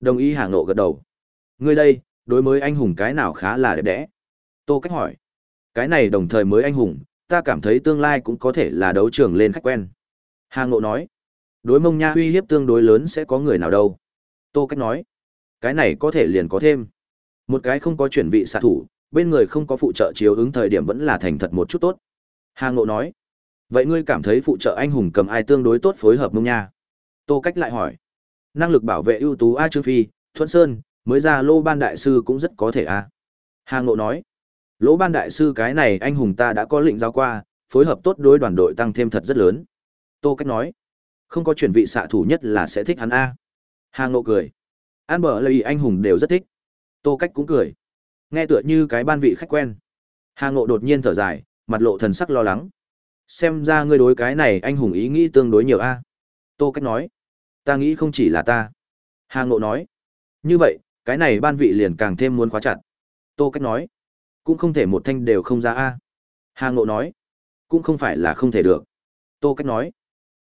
Đồng ý Hà Ngộ gật đầu. Ngươi đây, đối mới anh hùng cái nào khá là đẹp đẽ. Tô Cách hỏi. Cái này đồng thời mới anh hùng, ta cảm thấy tương lai cũng có thể là đấu trường lên khách quen. Hà Ngộ nói. Đối mông nha uy hiếp tương đối lớn sẽ có người nào đâu. Tô Cách nói. Cái này có thể liền có thêm. Một cái không có chuyển vị xạ thủ, bên người không có phụ trợ chiếu ứng thời điểm vẫn là thành thật một chút tốt. Hà Ngộ nói. Vậy ngươi cảm thấy phụ trợ anh hùng cầm ai tương đối tốt phối hợp mông nha? Tô Cách lại hỏi. Năng lực bảo vệ ưu tú A Trương Phi, Thuận Sơn, mới ra lô ban đại sư cũng rất có thể A. Hà Ngộ nói. Lỗ ban đại sư cái này anh hùng ta đã có lệnh giao qua, phối hợp tốt đối đoàn đội tăng thêm thật rất lớn. Tô Cách nói. Không có chuyển vị xạ thủ nhất là sẽ thích hắn A. Hà Ngộ cười. An bờ lầy anh hùng đều rất thích. Tô Cách cũng cười. Nghe tựa như cái ban vị khách quen. Hà Ngộ đột nhiên thở dài, mặt lộ thần sắc lo lắng. Xem ra ngươi đối cái này anh hùng ý nghĩ tương đối nhiều a. Tô Cách nói. Ta nghĩ không chỉ là ta. Hà Ngộ nói. Như vậy, cái này ban vị liền càng thêm muốn khóa chặt. Tô Cách nói. Cũng không thể một thanh đều không ra a. Hà Ngộ nói. Cũng không phải là không thể được. Tô Cách nói.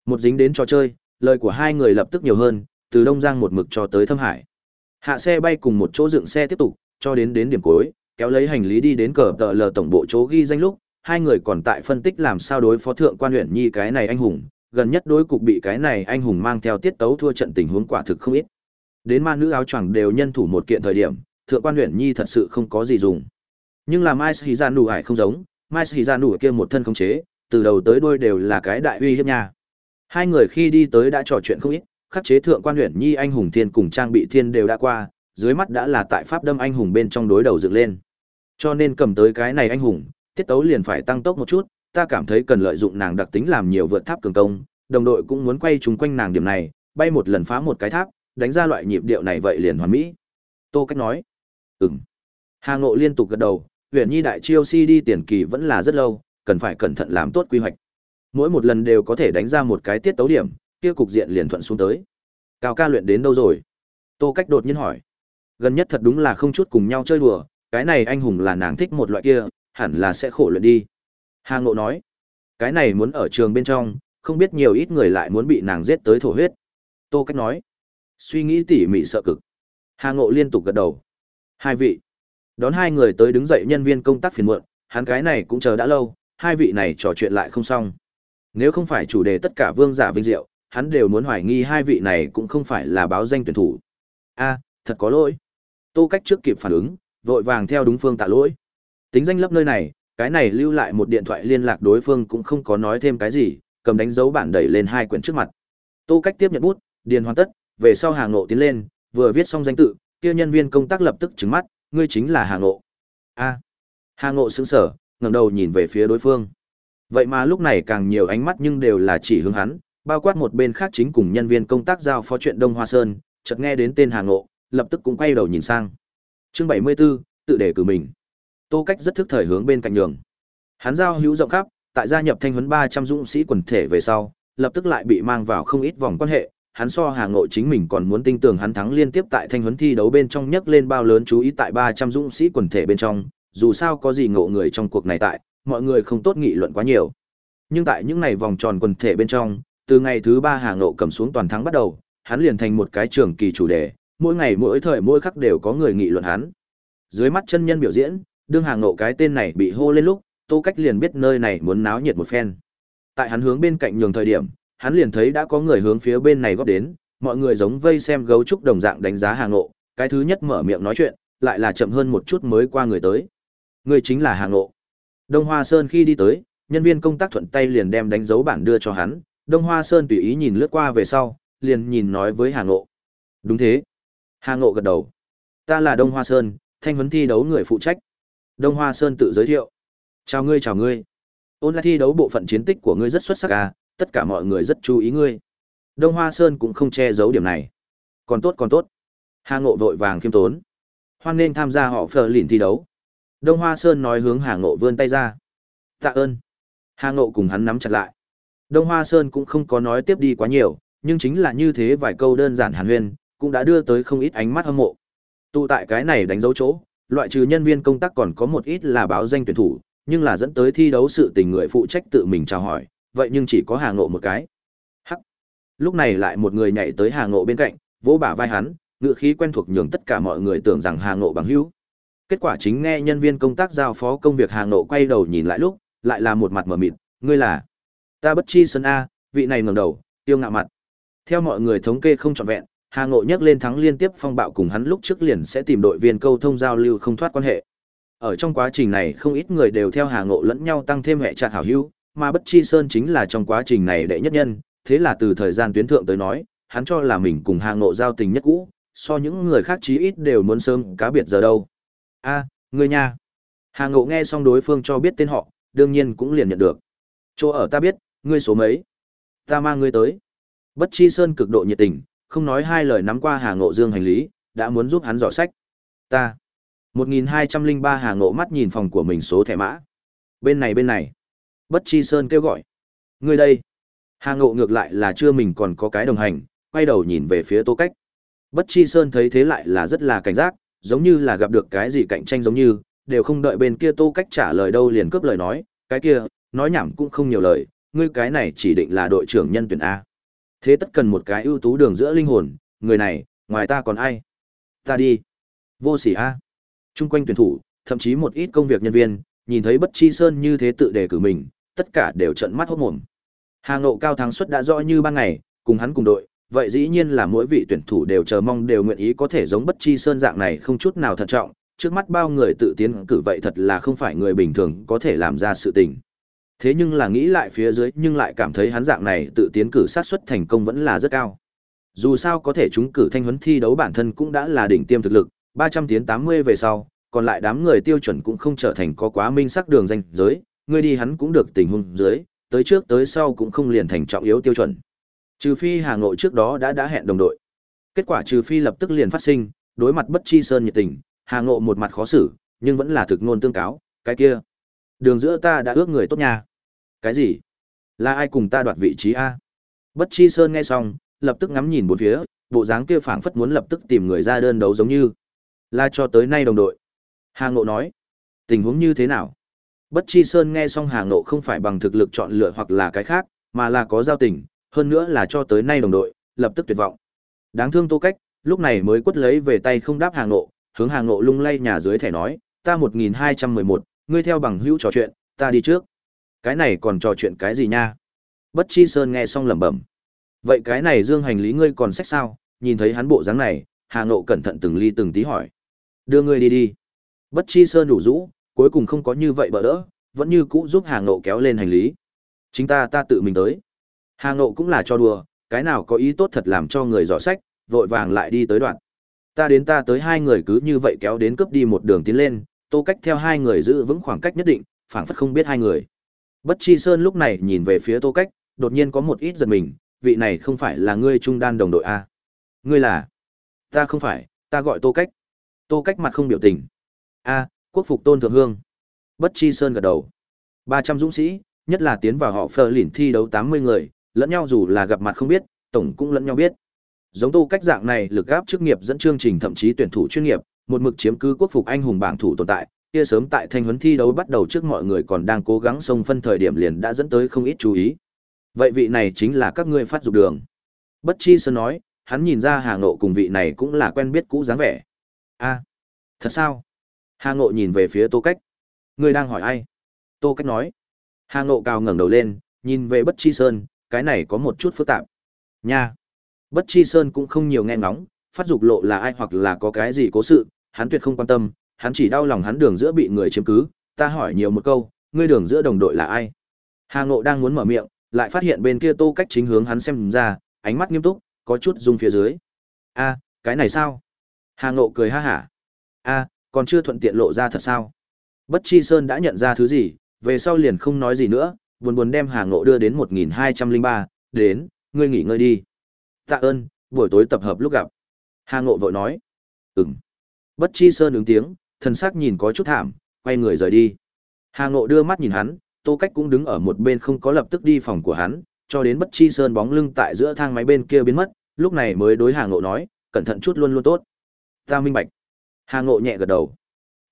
Một dính đến trò chơi, lời của hai người lập tức nhiều hơn, từ Đông Giang một mực cho tới Thâm Hải. Hạ xe bay cùng một chỗ dựng xe tiếp tục, cho đến đến điểm cuối, kéo lấy hành lý đi đến cờ tờ lờ tổng bộ chỗ ghi danh lúc, hai người còn tại phân tích làm sao đối phó thượng quan huyện nhi cái này anh hùng, gần nhất đối cục bị cái này anh hùng mang theo tiết tấu thua trận tình huống quả thực không ít. Đến ma nữ áo choàng đều nhân thủ một kiện thời điểm, thượng quan huyện nhi thật sự không có gì dùng. Nhưng là Mai Sĩ Giản Nụ Hải không giống, Mai Sĩ Giản Nụ kia một thân không chế, từ đầu tới đuôi đều là cái đại uy hiếp nha. Hai người khi đi tới đã trò chuyện không ít, khắc chế thượng quan huyện nhi anh hùng thiên cùng trang bị thiên đều đã qua, dưới mắt đã là tại pháp đâm anh hùng bên trong đối đầu dựng lên. Cho nên cầm tới cái này anh hùng, tiết tấu liền phải tăng tốc một chút, ta cảm thấy cần lợi dụng nàng đặc tính làm nhiều vượt tháp cường công, đồng đội cũng muốn quay chúng quanh nàng điểm này, bay một lần phá một cái tháp, đánh ra loại nhịp điệu này vậy liền hoàn mỹ. Tô Cách nói. Ừm. Hà Ngộ liên tục gật đầu, huyền nhi đại chiêu si đi tiền kỳ vẫn là rất lâu, cần phải cẩn thận làm tốt quy hoạch. Mỗi một lần đều có thể đánh ra một cái tiết tấu điểm, kia cục diện liền thuận xuống tới. Cao ca luyện đến đâu rồi? Tô Cách đột nhiên hỏi. Gần nhất thật đúng là không chút cùng nhau chơi đùa, cái này anh hùng là nàng thích một loại kia, hẳn là sẽ khổ luyện đi. Hà Ngộ nói, cái này muốn ở trường bên trong, không biết nhiều ít người lại muốn bị nàng giết tới thổ huyết. Tô Cách nói, suy nghĩ tỉ mỉ sợ cực. Hà Ngộ liên tục gật đầu. Hai vị, đón hai người tới đứng dậy nhân viên công tác phiền muộn, hắn cái này cũng chờ đã lâu, hai vị này trò chuyện lại không xong. Nếu không phải chủ đề tất cả vương giả vinh diệu, hắn đều muốn hoài nghi hai vị này cũng không phải là báo danh tuyển thủ. A, thật có lỗi. Tô Cách trước kịp phản ứng, vội vàng theo đúng phương tạ lỗi. Tính danh lấp nơi này, cái này lưu lại một điện thoại liên lạc đối phương cũng không có nói thêm cái gì, cầm đánh dấu bản đẩy lên hai quyển trước mặt. Tô Cách tiếp nhận bút, điền hoàn tất, về sau Hà Ngộ tiến lên, vừa viết xong danh tự, kia nhân viên công tác lập tức trừng mắt, ngươi chính là Hà Ngộ. A. Hà Ngộ sững sờ, ngẩng đầu nhìn về phía đối phương. Vậy mà lúc này càng nhiều ánh mắt nhưng đều là chỉ hướng hắn, bao quát một bên khác chính cùng nhân viên công tác giao phó chuyện Đông Hoa Sơn, chợt nghe đến tên Hà Ngộ, lập tức cũng quay đầu nhìn sang. Chương 74, tự để cử mình. Tô Cách rất thức thời hướng bên cạnh nhường. Hắn giao hữu rộng khắp, tại gia nhập thanh huấn 300 dũng sĩ quần thể về sau, lập tức lại bị mang vào không ít vòng quan hệ, hắn so Hà Ngộ chính mình còn muốn tin tưởng hắn thắng liên tiếp tại thanh huấn thi đấu bên trong nhấc lên bao lớn chú ý tại 300 dũng sĩ quần thể bên trong, dù sao có gì ngộ người trong cuộc này tại, mọi người không tốt nghị luận quá nhiều. Nhưng tại những này vòng tròn quần thể bên trong, từ ngày thứ ba Hà Ngộ cầm xuống toàn thắng bắt đầu, hắn liền thành một cái trường kỳ chủ đề, mỗi ngày mỗi thời mỗi khắc đều có người nghị luận hắn. Dưới mắt chân nhân biểu diễn, đương hàng ngộ cái tên này bị hô lên lúc, Tô Cách liền biết nơi này muốn náo nhiệt một phen. Tại hắn hướng bên cạnh nhường thời điểm, hắn liền thấy đã có người hướng phía bên này góp đến, mọi người giống vây xem gấu trúc đồng dạng đánh giá hàng ngộ, cái thứ nhất mở miệng nói chuyện, lại là chậm hơn một chút mới qua người tới. Người chính là hàng ngộ. Đông Hoa Sơn khi đi tới, nhân viên công tác thuận tay liền đem đánh dấu bản đưa cho hắn, Đông Hoa Sơn tùy ý nhìn lướt qua về sau, liền nhìn nói với Hà Ngộ. Đúng thế. Hà Ngộ gật đầu. Ta là Đông Hoa Sơn, thanh huấn thi đấu người phụ trách. Đông Hoa Sơn tự giới thiệu. Chào ngươi chào ngươi. Ôn lại thi đấu bộ phận chiến tích của ngươi rất xuất sắc à, tất cả mọi người rất chú ý ngươi. Đông Hoa Sơn cũng không che giấu điểm này. Còn tốt còn tốt. Hà Ngộ vội vàng khiêm tốn. Hoan nên tham gia họ phờ lìn thi đấu. Đông Hoa Sơn nói hướng Hà Ngộ vươn tay ra. Tạ ơn. Hà Ngộ cùng hắn nắm chặt lại. Đông Hoa Sơn cũng không có nói tiếp đi quá nhiều, nhưng chính là như thế vài câu đơn giản hàn huyên, cũng đã đưa tới không ít ánh mắt hâm mộ. Tụ tại cái này đánh dấu chỗ, loại trừ nhân viên công tác còn có một ít là báo danh tuyển thủ, nhưng là dẫn tới thi đấu sự tình người phụ trách tự mình chào hỏi, vậy nhưng chỉ có Hà Ngộ một cái. Hắc. Lúc này lại một người nhảy tới Hà Ngộ bên cạnh, vỗ bả vai hắn, ngựa khí quen thuộc nhường tất cả mọi người tưởng rằng Hà Ngộ bằng hữu. Kết quả chính nghe nhân viên công tác giao phó công việc Hà Ngộ quay đầu nhìn lại lúc, lại là một mặt mở mịt, ngươi là? Ta bất chi sơn a, vị này ngẩng đầu, tiêu ngạo mặt. Theo mọi người thống kê không trọn vẹn, Hà Ngộ nhắc lên thắng liên tiếp phong bạo cùng hắn lúc trước liền sẽ tìm đội viên câu thông giao lưu không thoát quan hệ. Ở trong quá trình này không ít người đều theo Hà Ngộ lẫn nhau tăng thêm hệ chặt hảo hữu, mà Bất Chi Sơn chính là trong quá trình này đệ nhất nhân, thế là từ thời gian tuyến thượng tới nói, hắn cho là mình cùng Hà Ngộ giao tình nhất cũ, so những người khác chí ít đều muốn sớm cá biệt giờ đâu. A, à, ngươi nha. Hà Ngộ nghe xong đối phương cho biết tên họ, đương nhiên cũng liền nhận được. Chỗ ở ta biết, ngươi số mấy? Ta mang ngươi tới. Bất Chi Sơn cực độ nhiệt tình, không nói hai lời nắm qua Hà Ngộ Dương hành lý, đã muốn giúp hắn dò sách. Ta. 1203 Hà Ngộ mắt nhìn phòng của mình số thẻ mã. Bên này bên này. Bất Chi Sơn kêu gọi. Ngươi đây. Hà Ngộ ngược lại là chưa mình còn có cái đồng hành, quay đầu nhìn về phía Tô Cách. Bất Chi Sơn thấy thế lại là rất là cảnh giác, giống như là gặp được cái gì cạnh tranh giống như, đều không đợi bên kia Tô Cách trả lời đâu liền cướp lời nói, cái kia, nói nhảm cũng không nhiều lời, ngươi cái này chỉ định là đội trưởng nhân tuyển A. Thế tất cần một cái ưu tú đường giữa linh hồn, người này, ngoài ta còn ai? Ta đi. Vô sỉ A. Trung quanh tuyển thủ, thậm chí một ít công việc nhân viên, nhìn thấy Bất Chi Sơn như thế tự đề cử mình, tất cả đều trợn mắt hốt mồm. Hà Ngộ cao thắng suất đã rõ như ban ngày, cùng hắn cùng đội, vậy dĩ nhiên là mỗi vị tuyển thủ đều chờ mong đều nguyện ý có thể giống Bất Chi Sơn dạng này không chút nào thận trọng, trước mắt bao người tự tiến cử vậy thật là không phải người bình thường có thể làm ra sự tình. Thế nhưng là nghĩ lại phía dưới nhưng lại cảm thấy hắn dạng này tự tiến cử sát suất thành công vẫn là rất cao. Dù sao có thể chúng cử thanh huấn thi đấu bản thân cũng đã là đỉnh tiêm thực lực, 300 tiến 80 về sau, còn lại đám người tiêu chuẩn cũng không trở thành có quá minh sắc đường danh giới, người đi hắn cũng được tình huống dưới, tới trước tới sau cũng không liền thành trọng yếu tiêu chuẩn. Trừ phi Hà nội trước đó đã đã hẹn đồng đội. Kết quả trừ phi lập tức liền phát sinh, đối mặt bất chi sơn nhiệt tình, Hà Ngộ một mặt khó xử, nhưng vẫn là thực ngôn tương cáo, cái kia. Đường giữa ta đã ước người tốt nha. Cái gì? Là ai cùng ta đoạt vị trí a? Bất chi sơn nghe xong, lập tức ngắm nhìn bốn phía, bộ dáng kia phảng phất muốn lập tức tìm người ra đơn đấu giống như. Là cho tới nay đồng đội. Hà Ngộ nói, tình huống như thế nào? Bất Chi Sơn nghe xong Hà Ngộ không phải bằng thực lực chọn lựa hoặc là cái khác, mà là có giao tình, hơn nữa là cho tới nay đồng đội, lập tức tuyệt vọng. Đáng thương Tô Cách, lúc này mới quất lấy về tay không đáp Hà Ngộ, hướng Hà Ngộ lung lay nhà dưới thẻ nói, ta 1211, ngươi theo bằng hữu trò chuyện, ta đi trước. Cái này còn trò chuyện cái gì nha? Bất Chi Sơn nghe xong lẩm bẩm. Vậy cái này dương hành lý ngươi còn sách sao? Nhìn thấy hắn bộ dáng này, Hà Ngộ cẩn thận từng ly từng tí hỏi. Đưa ngươi đi đi. Bất Chi Sơn đủ rũ, cuối cùng không có như vậy bỡ đỡ, vẫn như cũ giúp Hà Ngộ kéo lên hành lý. Chính ta ta tự mình tới. Hà Ngộ cũng là cho đùa, cái nào có ý tốt thật làm cho người dò sách, vội vàng lại đi tới đoạn. Ta đến ta tới hai người cứ như vậy kéo đến cướp đi một đường tiến lên, tô cách theo hai người giữ vững khoảng cách nhất định, phảng phất không biết hai người. Bất Chi Sơn lúc này nhìn về phía tô cách, đột nhiên có một ít giật mình, vị này không phải là ngươi trung đan đồng đội A. Ngươi là? Ta không phải, ta gọi tô cách. Tô cách mặt không biểu tình. A, quốc phục tôn thượng hương. Bất Chi Sơn gật đầu. ba trăm dũng sĩ, nhất là tiến vào họ phờ lỉn thi đấu tám mươi người, lẫn nhau dù là gặp mặt không biết, tổng cũng lẫn nhau biết. Giống tô cách dạng này lực gáp chức nghiệp dẫn chương trình thậm chí tuyển thủ chuyên nghiệp, một mực chiếm cứ quốc phục anh hùng bảng thủ tồn tại, kia sớm tại thanh huấn thi đấu bắt đầu trước mọi người còn đang cố gắng xông phân thời điểm liền đã dẫn tới không ít chú ý. Vậy vị này chính là các ngươi phát dục đường. Bất Chi Sơn nói, hắn nhìn ra Hà Ngộ cùng vị này cũng là quen biết cũ dáng vẻ. A, thật sao? Hà Ngộ nhìn về phía Tô Cách. Ngươi đang hỏi ai? Tô Cách nói. Hà Ngộ cao ngẩng đầu lên, nhìn về Bất Chi Sơn, cái này có một chút phức tạp. Nha. Bất Chi Sơn cũng không nhiều nghe ngóng, phát dục lộ là ai hoặc là có cái gì cố sự, hắn tuyệt không quan tâm, hắn chỉ đau lòng hắn đường giữa bị người chiếm cứ, ta hỏi nhiều một câu, ngươi đường giữa đồng đội là ai? Hà Ngộ đang muốn mở miệng, lại phát hiện bên kia Tô Cách chính hướng hắn xem ra, ánh mắt nghiêm túc, có chút rung phía dưới. A, cái này sao? Hà Ngộ cười ha hả. A, còn chưa thuận tiện lộ ra thật sao? Bất Chi Sơn đã nhận ra thứ gì, về sau liền không nói gì nữa, buồn buồn đem Hà Ngộ đưa đến 1203, đến, ngươi nghỉ ngơi đi. Tạ ơn, buổi tối tập hợp lúc gặp. Hà Ngộ vội nói. Ừm. Bất Chi Sơn ứng tiếng, thần sắc nhìn có chút thảm, quay người rời đi. Hà Ngộ đưa mắt nhìn hắn, Tô Cách cũng đứng ở một bên không có lập tức đi phòng của hắn, cho đến Bất Chi Sơn bóng lưng tại giữa thang máy bên kia biến mất, lúc này mới đối Hà Ngộ nói, cẩn thận chút luôn luôn tốt. Ta minh bạch. Hà Ngộ nhẹ gật đầu.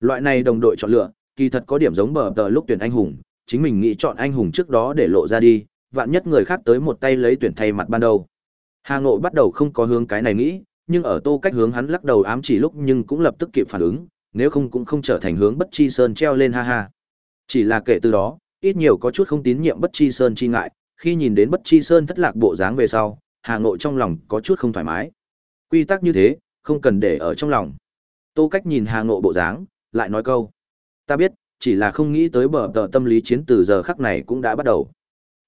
Loại này đồng đội chọn lựa, kỳ thật có điểm giống bờ tờ lúc tuyển anh hùng, chính mình nghĩ chọn anh hùng trước đó để lộ ra đi, vạn nhất người khác tới một tay lấy tuyển thay mặt ban đầu. Hà Ngộ bắt đầu không có hướng cái này nghĩ, nhưng ở Tô Cách hướng hắn lắc đầu ám chỉ lúc nhưng cũng lập tức kịp phản ứng, nếu không cũng không trở thành hướng Bất Chi Sơn treo lên ha ha. Chỉ là kể từ đó, ít nhiều có chút không tín nhiệm Bất Chi Sơn chi ngại, khi nhìn đến Bất Chi Sơn thất lạc bộ dáng về sau, Hà nội trong lòng có chút không thoải mái. Quy tắc như thế, không cần để ở trong lòng. Tô Cách nhìn Hà nội bộ dáng, lại nói câu: "Ta biết, chỉ là không nghĩ tới bờ tờ tâm lý chiến từ giờ khắc này cũng đã bắt đầu."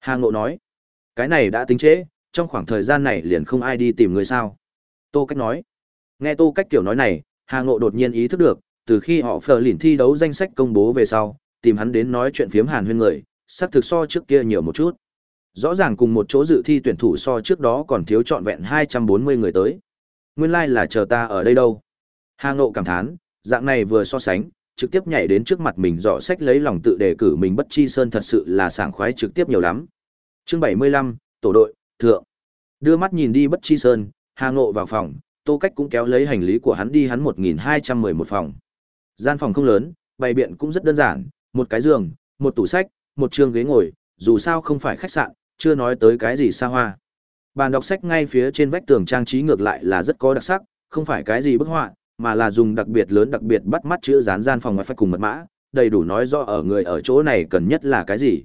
Hà nội nói: "Cái này đã tính trễ, trong khoảng thời gian này liền không ai đi tìm người sao?" Tô Cách nói. Nghe Tô Cách kiểu nói này, Hà Ngộ đột nhiên ý thức được, từ khi họ phờ lìn thi đấu danh sách công bố về sau, tìm hắn đến nói chuyện phiếm Hàn Huyên người, sắp thực so trước kia nhiều một chút. Rõ ràng cùng một chỗ dự thi tuyển thủ so trước đó còn thiếu trọn vẹn 240 người tới. Nguyên lai like là chờ ta ở đây đâu. Hà Ngộ cảm thán, dạng này vừa so sánh, trực tiếp nhảy đến trước mặt mình dọ sách lấy lòng tự đề cử mình bất chi sơn thật sự là sảng khoái trực tiếp nhiều lắm. Chương 75, tổ đội, thượng. Đưa mắt nhìn đi bất chi sơn, Hà Ngộ vào phòng, Tô Cách cũng kéo lấy hành lý của hắn đi hắn 1211 phòng. Gian phòng không lớn, bày biện cũng rất đơn giản, một cái giường, một tủ sách, một trường ghế ngồi, dù sao không phải khách sạn, chưa nói tới cái gì xa hoa. Bàn đọc sách ngay phía trên vách tường trang trí ngược lại là rất có đặc sắc, không phải cái gì bức họa, mà là dùng đặc biệt lớn đặc biệt bắt mắt chữ dán gian phòng wifi cùng mật mã, đầy đủ nói rõ ở người ở chỗ này cần nhất là cái gì.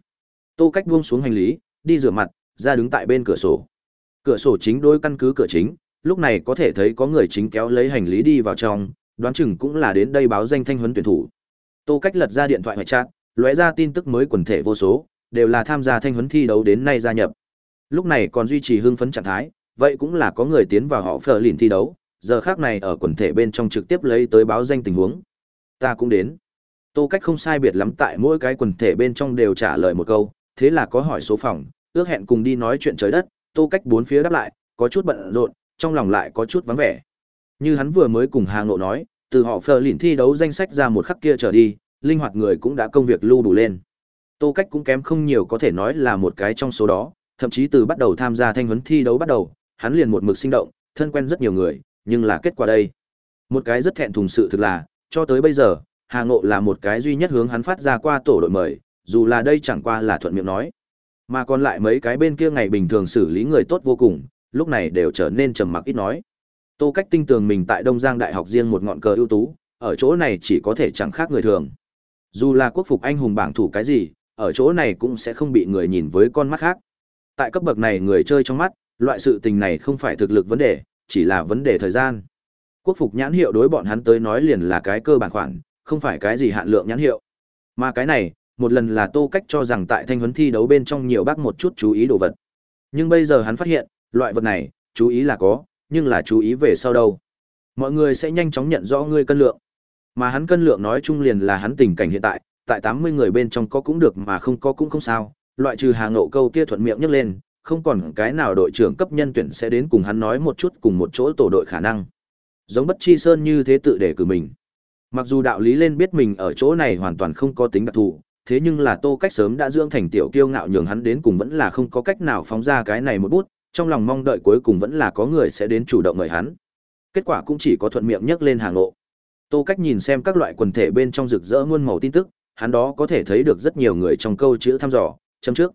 Tô Cách buông xuống hành lý, đi rửa mặt, ra đứng tại bên cửa sổ. Cửa sổ chính đối căn cứ cửa chính, lúc này có thể thấy có người chính kéo lấy hành lý đi vào trong, đoán chừng cũng là đến đây báo danh thanh huấn tuyển thủ. Tô Cách lật ra điện thoại ngoại trạng, lóe ra tin tức mới quần thể vô số, đều là tham gia thanh huấn thi đấu đến nay gia nhập. Lúc này còn duy trì hưng phấn trạng thái, vậy cũng là có người tiến vào họ phở lìn thi đấu, giờ khác này ở quần thể bên trong trực tiếp lấy tới báo danh tình huống. Ta cũng đến. Tô Cách không sai biệt lắm tại mỗi cái quần thể bên trong đều trả lời một câu, thế là có hỏi số phòng, ước hẹn cùng đi nói chuyện trời đất, Tô Cách bốn phía đáp lại, có chút bận rộn, trong lòng lại có chút vắng vẻ. Như hắn vừa mới cùng Hà Ngộ nói, từ họ phờ lỉn thi đấu danh sách ra một khắc kia trở đi, linh hoạt người cũng đã công việc lưu đủ lên. Tô Cách cũng kém không nhiều có thể nói là một cái trong số đó, thậm chí từ bắt đầu tham gia thanh huấn thi đấu bắt đầu, hắn liền một mực sinh động, thân quen rất nhiều người, nhưng là kết quả đây. Một cái rất thẹn thùng sự thực là, cho tới bây giờ, Hà Ngộ là một cái duy nhất hướng hắn phát ra qua tổ đội mời, dù là đây chẳng qua là thuận miệng nói. Mà còn lại mấy cái bên kia ngày bình thường xử lý người tốt vô cùng, lúc này đều trở nên trầm mặc ít nói. Tô Cách tinh tường mình tại Đông Giang Đại học riêng một ngọn cờ ưu tú, ở chỗ này chỉ có thể chẳng khác người thường. Dù là quốc phục anh hùng bảng thủ cái gì, ở chỗ này cũng sẽ không bị người nhìn với con mắt khác. Tại cấp bậc này người chơi trong mắt, loại sự tình này không phải thực lực vấn đề, chỉ là vấn đề thời gian. Quốc phục nhãn hiệu đối bọn hắn tới nói liền là cái cơ bản khoản, không phải cái gì hạn lượng nhãn hiệu. Mà cái này, một lần là Tô Cách cho rằng tại thanh huấn thi đấu bên trong nhiều bác một chút chú ý đồ vật. Nhưng bây giờ hắn phát hiện, loại vật này, chú ý là có, nhưng là chú ý về sau đâu. Mọi người sẽ nhanh chóng nhận rõ ngươi cân lượng. Mà hắn cân lượng nói chung liền là hắn tình cảnh hiện tại, tại 80 người bên trong có cũng được mà không có cũng không sao, loại trừ Hà Ngộ câu kia thuận miệng nhắc lên, không còn cái nào đội trưởng cấp nhân tuyển sẽ đến cùng hắn nói một chút cùng một chỗ tổ đội khả năng. Giống bất chi sơn như thế tự để cử mình. Mặc dù đạo lý lên biết mình ở chỗ này hoàn toàn không có tính đặc thù, thế nhưng là tô cách sớm đã dưỡng thành tiểu kiêu ngạo nhường hắn đến cùng vẫn là không có cách nào phóng ra cái này một bút, trong lòng mong đợi cuối cùng vẫn là có người sẽ đến chủ động mời hắn. Kết quả cũng chỉ có thuận miệng nhắc lên hàng ngộ. Tô Cách nhìn xem các loại quần thể bên trong rực rỡ muôn màu tin tức, hắn đó có thể thấy được rất nhiều người trong câu chữ thăm dò, chấm trước.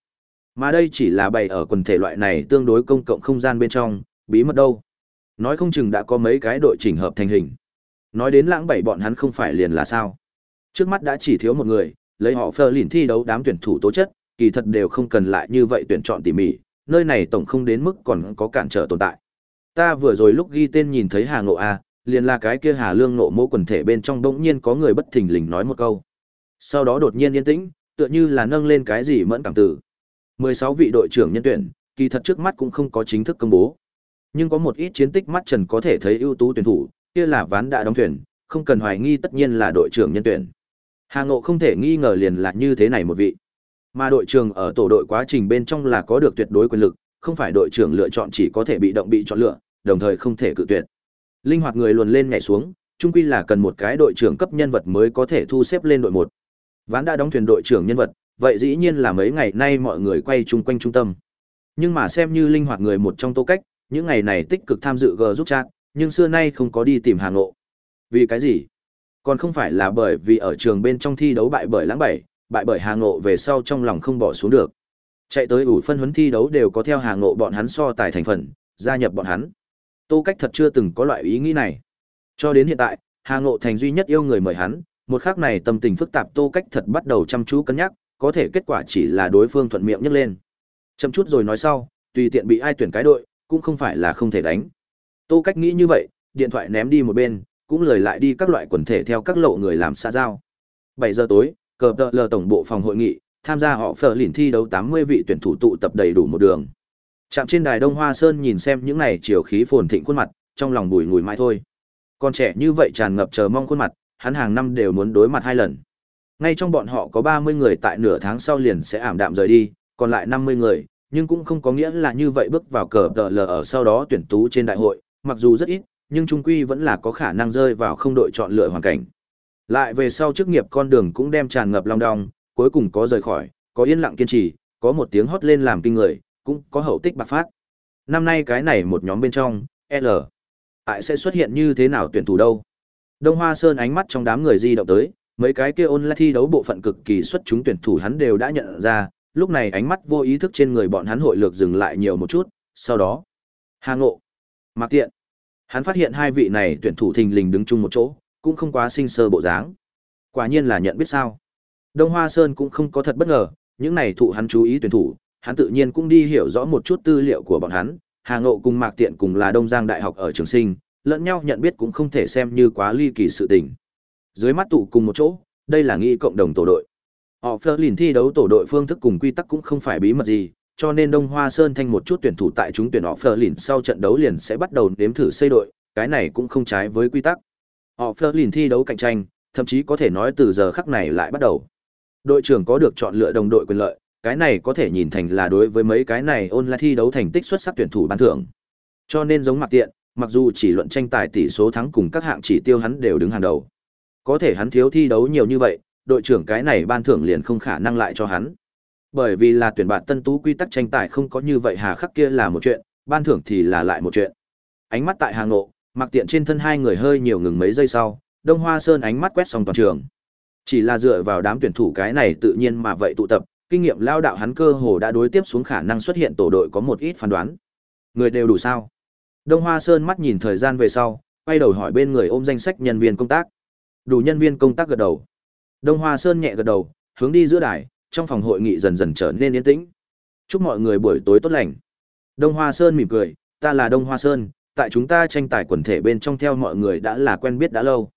Mà đây chỉ là bày ở quần thể loại này tương đối công cộng không gian bên trong, bí mật đâu. Nói không chừng đã có mấy cái đội chỉnh hợp thành hình. Nói đến lãng bảy bọn hắn không phải liền là sao. Trước mắt đã chỉ thiếu một người, lấy họ phơ lìn thi đấu đám tuyển thủ tố chất, kỳ thật đều không cần lại như vậy tuyển chọn tỉ mỉ, nơi này tổng không đến mức còn có cản trở tồn tại. Ta vừa rồi lúc ghi tên nhìn thấy Hà Ngộ A, liền là cái kia Hà Lương Ngộ mô quần thể bên trong bỗng nhiên có người bất thình lình nói một câu. Sau đó đột nhiên yên tĩnh, tựa như là nâng lên cái gì mẫn cảm tử. 16 vị đội trưởng nhân tuyển, kỳ thật trước mắt cũng không có chính thức công bố. Nhưng có một ít chiến tích mắt trần có thể thấy ưu tú tuyển thủ, kia là ván đã đóng tuyển, không cần hoài nghi tất nhiên là đội trưởng nhân tuyển. Hà Ngộ không thể nghi ngờ liền là như thế này một vị. Mà đội trưởng ở tổ đội quá trình bên trong là có được tuyệt đối quyền lực, không phải đội trưởng lựa chọn chỉ có thể bị động bị chọn lựa, đồng thời không thể cự tuyệt. Linh hoạt người luồn lên nhảy xuống, chung quy là cần một cái đội trưởng cấp nhân vật mới có thể thu xếp lên đội một. Ván đã đóng thuyền đội trưởng nhân vật, vậy dĩ nhiên là mấy ngày nay mọi người quay chung quanh trung tâm. Nhưng mà xem như linh hoạt người một trong tô cách, những ngày này tích cực tham dự G giúp chat, nhưng xưa nay không có đi tìm hàng ngộ. Vì cái gì? Còn không phải là bởi vì ở trường bên trong thi đấu bại bởi lãng bảy, bại bởi Hà Ngộ về sau trong lòng không bỏ xuống được. Chạy tới ủ phân huấn thi đấu đều có theo Hà Ngộ bọn hắn so tài thành phần, gia nhập bọn hắn. Tô Cách thật chưa từng có loại ý nghĩ này. Cho đến hiện tại, Hà Ngộ Thành duy nhất yêu người mời hắn, một khắc này tâm tình phức tạp Tô Cách thật bắt đầu chăm chú cân nhắc, có thể kết quả chỉ là đối phương thuận miệng nhấc lên. Chậm chút rồi nói sau, tùy tiện bị ai tuyển cái đội, cũng không phải là không thể đánh. Tô Cách nghĩ như vậy, điện thoại ném đi một bên, cũng lời lại đi các loại quần thể theo các lộ người làm xa giao. 7 giờ tối, cờ tợ lờ tổng bộ phòng hội nghị, tham gia họ phờ lìn thi đấu 80 vị tuyển thủ tụ tập đầy đủ một đường. Trạm trên đài Đông Hoa Sơn nhìn xem những này chiều khí phồn thịnh khuôn mặt, trong lòng bùi ngùi mãi thôi. Con trẻ như vậy tràn ngập chờ mong khuôn mặt, hắn hàng năm đều muốn đối mặt hai lần. Ngay trong bọn họ có 30 người tại nửa tháng sau liền sẽ ảm đạm rời đi, còn lại 50 người, nhưng cũng không có nghĩa là như vậy bước vào cờ tờ lờ ở sau đó tuyển tú trên đại hội, mặc dù rất ít, nhưng trung quy vẫn là có khả năng rơi vào không đội chọn lựa hoàn cảnh. Lại về sau chức nghiệp con đường cũng đem tràn ngập long đong, cuối cùng có rời khỏi, có yên lặng kiên trì, có một tiếng hót lên làm kinh người, cũng có hậu tích bạc phát. Năm nay cái này một nhóm bên trong, L. Ai sẽ xuất hiện như thế nào tuyển thủ đâu? Đông Hoa Sơn ánh mắt trong đám người di động tới, mấy cái kia ôn lại thi đấu bộ phận cực kỳ xuất chúng tuyển thủ hắn đều đã nhận ra, lúc này ánh mắt vô ý thức trên người bọn hắn hội lược dừng lại nhiều một chút, sau đó, Hà Ngộ, Mạc Tiện. Hắn phát hiện hai vị này tuyển thủ thình lình đứng chung một chỗ, cũng không quá sinh sơ bộ dáng. Quả nhiên là nhận biết sao. Đông Hoa Sơn cũng không có thật bất ngờ, những này thụ hắn chú ý tuyển thủ, hắn tự nhiên cũng đi hiểu rõ một chút tư liệu của bọn hắn, Hà Ngộ cùng Mạc Tiện cùng là Đông Giang Đại học ở trường sinh, lẫn nhau nhận biết cũng không thể xem như quá ly kỳ sự tình. Dưới mắt tụ cùng một chỗ, đây là nghi cộng đồng tổ đội. Họ Fleur lìn thi đấu tổ đội phương thức cùng quy tắc cũng không phải bí mật gì, cho nên Đông Hoa Sơn thanh một chút tuyển thủ tại chúng tuyển họ Fleur lìn sau trận đấu liền sẽ bắt đầu nếm thử xây đội, cái này cũng không trái với quy tắc. Họ phơ lìn thi đấu cạnh tranh, thậm chí có thể nói từ giờ khắc này lại bắt đầu. Đội trưởng có được chọn lựa đồng đội quyền lợi, cái này có thể nhìn thành là đối với mấy cái này ôn lại thi đấu thành tích xuất sắc tuyển thủ ban thưởng. Cho nên giống mặt Tiện, mặc dù chỉ luận tranh tài tỷ số thắng cùng các hạng chỉ tiêu hắn đều đứng hàng đầu. Có thể hắn thiếu thi đấu nhiều như vậy, đội trưởng cái này ban thưởng liền không khả năng lại cho hắn. Bởi vì là tuyển bạn tân tú quy tắc tranh tài không có như vậy hà khắc kia là một chuyện, ban thưởng thì là lại một chuyện. Ánh mắt tại hàng ngộ, mặc tiện trên thân hai người hơi nhiều ngừng mấy giây sau, Đông Hoa Sơn ánh mắt quét xong toàn trường. Chỉ là dựa vào đám tuyển thủ cái này tự nhiên mà vậy tụ tập, kinh nghiệm lao đạo hắn cơ hồ đã đối tiếp xuống khả năng xuất hiện tổ đội có một ít phán đoán. Người đều đủ sao? Đông Hoa Sơn mắt nhìn thời gian về sau, quay đầu hỏi bên người ôm danh sách nhân viên công tác. Đủ nhân viên công tác gật đầu. Đông Hoa Sơn nhẹ gật đầu, hướng đi giữa đài, trong phòng hội nghị dần dần trở nên yên tĩnh. Chúc mọi người buổi tối tốt lành. Đông Hoa Sơn mỉm cười, ta là Đông Hoa Sơn, tại chúng ta tranh tài quần thể bên trong theo mọi người đã là quen biết đã lâu.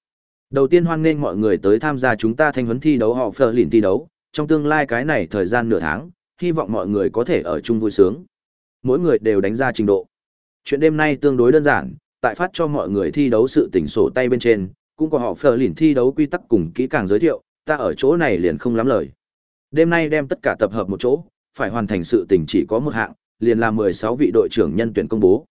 Đầu tiên hoan nghênh mọi người tới tham gia chúng ta thanh huấn thi đấu họ phờ lìn thi đấu, trong tương lai cái này thời gian nửa tháng, hy vọng mọi người có thể ở chung vui sướng. Mỗi người đều đánh ra trình độ. Chuyện đêm nay tương đối đơn giản, tại phát cho mọi người thi đấu sự tỉnh sổ tay bên trên, cũng có họ phờ lìn thi đấu quy tắc cùng kỹ càng giới thiệu, ta ở chỗ này liền không lắm lời. Đêm nay đem tất cả tập hợp một chỗ, phải hoàn thành sự tình chỉ có một hạng, liền là 16 vị đội trưởng nhân tuyển công bố.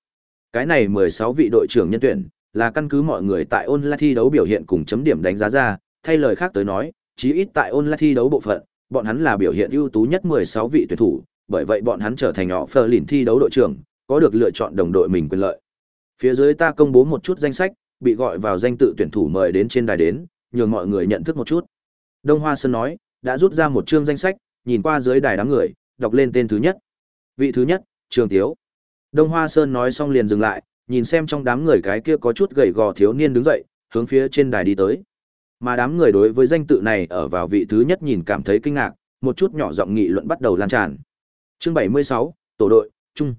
Cái này 16 vị đội trưởng nhân tuyển, là căn cứ mọi người tại online thi đấu biểu hiện cùng chấm điểm đánh giá ra, thay lời khác tới nói, chí ít tại online thi đấu bộ phận, bọn hắn là biểu hiện ưu tú nhất 16 vị tuyển thủ, bởi vậy bọn hắn trở thành họ phờ lìn thi đấu đội trưởng, có được lựa chọn đồng đội mình quyền lợi. Phía dưới ta công bố một chút danh sách, bị gọi vào danh tự tuyển thủ mời đến trên đài đến, nhường mọi người nhận thức một chút. Đông Hoa Sơn nói, đã rút ra một chương danh sách, nhìn qua dưới đài đám người, đọc lên tên thứ nhất. Vị thứ nhất, Trường Tiếu. Đông Hoa Sơn nói xong liền dừng lại, nhìn xem trong đám người cái kia có chút gầy gò thiếu niên đứng dậy, hướng phía trên đài đi tới. Mà đám người đối với danh tự này ở vào vị thứ nhất nhìn cảm thấy kinh ngạc, một chút nhỏ giọng nghị luận bắt đầu lan tràn. Chương 76, tổ đội, chung.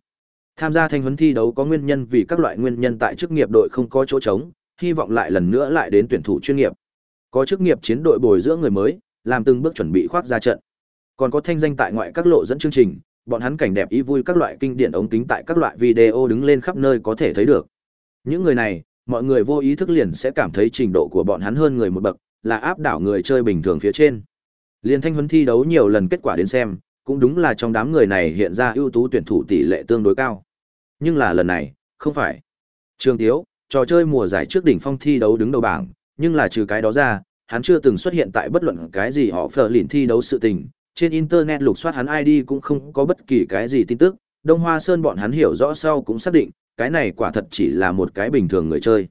Tham gia thanh huấn thi đấu có nguyên nhân vì các loại nguyên nhân tại chức nghiệp đội không có chỗ trống, hy vọng lại lần nữa lại đến tuyển thủ chuyên nghiệp. Có chức nghiệp chiến đội bồi dưỡng người mới, làm từng bước chuẩn bị khoác ra trận. Còn có thanh danh tại ngoại các lộ dẫn chương trình, bọn hắn cảnh đẹp ý vui các loại kinh điển ống kính tại các loại video đứng lên khắp nơi có thể thấy được. Những người này, mọi người vô ý thức liền sẽ cảm thấy trình độ của bọn hắn hơn người một bậc, là áp đảo người chơi bình thường phía trên. Liên thanh huấn thi đấu nhiều lần kết quả đến xem, cũng đúng là trong đám người này hiện ra ưu tú tuyển thủ tỷ lệ tương đối cao. Nhưng là lần này, không phải. Trường Tiếu, trò chơi mùa giải trước đỉnh phong thi đấu đứng đầu bảng, nhưng là trừ cái đó ra, hắn chưa từng xuất hiện tại bất luận cái gì họ phở lìn thi đấu sự tình. Trên internet lục soát hắn ID cũng không có bất kỳ cái gì tin tức, Đông Hoa Sơn bọn hắn hiểu rõ sau cũng xác định, cái này quả thật chỉ là một cái bình thường người chơi.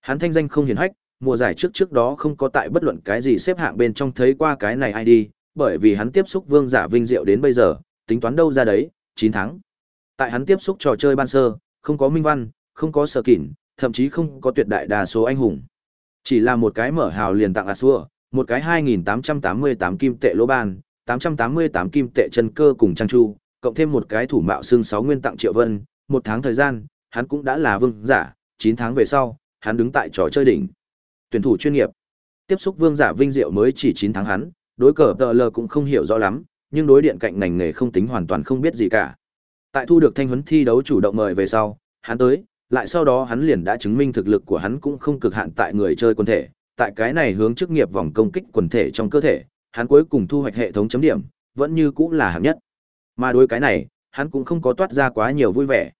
Hắn thanh danh không hiển hách, mùa giải trước trước đó không có tại bất luận cái gì xếp hạng bên trong thấy qua cái này ID, bởi vì hắn tiếp xúc vương giả vinh diệu đến bây giờ, tính toán đâu ra đấy, 9 tháng. Tại hắn tiếp xúc trò chơi ban sơ, không có minh văn, không có sở kỉn, thậm chí không có tuyệt đại đa số anh hùng. Chỉ là một cái mở hào liền tặng Asua, một cái 2888 kim tệ lỗ ban, 888 kim tệ chân cơ cùng trang chu, cộng thêm một cái thủ mạo xương 6 nguyên tặng Triệu Vân, một tháng thời gian, hắn cũng đã là vương giả, 9 tháng về sau, hắn đứng tại trò chơi đỉnh. Tuyển thủ chuyên nghiệp. Tiếp xúc vương giả vinh diệu mới chỉ 9 tháng hắn, đối cờ tờ lờ cũng không hiểu rõ lắm, nhưng đối điện cạnh ngành nghề không tính hoàn toàn không biết gì cả. Tại thu được thanh huấn thi đấu chủ động mời về sau, hắn tới, lại sau đó hắn liền đã chứng minh thực lực của hắn cũng không cực hạn tại người chơi quân thể, tại cái này hướng chức nghiệp vòng công kích quần thể trong cơ thể, hắn cuối cùng thu hoạch hệ thống chấm điểm, vẫn như cũng là hạng nhất. Mà đối cái này, hắn cũng không có toát ra quá nhiều vui vẻ.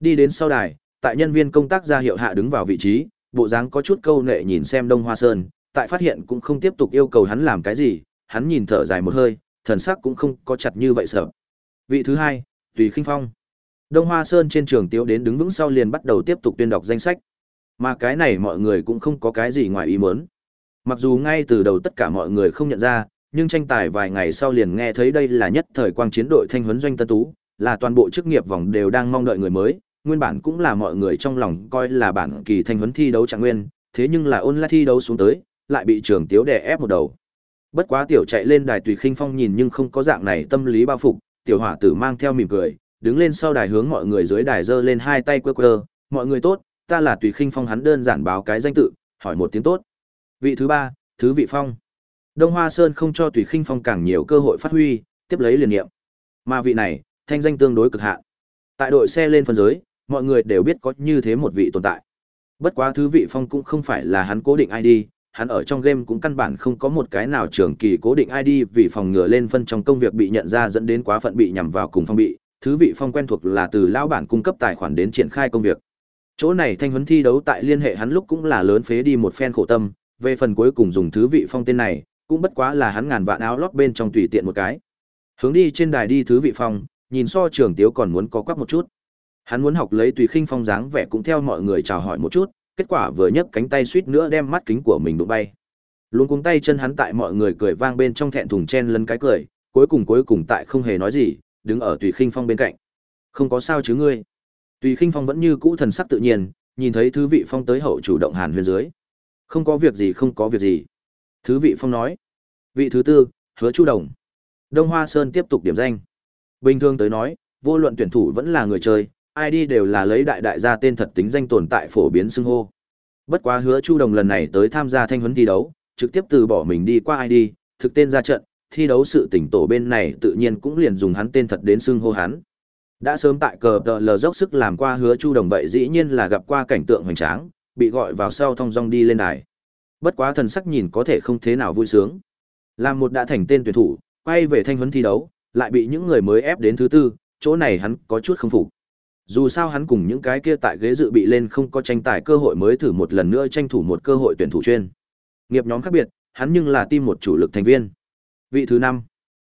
Đi đến sau đài, tại nhân viên công tác ra hiệu hạ đứng vào vị trí, bộ dáng có chút câu nệ nhìn xem Đông Hoa Sơn, tại phát hiện cũng không tiếp tục yêu cầu hắn làm cái gì, hắn nhìn thở dài một hơi, thần sắc cũng không có chặt như vậy sợ. Vị thứ hai, Tùy Khinh Phong. Đông Hoa Sơn trên trường tiếu đến đứng vững sau liền bắt đầu tiếp tục tuyên đọc danh sách. Mà cái này mọi người cũng không có cái gì ngoài ý muốn. Mặc dù ngay từ đầu tất cả mọi người không nhận ra, nhưng tranh tài vài ngày sau liền nghe thấy đây là nhất thời quang chiến đội thanh huấn doanh tân tú, là toàn bộ chức nghiệp vòng đều đang mong đợi người mới, nguyên bản cũng là mọi người trong lòng coi là bản kỳ thanh huấn thi đấu trạng nguyên, thế nhưng là ôn lại thi đấu xuống tới, lại bị trường tiếu đè ép một đầu. Bất quá tiểu chạy lên đài tùy khinh phong nhìn nhưng không có dạng này tâm lý bao phục, tiểu hỏa tử mang theo mỉm cười, đứng lên sau đài hướng mọi người dưới đài giơ lên hai tay quơ quơ, mọi người tốt, ta là tùy khinh phong hắn đơn giản báo cái danh tự, hỏi một tiếng tốt. Vị thứ ba, thứ vị phong. Đông Hoa Sơn không cho tùy khinh phong càng nhiều cơ hội phát huy, tiếp lấy liền nghiệm. Mà vị này, thanh danh tương đối cực hạn. Tại đội xe lên phân giới, mọi người đều biết có như thế một vị tồn tại. Bất quá thứ vị phong cũng không phải là hắn cố định ID, hắn ở trong game cũng căn bản không có một cái nào trưởng kỳ cố định ID vì phòng ngừa lên phân trong công việc bị nhận ra dẫn đến quá phận bị nhằm vào cùng phong bị, thứ vị phong quen thuộc là từ lão bản cung cấp tài khoản đến triển khai công việc. Chỗ này thanh huấn thi đấu tại liên hệ hắn lúc cũng là lớn phế đi một phen khổ tâm, về phần cuối cùng dùng thứ vị phong tên này, cũng bất quá là hắn ngàn vạn áo lót bên trong tùy tiện một cái. Hướng đi trên đài đi thứ vị phong, nhìn so trường tiếu còn muốn có quắc một chút. Hắn muốn học lấy tùy khinh phong dáng vẻ cũng theo mọi người chào hỏi một chút, kết quả vừa nhấc cánh tay suýt nữa đem mắt kính của mình đụng bay. Luôn cuống tay chân hắn tại mọi người cười vang bên trong thẹn thùng chen lấn cái cười, cuối cùng cuối cùng tại không hề nói gì, đứng ở Tùy Khinh Phong bên cạnh. Không có sao chứ ngươi? Tùy Khinh Phong vẫn như cũ thần sắc tự nhiên, nhìn thấy thứ vị phong tới hậu chủ động hàn huyên dưới. Không có việc gì không có việc gì. Thứ vị phong nói. Vị thứ tư, Hứa Chu Đồng. Đông Hoa Sơn tiếp tục điểm danh. Bình thường tới nói, vô luận tuyển thủ vẫn là người chơi, ID đều là lấy đại đại gia tên thật tính danh tồn tại phổ biến xưng hô. Bất quá hứa Chu Đồng lần này tới tham gia thanh huấn thi đấu, trực tiếp từ bỏ mình đi qua ID, thực tên ra trận, thi đấu sự tỉnh tổ bên này tự nhiên cũng liền dùng hắn tên thật đến xưng hô hắn. Đã sớm tại cờ tờ lờ dốc sức làm qua hứa Chu Đồng vậy dĩ nhiên là gặp qua cảnh tượng hoành tráng, bị gọi vào sau thông dong đi lên đài. Bất quá thần sắc nhìn có thể không thế nào vui sướng. Làm một đã thành tên tuyển thủ, quay về thanh huấn thi đấu, lại bị những người mới ép đến thứ tư, chỗ này hắn có chút không phục. Dù sao hắn cùng những cái kia tại ghế dự bị lên không có tranh tài cơ hội mới thử một lần nữa tranh thủ một cơ hội tuyển thủ chuyên. Nghiệp nhóm khác biệt, hắn nhưng là team một chủ lực thành viên. Vị thứ năm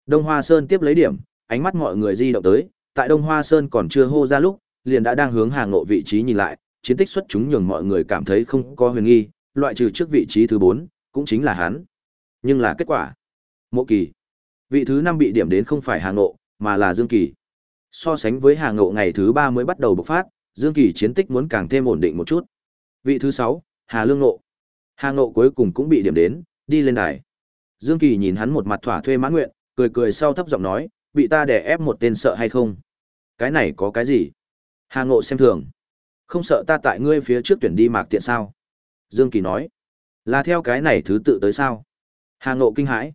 Đông Hoa Sơn tiếp lấy điểm, ánh mắt mọi người di động tới, tại Đông Hoa Sơn còn chưa hô ra lúc, liền đã đang hướng hàng ngộ vị trí nhìn lại, chiến tích xuất chúng nhường mọi người cảm thấy không có huyền nghi, loại trừ trước vị trí thứ bốn cũng chính là hắn. Nhưng là kết quả. Mộ Kỳ. Vị thứ năm bị điểm đến không phải Hà ngộ, mà là Dương Kỳ. So sánh với Hà ngộ ngày thứ ba mới bắt đầu bộc phát, Dương Kỳ chiến tích muốn càng thêm ổn định một chút. Vị thứ sáu Hà Lương Ngộ. Hà Ngộ cuối cùng cũng bị điểm đến, đi lên đài. Dương Kỳ nhìn hắn một mặt thỏa thuê mãn nguyện, cười cười sau thấp giọng nói, bị ta đè ép một tên sợ hay không? Cái này có cái gì? Hà Ngộ xem thường. Không sợ ta tại ngươi phía trước tuyển đi mạc tiện sao? Dương Kỳ nói. Là theo cái này thứ tự tới sao? Hà Ngộ kinh hãi.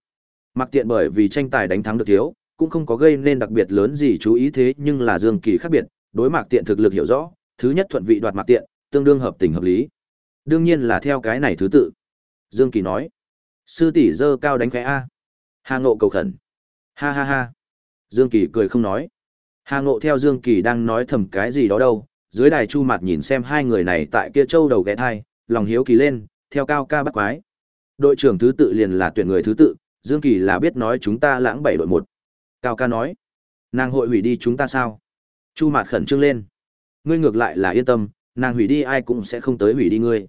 Mặc tiện bởi vì tranh tài đánh thắng được thiếu, cũng không có gây nên đặc biệt lớn gì chú ý thế nhưng là Dương Kỳ khác biệt, đối mạc tiện thực lực hiểu rõ, thứ nhất thuận vị đoạt mạc tiện, tương đương hợp tình hợp lý. Đương nhiên là theo cái này thứ tự. Dương Kỳ nói. Sư tỷ dơ cao đánh khẽ A. Hà Ngộ cầu khẩn. Ha ha ha. Dương Kỳ cười không nói. Hà Ngộ theo Dương Kỳ đang nói thầm cái gì đó đâu, dưới đài chu mặt nhìn xem hai người này tại kia châu đầu ghé thai, lòng hiếu kỳ lên, theo cao ca bắt quái. Đội trưởng thứ tự liền là tuyển người thứ tự, Dương Kỳ là biết nói chúng ta lãng bảy đội một. Cao ca nói, nàng hội hủy đi chúng ta sao? Chu Mạt khẩn trương lên. Ngươi ngược lại là yên tâm, nàng hủy đi ai cũng sẽ không tới hủy đi ngươi.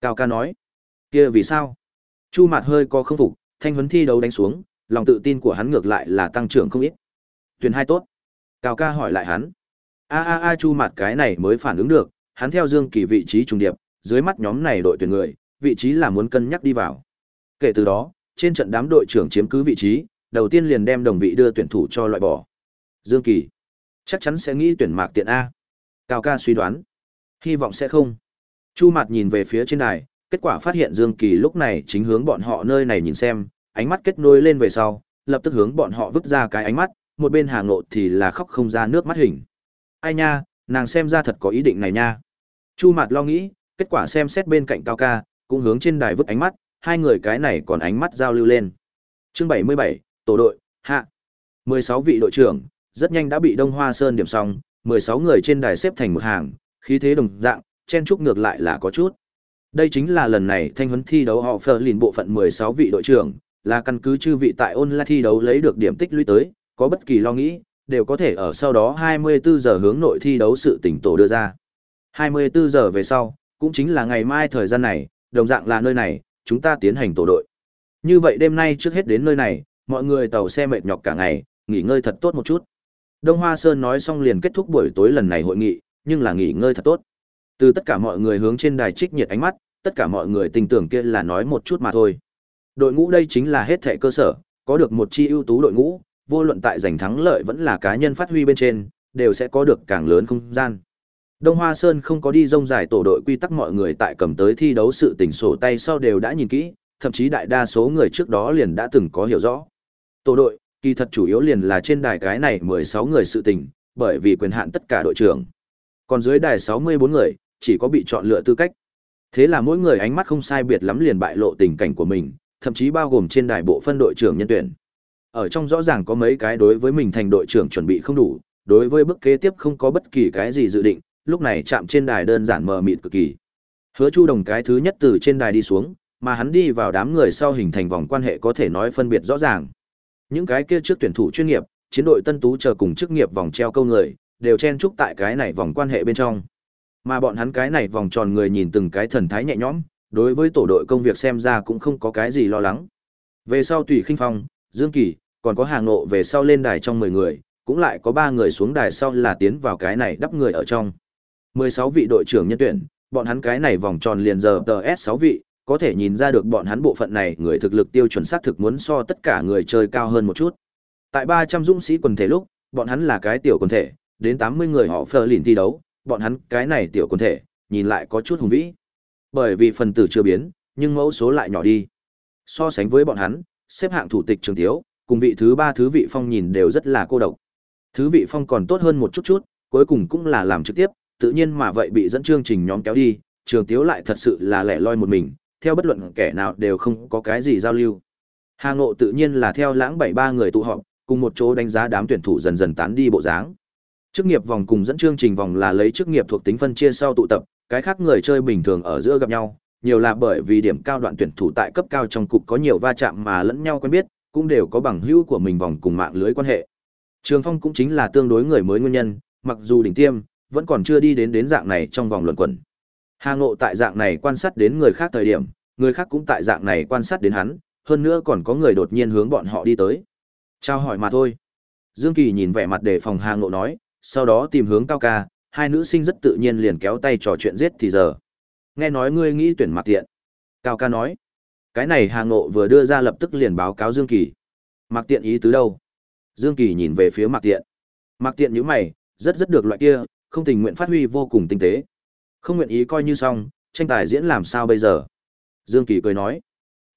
Cao ca nói, kia vì sao? Chu Mạt hơi có không phục, thanh huấn thi đấu đánh xuống, lòng tự tin của hắn ngược lại là tăng trưởng không ít. Tuyển hai tốt. Cao ca hỏi lại hắn. A a a Chu Mạt cái này mới phản ứng được, hắn theo Dương Kỳ vị trí trùng điệp, dưới mắt nhóm này đội tuyển người, vị trí là muốn cân nhắc đi vào. Kể từ đó, trên trận đám đội trưởng chiếm cứ vị trí, đầu tiên liền đem đồng vị đưa tuyển thủ cho loại bỏ. Dương Kỳ chắc chắn sẽ nghĩ tuyển mạc tiện a. Cao ca suy đoán, hy vọng sẽ không. Chu Mạt nhìn về phía trên đài, kết quả phát hiện Dương Kỳ lúc này chính hướng bọn họ nơi này nhìn xem, ánh mắt kết nối lên về sau, lập tức hướng bọn họ vứt ra cái ánh mắt, một bên Hà Ngộ thì là khóc không ra nước mắt hình. Ai nha, nàng xem ra thật có ý định này nha. Chu Mạt lo nghĩ, kết quả xem xét bên cạnh Cao ca, cũng hướng trên đài vứt ánh mắt, hai người cái này còn ánh mắt giao lưu lên. Chương 77, tổ đội, hạ. 16 vị đội trưởng, rất nhanh đã bị Đông Hoa Sơn điểm xong, 16 người trên đài xếp thành một hàng, khí thế đồng dạng, chen trúc ngược lại là có chút. Đây chính là lần này thanh huấn thi đấu họ phờ lìn bộ phận 16 vị đội trưởng, là căn cứ chư vị tại online thi đấu lấy được điểm tích lũy tới, có bất kỳ lo nghĩ, đều có thể ở sau đó 24 giờ hướng nội thi đấu sự tỉnh tổ đưa ra. 24 giờ về sau, cũng chính là ngày mai thời gian này, đồng dạng là nơi này, chúng ta tiến hành tổ đội. Như vậy đêm nay trước hết đến nơi này, mọi người tàu xe mệt nhọc cả ngày, nghỉ ngơi thật tốt một chút. Đông Hoa Sơn nói xong liền kết thúc buổi tối lần này hội nghị, nhưng là nghỉ ngơi thật tốt. Từ tất cả mọi người hướng trên đài trích nhiệt ánh mắt, tất cả mọi người tin tưởng kia là nói một chút mà thôi. Đội ngũ đây chính là hết thệ cơ sở, có được một chi ưu tú đội ngũ, vô luận tại giành thắng lợi vẫn là cá nhân phát huy bên trên, đều sẽ có được càng lớn không gian. Đông Hoa Sơn không có đi rông giải tổ đội quy tắc mọi người tại cầm tới thi đấu sự tình sổ tay sau đều đã nhìn kỹ, thậm chí đại đa số người trước đó liền đã từng có hiểu rõ. Tổ đội, kỳ thật chủ yếu liền là trên đài cái này 16 người sự tình, bởi vì quyền hạn tất cả đội trưởng. Còn dưới đài 64 người, chỉ có bị chọn lựa tư cách. Thế là mỗi người ánh mắt không sai biệt lắm liền bại lộ tình cảnh của mình, thậm chí bao gồm trên đài bộ phân đội trưởng nhân tuyển. Ở trong rõ ràng có mấy cái đối với mình thành đội trưởng chuẩn bị không đủ, đối với bước kế tiếp không có bất kỳ cái gì dự định, lúc này chạm trên đài đơn giản mờ mịt cực kỳ. Hứa Chu Đồng cái thứ nhất từ trên đài đi xuống, mà hắn đi vào đám người sau hình thành vòng quan hệ có thể nói phân biệt rõ ràng. Những cái kia trước tuyển thủ chuyên nghiệp, chiến đội tân tú chờ cùng chức nghiệp vòng treo câu người, đều chen chúc tại cái này vòng quan hệ bên trong. Mà bọn hắn cái này vòng tròn người nhìn từng cái thần thái nhẹ nhõm, đối với tổ đội công việc xem ra cũng không có cái gì lo lắng. Về sau tùy khinh phong, Dương Kỳ, còn có hàng nộ về sau lên đài trong 10 người, cũng lại có 3 người xuống đài sau là tiến vào cái này đắp người ở trong. 16 vị đội trưởng nhân tuyển, bọn hắn cái này vòng tròn liền giờ s 6 vị, có thể nhìn ra được bọn hắn bộ phận này người thực lực tiêu chuẩn xác thực muốn so tất cả người chơi cao hơn một chút. Tại 300 dũng sĩ quần thể lúc, bọn hắn là cái tiểu quần thể, đến 80 người họ phờ lìn thi đấu, bọn hắn cái này tiểu quần thể, nhìn lại có chút hùng vĩ. Bởi vì phần tử chưa biến, nhưng mẫu số lại nhỏ đi. So sánh với bọn hắn, xếp hạng thủ tịch trường thiếu, cùng vị thứ ba thứ vị phong nhìn đều rất là cô độc. Thứ vị phong còn tốt hơn một chút chút, cuối cùng cũng là làm trực tiếp, tự nhiên mà vậy bị dẫn chương trình nhóm kéo đi, trường tiếu lại thật sự là lẻ loi một mình, theo bất luận kẻ nào đều không có cái gì giao lưu. Hà Ngộ tự nhiên là theo lãng bảy ba người tụ họp, cùng một chỗ đánh giá đám tuyển thủ dần dần tán đi bộ dáng. Chức nghiệp vòng cùng dẫn chương trình vòng là lấy chức nghiệp thuộc tính phân chia sau tụ tập, cái khác người chơi bình thường ở giữa gặp nhau, nhiều là bởi vì điểm cao đoạn tuyển thủ tại cấp cao trong cục có nhiều va chạm mà lẫn nhau quen biết, cũng đều có bằng hữu của mình vòng cùng mạng lưới quan hệ. Trường Phong cũng chính là tương đối người mới nguyên nhân, mặc dù đỉnh tiêm, vẫn còn chưa đi đến đến dạng này trong vòng luận quẩn. Hà Ngộ tại dạng này quan sát đến người khác thời điểm, người khác cũng tại dạng này quan sát đến hắn, hơn nữa còn có người đột nhiên hướng bọn họ đi tới. Chào hỏi mà thôi. Dương Kỳ nhìn vẻ mặt đề phòng Hà Ngộ nói, sau đó tìm hướng Cao Ca, hai nữ sinh rất tự nhiên liền kéo tay trò chuyện giết thì giờ. Nghe nói ngươi nghĩ tuyển Mặc Tiện. Cao Ca nói, cái này Hà Ngộ vừa đưa ra lập tức liền báo cáo Dương Kỳ. Mặc Tiện ý tứ đâu? Dương Kỳ nhìn về phía Mặc Tiện. Mặc Tiện như mày, rất rất được loại kia, không tình nguyện phát huy vô cùng tinh tế. Không nguyện ý coi như xong, tranh tài diễn làm sao bây giờ? Dương Kỳ cười nói,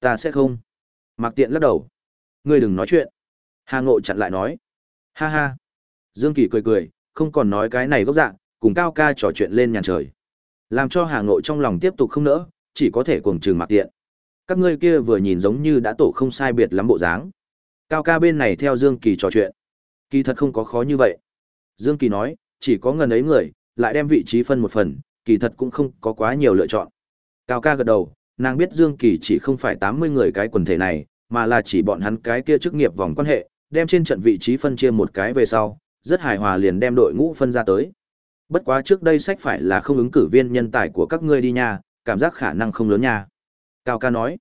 ta sẽ không. Mạc Tiện lắc đầu. Ngươi đừng nói chuyện. Hà Ngộ chặn lại nói. Ha ha. Dương Kỳ cười cười, không còn nói cái này gốc dạng, cùng Cao ca trò chuyện lên nhàn trời. Làm cho Hà Ngộ trong lòng tiếp tục không nỡ, chỉ có thể cuồng trừng Mạc Tiện. Các ngươi kia vừa nhìn giống như đã tổ không sai biệt lắm bộ dáng. Cao ca bên này theo Dương Kỳ trò chuyện. Kỳ thật không có khó như vậy. Dương Kỳ nói, chỉ có ngần ấy người, lại đem vị trí phân một phần, kỳ thật cũng không có quá nhiều lựa chọn. Cao ca gật đầu, nàng biết Dương Kỳ chỉ không phải 80 người cái quần thể này, mà là chỉ bọn hắn cái kia chức nghiệp vòng quan hệ, đem trên trận vị trí phân chia một cái về sau, rất hài hòa liền đem đội ngũ phân ra tới. Bất quá trước đây sách phải là không ứng cử viên nhân tài của các ngươi đi nha, cảm giác khả năng không lớn nha. Cao ca nói,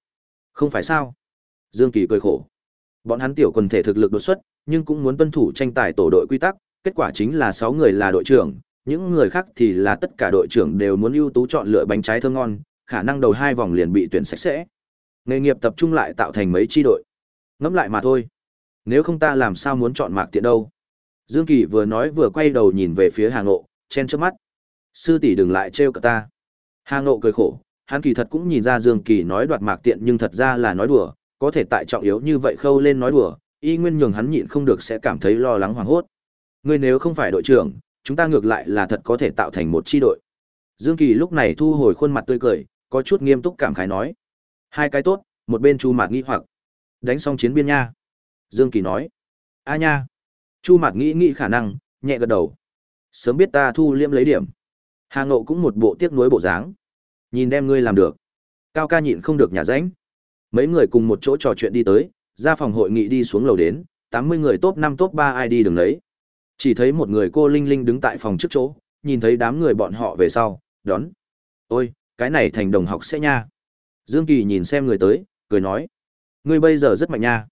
không phải sao. Dương Kỳ cười khổ. Bọn hắn tiểu quần thể thực lực đột xuất, nhưng cũng muốn tuân thủ tranh tài tổ đội quy tắc, kết quả chính là 6 người là đội trưởng, những người khác thì là tất cả đội trưởng đều muốn ưu tú chọn lựa bánh trái thơm ngon, khả năng đầu hai vòng liền bị tuyển sạch sẽ. Nghề nghiệp tập trung lại tạo thành mấy chi đội. Ngẫm lại mà thôi. Nếu không ta làm sao muốn chọn Mạc Tiện đâu? Dương Kỳ vừa nói vừa quay đầu nhìn về phía Hà Ngộ, chen chớp mắt. Sư tỷ đừng lại trêu cả ta. Hà Ngộ cười khổ, hắn kỳ thật cũng nhìn ra Dương Kỳ nói đoạt Mạc Tiện nhưng thật ra là nói đùa, có thể tại trọng yếu như vậy khâu lên nói đùa, y nguyên nhường hắn nhịn không được sẽ cảm thấy lo lắng hoảng hốt. Ngươi nếu không phải đội trưởng, chúng ta ngược lại là thật có thể tạo thành một chi đội. Dương Kỳ lúc này thu hồi khuôn mặt tươi cười, có chút nghiêm túc cảm khái nói. Hai cái tốt, một bên Chu Mạt nghĩ hoặc. Đánh xong chiến biên nha. Dương Kỳ nói. A nha. Chu Mạt nghĩ nghĩ khả năng, nhẹ gật đầu. Sớm biết ta thu liễm lấy điểm. Hà Ngộ cũng một bộ tiếc nuối bộ dáng. Nhìn đem ngươi làm được. Cao ca nhịn không được nhà ránh. Mấy người cùng một chỗ trò chuyện đi tới, ra phòng hội nghị đi xuống lầu đến, 80 người top năm top ba ai đi đường lấy. Chỉ thấy một người cô Linh Linh đứng tại phòng trước chỗ, nhìn thấy đám người bọn họ về sau, đón. Ôi, cái này thành đồng học sẽ nha. Dương Kỳ nhìn xem người tới, cười nói. Ngươi bây giờ rất mạnh nha.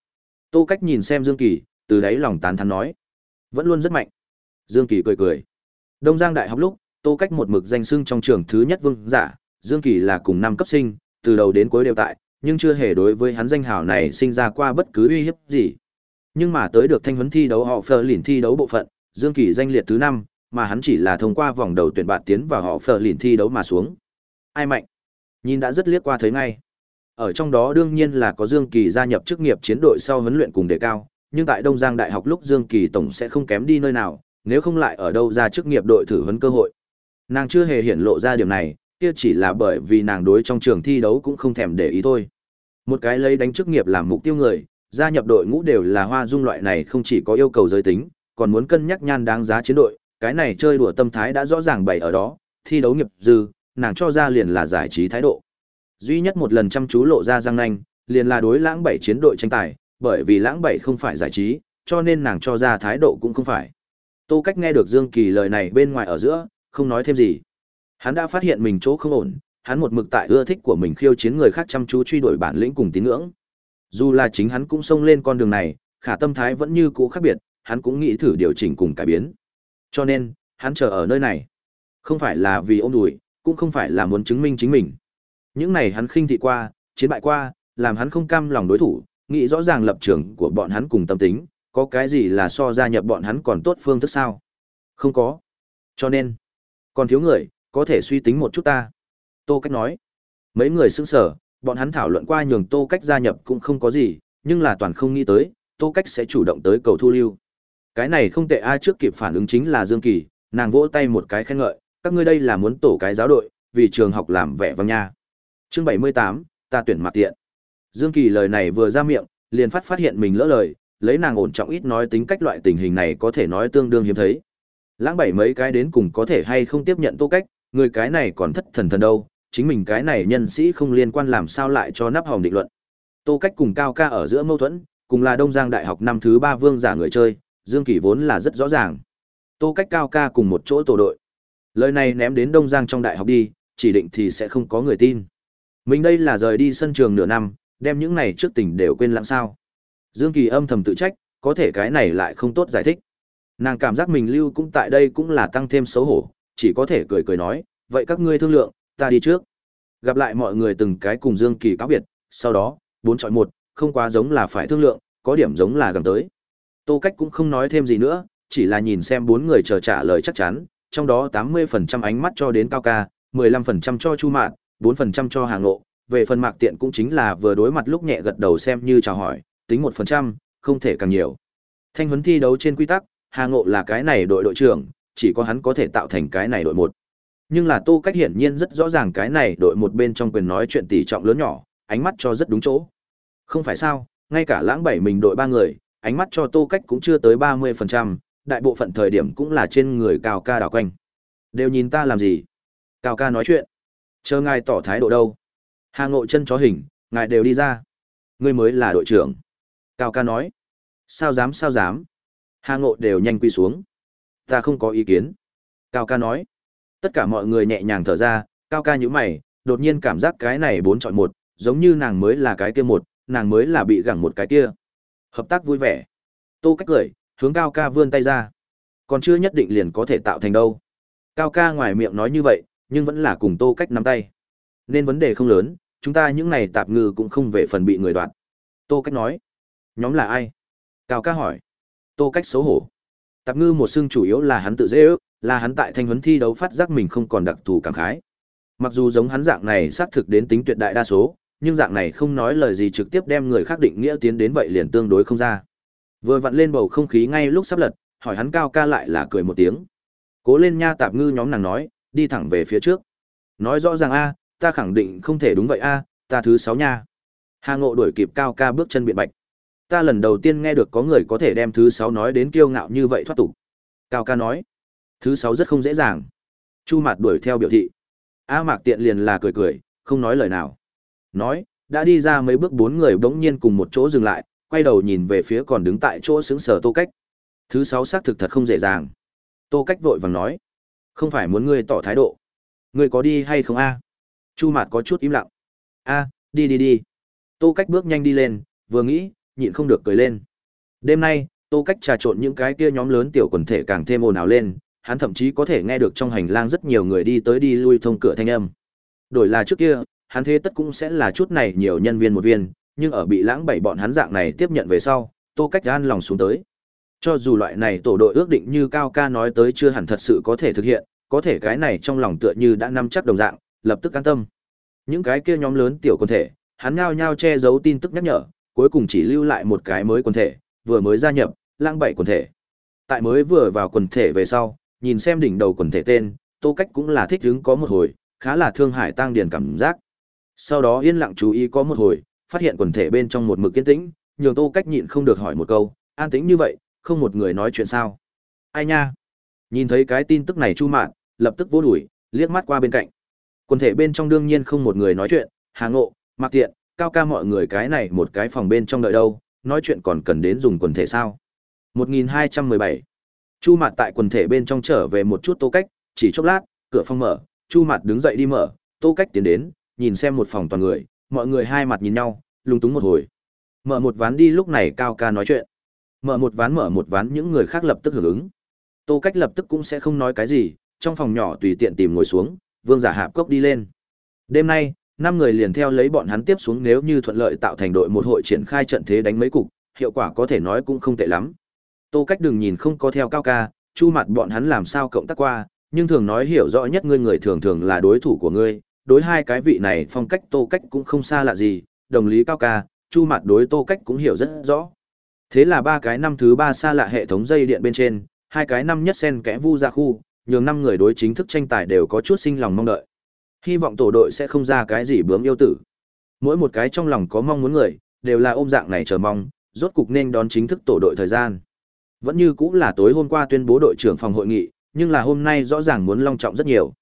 Tô Cách nhìn xem Dương Kỳ, từ đáy lòng tán thán nói. Vẫn luôn rất mạnh. Dương Kỳ cười cười. Đông Giang Đại học lúc, Tô Cách một mực danh sưng trong trường thứ nhất vương giả, Dương Kỳ là cùng năm cấp sinh, từ đầu đến cuối đều tại, nhưng chưa hề đối với hắn danh hào này sinh ra qua bất cứ uy hiếp gì. Nhưng mà tới được thanh huấn thi đấu họ phờ lìn thi đấu bộ phận, Dương Kỳ danh liệt thứ năm, mà hắn chỉ là thông qua vòng đầu tuyển bạn tiến vào họ phờ lìn thi đấu mà xuống. Ai mạnh? Nhìn đã rất liếc qua thấy ngay. Ở trong đó đương nhiên là có Dương Kỳ gia nhập chức nghiệp chiến đội sau huấn luyện cùng đề cao, nhưng tại Đông Giang Đại học lúc Dương Kỳ tổng sẽ không kém đi nơi nào, nếu không lại ở đâu ra chức nghiệp đội thử huấn cơ hội. Nàng chưa hề hiển lộ ra điểm này, kia chỉ là bởi vì nàng đối trong trường thi đấu cũng không thèm để ý thôi. Một cái lấy đánh chức nghiệp làm mục tiêu người, gia nhập đội ngũ đều là hoa dung loại này không chỉ có yêu cầu giới tính, còn muốn cân nhắc nhan đáng giá chiến đội, cái này chơi đùa tâm thái đã rõ ràng bày ở đó, thi đấu nghiệp dư, nàng cho ra liền là giải trí thái độ. Duy nhất một lần chăm chú lộ ra răng nanh, liền là đối lãng bảy chiến đội tranh tài, bởi vì lãng bảy không phải giải trí, cho nên nàng cho ra thái độ cũng không phải. Tô Cách nghe được Dương Kỳ lời này bên ngoài ở giữa, không nói thêm gì. Hắn đã phát hiện mình chỗ không ổn, hắn một mực tại ưa thích của mình khiêu chiến người khác chăm chú truy đuổi bản lĩnh cùng tín ngưỡng. Dù là chính hắn cũng xông lên con đường này, khả tâm thái vẫn như cũ khác biệt, hắn cũng nghĩ thử điều chỉnh cùng cải biến. Cho nên, hắn chờ ở nơi này. Không phải là vì ôm đùi, cũng không phải là muốn chứng minh chính mình. Những này hắn khinh thị qua, chiến bại qua, làm hắn không cam lòng đối thủ, nghĩ rõ ràng lập trường của bọn hắn cùng tâm tính, có cái gì là so gia nhập bọn hắn còn tốt phương thức sao? Không có. Cho nên, còn thiếu người, có thể suy tính một chút ta. Tô Cách nói. Mấy người sững sở, bọn hắn thảo luận qua nhường Tô Cách gia nhập cũng không có gì, nhưng là toàn không nghĩ tới, Tô Cách sẽ chủ động tới cầu thu lưu. Cái này không tệ ai trước kịp phản ứng chính là Dương Kỳ, nàng vỗ tay một cái khen ngợi, các ngươi đây là muốn tổ cái giáo đội, vì trường học làm vẻ vang nha. Chương 78, ta tuyển mặt tiện. Dương Kỳ lời này vừa ra miệng, liền phát phát hiện mình lỡ lời, lấy nàng ổn trọng ít nói tính cách loại tình hình này có thể nói tương đương hiếm thấy. Lãng bảy mấy cái đến cùng có thể hay không tiếp nhận Tô Cách, người cái này còn thất thần thần đâu, chính mình cái này nhân sĩ không liên quan làm sao lại cho nắp hòm định luận. Tô Cách cùng Cao Ca ở giữa mâu thuẫn, cùng là Đông Giang Đại học năm thứ ba vương giả người chơi, Dương Kỳ vốn là rất rõ ràng. Tô Cách Cao Ca cùng một chỗ tổ đội. Lời này ném đến Đông Giang trong đại học đi, chỉ định thì sẽ không có người tin. Mình đây là rời đi sân trường nửa năm, đem những này trước tỉnh đều quên lãng sao. Dương Kỳ âm thầm tự trách, có thể cái này lại không tốt giải thích. Nàng cảm giác mình lưu cũng tại đây cũng là tăng thêm xấu hổ, chỉ có thể cười cười nói, vậy các ngươi thương lượng, ta đi trước. Gặp lại mọi người từng cái cùng Dương Kỳ cáo biệt, sau đó, bốn chọi một, không quá giống là phải thương lượng, có điểm giống là gần tới. Tô Cách cũng không nói thêm gì nữa, chỉ là nhìn xem bốn người chờ trả lời chắc chắn, trong đó 80% ánh mắt cho đến Cao Ca, 15% cho Chu Mạn, 4% cho Hà Ngộ, về phần Mạc Tiện cũng chính là vừa đối mặt lúc nhẹ gật đầu xem như chào hỏi, tính 1%, không thể càng nhiều. Thanh huấn thi đấu trên quy tắc, Hà Ngộ là cái này đội đội trưởng, chỉ có hắn có thể tạo thành cái này đội một. Nhưng là Tô Cách hiển nhiên rất rõ ràng cái này đội một bên trong quyền nói chuyện tỷ trọng lớn nhỏ, ánh mắt cho rất đúng chỗ. Không phải sao, ngay cả lãng bảy mình đội ba người, ánh mắt cho Tô Cách cũng chưa tới 30%, đại bộ phận thời điểm cũng là trên người Cao Ca đảo quanh. Đều nhìn ta làm gì? Cao Ca nói chuyện. Chờ ngài tỏ thái độ đâu? Hà Ngộ chân chó hình, ngài đều đi ra. Ngươi mới là đội trưởng. Cao Ca nói. Sao dám sao dám? Hà Ngộ đều nhanh quy xuống. Ta không có ý kiến. Cao Ca nói. Tất cả mọi người nhẹ nhàng thở ra, Cao Ca nhíu mày, đột nhiên cảm giác cái này bốn chọn một, giống như nàng mới là cái kia một, nàng mới là bị gẳng một cái kia. Hợp tác vui vẻ. Tô cách cười, hướng cao ca vươn tay ra. Còn chưa nhất định liền có thể tạo thành đâu. Cao ca ngoài miệng nói như vậy, nhưng vẫn là cùng Tô Cách nắm tay. Nên vấn đề không lớn, chúng ta những này tạp ngư cũng không về phần bị người đoạt. Tô Cách nói. Nhóm là ai? Cao ca hỏi. Tô Cách xấu hổ. Tạp ngư một xương chủ yếu là hắn tự dễ ước, là hắn tại thanh huấn thi đấu phát giác mình không còn đặc thù cảm khái. Mặc dù giống hắn dạng này xác thực đến tính tuyệt đại đa số, nhưng dạng này không nói lời gì trực tiếp đem người khác định nghĩa tiến đến vậy liền tương đối không ra. Vừa vặn lên bầu không khí ngay lúc sắp lật, hỏi hắn cao ca lại là cười một tiếng. Cố lên nha tạp ngư nhóm nàng nói, đi thẳng về phía trước. Nói rõ ràng a, ta khẳng định không thể đúng vậy a, ta thứ sáu nha. Hà Ngộ đuổi kịp cao ca bước chân biện bạch. Ta lần đầu tiên nghe được có người có thể đem thứ sáu nói đến kiêu ngạo như vậy thoát tục. Cao ca nói, thứ sáu rất không dễ dàng. Chu Mạt đuổi theo biểu thị. A Mạc tiện liền là cười cười, không nói lời nào. Nói, đã đi ra mấy bước bốn người bỗng nhiên cùng một chỗ dừng lại, quay đầu nhìn về phía còn đứng tại chỗ xứng sở Tô Cách. Thứ sáu xác thực thật không dễ dàng. Tô Cách vội vàng nói, không phải muốn ngươi tỏ thái độ. Ngươi có đi hay không a? Chu Mạt có chút im lặng. A, đi đi đi. Tô Cách bước nhanh đi lên, vừa nghĩ, nhịn không được cười lên. Đêm nay, Tô Cách trà trộn những cái kia nhóm lớn tiểu quần thể càng thêm ồn ào lên, hắn thậm chí có thể nghe được trong hành lang rất nhiều người đi tới đi lui thông cửa thanh âm. Đổi là trước kia, hắn thế tất cũng sẽ là chút này nhiều nhân viên một viên, nhưng ở bị lãng bảy bọn hắn dạng này tiếp nhận về sau, Tô Cách gan lòng xuống tới. Cho dù loại này tổ đội ước định như Cao Ca nói tới chưa hẳn thật sự có thể thực hiện, có thể cái này trong lòng tựa như đã nắm chắc đồng dạng, lập tức an tâm. Những cái kia nhóm lớn tiểu quần thể, hắn nhao nhao che giấu tin tức nhắc nhở, cuối cùng chỉ lưu lại một cái mới quần thể, vừa mới gia nhập, lãng bảy quần thể. Tại mới vừa vào quần thể về sau, nhìn xem đỉnh đầu quần thể tên, Tô Cách cũng là thích hứng có một hồi, khá là thương hải tăng điển cảm giác. Sau đó yên lặng chú ý có một hồi, phát hiện quần thể bên trong một mực kiên tĩnh, nhường Tô Cách nhịn không được hỏi một câu, an tĩnh như vậy, không một người nói chuyện sao? Ai nha? Nhìn thấy cái tin tức này Chu Mạn, lập tức vô đuổi, liếc mắt qua bên cạnh. Quần thể bên trong đương nhiên không một người nói chuyện, Hà Ngộ, Mạc Tiện, Cao Ca mọi người cái này một cái phòng bên trong đợi đâu, nói chuyện còn cần đến dùng quần thể sao? 1217 Chu Mạt tại quần thể bên trong trở về một chút Tô Cách, chỉ chốc lát, cửa phòng mở, Chu Mạt đứng dậy đi mở, Tô Cách tiến đến, nhìn xem một phòng toàn người, mọi người hai mặt nhìn nhau, lung túng một hồi. Mở một ván đi lúc này Cao Ca nói chuyện. Mở một ván mở một ván những người khác lập tức hưởng ứng. Tô Cách lập tức cũng sẽ không nói cái gì, trong phòng nhỏ tùy tiện tìm ngồi xuống, Vương Giả Hạp cốc đi lên. Đêm nay, năm người liền theo lấy bọn hắn tiếp xuống nếu như thuận lợi tạo thành đội một hội triển khai trận thế đánh mấy cục, hiệu quả có thể nói cũng không tệ lắm. Tô Cách đừng nhìn không có theo cao ca, chu mặt bọn hắn làm sao cộng tác qua, nhưng thường nói hiểu rõ nhất ngươi người thường thường là đối thủ của ngươi, đối hai cái vị này phong cách Tô Cách cũng không xa lạ gì, đồng lý cao ca, chu mặt đối Tô Cách cũng hiểu rất rõ. Thế là ba cái năm thứ ba xa lạ hệ thống dây điện bên trên, hai cái năm nhất sen kẽ vu ra khu, nhường năm người đối chính thức tranh tài đều có chút sinh lòng mong đợi. Hy vọng tổ đội sẽ không ra cái gì bướm yêu tử. Mỗi một cái trong lòng có mong muốn người, đều là ôm dạng này chờ mong, rốt cục nên đón chính thức tổ đội thời gian. Vẫn như cũng là tối hôm qua tuyên bố đội trưởng phòng hội nghị, nhưng là hôm nay rõ ràng muốn long trọng rất nhiều.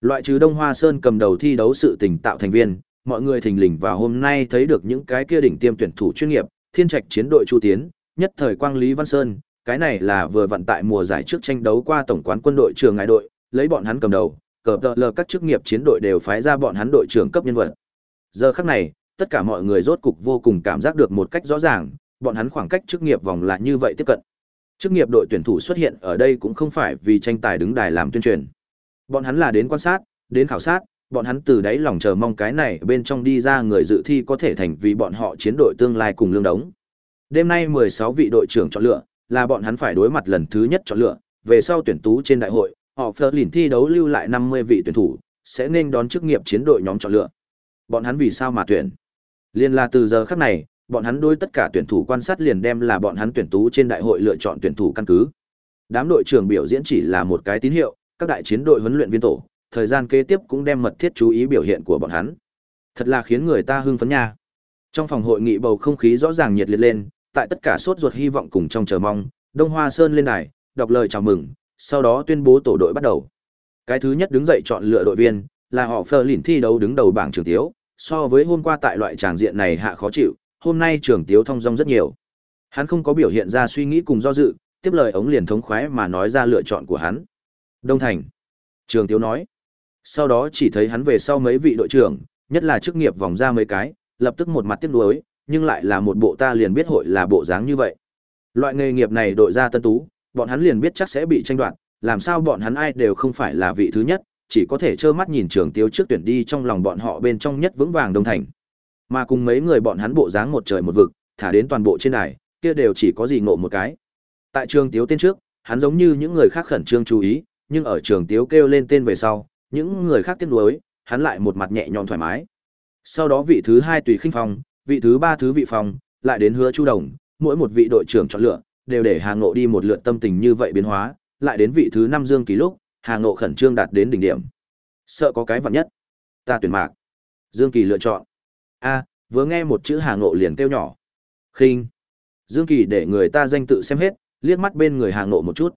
Loại trừ Đông Hoa Sơn cầm đầu thi đấu sự tình tạo thành viên, mọi người thình lình và hôm nay thấy được những cái kia đỉnh tiêm tuyển thủ chuyên nghiệp, thiên trạch chiến đội Chu Tiến, nhất thời Quang Lý Văn Sơn, cái này là vừa vận tại mùa giải trước tranh đấu qua tổng quán quân đội trường ngài đội, lấy bọn hắn cầm đầu, cờ tờ lờ các chức nghiệp chiến đội đều phái ra bọn hắn đội trưởng cấp nhân vật. Giờ khắc này, tất cả mọi người rốt cục vô cùng cảm giác được một cách rõ ràng, bọn hắn khoảng cách chức nghiệp vòng là như vậy tiếp cận. Chức nghiệp đội tuyển thủ xuất hiện ở đây cũng không phải vì tranh tài đứng đài làm tuyên truyền. Bọn hắn là đến quan sát, đến khảo sát, bọn hắn từ đáy lòng chờ mong cái này bên trong đi ra người dự thi có thể thành vì bọn họ chiến đội tương lai cùng lương đống. Đêm nay 16 vị đội trưởng chọn lựa, là bọn hắn phải đối mặt lần thứ nhất chọn lựa, về sau tuyển tú trên đại hội, họ phờ lìn thi đấu lưu lại 50 vị tuyển thủ, sẽ nên đón chức nghiệp chiến đội nhóm chọn lựa. Bọn hắn vì sao mà tuyển? Liên là từ giờ khắc này, bọn hắn đối tất cả tuyển thủ quan sát liền đem là bọn hắn tuyển tú trên đại hội lựa chọn tuyển thủ căn cứ. Đám đội trưởng biểu diễn chỉ là một cái tín hiệu, các đại chiến đội huấn luyện viên tổ, thời gian kế tiếp cũng đem mật thiết chú ý biểu hiện của bọn hắn. Thật là khiến người ta hưng phấn nha. Trong phòng hội nghị bầu không khí rõ ràng nhiệt liệt lên, tại tất cả sốt ruột hy vọng cùng trong chờ mong, Đông Hoa Sơn lên đài, đọc lời chào mừng, sau đó tuyên bố tổ đội bắt đầu. Cái thứ nhất đứng dậy chọn lựa đội viên, là họ Phờ Lìn thi đấu đứng đầu bảng trường thiếu, so với hôm qua tại loại tràng diện này hạ khó chịu, hôm nay trường tiếu thông dong rất nhiều. Hắn không có biểu hiện ra suy nghĩ cùng do dự, tiếp lời ống liền thống khoái mà nói ra lựa chọn của hắn. Đông Thành. Trường tiếu nói. Sau đó chỉ thấy hắn về sau mấy vị đội trưởng, nhất là chức nghiệp vòng ra mấy cái, lập tức một mặt tiếc nuối, nhưng lại là một bộ ta liền biết hội là bộ dáng như vậy. Loại nghề nghiệp này đội ra tân tú, bọn hắn liền biết chắc sẽ bị tranh đoạt, làm sao bọn hắn ai đều không phải là vị thứ nhất, chỉ có thể trơ mắt nhìn trường tiếu trước tuyển đi trong lòng bọn họ bên trong nhất vững vàng đông thành. Mà cùng mấy người bọn hắn bộ dáng một trời một vực, thả đến toàn bộ trên đài, kia đều chỉ có gì ngộ một cái. Tại trường tiếu tên trước, hắn giống như những người khác khẩn trương chú ý, nhưng ở trường tiếu kêu lên tên về sau, những người khác tiếc nuối, hắn lại một mặt nhẹ nhõm thoải mái. Sau đó vị thứ hai tùy khinh phong, vị thứ ba thứ vị phong, lại đến hứa chu đồng, mỗi một vị đội trưởng chọn lựa, đều để Hà Ngộ đi một lượt tâm tình như vậy biến hóa, lại đến vị thứ năm Dương Kỳ lúc, Hà Ngộ khẩn trương đạt đến đỉnh điểm. Sợ có cái vặn nhất. Ta tuyển mạc. Dương Kỳ lựa chọn. A, vừa nghe một chữ Hà Ngộ liền kêu nhỏ. Khinh. Dương Kỳ để người ta danh tự xem hết, liếc mắt bên người Hà Ngộ một chút.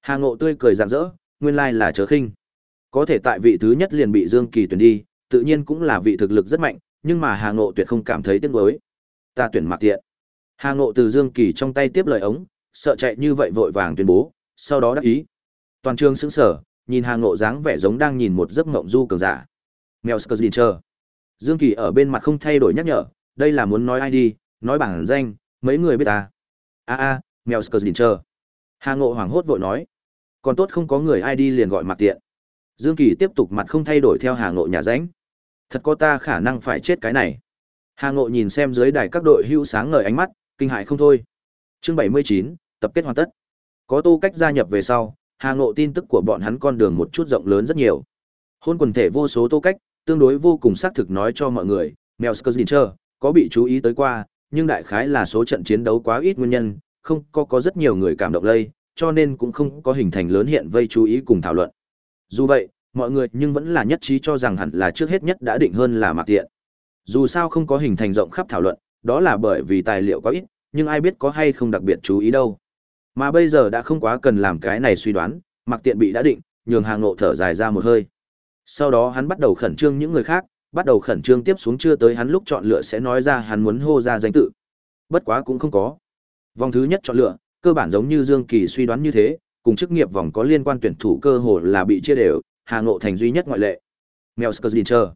Hà Ngộ tươi cười rạng rỡ, nguyên lai là chớ khinh. Có thể tại vị thứ nhất liền bị Dương Kỳ tuyển đi, tự nhiên cũng là vị thực lực rất mạnh, nhưng mà Hà Ngộ tuyệt không cảm thấy tiếc nuối. Ta tuyển Mạc Tiện. Hà Ngộ từ Dương Kỳ trong tay tiếp lời ống, sợ chạy như vậy vội vàng tuyên bố, sau đó đáp ý. Toàn trường sững sờ, nhìn Hà Ngộ dáng vẻ giống đang nhìn một giấc mộng du cường giả. Mèo chờ. Dương Kỳ ở bên mặt không thay đổi nhắc nhở, đây là muốn nói ai đi, nói bảng danh, mấy người biết ta. A a, Mèo chờ. Hà Ngộ hoảng hốt vội nói, còn tốt không có người ai đi liền gọi mặt tiện. Dương Kỳ tiếp tục mặt không thay đổi theo Hà Ngộ nhà ránh. Thật có ta khả năng phải chết cái này. Hà Ngộ nhìn xem dưới đài các đội hưu sáng ngời ánh mắt, kinh hại không thôi. Chương 79, tập kết hoàn tất. Có tu Cách gia nhập về sau, Hà Ngộ tin tức của bọn hắn con đường một chút rộng lớn rất nhiều. Hôn quần thể vô số Tô Cách, tương đối vô cùng xác thực nói cho mọi người, Mel Skrzincher có bị chú ý tới qua, nhưng đại khái là số trận chiến đấu quá ít nguyên nhân, không có có rất nhiều người cảm động lây, cho nên cũng không có hình thành lớn hiện vây chú ý cùng thảo luận. Dù vậy, mọi người nhưng vẫn là nhất trí cho rằng hẳn là trước hết nhất đã định hơn là Mạc Tiện. Dù sao không có hình thành rộng khắp thảo luận, đó là bởi vì tài liệu quá ít, nhưng ai biết có hay không đặc biệt chú ý đâu. Mà bây giờ đã không quá cần làm cái này suy đoán, mặc Tiện bị đã định, nhường Hàng Ngộ thở dài ra một hơi. Sau đó hắn bắt đầu khẩn trương những người khác, bắt đầu khẩn trương tiếp xuống chưa tới hắn lúc chọn lựa sẽ nói ra hắn muốn hô ra danh tự. Bất quá cũng không có. Vòng thứ nhất chọn lựa, cơ bản giống như Dương Kỳ suy đoán như thế, cùng chức nghiệp vòng có liên quan tuyển thủ cơ hồ là bị chia đều, Hà Ngộ thành duy nhất ngoại lệ. Mèo chờ.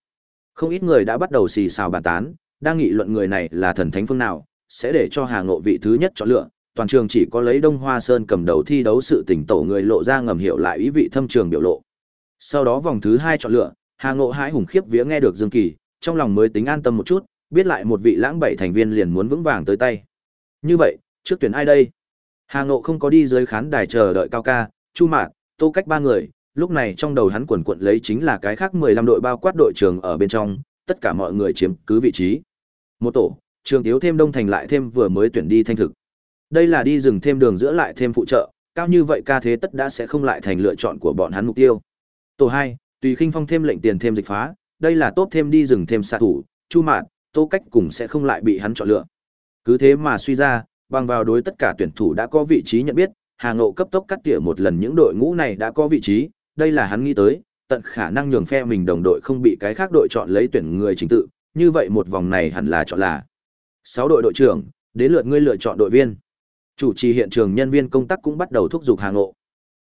Không ít người đã bắt đầu xì xào bàn tán, đang nghị luận người này là thần thánh phương nào, sẽ để cho Hà Ngộ vị thứ nhất chọn lựa. Toàn trường chỉ có lấy Đông Hoa Sơn cầm đầu thi đấu sự tình tổ người lộ ra ngầm hiểu lại ý vị thâm trường biểu lộ. Sau đó vòng thứ hai chọn lựa, Hà Ngộ hãi hùng khiếp vía nghe được Dương Kỳ, trong lòng mới tính an tâm một chút, biết lại một vị lãng bảy thành viên liền muốn vững vàng tới tay. Như vậy, trước tuyển ai đây? Hà Ngộ không có đi dưới khán đài chờ đợi cao ca, Chu Mạn, Tô Cách ba người, lúc này trong đầu hắn quần quận lấy chính là cái khác 15 đội bao quát đội trường ở bên trong, tất cả mọi người chiếm cứ vị trí. Một tổ, trường thiếu thêm đông thành lại thêm vừa mới tuyển đi thanh thực. Đây là đi rừng thêm đường giữa lại thêm phụ trợ, cao như vậy ca thế tất đã sẽ không lại thành lựa chọn của bọn hắn mục tiêu. Tổ hai, tùy khinh phong thêm lệnh tiền thêm dịch phá, đây là tốt thêm đi rừng thêm xạ thủ, chu mạn, tô cách cùng sẽ không lại bị hắn chọn lựa. Cứ thế mà suy ra, bằng vào đối tất cả tuyển thủ đã có vị trí nhận biết, Hà Ngộ cấp tốc cắt tỉa một lần những đội ngũ này đã có vị trí, đây là hắn nghĩ tới, tận khả năng nhường phe mình đồng đội không bị cái khác đội chọn lấy tuyển người chính tự, như vậy một vòng này hẳn là chọn là Sáu đội đội trưởng, đến lượt ngươi lựa chọn đội viên. Chủ trì hiện trường nhân viên công tác cũng bắt đầu thúc giục Hà Ngộ.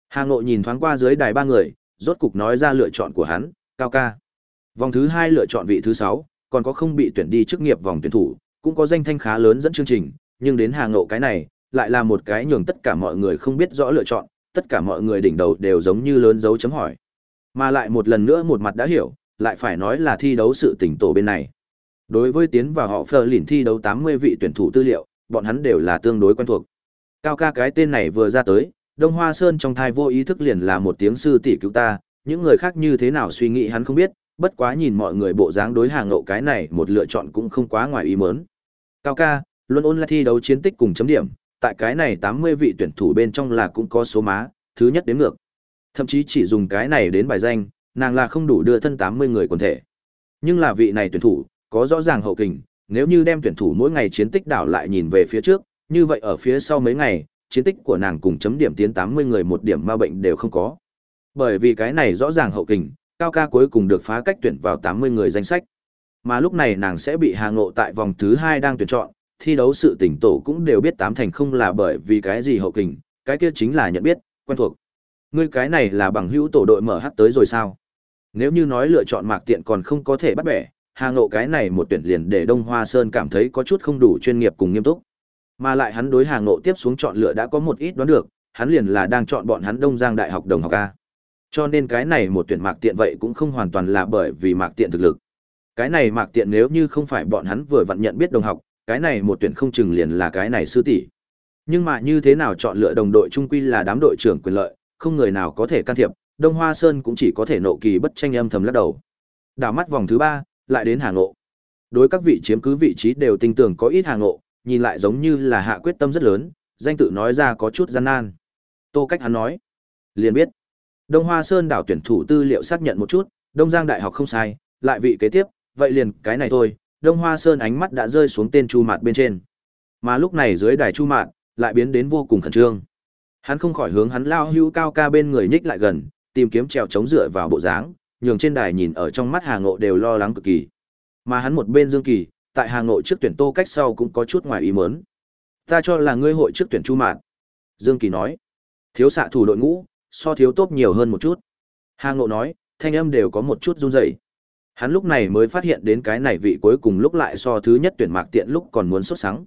Hà Ngộ nhìn thoáng qua dưới đài ba người, rốt cục nói ra lựa chọn của hắn, Cao Ca. Vòng thứ 2 lựa chọn vị thứ 6, còn có không bị tuyển đi chức nghiệp vòng tuyển thủ, cũng có danh thanh khá lớn dẫn chương trình, nhưng đến Hà Ngộ cái này, lại là một cái nhường tất cả mọi người không biết rõ lựa chọn, tất cả mọi người đỉnh đầu đều giống như lớn dấu chấm hỏi. Mà lại một lần nữa một mặt đã hiểu, lại phải nói là thi đấu sự tỉnh tổ bên này. Đối với tiến vào họ Fleur lìn thi đấu 80 vị tuyển thủ tư liệu, bọn hắn đều là tương đối quen thuộc. Cao ca cái tên này vừa ra tới, Đông Hoa Sơn trong thai vô ý thức liền là một tiếng sư tỷ cứu ta, những người khác như thế nào suy nghĩ hắn không biết, bất quá nhìn mọi người bộ dáng đối hàng ngộ cái này một lựa chọn cũng không quá ngoài ý mớn. Cao ca, luôn ôn lại thi đấu chiến tích cùng chấm điểm, tại cái này 80 vị tuyển thủ bên trong là cũng có số má, thứ nhất đến ngược. Thậm chí chỉ dùng cái này đến bài danh, nàng là không đủ đưa thân 80 người quần thể. Nhưng là vị này tuyển thủ, có rõ ràng hậu kình, nếu như đem tuyển thủ mỗi ngày chiến tích đảo lại nhìn về phía trước, như vậy ở phía sau mấy ngày, chiến tích của nàng cùng chấm điểm tiến 80 người một điểm ma bệnh đều không có. Bởi vì cái này rõ ràng hậu kình, cao ca cuối cùng được phá cách tuyển vào 80 người danh sách. Mà lúc này nàng sẽ bị Hà Ngộ tại vòng thứ 2 đang tuyển chọn, thi đấu sự tỉnh tổ cũng đều biết tám thành không là bởi vì cái gì hậu kình, cái kia chính là nhận biết, quen thuộc. Ngươi cái này là bằng hữu tổ đội mở hát tới rồi sao? Nếu như nói lựa chọn mạc tiện còn không có thể bắt bẻ, Hà Ngộ cái này một tuyển liền để Đông Hoa Sơn cảm thấy có chút không đủ chuyên nghiệp cùng nghiêm túc. Mà lại hắn đối hàng Ngộ tiếp xuống chọn lựa đã có một ít đoán được, hắn liền là đang chọn bọn hắn Đông Giang Đại học đồng học A. Cho nên cái này một tuyển mạc tiện vậy cũng không hoàn toàn là bởi vì mạc tiện thực lực. Cái này mạc tiện nếu như không phải bọn hắn vừa vặn nhận biết đồng học, cái này một tuyển không chừng liền là cái này sư tỷ. Nhưng mà như thế nào chọn lựa đồng đội trung quy là đám đội trưởng quyền lợi, không người nào có thể can thiệp, Đông Hoa Sơn cũng chỉ có thể nộ kỳ bất tranh âm thầm lắc đầu. Đảo mắt vòng thứ ba, lại đến Hà Ngộ. Đối các vị chiếm cứ vị trí đều tin tưởng có ít Hà Ngộ, nhìn lại giống như là hạ quyết tâm rất lớn, danh tự nói ra có chút gian nan. Tô Cách hắn nói, liền biết. Đông Hoa Sơn đảo tuyển thủ tư liệu xác nhận một chút, Đông Giang Đại học không sai, lại vị kế tiếp, vậy liền cái này thôi, Đông Hoa Sơn ánh mắt đã rơi xuống tên Chu Mạt bên trên. Mà lúc này dưới đài Chu Mạt, lại biến đến vô cùng khẩn trương. Hắn không khỏi hướng hắn lao hưu cao ca bên người nhích lại gần, tìm kiếm trèo chống dựa vào bộ dáng, nhường trên đài nhìn ở trong mắt Hà Ngộ đều lo lắng cực kỳ. Mà hắn một bên Dương Kỳ, tại Hà Nội trước tuyển Tô cách sau cũng có chút ngoài ý muốn. Ta cho là ngươi hội trước tuyển Chu Mạn, Dương Kỳ nói. Thiếu xạ thủ đội ngũ, so thiếu tốt nhiều hơn một chút. Hà Ngộ nói, thanh âm đều có một chút run rẩy. Hắn lúc này mới phát hiện đến cái này vị cuối cùng lúc lại so thứ nhất tuyển mạc tiện lúc còn muốn xuất sáng.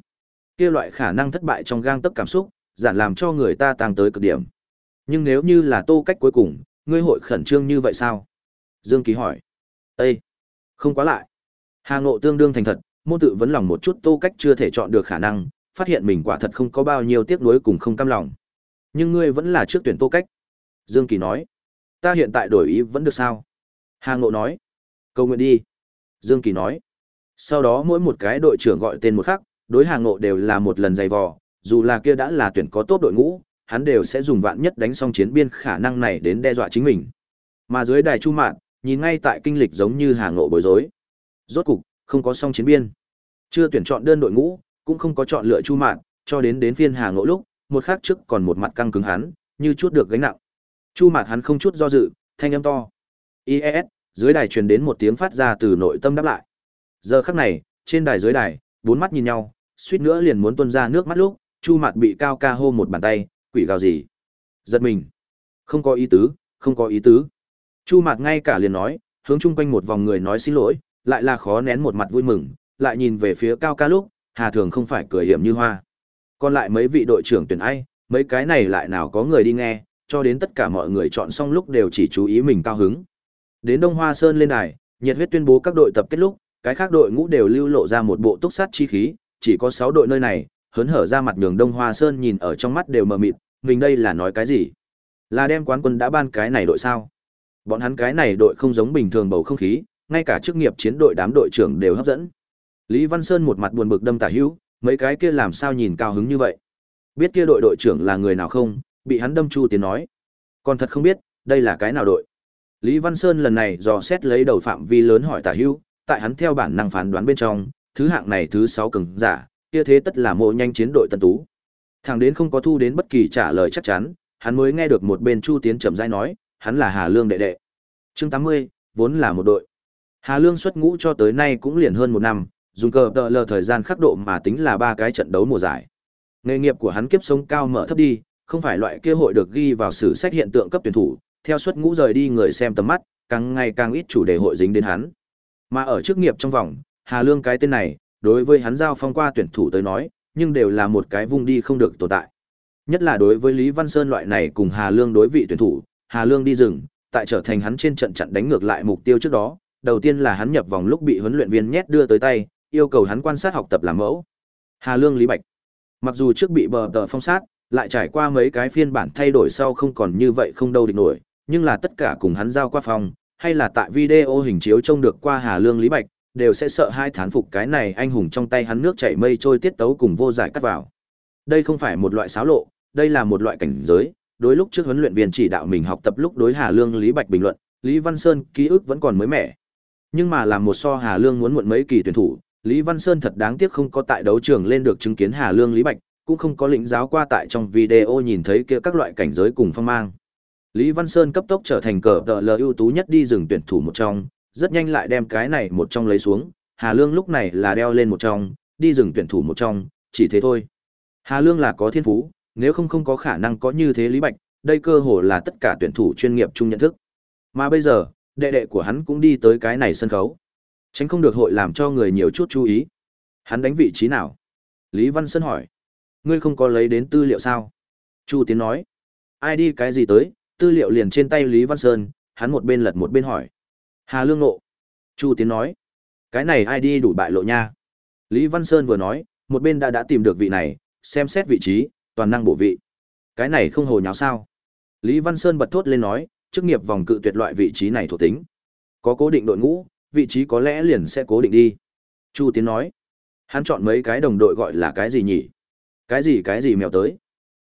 Kia loại khả năng thất bại trong gang tấc cảm xúc, giản làm cho người ta tăng tới cực điểm. Nhưng nếu như là tô cách cuối cùng, ngươi hội khẩn trương như vậy sao? Dương Kỳ hỏi. Ê! Không quá lại. Hà Ngộ tương đương thành thật, môn tự vấn lòng một chút tô cách chưa thể chọn được khả năng, phát hiện mình quả thật không có bao nhiêu tiếc nuối cùng không cam lòng. Nhưng ngươi vẫn là trước tuyển tô cách. Dương Kỳ nói. Ta hiện tại đổi ý vẫn được sao? Hà Ngộ nói. cầu nguyện đi. Dương Kỳ nói. Sau đó mỗi một cái đội trưởng gọi tên một khắc, đối Hà Ngộ đều là một lần giày vò, dù là kia đã là tuyển có tốt đội ngũ, hắn đều sẽ dùng vạn nhất đánh xong chiến biên khả năng này đến đe dọa chính mình. Mà dưới đài Chu Mạn, nhìn ngay tại kinh lịch giống như Hà Ngộ bối rối. Rốt cục, không có song chiến biên. Chưa tuyển chọn đơn đội ngũ, cũng không có chọn lựa Chu Mạn, cho đến đến phiên Hà Ngộ lúc, một khắc trước còn một mặt căng cứng hắn, như chút được gánh nặng. Chu Mạn hắn không chút do dự, thanh âm to. IES, dưới đài truyền đến một tiếng phát ra từ nội tâm đáp lại. Giờ khắc này, trên đài dưới đài, bốn mắt nhìn nhau, suýt nữa liền muốn tuôn ra nước mắt lúc, Chu Mạt bị Cao Ca hô một bàn tay, quỷ gào gì? Giật mình. Không có ý tứ, không có ý tứ. Chu Mạt ngay cả liền nói, hướng chung quanh một vòng người nói xin lỗi, lại là khó nén một mặt vui mừng, lại nhìn về phía Cao Ca lúc, Hà Thường không phải cười hiểm như hoa. Còn lại mấy vị đội trưởng tuyển ai, mấy cái này lại nào có người đi nghe, cho đến tất cả mọi người chọn xong lúc đều chỉ chú ý mình cao hứng. Đến Đông Hoa Sơn lên đài, nhiệt huyết tuyên bố các đội tập kết lúc, cái khác đội ngũ đều lưu lộ ra một bộ túc sát chi khí, chỉ có 6 đội nơi này, hớn hở ra mặt nhường Đông Hoa Sơn nhìn ở trong mắt đều mờ mịt, mình đây là nói cái gì? Là đem quán quân đã ban cái này đội sao? Bọn hắn cái này đội không giống bình thường bầu không khí, ngay cả chức nghiệp chiến đội đám đội trưởng đều hấp dẫn. Lý Văn Sơn một mặt buồn bực đâm tả hữu, mấy cái kia làm sao nhìn cao hứng như vậy? Biết kia đội đội trưởng là người nào không? Bị hắn đâm chu tiến nói. Còn thật không biết, đây là cái nào đội? Lý Văn Sơn lần này dò xét lấy đầu phạm vi lớn hỏi tả hữu, tại hắn theo bản năng phán đoán bên trong, thứ hạng này thứ sáu cường giả, kia thế tất là mộ nhanh chiến đội tân tú. Thằng đến không có thu đến bất kỳ trả lời chắc chắn, hắn mới nghe được một bên Chu Tiến chậm rãi nói, hắn là Hà Lương đệ đệ. Chương 80, vốn là một đội. Hà Lương xuất ngũ cho tới nay cũng liền hơn một năm, dùng cờ tờ lờ thời gian khắc độ mà tính là ba cái trận đấu mùa giải. Nghề nghiệp của hắn kiếp sống cao mở thấp đi, không phải loại kia hội được ghi vào sử sách hiện tượng cấp tuyển thủ, theo xuất ngũ rời đi người xem tầm mắt, càng ngày càng ít chủ đề hội dính đến hắn. Mà ở chức nghiệp trong vòng, Hà Lương cái tên này, đối với hắn giao phong qua tuyển thủ tới nói, nhưng đều là một cái vung đi không được tồn tại. Nhất là đối với Lý Văn Sơn loại này cùng Hà Lương đối vị tuyển thủ, Hà Lương đi rừng, tại trở thành hắn trên trận chặn đánh ngược lại mục tiêu trước đó, đầu tiên là hắn nhập vòng lúc bị huấn luyện viên nhét đưa tới tay, yêu cầu hắn quan sát học tập làm mẫu. Hà Lương Lý Bạch. Mặc dù trước bị bờ tờ phong sát, lại trải qua mấy cái phiên bản thay đổi sau không còn như vậy không đâu địch nổi, nhưng là tất cả cùng hắn giao qua phòng, hay là tại video hình chiếu trông được qua Hà Lương Lý Bạch, đều sẽ sợ hai thán phục cái này anh hùng trong tay hắn nước chảy mây trôi tiết tấu cùng vô giải cắt vào. Đây không phải một loại xáo lộ, đây là một loại cảnh giới. Đối lúc trước huấn luyện viên chỉ đạo mình học tập lúc đối Hà Lương Lý Bạch bình luận, Lý Văn Sơn ký ức vẫn còn mới mẻ. Nhưng mà làm một so Hà Lương muốn muộn mấy kỳ tuyển thủ, Lý Văn Sơn thật đáng tiếc không có tại đấu trường lên được chứng kiến Hà Lương Lý Bạch, cũng không có lĩnh giáo qua tại trong video nhìn thấy kia các loại cảnh giới cùng phong mang. Lý Văn Sơn cấp tốc trở thành cờ tờ lờ ưu tú nhất đi rừng tuyển thủ một trong, rất nhanh lại đem cái này một trong lấy xuống, Hà Lương lúc này là đeo lên một trong, đi rừng tuyển thủ một trong, chỉ thế thôi. Hà Lương là có thiên phú, nếu không không có khả năng có như thế Lý Bạch, đây cơ hồ là tất cả tuyển thủ chuyên nghiệp chung nhận thức. Mà bây giờ, đệ đệ của hắn cũng đi tới cái này sân khấu. Tránh không được hội làm cho người nhiều chút chú ý. Hắn đánh vị trí nào? Lý Văn Sơn hỏi. Ngươi không có lấy đến tư liệu sao? Chu Tiến nói. ai đi cái gì tới, tư liệu liền trên tay Lý Văn Sơn, hắn một bên lật một bên hỏi. Hà Lương Nộ. Chu Tiến nói. Cái này ai đi đủ bại lộ nha. Lý Văn Sơn vừa nói, một bên đã đã tìm được vị này, xem xét vị trí, toàn năng bổ vị. Cái này không hồ nháo sao. Lý Văn Sơn bật thốt lên nói, chức nghiệp vòng cự tuyệt loại vị trí này thuộc tính. Có cố định đội ngũ, vị trí có lẽ liền sẽ cố định đi. Chu Tiến nói. Hắn chọn mấy cái đồng đội gọi là cái gì nhỉ? Cái gì cái gì mèo tới?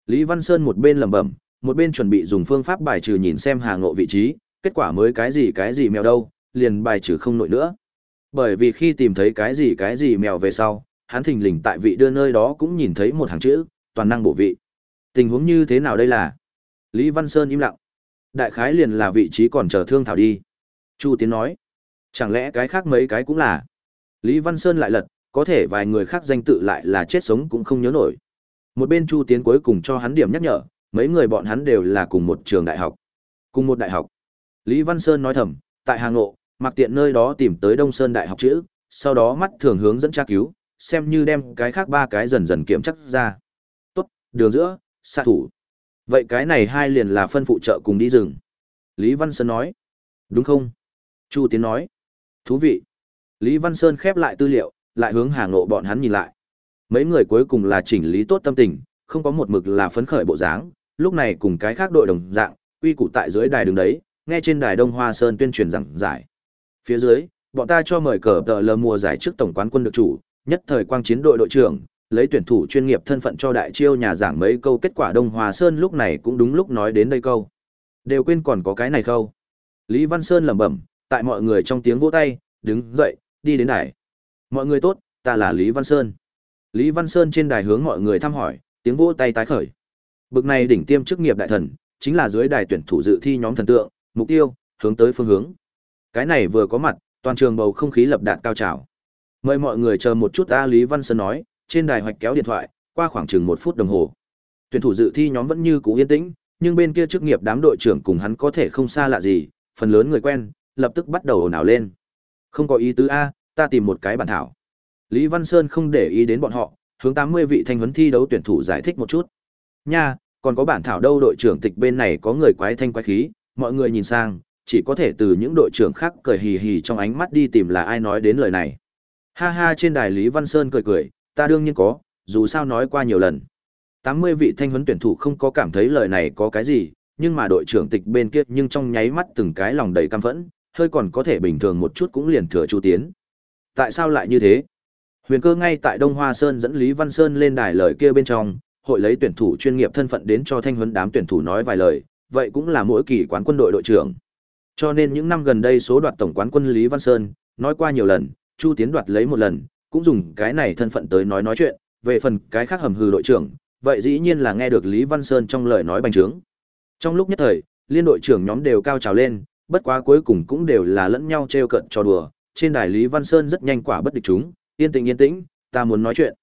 Lý Văn Sơn một bên lẩm bẩm, một bên chuẩn bị dùng phương pháp bài trừ nhìn xem Hà Ngộ vị trí, kết quả mới cái gì cái gì mèo đâu, liền bài trừ không nổi nữa. Bởi vì khi tìm thấy cái gì cái gì mèo về sau, hắn thình lình tại vị đưa nơi đó cũng nhìn thấy một hàng chữ, toàn năng bổ vị. Tình huống như thế nào đây là? Lý Văn Sơn im lặng. Đại khái liền là vị trí còn chờ thương thảo đi. Chu Tiến nói. Chẳng lẽ cái khác mấy cái cũng là? Lý Văn Sơn lại lật, có thể vài người khác danh tự lại là chết sống cũng không nhớ nổi. Một bên Chu Tiến cuối cùng cho hắn điểm nhắc nhở, mấy người bọn hắn đều là cùng một trường đại học. Cùng một đại học. Lý Văn Sơn nói thầm, tại Hà Ngộ, mặc tiện nơi đó tìm tới Đông Sơn Đại học chữ, sau đó mắt thường hướng dẫn tra cứu, xem như đem cái khác ba cái dần dần kiểm chắc ra. Tốt, đường giữa, xạ thủ. Vậy cái này hai liền là phân phụ trợ cùng đi rừng. Lý Văn Sơn nói. Đúng không? Chu Tiến nói. Thú vị. Lý Văn Sơn khép lại tư liệu, lại hướng Hà Ngộ bọn hắn nhìn lại. Mấy người cuối cùng là chỉnh lý tốt tâm tình, không có một mực là phấn khởi bộ dáng, lúc này cùng cái khác đội đồng dạng, uy củ tại dưới đài đứng đấy, nghe trên đài Đông Hoa Sơn tuyên truyền rằng giải. Phía dưới, bọn ta cho mời cờ tờ lờ mùa giải trước tổng quán quân được chủ, nhất thời quang chiến đội đội trưởng, lấy tuyển thủ chuyên nghiệp thân phận cho đại chiêu nhà giảng mấy câu kết quả Đông hòa Sơn lúc này cũng đúng lúc nói đến đây câu. Đều quên còn có cái này khâu. Lý Văn Sơn lẩm bẩm, tại mọi người trong tiếng vỗ tay, đứng dậy, đi đến đài. Mọi người tốt, ta là Lý Văn Sơn. Lý Văn Sơn trên đài hướng mọi người thăm hỏi, tiếng vỗ tay tái khởi. Bực này đỉnh tiêm chức nghiệp đại thần, chính là dưới đài tuyển thủ dự thi nhóm thần tượng, mục tiêu, hướng tới phương hướng. Cái này vừa có mặt, toàn trường bầu không khí lập đạt cao trào. Mời mọi người chờ một chút A Lý Văn Sơn nói, trên đài hoạch kéo điện thoại, qua khoảng chừng một phút đồng hồ. Tuyển thủ dự thi nhóm vẫn như cũ yên tĩnh, nhưng bên kia chức nghiệp đám đội trưởng cùng hắn có thể không xa lạ gì, phần lớn người quen, lập tức bắt đầu ồn ào lên. Không có ý tứ A, ta tìm một cái bản thảo. Lý Văn Sơn không để ý đến bọn họ, hướng 80 vị thanh huấn thi đấu tuyển thủ giải thích một chút. Nha, còn có bản thảo đâu đội trưởng tịch bên này có người quái thanh quái khí, mọi người nhìn sang, chỉ có thể từ những đội trưởng khác cười hì hì trong ánh mắt đi tìm là ai nói đến lời này. Ha ha trên đài Lý Văn Sơn cười cười, ta đương nhiên có, dù sao nói qua nhiều lần. 80 vị thanh huấn tuyển thủ không có cảm thấy lời này có cái gì, nhưng mà đội trưởng tịch bên kia nhưng trong nháy mắt từng cái lòng đầy căm phẫn, hơi còn có thể bình thường một chút cũng liền thừa Chu Tiến. Tại sao lại như thế? Huyền cơ ngay tại Đông Hoa Sơn dẫn Lý Văn Sơn lên đài lời kia bên trong, hội lấy tuyển thủ chuyên nghiệp thân phận đến cho thanh huấn đám tuyển thủ nói vài lời, vậy cũng là mỗi kỳ quán quân đội đội trưởng. Cho nên những năm gần đây số đoạt tổng quán quân Lý Văn Sơn, nói qua nhiều lần, Chu Tiến đoạt lấy một lần, cũng dùng cái này thân phận tới nói nói chuyện, về phần cái khác hầm hừ đội trưởng, vậy dĩ nhiên là nghe được Lý Văn Sơn trong lời nói bành trướng. Trong lúc nhất thời, liên đội trưởng nhóm đều cao trào lên, bất quá cuối cùng cũng đều là lẫn nhau trêu cận trò đùa, trên đài Lý Văn Sơn rất nhanh quả bất địch chúng, yên tĩnh yên tĩnh, ta muốn nói chuyện.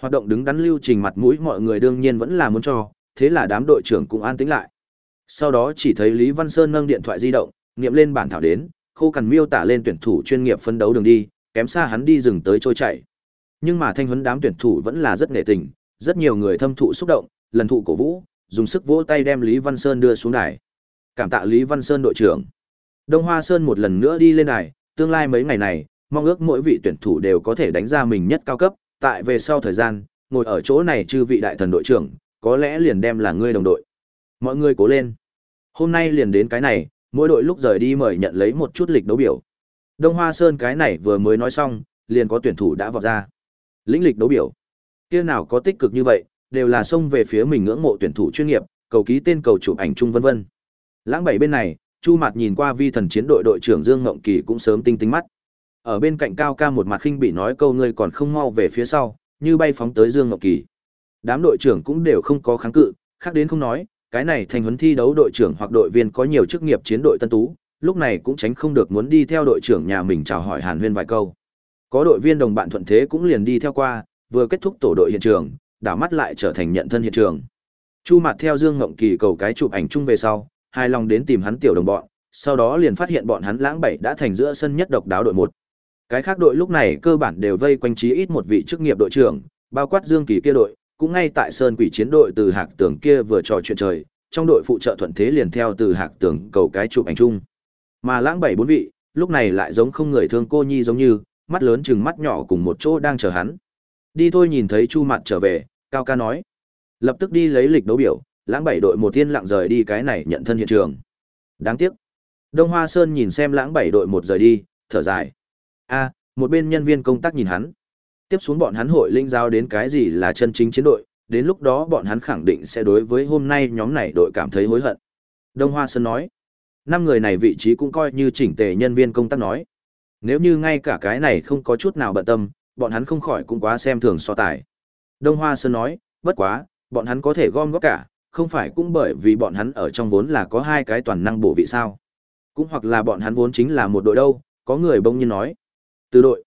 Hoạt động đứng đắn lưu trình mặt mũi mọi người đương nhiên vẫn là muốn cho, thế là đám đội trưởng cũng an tĩnh lại. Sau đó chỉ thấy Lý Văn Sơn nâng điện thoại di động, nghiệm lên bản thảo đến, khô cằn miêu tả lên tuyển thủ chuyên nghiệp phân đấu đường đi, kém xa hắn đi rừng tới trôi chảy. Nhưng mà thanh huấn đám tuyển thủ vẫn là rất nghệ tình, rất nhiều người thâm thụ xúc động, lần thụ cổ vũ, dùng sức vỗ tay đem Lý Văn Sơn đưa xuống đài. Cảm tạ Lý Văn Sơn đội trưởng. Đông Hoa Sơn một lần nữa đi lên đài, tương lai mấy ngày này, mong ước mỗi vị tuyển thủ đều có thể đánh ra mình nhất cao cấp, tại về sau thời gian, ngồi ở chỗ này chư vị đại thần đội trưởng, có lẽ liền đem là ngươi đồng đội. Mọi người cố lên. Hôm nay liền đến cái này, mỗi đội lúc rời đi mời nhận lấy một chút lịch đấu biểu. Đông Hoa Sơn cái này vừa mới nói xong, liền có tuyển thủ đã vào ra. Lĩnh lịch đấu biểu. Kia nào có tích cực như vậy, đều là xông về phía mình ngưỡng mộ tuyển thủ chuyên nghiệp, cầu ký tên cầu chụp ảnh chung vân vân. Lãng bảy bên này, Chu Mạt nhìn qua vi thần chiến đội đội trưởng Dương Ngộng Kỳ cũng sớm tinh tinh mắt. Ở bên cạnh Cao Ca một mặt khinh bị nói câu ngươi còn không mau về phía sau, như bay phóng tới Dương Ngộng Kỳ. Đám đội trưởng cũng đều không có kháng cự, khác đến không nói, cái này thành huấn thi đấu đội trưởng hoặc đội viên có nhiều chức nghiệp chiến đội tân tú, lúc này cũng tránh không được muốn đi theo đội trưởng nhà mình chào hỏi Hàn Huyên vài câu. Có đội viên đồng bạn thuận thế cũng liền đi theo qua, vừa kết thúc tổ đội hiện trường, đảo mắt lại trở thành nhận thân hiện trường. Chu mặt theo Dương Ngộng Kỳ cầu cái chụp ảnh chung về sau, hài lòng đến tìm hắn tiểu đồng bọn, sau đó liền phát hiện bọn hắn lãng bảy đã thành giữa sân nhất độc đáo đội một. Cái khác đội lúc này cơ bản đều vây quanh trí ít một vị chức nghiệp đội trưởng, bao quát Dương Kỳ kia đội, cũng ngay tại sơn quỷ chiến đội từ hạc tường kia vừa trò chuyện trời, trong đội phụ trợ thuận thế liền theo từ hạc tường cầu cái chụp ảnh chung. Mà lãng bảy bốn vị, lúc này lại giống không người thương cô nhi giống như, mắt lớn chừng mắt nhỏ cùng một chỗ đang chờ hắn. Đi thôi nhìn thấy Chu Mạt trở về, Cao ca nói. Lập tức đi lấy lịch đấu biểu, lãng bảy đội một tiên lặng rời đi cái này nhận thân hiện trường. Đáng tiếc. Đông Hoa Sơn nhìn xem lãng bảy đội một rời đi, thở dài. A, một bên nhân viên công tác nhìn hắn. Tiếp xuống bọn hắn hội linh giao đến cái gì là chân chính chiến đội, đến lúc đó bọn hắn khẳng định sẽ đối với hôm nay nhóm này đội cảm thấy hối hận. Đông Hoa Sơn nói. Năm người này vị trí cũng coi như chỉnh tề nhân viên công tác nói. Nếu như ngay cả cái này không có chút nào bận tâm, bọn hắn không khỏi cũng quá xem thường so tài. Đông Hoa Sơn nói, bất quá, bọn hắn có thể gom góp cả, không phải cũng bởi vì bọn hắn ở trong vốn là có hai cái toàn năng bổ vị sao. Cũng hoặc là bọn hắn vốn chính là một đội đâu, có người bông nhiên nói. Từ đội.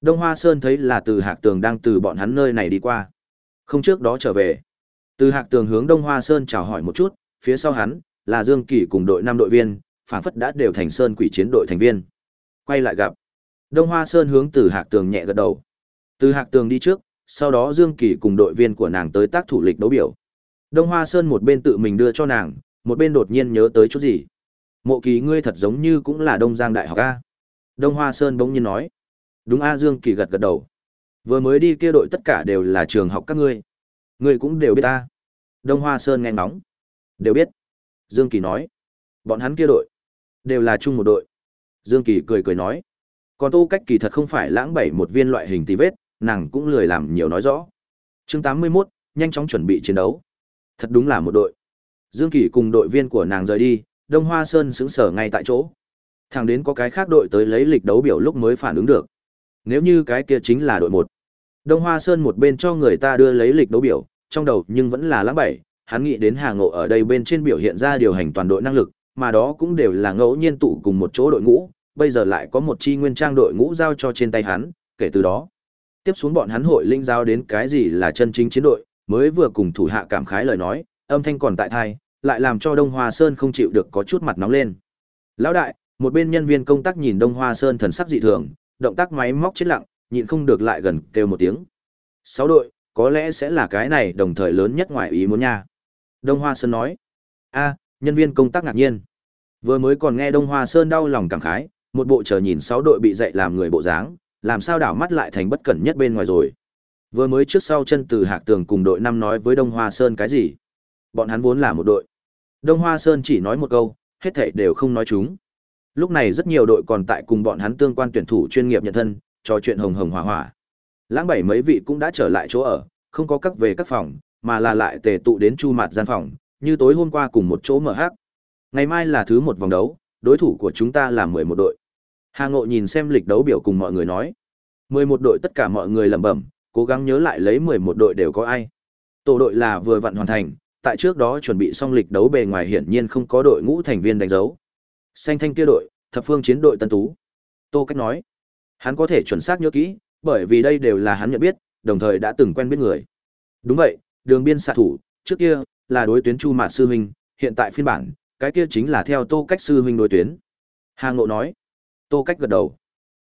Đông Hoa Sơn thấy là từ Hạc Tường đang từ bọn hắn nơi này đi qua. Không trước đó trở về. Từ Hạc Tường hướng Đông Hoa Sơn chào hỏi một chút, phía sau hắn là Dương Kỳ cùng đội năm đội viên, phản phất đã đều thành Sơn Quỷ chiến đội thành viên. Quay lại gặp. Đông Hoa Sơn hướng Từ Hạc Tường nhẹ gật đầu. Từ Hạc Tường đi trước, sau đó Dương Kỳ cùng đội viên của nàng tới tác thủ lịch đấu biểu. Đông Hoa Sơn một bên tự mình đưa cho nàng, một bên đột nhiên nhớ tới chút gì. Mộ Kỳ ngươi thật giống như cũng là Đông Giang Đại học a. Đông Hoa Sơn bỗng nhiên nói. Đúng a Dương Kỳ gật gật đầu. Vừa mới đi kia đội tất cả đều là trường học các ngươi. Ngươi cũng đều biết ta. Đông Hoa Sơn nghe ngóng. Đều biết. Dương Kỳ nói. Bọn hắn kia đội. Đều là chung một đội. Dương Kỳ cười cười nói. Còn Tô Cách Kỳ thật không phải lãng bảy một viên loại hình tí vết, nàng cũng lười làm nhiều nói rõ. Chương 81, nhanh chóng chuẩn bị chiến đấu. Thật đúng là một đội. Dương Kỳ cùng đội viên của nàng rời đi, Đông Hoa Sơn sững sở ngay tại chỗ. Thằng đến có cái khác đội tới lấy lịch đấu biểu lúc mới phản ứng được. Nếu như cái kia chính là đội một. Đông Hoa Sơn một bên cho người ta đưa lấy lịch đấu biểu, trong đầu nhưng vẫn là lãng bảy, hắn nghĩ đến Hà Ngộ ở đây bên trên biểu hiện ra điều hành toàn đội năng lực, mà đó cũng đều là ngẫu nhiên tụ cùng một chỗ đội ngũ, bây giờ lại có một chi nguyên trang đội ngũ giao cho trên tay hắn, kể từ đó, tiếp xuống bọn hắn hội linh giao đến cái gì là chân chính chiến đội, mới vừa cùng thủ hạ cảm khái lời nói, âm thanh còn tại thai, lại làm cho Đông Hoa Sơn không chịu được có chút mặt nóng lên. Lão đại, một bên nhân viên công tác nhìn Đông Hoa Sơn thần sắc dị thường, động tác máy móc chết lặng, nhịn không được lại gần kêu một tiếng. Sáu đội, có lẽ sẽ là cái này đồng thời lớn nhất ngoài ý muốn nha. Đông Hoa Sơn nói. a nhân viên công tác ngạc nhiên. Vừa mới còn nghe Đông Hoa Sơn đau lòng cảm khái, một bộ chờ nhìn sáu đội bị dạy làm người bộ dáng, làm sao đảo mắt lại thành bất cẩn nhất bên ngoài rồi. Vừa mới trước sau chân từ Hạc Tường cùng đội năm nói với Đông Hoa Sơn cái gì? Bọn hắn vốn là một đội. Đông Hoa Sơn chỉ nói một câu, hết thảy đều không nói chúng. Lúc này rất nhiều đội còn tại cùng bọn hắn tương quan tuyển thủ chuyên nghiệp nhận thân, trò chuyện hồng hồng hỏa hỏa. Lãng bảy mấy vị cũng đã trở lại chỗ ở, không có các về các phòng, mà là lại tề tụ đến chu mặt gian phòng, như tối hôm qua cùng một chỗ mở hát. Ngày mai là thứ một vòng đấu, đối thủ của chúng ta là mười một đội. Hà Ngộ nhìn xem lịch đấu biểu cùng mọi người nói. mười một đội tất cả mọi người lẩm bẩm, cố gắng nhớ lại lấy mười một đội đều có ai. Tổ đội là vừa vặn hoàn thành, tại trước đó chuẩn bị xong lịch đấu bề ngoài hiển nhiên không có đội ngũ thành viên đánh dấu. Xanh thanh kia đội, thập phương chiến đội Tân Tú. Tô Cách nói, hắn có thể chuẩn xác nhớ kỹ, bởi vì đây đều là hắn nhận biết, đồng thời đã từng quen biết người. Đúng vậy, đường biên xạ thủ, trước kia, là đối tuyến Chu mạn Sư Huynh, hiện tại phiên bản, cái kia chính là theo Tô Cách Sư Huynh đối tuyến. Hà Ngộ nói, Tô Cách gật đầu.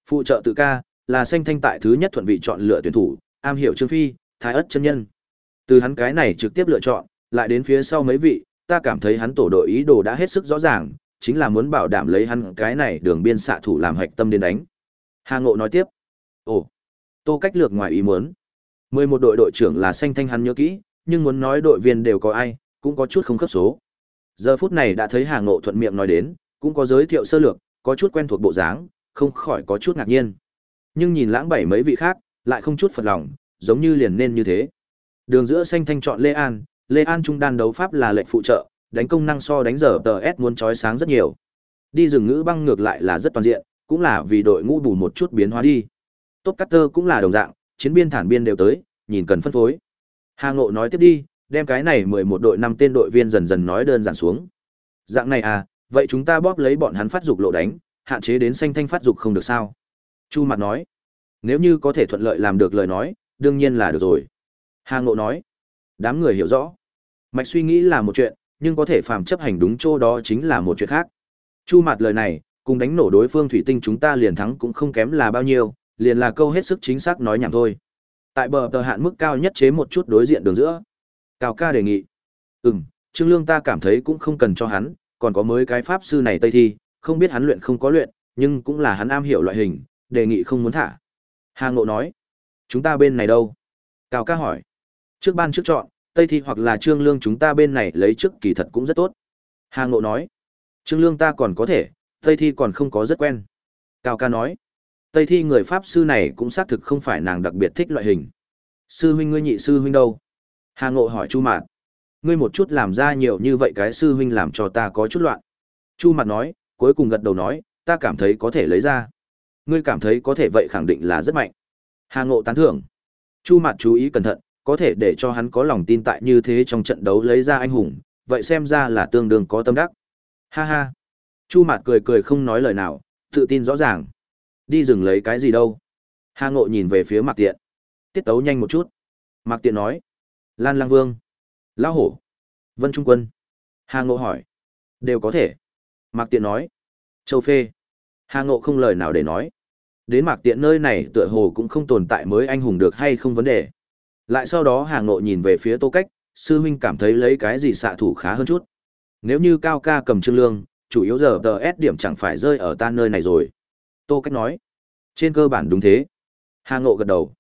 Phụ trợ tự ca, là xanh thanh tại thứ nhất thuận vị chọn lựa tuyển thủ, am hiểu Trương Phi, Thái ất chân nhân. Từ hắn cái này trực tiếp lựa chọn, lại đến phía sau mấy vị, ta cảm thấy hắn tổ đội ý đồ đã hết sức rõ ràng, chính là muốn bảo đảm lấy hắn cái này đường biên xạ thủ làm hạch tâm đến đánh. Hà Ngộ nói tiếp. Ồ, Tô Cách lược ngoài ý muốn. mười một đội đội trưởng là xanh thanh hắn nhớ kỹ, nhưng muốn nói đội viên đều có ai, cũng có chút không khớp số. Giờ phút này đã thấy Hà Ngộ thuận miệng nói đến, cũng có giới thiệu sơ lược, có chút quen thuộc bộ dáng, không khỏi có chút ngạc nhiên. Nhưng nhìn lãng bảy mấy vị khác, lại không chút phật lòng, giống như liền nên như thế. Đường giữa xanh thanh chọn Lê An, Lê An trung đan đấu pháp là lệnh phụ trợ, đánh công năng so đánh giờ tờ S muốn chói sáng rất nhiều. Đi rừng ngữ băng ngược lại là rất toàn diện, cũng là vì đội ngũ bù một chút biến hóa đi. Top Cutter cũng là đồng dạng, chiến biên thản biên đều tới, nhìn cần phân phối. Hà Ngộ nói tiếp đi, đem cái này 11 đội năm tên đội viên dần dần nói đơn giản xuống. Dạng này à, vậy chúng ta bóp lấy bọn hắn phát dục lộ đánh, hạn chế đến xanh thanh phát dục không được sao? Chu Mặt nói, nếu như có thể thuận lợi làm được lời nói, đương nhiên là được rồi. Hà Ngộ nói, đám người hiểu rõ. Mạch suy nghĩ là một chuyện, nhưng có thể phàm chấp hành đúng chỗ đó chính là một chuyện khác. Chu Mạt lời này, cùng đánh nổ đối phương thủy tinh chúng ta liền thắng cũng không kém là bao nhiêu, liền là câu hết sức chính xác nói nhảm thôi. Tại bờ tờ hạn mức cao nhất chế một chút đối diện đường giữa. Cao ca đề nghị. Ừm, Trương Lương ta cảm thấy cũng không cần cho hắn, còn có mới cái pháp sư này Tây Thi, không biết hắn luyện không có luyện, nhưng cũng là hắn am hiểu loại hình, đề nghị không muốn thả. Hà Ngộ nói, chúng ta bên này đâu? Cao ca hỏi, trước ban trước chọn, Tây Thi hoặc là Trương Lương chúng ta bên này lấy trước kỳ thật cũng rất tốt. Hà Ngộ nói, Trương Lương ta còn có thể, Tây Thi còn không có rất quen. Cao ca nói, Tây Thi người Pháp sư này cũng xác thực không phải nàng đặc biệt thích loại hình. Sư huynh ngươi nhị sư huynh đâu? Hà Ngộ hỏi Chu Mạt. Ngươi một chút làm ra nhiều như vậy cái sư huynh làm cho ta có chút loạn. Chu Mạt nói, cuối cùng gật đầu nói, ta cảm thấy có thể lấy ra. Ngươi cảm thấy có thể vậy khẳng định là rất mạnh. Hà Ngộ tán thưởng. Chu Mạt chú ý cẩn thận, có thể để cho hắn có lòng tin tại như thế trong trận đấu lấy ra anh hùng, vậy xem ra là tương đương có tâm đắc. Ha ha. Chu Mạt cười cười không nói lời nào, tự tin rõ ràng. Đi rừng lấy cái gì đâu? Hà Ngộ nhìn về phía Mạc Tiện. Tiết tấu nhanh một chút. Mạc Tiện nói. Lan Lang Vương. Lão Hổ. Vân Trung Quân. Hà Ngộ hỏi. Đều có thể. Mạc Tiện nói. Châu Phê. Hà Ngộ không lời nào để nói. Đến Mạc Tiện nơi này tựa hồ cũng không tồn tại mới anh hùng được hay không vấn đề. Lại sau đó Hà Ngộ nhìn về phía Tô Cách, sư huynh cảm thấy lấy cái gì xạ thủ khá hơn chút. Nếu như Cao ca cầm Trương Lương, chủ yếu giờ tờ S điểm chẳng phải rơi ở ta nơi này rồi. Tô Cách nói. Trên cơ bản đúng thế. Hà Ngộ gật đầu.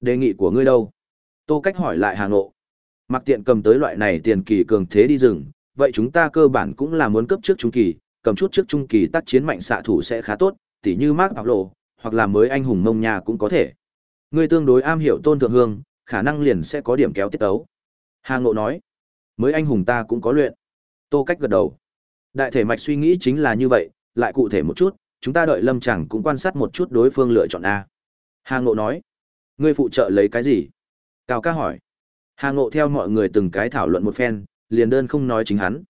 Đề nghị của ngươi đâu? Tô Cách hỏi lại Hà Ngộ. Mặc tiện cầm tới loại này tiền kỳ cường thế đi rừng, vậy chúng ta cơ bản cũng là muốn cấp trước trung kỳ, cầm chút trước trung kỳ tác chiến mạnh xạ thủ sẽ khá tốt, tỉ như Mark lộ hoặc là mới anh hùng mông nhà cũng có thể. Ngươi tương đối am hiểu tôn thượng hương, khả năng liền sẽ có điểm kéo tiết tấu. Hà Ngộ nói, mới anh hùng ta cũng có luyện. Tô Cách gật đầu. Đại thể mạch suy nghĩ chính là như vậy, lại cụ thể một chút, chúng ta đợi Lâm Chẳng cũng quan sát một chút đối phương lựa chọn A. Hà Ngộ nói, ngươi phụ trợ lấy cái gì? Cao ca hỏi. Hà Ngộ theo mọi người từng cái thảo luận một phen, liền đơn không nói chính hắn.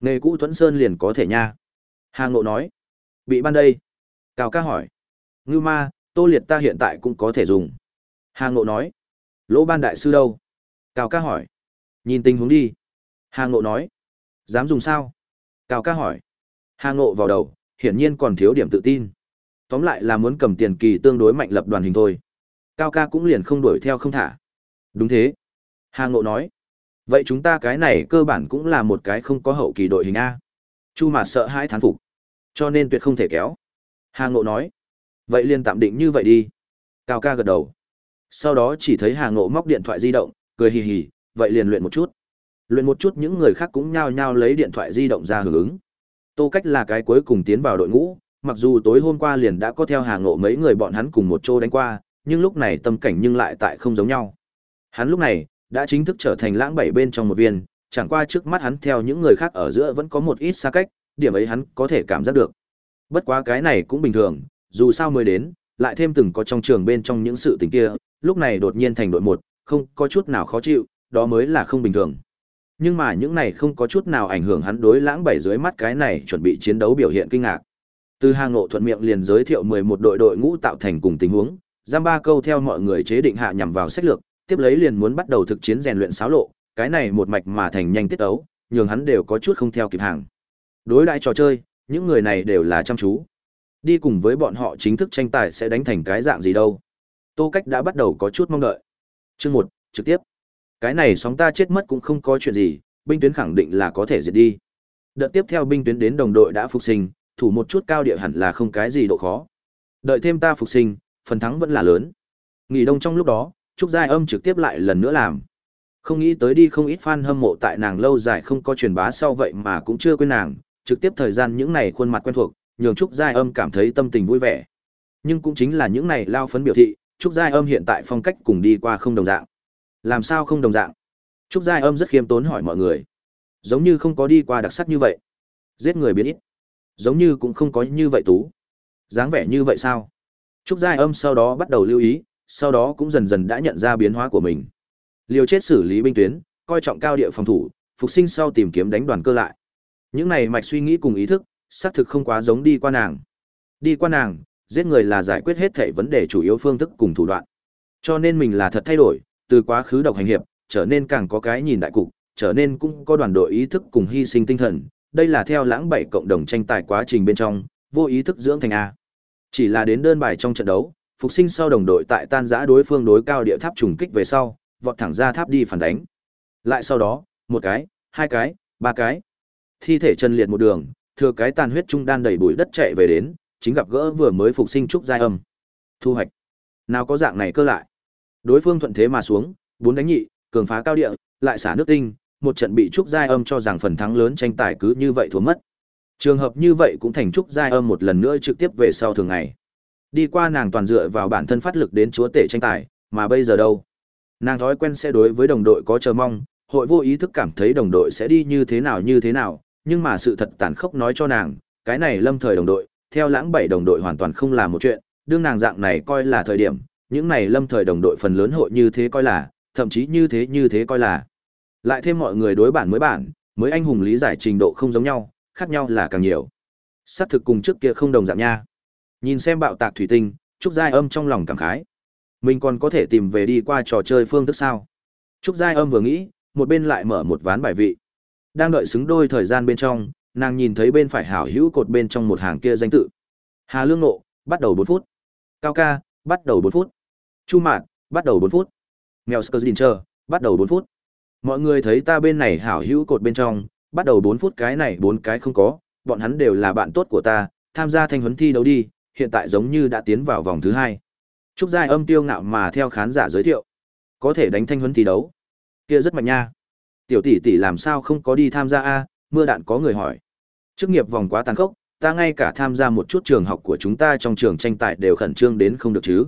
Nghề cũ thuẫn Sơn liền có thể nha. Hà Ngộ nói. Bị ban đây. Cao ca hỏi. Ngưu ma, tô liệt ta hiện tại cũng có thể dùng. Hà Ngộ nói. Lỗ ban đại sư đâu? Cao ca hỏi. Nhìn tình huống đi. Hà Ngộ nói. Dám dùng sao? Cao ca hỏi. Hà Ngộ vào đầu, hiển nhiên còn thiếu điểm tự tin. Tóm lại là muốn cầm tiền kỳ tương đối mạnh lập đoàn hình thôi. Cao ca cũng liền không đuổi theo không thả. Đúng thế. Hà Ngộ nói. Vậy chúng ta cái này cơ bản cũng là một cái không có hậu kỳ đội hình A. Chu Mạt sợ hãi thán phục. Cho nên tuyệt không thể kéo. Hà Ngộ nói. Vậy liền tạm định như vậy đi. Cao ca gật đầu. Sau đó chỉ thấy Hà Ngộ móc điện thoại di động, cười hì hì, vậy liền luyện một chút. Luyện một chút những người khác cũng nhao nhao lấy điện thoại di động ra hưởng ứng. Tô Cách là cái cuối cùng tiến vào đội ngũ, mặc dù tối hôm qua liền đã có theo Hà Ngộ mấy người bọn hắn cùng một chỗ đánh qua, nhưng lúc này tâm cảnh nhưng lại tại không giống nhau. Hắn lúc này đã chính thức trở thành lãng bảy bên trong một viên, chẳng qua trước mắt hắn theo những người khác ở giữa vẫn có một ít xa cách, điểm ấy hắn có thể cảm giác được. Bất quá cái này cũng bình thường, dù sao mới đến, lại thêm từng có trong trường bên trong những sự tình kia, lúc này đột nhiên thành đội một, không có chút nào khó chịu, đó mới là không bình thường. Nhưng mà những này không có chút nào ảnh hưởng hắn đối lãng bảy dưới mắt cái này chuẩn bị chiến đấu biểu hiện kinh ngạc. Từ hàng ngộ thuận miệng liền giới thiệu 11 đội đội ngũ tạo thành cùng tình huống, giam ba câu theo mọi người chế định hạ nhằm vào sách lược, tiếp lấy liền muốn bắt đầu thực chiến rèn luyện xáo lộ, cái này một mạch mà thành nhanh tiết ấu, nhường hắn đều có chút không theo kịp hàng. Đối đãi trò chơi, những người này đều là chăm chú. Đi cùng với bọn họ chính thức tranh tài sẽ đánh thành cái dạng gì đâu. Tô Cách đã bắt đầu có chút mong đợi. Chương một trực tiếp. Cái này sóng ta chết mất cũng không có chuyện gì, binh tuyến khẳng định là có thể diệt đi. Đợt tiếp theo binh tuyến đến đồng đội đã phục sinh, thủ một chút cao địa hẳn là không cái gì độ khó. Đợi thêm ta phục sinh, phần thắng vẫn là lớn. Nghỉ đông trong lúc đó, Trúc Giai Âm trực tiếp lại lần nữa làm. Không nghĩ tới đi không ít fan hâm mộ tại nàng lâu dài không có truyền bá sau vậy mà cũng chưa quên nàng, trực tiếp thời gian những này khuôn mặt quen thuộc, nhường Trúc Giai Âm cảm thấy tâm tình vui vẻ. Nhưng cũng chính là những này lao phấn biểu thị, Trúc Giai Âm hiện tại phong cách cùng đi qua không đồng dạng. Làm sao không đồng dạng? Trúc Giai Âm rất khiêm tốn hỏi mọi người. Giống như không có đi qua đặc sắc như vậy. Giết người biến ít. Giống như cũng không có như vậy tú. dáng vẻ như vậy sao? Trúc Giai Âm sau đó bắt đầu lưu ý, sau đó cũng dần dần đã nhận ra biến hóa của mình. Liều chết xử lý binh tuyến, coi trọng cao địa phòng thủ, phục sinh sau tìm kiếm đánh đoàn cơ lại. Những này mạch suy nghĩ cùng ý thức, xác thực không quá giống đi qua nàng. Đi qua nàng, giết người là giải quyết hết thảy vấn đề chủ yếu phương thức cùng thủ đoạn. Cho nên mình là thật thay đổi, từ quá khứ độc hành hiệp, trở nên càng có cái nhìn đại cục, trở nên cũng có đoàn đội ý thức cùng hy sinh tinh thần. Đây là theo lãng bảy cộng đồng tranh tài quá trình bên trong, vô ý thức dưỡng thành A. Chỉ là đến đơn bài trong trận đấu, phục sinh sau đồng đội tại tan giã đối phương đối cao địa tháp trùng kích về sau, vọt thẳng ra tháp đi phản đánh. Lại sau đó, một cái, hai cái, ba cái. Thi thể chân liệt một đường, thừa cái tàn huyết trung đan đầy bụi đất chạy về đến, chính gặp gỡ vừa mới phục sinh trúc giai âm. Thu hoạch. Nào có dạng này cơ lại. Đối phương thuận thế mà xuống, bốn đánh nhị, cường phá cao địa, lại xả nước tinh, một trận bị trúc giai âm cho rằng phần thắng lớn tranh tài cứ như vậy thua mất. Trường hợp như vậy cũng thành trúc giai âm một lần nữa trực tiếp về sau thường ngày. Đi qua nàng toàn dựa vào bản thân phát lực đến chúa tể tranh tài, mà bây giờ đâu? Nàng thói quen sẽ đối với đồng đội có chờ mong, hội vô ý thức cảm thấy đồng đội sẽ đi như thế nào như thế nào, nhưng mà sự thật tàn khốc nói cho nàng, cái này lâm thời đồng đội, theo lãng bảy đồng đội hoàn toàn không là một chuyện, đương nàng dạng này coi là thời điểm, những này lâm thời đồng đội phần lớn hội như thế coi là, thậm chí như thế như thế coi là. Lại thêm mọi người đối bản mới bản, mới anh hùng lý giải trình độ không giống nhau, khác nhau là càng nhiều. Sát thực cùng trước kia không đồng dạng nha. Nhìn xem bạo tạc thủy tinh, Trúc Giai Âm trong lòng cảm khái. Mình còn có thể tìm về đi qua trò chơi phương thức sao? Trúc Giai Âm vừa nghĩ, một bên lại mở một ván bài vị. Đang đợi xứng đôi thời gian bên trong, nàng nhìn thấy bên phải hảo hữu cột bên trong một hàng kia danh tự. Hà Lương Nộ, bắt đầu 4 phút. Cao Ca, bắt đầu 4 phút. Chu Mạn, bắt đầu bốn phút. Mèo Skerdincher, bắt đầu bốn phút. Mọi người thấy ta bên này hảo hữu cột bên trong, bắt đầu bốn phút cái này bốn cái không có, bọn hắn đều là bạn tốt của ta, tham gia thanh huấn thi đấu đi, hiện tại giống như đã tiến vào vòng thứ hai. Trúc Giai âm tiêu ngạo mà theo khán giả giới thiệu. Có thể đánh thanh huấn thi đấu. Kia rất mạnh nha. Tiểu tỷ tỷ làm sao không có đi tham gia a? Mưa đạn có người hỏi. Chức nghiệp vòng quá tàn khốc, ta ngay cả tham gia một chút trường học của chúng ta trong trường tranh tài đều khẩn trương đến không được chứ.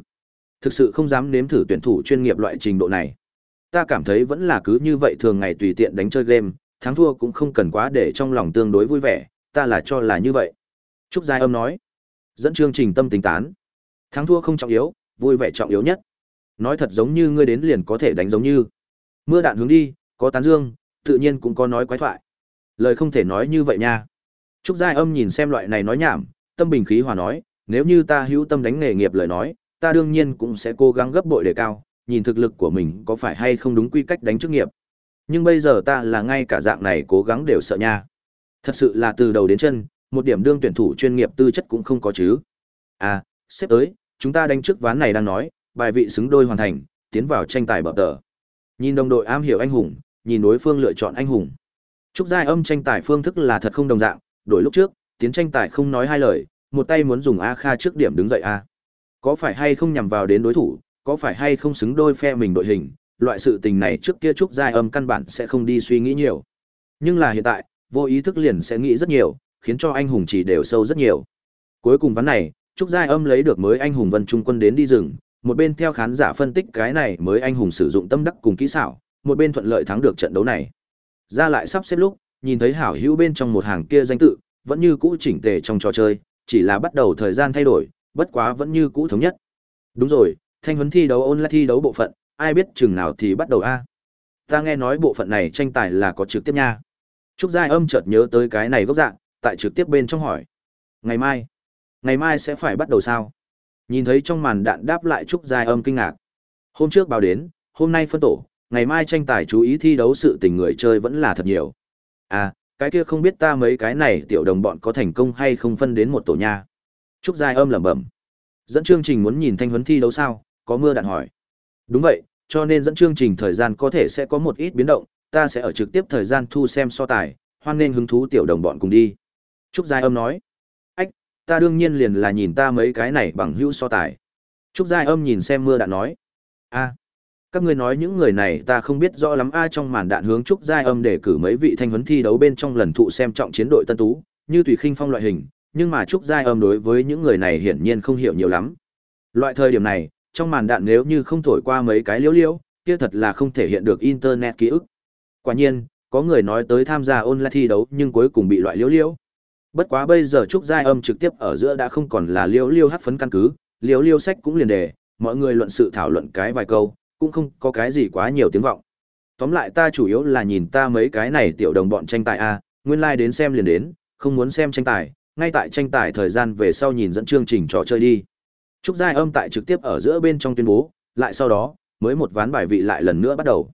Thực sự không dám nếm thử tuyển thủ chuyên nghiệp loại trình độ này. Ta cảm thấy vẫn là cứ như vậy thường ngày tùy tiện đánh chơi game, thắng thua cũng không cần quá để trong lòng tương đối vui vẻ, ta là cho là như vậy. Trúc Giai âm nói. Dẫn chương trình tâm tính tán. Thắng thua không trọng yếu, vui vẻ trọng yếu nhất. Nói thật giống như ngươi đến liền có thể đánh giống như. Mưa đạn hướng đi, có tán dương, tự nhiên cũng có nói quái thoại. Lời không thể nói như vậy nha. Trúc Giai Âm nhìn xem loại này nói nhảm, tâm bình khí hòa nói, nếu như ta hữu tâm đánh nghề nghiệp lời nói, ta đương nhiên cũng sẽ cố gắng gấp bội để cao, nhìn thực lực của mình có phải hay không đúng quy cách đánh chức nghiệp. Nhưng bây giờ ta là ngay cả dạng này cố gắng đều sợ nha. Thật sự là từ đầu đến chân, một điểm đương tuyển thủ chuyên nghiệp tư chất cũng không có chứ. À, xếp tới, chúng ta đánh trước ván này đang nói, bài vị xứng đôi hoàn thành, tiến vào tranh tài bập tờ. Nhìn đồng đội am hiểu anh hùng, nhìn đối phương lựa chọn anh hùng. Trúc Giai Âm tranh tài phương thức là thật không đồng dạng, đổi lúc trước, tiến tranh tài không nói hai lời, một tay muốn dùng A Kha trước điểm đứng dậy A. Có phải hay không nhằm vào đến đối thủ, có phải hay không xứng đôi phe mình đội hình, loại sự tình này trước kia Trúc Giai Âm căn bản sẽ không đi suy nghĩ nhiều. Nhưng là hiện tại, vô ý thức liền sẽ nghĩ rất nhiều, khiến cho anh hùng chỉ đều sâu rất nhiều. Cuối cùng ván này, Trúc Giai Âm lấy được mới anh hùng Vân Trung Quân đến đi rừng, một bên theo khán giả phân tích cái này mới anh hùng sử dụng tâm đắc cùng kỹ xảo, một bên thuận lợi thắng được trận đấu này. Ra lại sắp xếp lúc, nhìn thấy hảo hữu bên trong một hàng kia danh tự, vẫn như cũ chỉnh tề trong trò chơi, chỉ là bắt đầu thời gian thay đổi, bất quá vẫn như cũ thống nhất. Đúng rồi, thanh huấn thi đấu online thi đấu bộ phận, ai biết chừng nào thì bắt đầu a. Ta nghe nói bộ phận này tranh tài là có trực tiếp nha. Trúc Giai Âm chợt nhớ tới cái này gốc dạng, tại trực tiếp bên trong hỏi. Ngày mai, ngày mai sẽ phải bắt đầu sao? Nhìn thấy trong màn đạn đáp lại Trúc Giai Âm kinh ngạc. Hôm trước báo đến, hôm nay phân tổ, ngày mai tranh tài chú ý thi đấu sự tình người chơi vẫn là thật nhiều. À, cái kia không biết ta mấy cái này tiểu đồng bọn có thành công hay không phân đến một tổ nha. Trúc Giai âm lẩm bẩm. Dẫn chương trình muốn nhìn thanh huấn thi đấu sao? Có mưa đạn hỏi. Đúng vậy, cho nên dẫn chương trình thời gian có thể sẽ có một ít biến động, ta sẽ ở trực tiếp thời gian thu xem so tài, hoan nên hứng thú tiểu đồng bọn cùng đi. Trúc Giai âm nói. Ách, ta đương nhiên liền là nhìn ta mấy cái này bằng hữu so tài. Trúc Giai âm nhìn xem mưa đạn nói. a các ngươi nói những người này ta không biết rõ lắm ai trong màn đạn hướng trúc giai âm để cử mấy vị thanh huấn thi đấu bên trong lần thụ xem trọng chiến đội tân tú như tùy khinh phong loại hình nhưng mà trúc giai âm đối với những người này hiển nhiên không hiểu nhiều lắm. Loại thời điểm này trong màn đạn nếu như không thổi qua mấy cái liễu liễu kia thật là không thể hiện được internet ký ức. Quả nhiên có người nói tới tham gia online thi đấu nhưng cuối cùng bị loại liễu liễu. Bất quá bây giờ trúc giai âm trực tiếp ở giữa đã không còn là liễu liễu hát phấn căn cứ liễu liễu sách cũng liền đề mọi người luận sự thảo luận cái vài câu cũng không có cái gì quá nhiều tiếng vọng. Tóm lại ta chủ yếu là nhìn ta mấy cái này tiểu đồng bọn tranh tài a, nguyên lai like đến xem liền đến, không muốn xem tranh tài, ngay tại tranh tài thời gian về sau nhìn dẫn chương trình trò chơi đi. Trúc Giai Âm tại trực tiếp ở giữa bên trong tuyên bố, lại sau đó, mới một ván bài vị lại lần nữa bắt đầu.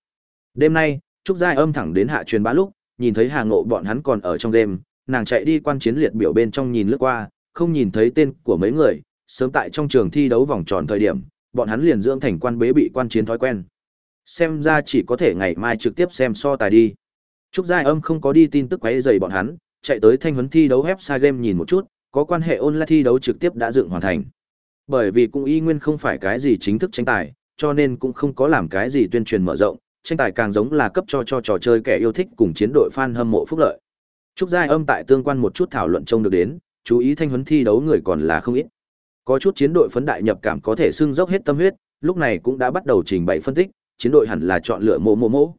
Đêm nay, Trúc Giai Âm thẳng đến hạ truyền bá lúc, nhìn thấy Hà Ngộ bọn hắn còn ở trong đêm, nàng chạy đi quan chiến liệt biểu bên trong nhìn lướt qua, không nhìn thấy tên của mấy người, sớm tại trong trường thi đấu vòng tròn thời điểm, bọn hắn liền dưỡng thành quan bế bị quan chiến thói quen. Xem ra chỉ có thể ngày mai trực tiếp xem so tài đi. Trúc Giai Âm không có đi tin tức quấy rầy bọn hắn, chạy tới thanh huấn thi đấu website game nhìn một chút, có quan hệ online thi đấu trực tiếp đã dựng hoàn thành. Bởi vì cũng y nguyên không phải cái gì chính thức tranh tài, cho nên cũng không có làm cái gì tuyên truyền mở rộng, tranh tài càng giống là cấp cho cho trò chơi kẻ yêu thích cùng chiến đội fan hâm mộ phúc lợi. Trúc Giai Âm tại tương quan một chút thảo luận trông được đến, chú ý thanh huấn thi đấu người còn là không ít. Có chút chiến đội phấn đại nhập cảm có thể xưng dốc hết tâm huyết, lúc này cũng đã bắt đầu trình bày phân tích, chiến đội hẳn là chọn lựa mộ mộ mô.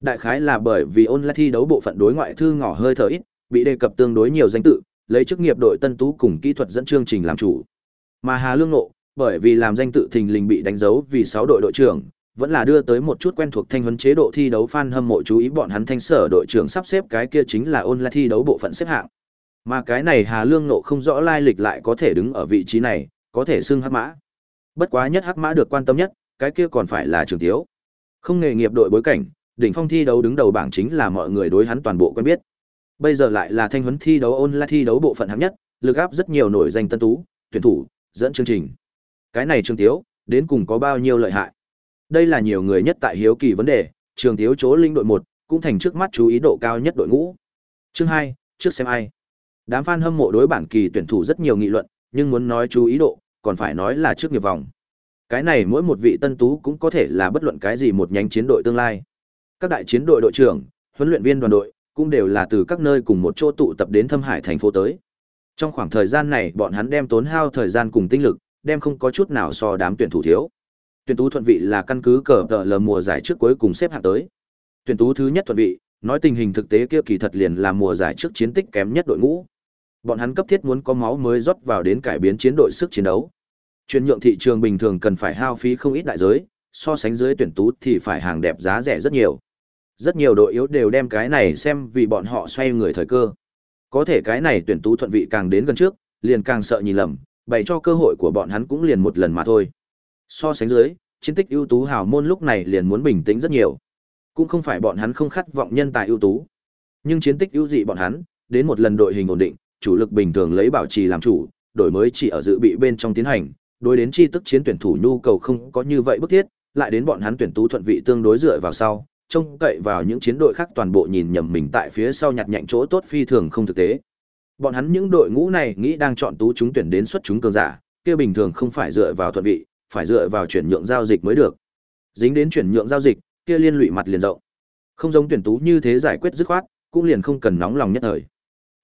Đại khái là bởi vì online thi đấu bộ phận đối ngoại thư ngỏ hơi thở ít, bị đề cập tương đối nhiều danh tự, lấy chức nghiệp đội tân tú cùng kỹ thuật dẫn chương trình làm chủ. Mà Hà Lương Nộ, bởi vì làm danh tự thình lình bị đánh dấu vì 6 đội đội trưởng, vẫn là đưa tới một chút quen thuộc thanh huấn chế độ thi đấu fan hâm mộ chú ý bọn hắn thanh sở đội trưởng sắp xếp cái kia chính là online thi đấu bộ phận xếp hạng. Mà cái này Hà Lương Nộ không rõ lai lịch lại có thể đứng ở vị trí này, có thể xưng hắc mã. Bất quá nhất hắc mã được quan tâm nhất, cái kia còn phải là trường thiếu. Không nghề nghiệp đội bối cảnh, đỉnh phong thi đấu đứng đầu bảng chính là mọi người đối hắn toàn bộ quen biết. Bây giờ lại là thanh huấn thi đấu online thi đấu bộ phận hạng nhất, lực áp rất nhiều nổi danh tân tú, tuyển thủ, dẫn chương trình. Cái này Trường Tiếu, đến cùng có bao nhiêu lợi hại? Đây là nhiều người nhất tại hiếu kỳ vấn đề, Trường Tiếu chỗ linh đội một cũng thành trước mắt chú ý độ cao nhất đội ngũ. Chương hai trước xem ai. Đám fan hâm mộ đối bản kỳ tuyển thủ rất nhiều nghị luận, nhưng muốn nói chú ý độ, còn phải nói là trước nghiệp vòng. Cái này mỗi một vị tân tú cũng có thể là bất luận cái gì một nhánh chiến đội tương lai. Các đại chiến đội đội trưởng, huấn luyện viên đoàn đội, cũng đều là từ các nơi cùng một chỗ tụ tập đến Thâm Hải thành phố tới. Trong khoảng thời gian này, bọn hắn đem tốn hao thời gian cùng tinh lực, đem không có chút nào so đám tuyển thủ thiếu. Tuyển tú thuận vị là căn cứ cờ tờ lờ mùa giải trước cuối cùng xếp hạng tới. Tuyển tú thứ nhất thuận vị, nói tình hình thực tế kia kỳ thật liền là mùa giải trước chiến tích kém nhất đội ngũ. Bọn hắn cấp thiết muốn có máu mới rót vào đến cải biến chiến đội sức chiến đấu. Chuyển nhượng thị trường bình thường cần phải hao phí không ít đại giới, so sánh dưới tuyển tú thì phải hàng đẹp giá rẻ rất nhiều. Rất nhiều đội yếu đều đem cái này xem vì bọn họ xoay người thời cơ. Có thể cái này tuyển tú thuận vị càng đến gần trước, liền càng sợ nhìn lầm, bày cho cơ hội của bọn hắn cũng liền một lần mà thôi. So sánh dưới, chiến tích ưu tú hào môn lúc này liền muốn bình tĩnh rất nhiều. Cũng không phải bọn hắn không khát vọng nhân tài ưu tú, nhưng chiến tích ưu dị bọn hắn, đến một lần đội hình ổn định, chủ lực bình thường lấy bảo trì làm chủ, đổi mới chỉ ở dự bị bên trong tiến hành, đối đến chi tức chiến tuyển thủ nhu cầu không có như vậy bức thiết, lại đến bọn hắn tuyển tú thuận vị tương đối dựa vào sau, trông cậy vào những chiến đội khác toàn bộ nhìn nhầm mình tại phía sau nhặt nhạnh chỗ tốt phi thường không thực tế. Bọn hắn những đội ngũ này nghĩ đang chọn tú chúng tuyển đến xuất chúng cường giả, kia bình thường không phải dựa vào thuận vị, phải dựa vào chuyển nhượng giao dịch mới được. Dính đến chuyển nhượng giao dịch, kia liên lụy mặt liền rộng. Không giống tuyển tú như thế giải quyết dứt khoát, cũng liền không cần nóng lòng nhất thời.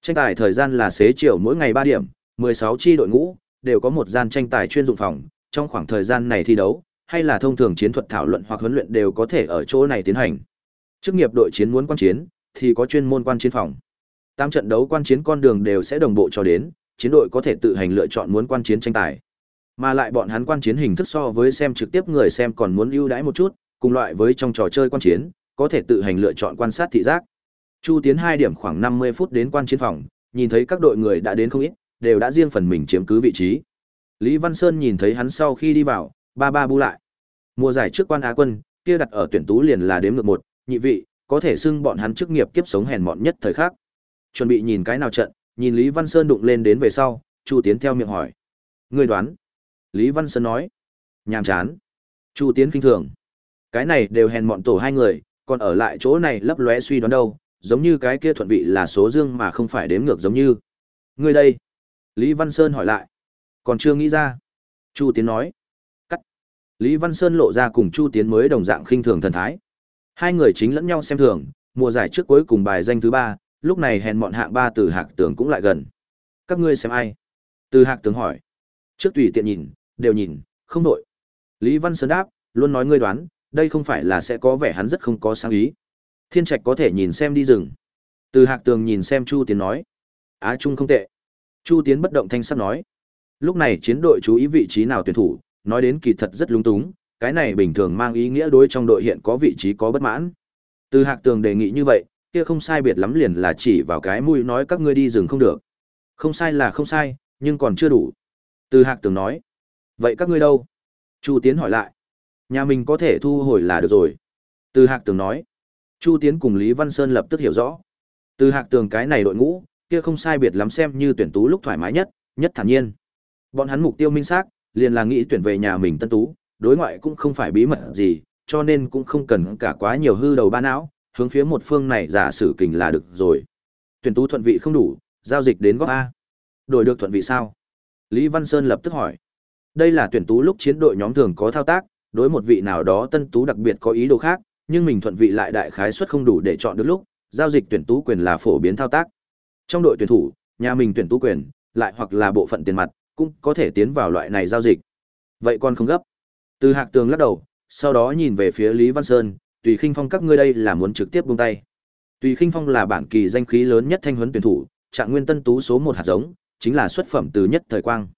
Tranh tài thời gian là xế chiều mỗi ngày 3 điểm, 16 chi đội ngũ đều có một gian tranh tài chuyên dụng phòng, trong khoảng thời gian này thi đấu, hay là thông thường chiến thuật thảo luận hoặc huấn luyện đều có thể ở chỗ này tiến hành. Chức nghiệp đội chiến muốn quan chiến, thì có chuyên môn quan chiến phòng. Tam trận đấu quan chiến con đường đều sẽ đồng bộ cho đến, chiến đội có thể tự hành lựa chọn muốn quan chiến tranh tài. Mà lại bọn hắn quan chiến hình thức so với xem trực tiếp người xem còn muốn ưu đãi một chút, cùng loại với trong trò chơi quan chiến, có thể tự hành lựa chọn quan sát thị giác. Chu tiến 2 điểm khoảng 50 phút đến quan chiến phòng, nhìn thấy các đội người đã đến không ít, đều đã riêng phần mình chiếm cứ vị trí. Lý Văn Sơn nhìn thấy hắn sau khi đi vào, ba ba bu lại. Mùa giải trước quan Á quân, kia đặt ở tuyển tú liền là đếm ngược một, nhị vị, có thể xưng bọn hắn chức nghiệp kiếp sống hèn mọn nhất thời khắc. Chuẩn bị nhìn cái nào trận, nhìn Lý Văn Sơn đụng lên đến về sau, Chu Tiến theo miệng hỏi. Người đoán. Lý Văn Sơn nói. Nhàm chán. Chu Tiến kinh thường. Cái này đều hèn mọn tổ hai người, còn ở lại chỗ này lấp lóe suy đoán đâu, giống như cái kia thuận vị là số dương mà không phải đếm ngược giống như. Người đây. Lý Văn Sơn hỏi lại. Còn chưa nghĩ ra. Chu Tiến nói. Lý Văn Sơn lộ ra cùng Chu Tiến mới đồng dạng khinh thường thần thái. Hai người chính lẫn nhau xem thường, mùa giải trước cuối cùng bài danh thứ ba, lúc này hẹn bọn hạng ba từ hạc tường cũng lại gần. Các ngươi xem ai? Từ hạc tường hỏi. Trước tùy tiện nhìn, đều nhìn, không đổi. Lý Văn Sơn đáp, luôn nói ngươi đoán, đây không phải là sẽ có vẻ hắn rất không có sáng ý. Thiên Trạch có thể nhìn xem đi rừng. Từ Hạc Tường nhìn xem Chu Tiến nói. Á Trung không tệ. Chu Tiến bất động thanh sắc nói. Lúc này chiến đội chú ý vị trí nào tuyển thủ, nói đến kỳ thật rất lung túng, cái này bình thường mang ý nghĩa đối trong đội hiện có vị trí có bất mãn. Từ Hạc Tường đề nghị như vậy, kia không sai biệt lắm liền là chỉ vào cái mũi nói các ngươi đi rừng không được. Không sai là không sai, nhưng còn chưa đủ. Từ Hạc Tường nói. Vậy các ngươi đâu? Chu Tiến hỏi lại. Nhà mình có thể thu hồi là được rồi. Từ Hạc Tường nói. Chu Tiến cùng Lý Văn Sơn lập tức hiểu rõ. Từ Hạc Tường cái này đội ngũ, kia không sai biệt lắm xem như tuyển tú lúc thoải mái nhất, nhất thản nhiên. Bọn hắn mục tiêu minh xác, liền là nghĩ tuyển về nhà mình tân tú, đối ngoại cũng không phải bí mật gì, cho nên cũng không cần cả quá nhiều hư đầu ba não, hướng phía một phương này giả sử kình là được rồi. Tuyển tú thuận vị không đủ, giao dịch đến góc A. Đổi được thuận vị sao? Lý Văn Sơn lập tức hỏi. Đây là tuyển tú lúc chiến đội nhóm thường có thao tác, đối một vị nào đó tân tú đặc biệt có ý đồ khác, nhưng mình thuận vị lại đại khái suất không đủ để chọn được lúc, giao dịch tuyển tú quyền là phổ biến thao tác. Trong đội tuyển thủ, nhà mình tuyển tú quyền, lại hoặc là bộ phận tiền mặt, cũng có thể tiến vào loại này giao dịch. Vậy còn không gấp. Từ Hạc Tường lắc đầu, sau đó nhìn về phía Lý Văn Sơn, tùy khinh phong các ngươi đây là muốn trực tiếp buông tay. Tùy khinh phong là bản kỳ danh khí lớn nhất thanh huấn tuyển thủ, trạng nguyên tân tú số một hạt giống, chính là xuất phẩm từ nhất thời quang.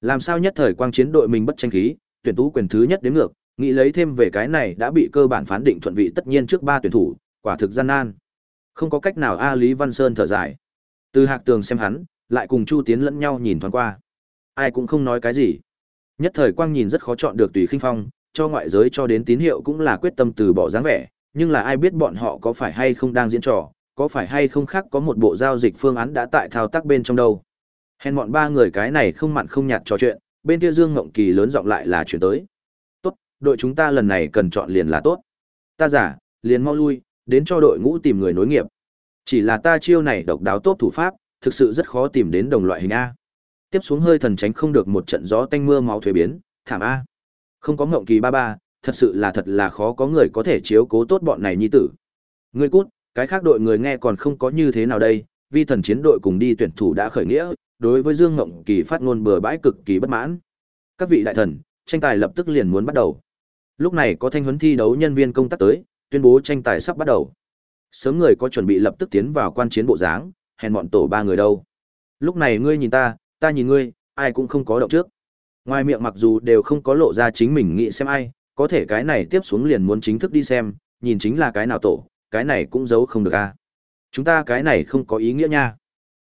Làm sao nhất thời quang chiến đội mình bất tranh khí, tuyển tú quyền thứ nhất đến ngược, nghĩ lấy thêm về cái này đã bị cơ bản phán định thuận vị tất nhiên trước ba tuyển thủ, quả thực gian nan. Không có cách nào a Lý Văn Sơn thở dài. Từ Hạc Tường xem hắn, lại cùng Chu Tiến lẫn nhau nhìn thoáng qua. Ai cũng không nói cái gì. Nhất thời quang nhìn rất khó chọn được tùy khinh phong, cho ngoại giới cho đến tín hiệu cũng là quyết tâm từ bỏ dáng vẻ, nhưng là ai biết bọn họ có phải hay không đang diễn trò, có phải hay không khác có một bộ giao dịch phương án đã tại thao tác bên trong đâu. Hèn bọn ba người cái này không mặn không nhạt trò chuyện, bên kia Dương Ngộng Kỳ lớn giọng lại là chuyển tới. Tốt, đội chúng ta lần này cần chọn liền là tốt. Ta giả, liền mau lui, đến cho đội ngũ tìm người nối nghiệp. Chỉ là ta chiêu này độc đáo tốt thủ pháp, thực sự rất khó tìm đến đồng loại hình A. Tiếp xuống hơi thần tránh không được một trận gió tanh mưa máu thuế biến, thảm A. Không có ngộng kỳ ba ba, thật sự là thật là khó có người có thể chiếu cố tốt bọn này nhi tử. Ngươi cút, cái khác đội người nghe còn không có như thế nào đây, vi thần chiến đội cùng đi tuyển thủ đã khởi nghĩa, đối với Dương Ngộng Kỳ phát ngôn bừa bãi cực kỳ bất mãn. Các vị đại thần, tranh tài lập tức liền muốn bắt đầu. Lúc này có thanh huấn thi đấu nhân viên công tác tới, tuyên bố tranh tài sắp bắt đầu. Sớm người có chuẩn bị lập tức tiến vào quan chiến bộ dáng, hèn bọn tổ ba người đâu. Lúc này ngươi nhìn ta, ta nhìn ngươi, ai cũng không có động trước. Ngoài miệng mặc dù đều không có lộ ra chính mình nghĩ xem ai, có thể cái này tiếp xuống liền muốn chính thức đi xem, nhìn chính là cái nào tổ, cái này cũng giấu không được a. Chúng ta cái này không có ý nghĩa nha.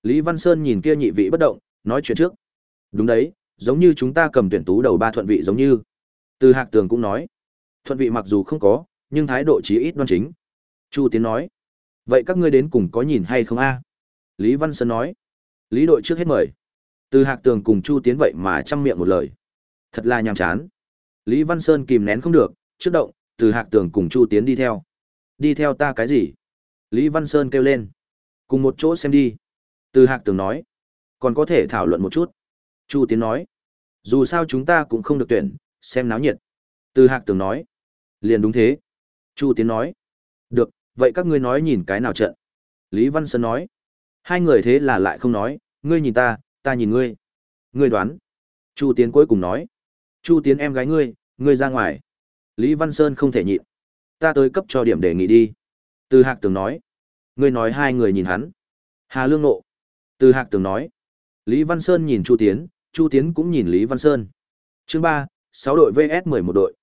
Lý Văn Sơn nhìn kia nhị vị bất động, nói chuyện trước. Đúng đấy, giống như chúng ta cầm tuyển tú đầu ba thuận vị giống như. Từ Hạc Tường cũng nói, thuận vị mặc dù không có, nhưng thái độ chí ít đoan chính. Chu Tiến nói, vậy các ngươi đến cùng có nhìn hay không a? Lý Văn Sơn nói, Lý đội trước hết mời. Từ Hạc Tường cùng Chu Tiến vậy mà chăm miệng một lời. Thật là nhàm chán. Lý Văn Sơn kìm nén không được, trước động, từ Hạc Tường cùng Chu Tiến đi theo. Đi theo ta cái gì? Lý Văn Sơn kêu lên. Cùng một chỗ xem đi. Từ Hạc Tường nói. Còn có thể thảo luận một chút. Chu Tiến nói. Dù sao chúng ta cũng không được tuyển, xem náo nhiệt. Từ Hạc Tường nói. Liền đúng thế. Chu Tiến nói. Được, vậy các ngươi nói nhìn cái nào trận? Lý Văn Sơn nói. Hai người thế là lại không nói, ngươi nhìn ta, ta nhìn ngươi. Ngươi đoán. Chu Tiến cuối cùng nói. Chu Tiến em gái ngươi, ngươi ra ngoài. Lý Văn Sơn không thể nhịn. Ta tới cấp cho điểm đề nghị đi. Từ Hạc Tường nói. Ngươi nói hai người nhìn hắn. Hà Lương Nộ. Từ Hạc Tường nói. Lý Văn Sơn nhìn Chu Tiến, Chu Tiến cũng nhìn Lý Văn Sơn. Chương ba, sáu đội VS mười một đội.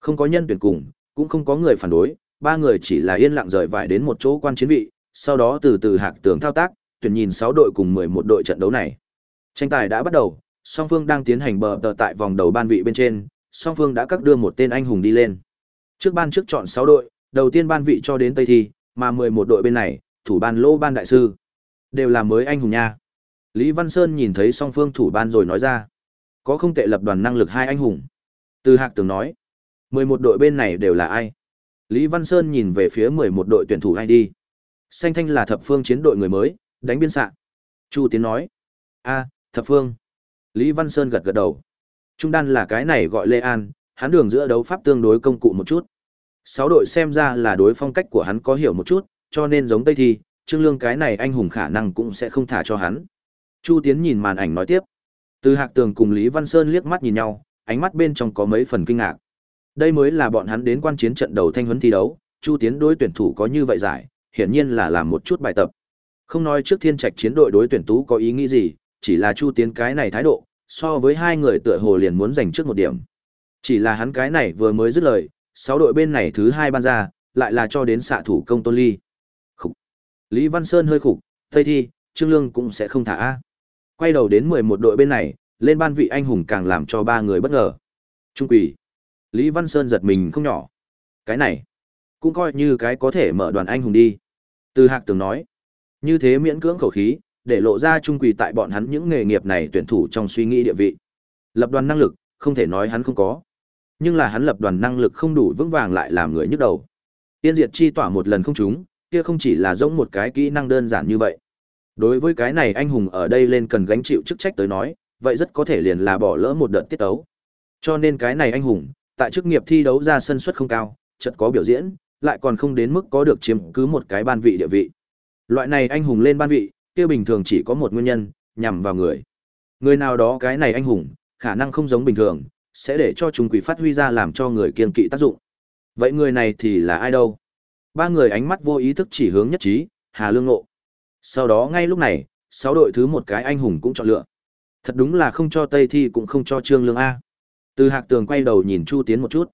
Không có nhân tuyển cùng, cũng không có người phản đối, ba người chỉ là yên lặng rời vải đến một chỗ quan chiến vị, sau đó từ từ Hạc Tường thao tác, tuyển nhìn sáu đội cùng mười một đội trận đấu này. Tranh tài đã bắt đầu, song phương đang tiến hành bờ tờ tại vòng đầu ban vị bên trên, song phương đã cắt đưa một tên anh hùng đi lên. Trước ban trước chọn 6 đội, đầu tiên ban vị cho đến Tây Thi, mà 11 đội bên này, thủ ban lô ban đại sư. Đều là mới anh hùng nha. Lý Văn Sơn nhìn thấy song phương thủ ban rồi nói ra. Có không tệ lập đoàn năng lực hai anh hùng. Từ Hạc Tường nói. 11 đội bên này đều là ai? Lý Văn Sơn nhìn về phía 11 đội tuyển thủ ai đi. Xanh Thanh là thập phương chiến đội người mới, đánh biên sạ. Chu Tiến nói. a thập phương. Lý Văn Sơn gật gật đầu. Trung đan là cái này gọi Lê An, hắn đường giữa đấu pháp tương đối công cụ một chút. Sáu đội xem ra là đối phong cách của hắn có hiểu một chút, cho nên giống Tây Thi, Trương Lương cái này anh hùng khả năng cũng sẽ không thả cho hắn. Chu Tiến nhìn màn ảnh nói tiếp. Từ Hạc Tường cùng Lý Văn Sơn liếc mắt nhìn nhau, ánh mắt bên trong có mấy phần kinh ngạc. Đây mới là bọn hắn đến quan chiến trận đầu thanh huấn thi đấu, Chu Tiến đối tuyển thủ có như vậy giải, hiển nhiên là làm một chút bài tập. Không nói trước Thiên Trạch chiến đội đối tuyển tú có ý nghĩ gì, chỉ là Chu Tiến cái này thái độ, so với hai người tựa hồ liền muốn giành trước một điểm. Chỉ là hắn cái này vừa mới dứt lời, sáu đội bên này thứ hai ban ra, lại là cho đến xạ thủ công Tôn Ly. Khục. Lý Văn Sơn hơi khục, Tây Thi, Trương Lương cũng sẽ không thả A. Quay đầu đến 11 đội bên này, lên ban vị anh hùng càng làm cho ba người bất ngờ. Trung quỷ. Lý Văn Sơn giật mình không nhỏ. Cái này, cũng coi như cái có thể mở đoàn anh hùng đi. Từ Hạc Tường nói, như thế miễn cưỡng khẩu khí, để lộ ra trung quỳ tại bọn hắn những nghề nghiệp này tuyển thủ trong suy nghĩ địa vị. Lập đoàn năng lực, không thể nói hắn không có. Nhưng là hắn lập đoàn năng lực không đủ vững vàng lại làm người nhức đầu. Tiên diệt chi tỏa một lần không trúng, kia không chỉ là giống một cái kỹ năng đơn giản như vậy. Đối với cái này anh hùng ở đây lên cần gánh chịu chức trách tới nói, vậy rất có thể liền là bỏ lỡ một đợt tiết đấu. Cho nên cái này anh hùng, tại chức nghiệp thi đấu ra sân suất không cao, chợt có biểu diễn, lại còn không đến mức có được chiếm cứ một cái ban vị địa vị. Loại này anh hùng lên ban vị, kia bình thường chỉ có một nguyên nhân, nhằm vào người. Người nào đó cái này anh hùng, khả năng không giống bình thường, sẽ để cho chúng quỷ phát huy ra làm cho người kiên kỵ tác dụng. Vậy người này thì là ai đâu? Ba người ánh mắt vô ý thức chỉ hướng nhất trí, Hà Lương Ngộ. Sau đó ngay lúc này, sáu đội thứ một cái anh hùng cũng chọn lựa. Thật đúng là không cho Tây Thi cũng không cho Trương Lương A. Từ Hạc Tường quay đầu nhìn Chu Tiến một chút.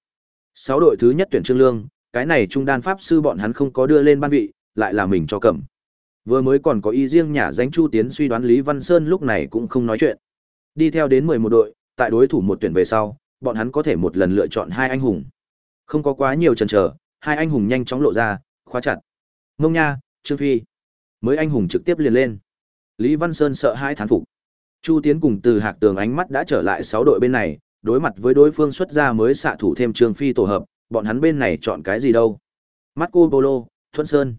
Sáu đội thứ nhất tuyển Trương Lương, cái này trung đan pháp sư bọn hắn không có đưa lên ban vị, lại là mình cho cầm. Vừa mới còn có ý riêng nhà danh Chu Tiến suy đoán Lý Văn Sơn lúc này cũng không nói chuyện. Đi theo đến mười một đội, tại đối thủ một tuyển về sau, bọn hắn có thể một lần lựa chọn hai anh hùng. Không có quá nhiều chần chờ, hai anh hùng nhanh chóng lộ ra, khóa chặt. Ngông Nha, Trương Phi. Mới anh hùng trực tiếp liền lên. Lý Văn Sơn sợ hai thán phục. Chu Tiến cùng từ Hạc Tường ánh mắt đã trở lại sáu đội bên này, đối mặt với đối phương xuất ra mới xạ thủ thêm Trương Phi tổ hợp, bọn hắn bên này chọn cái gì đâu? Marco Polo, Thuận Sơn.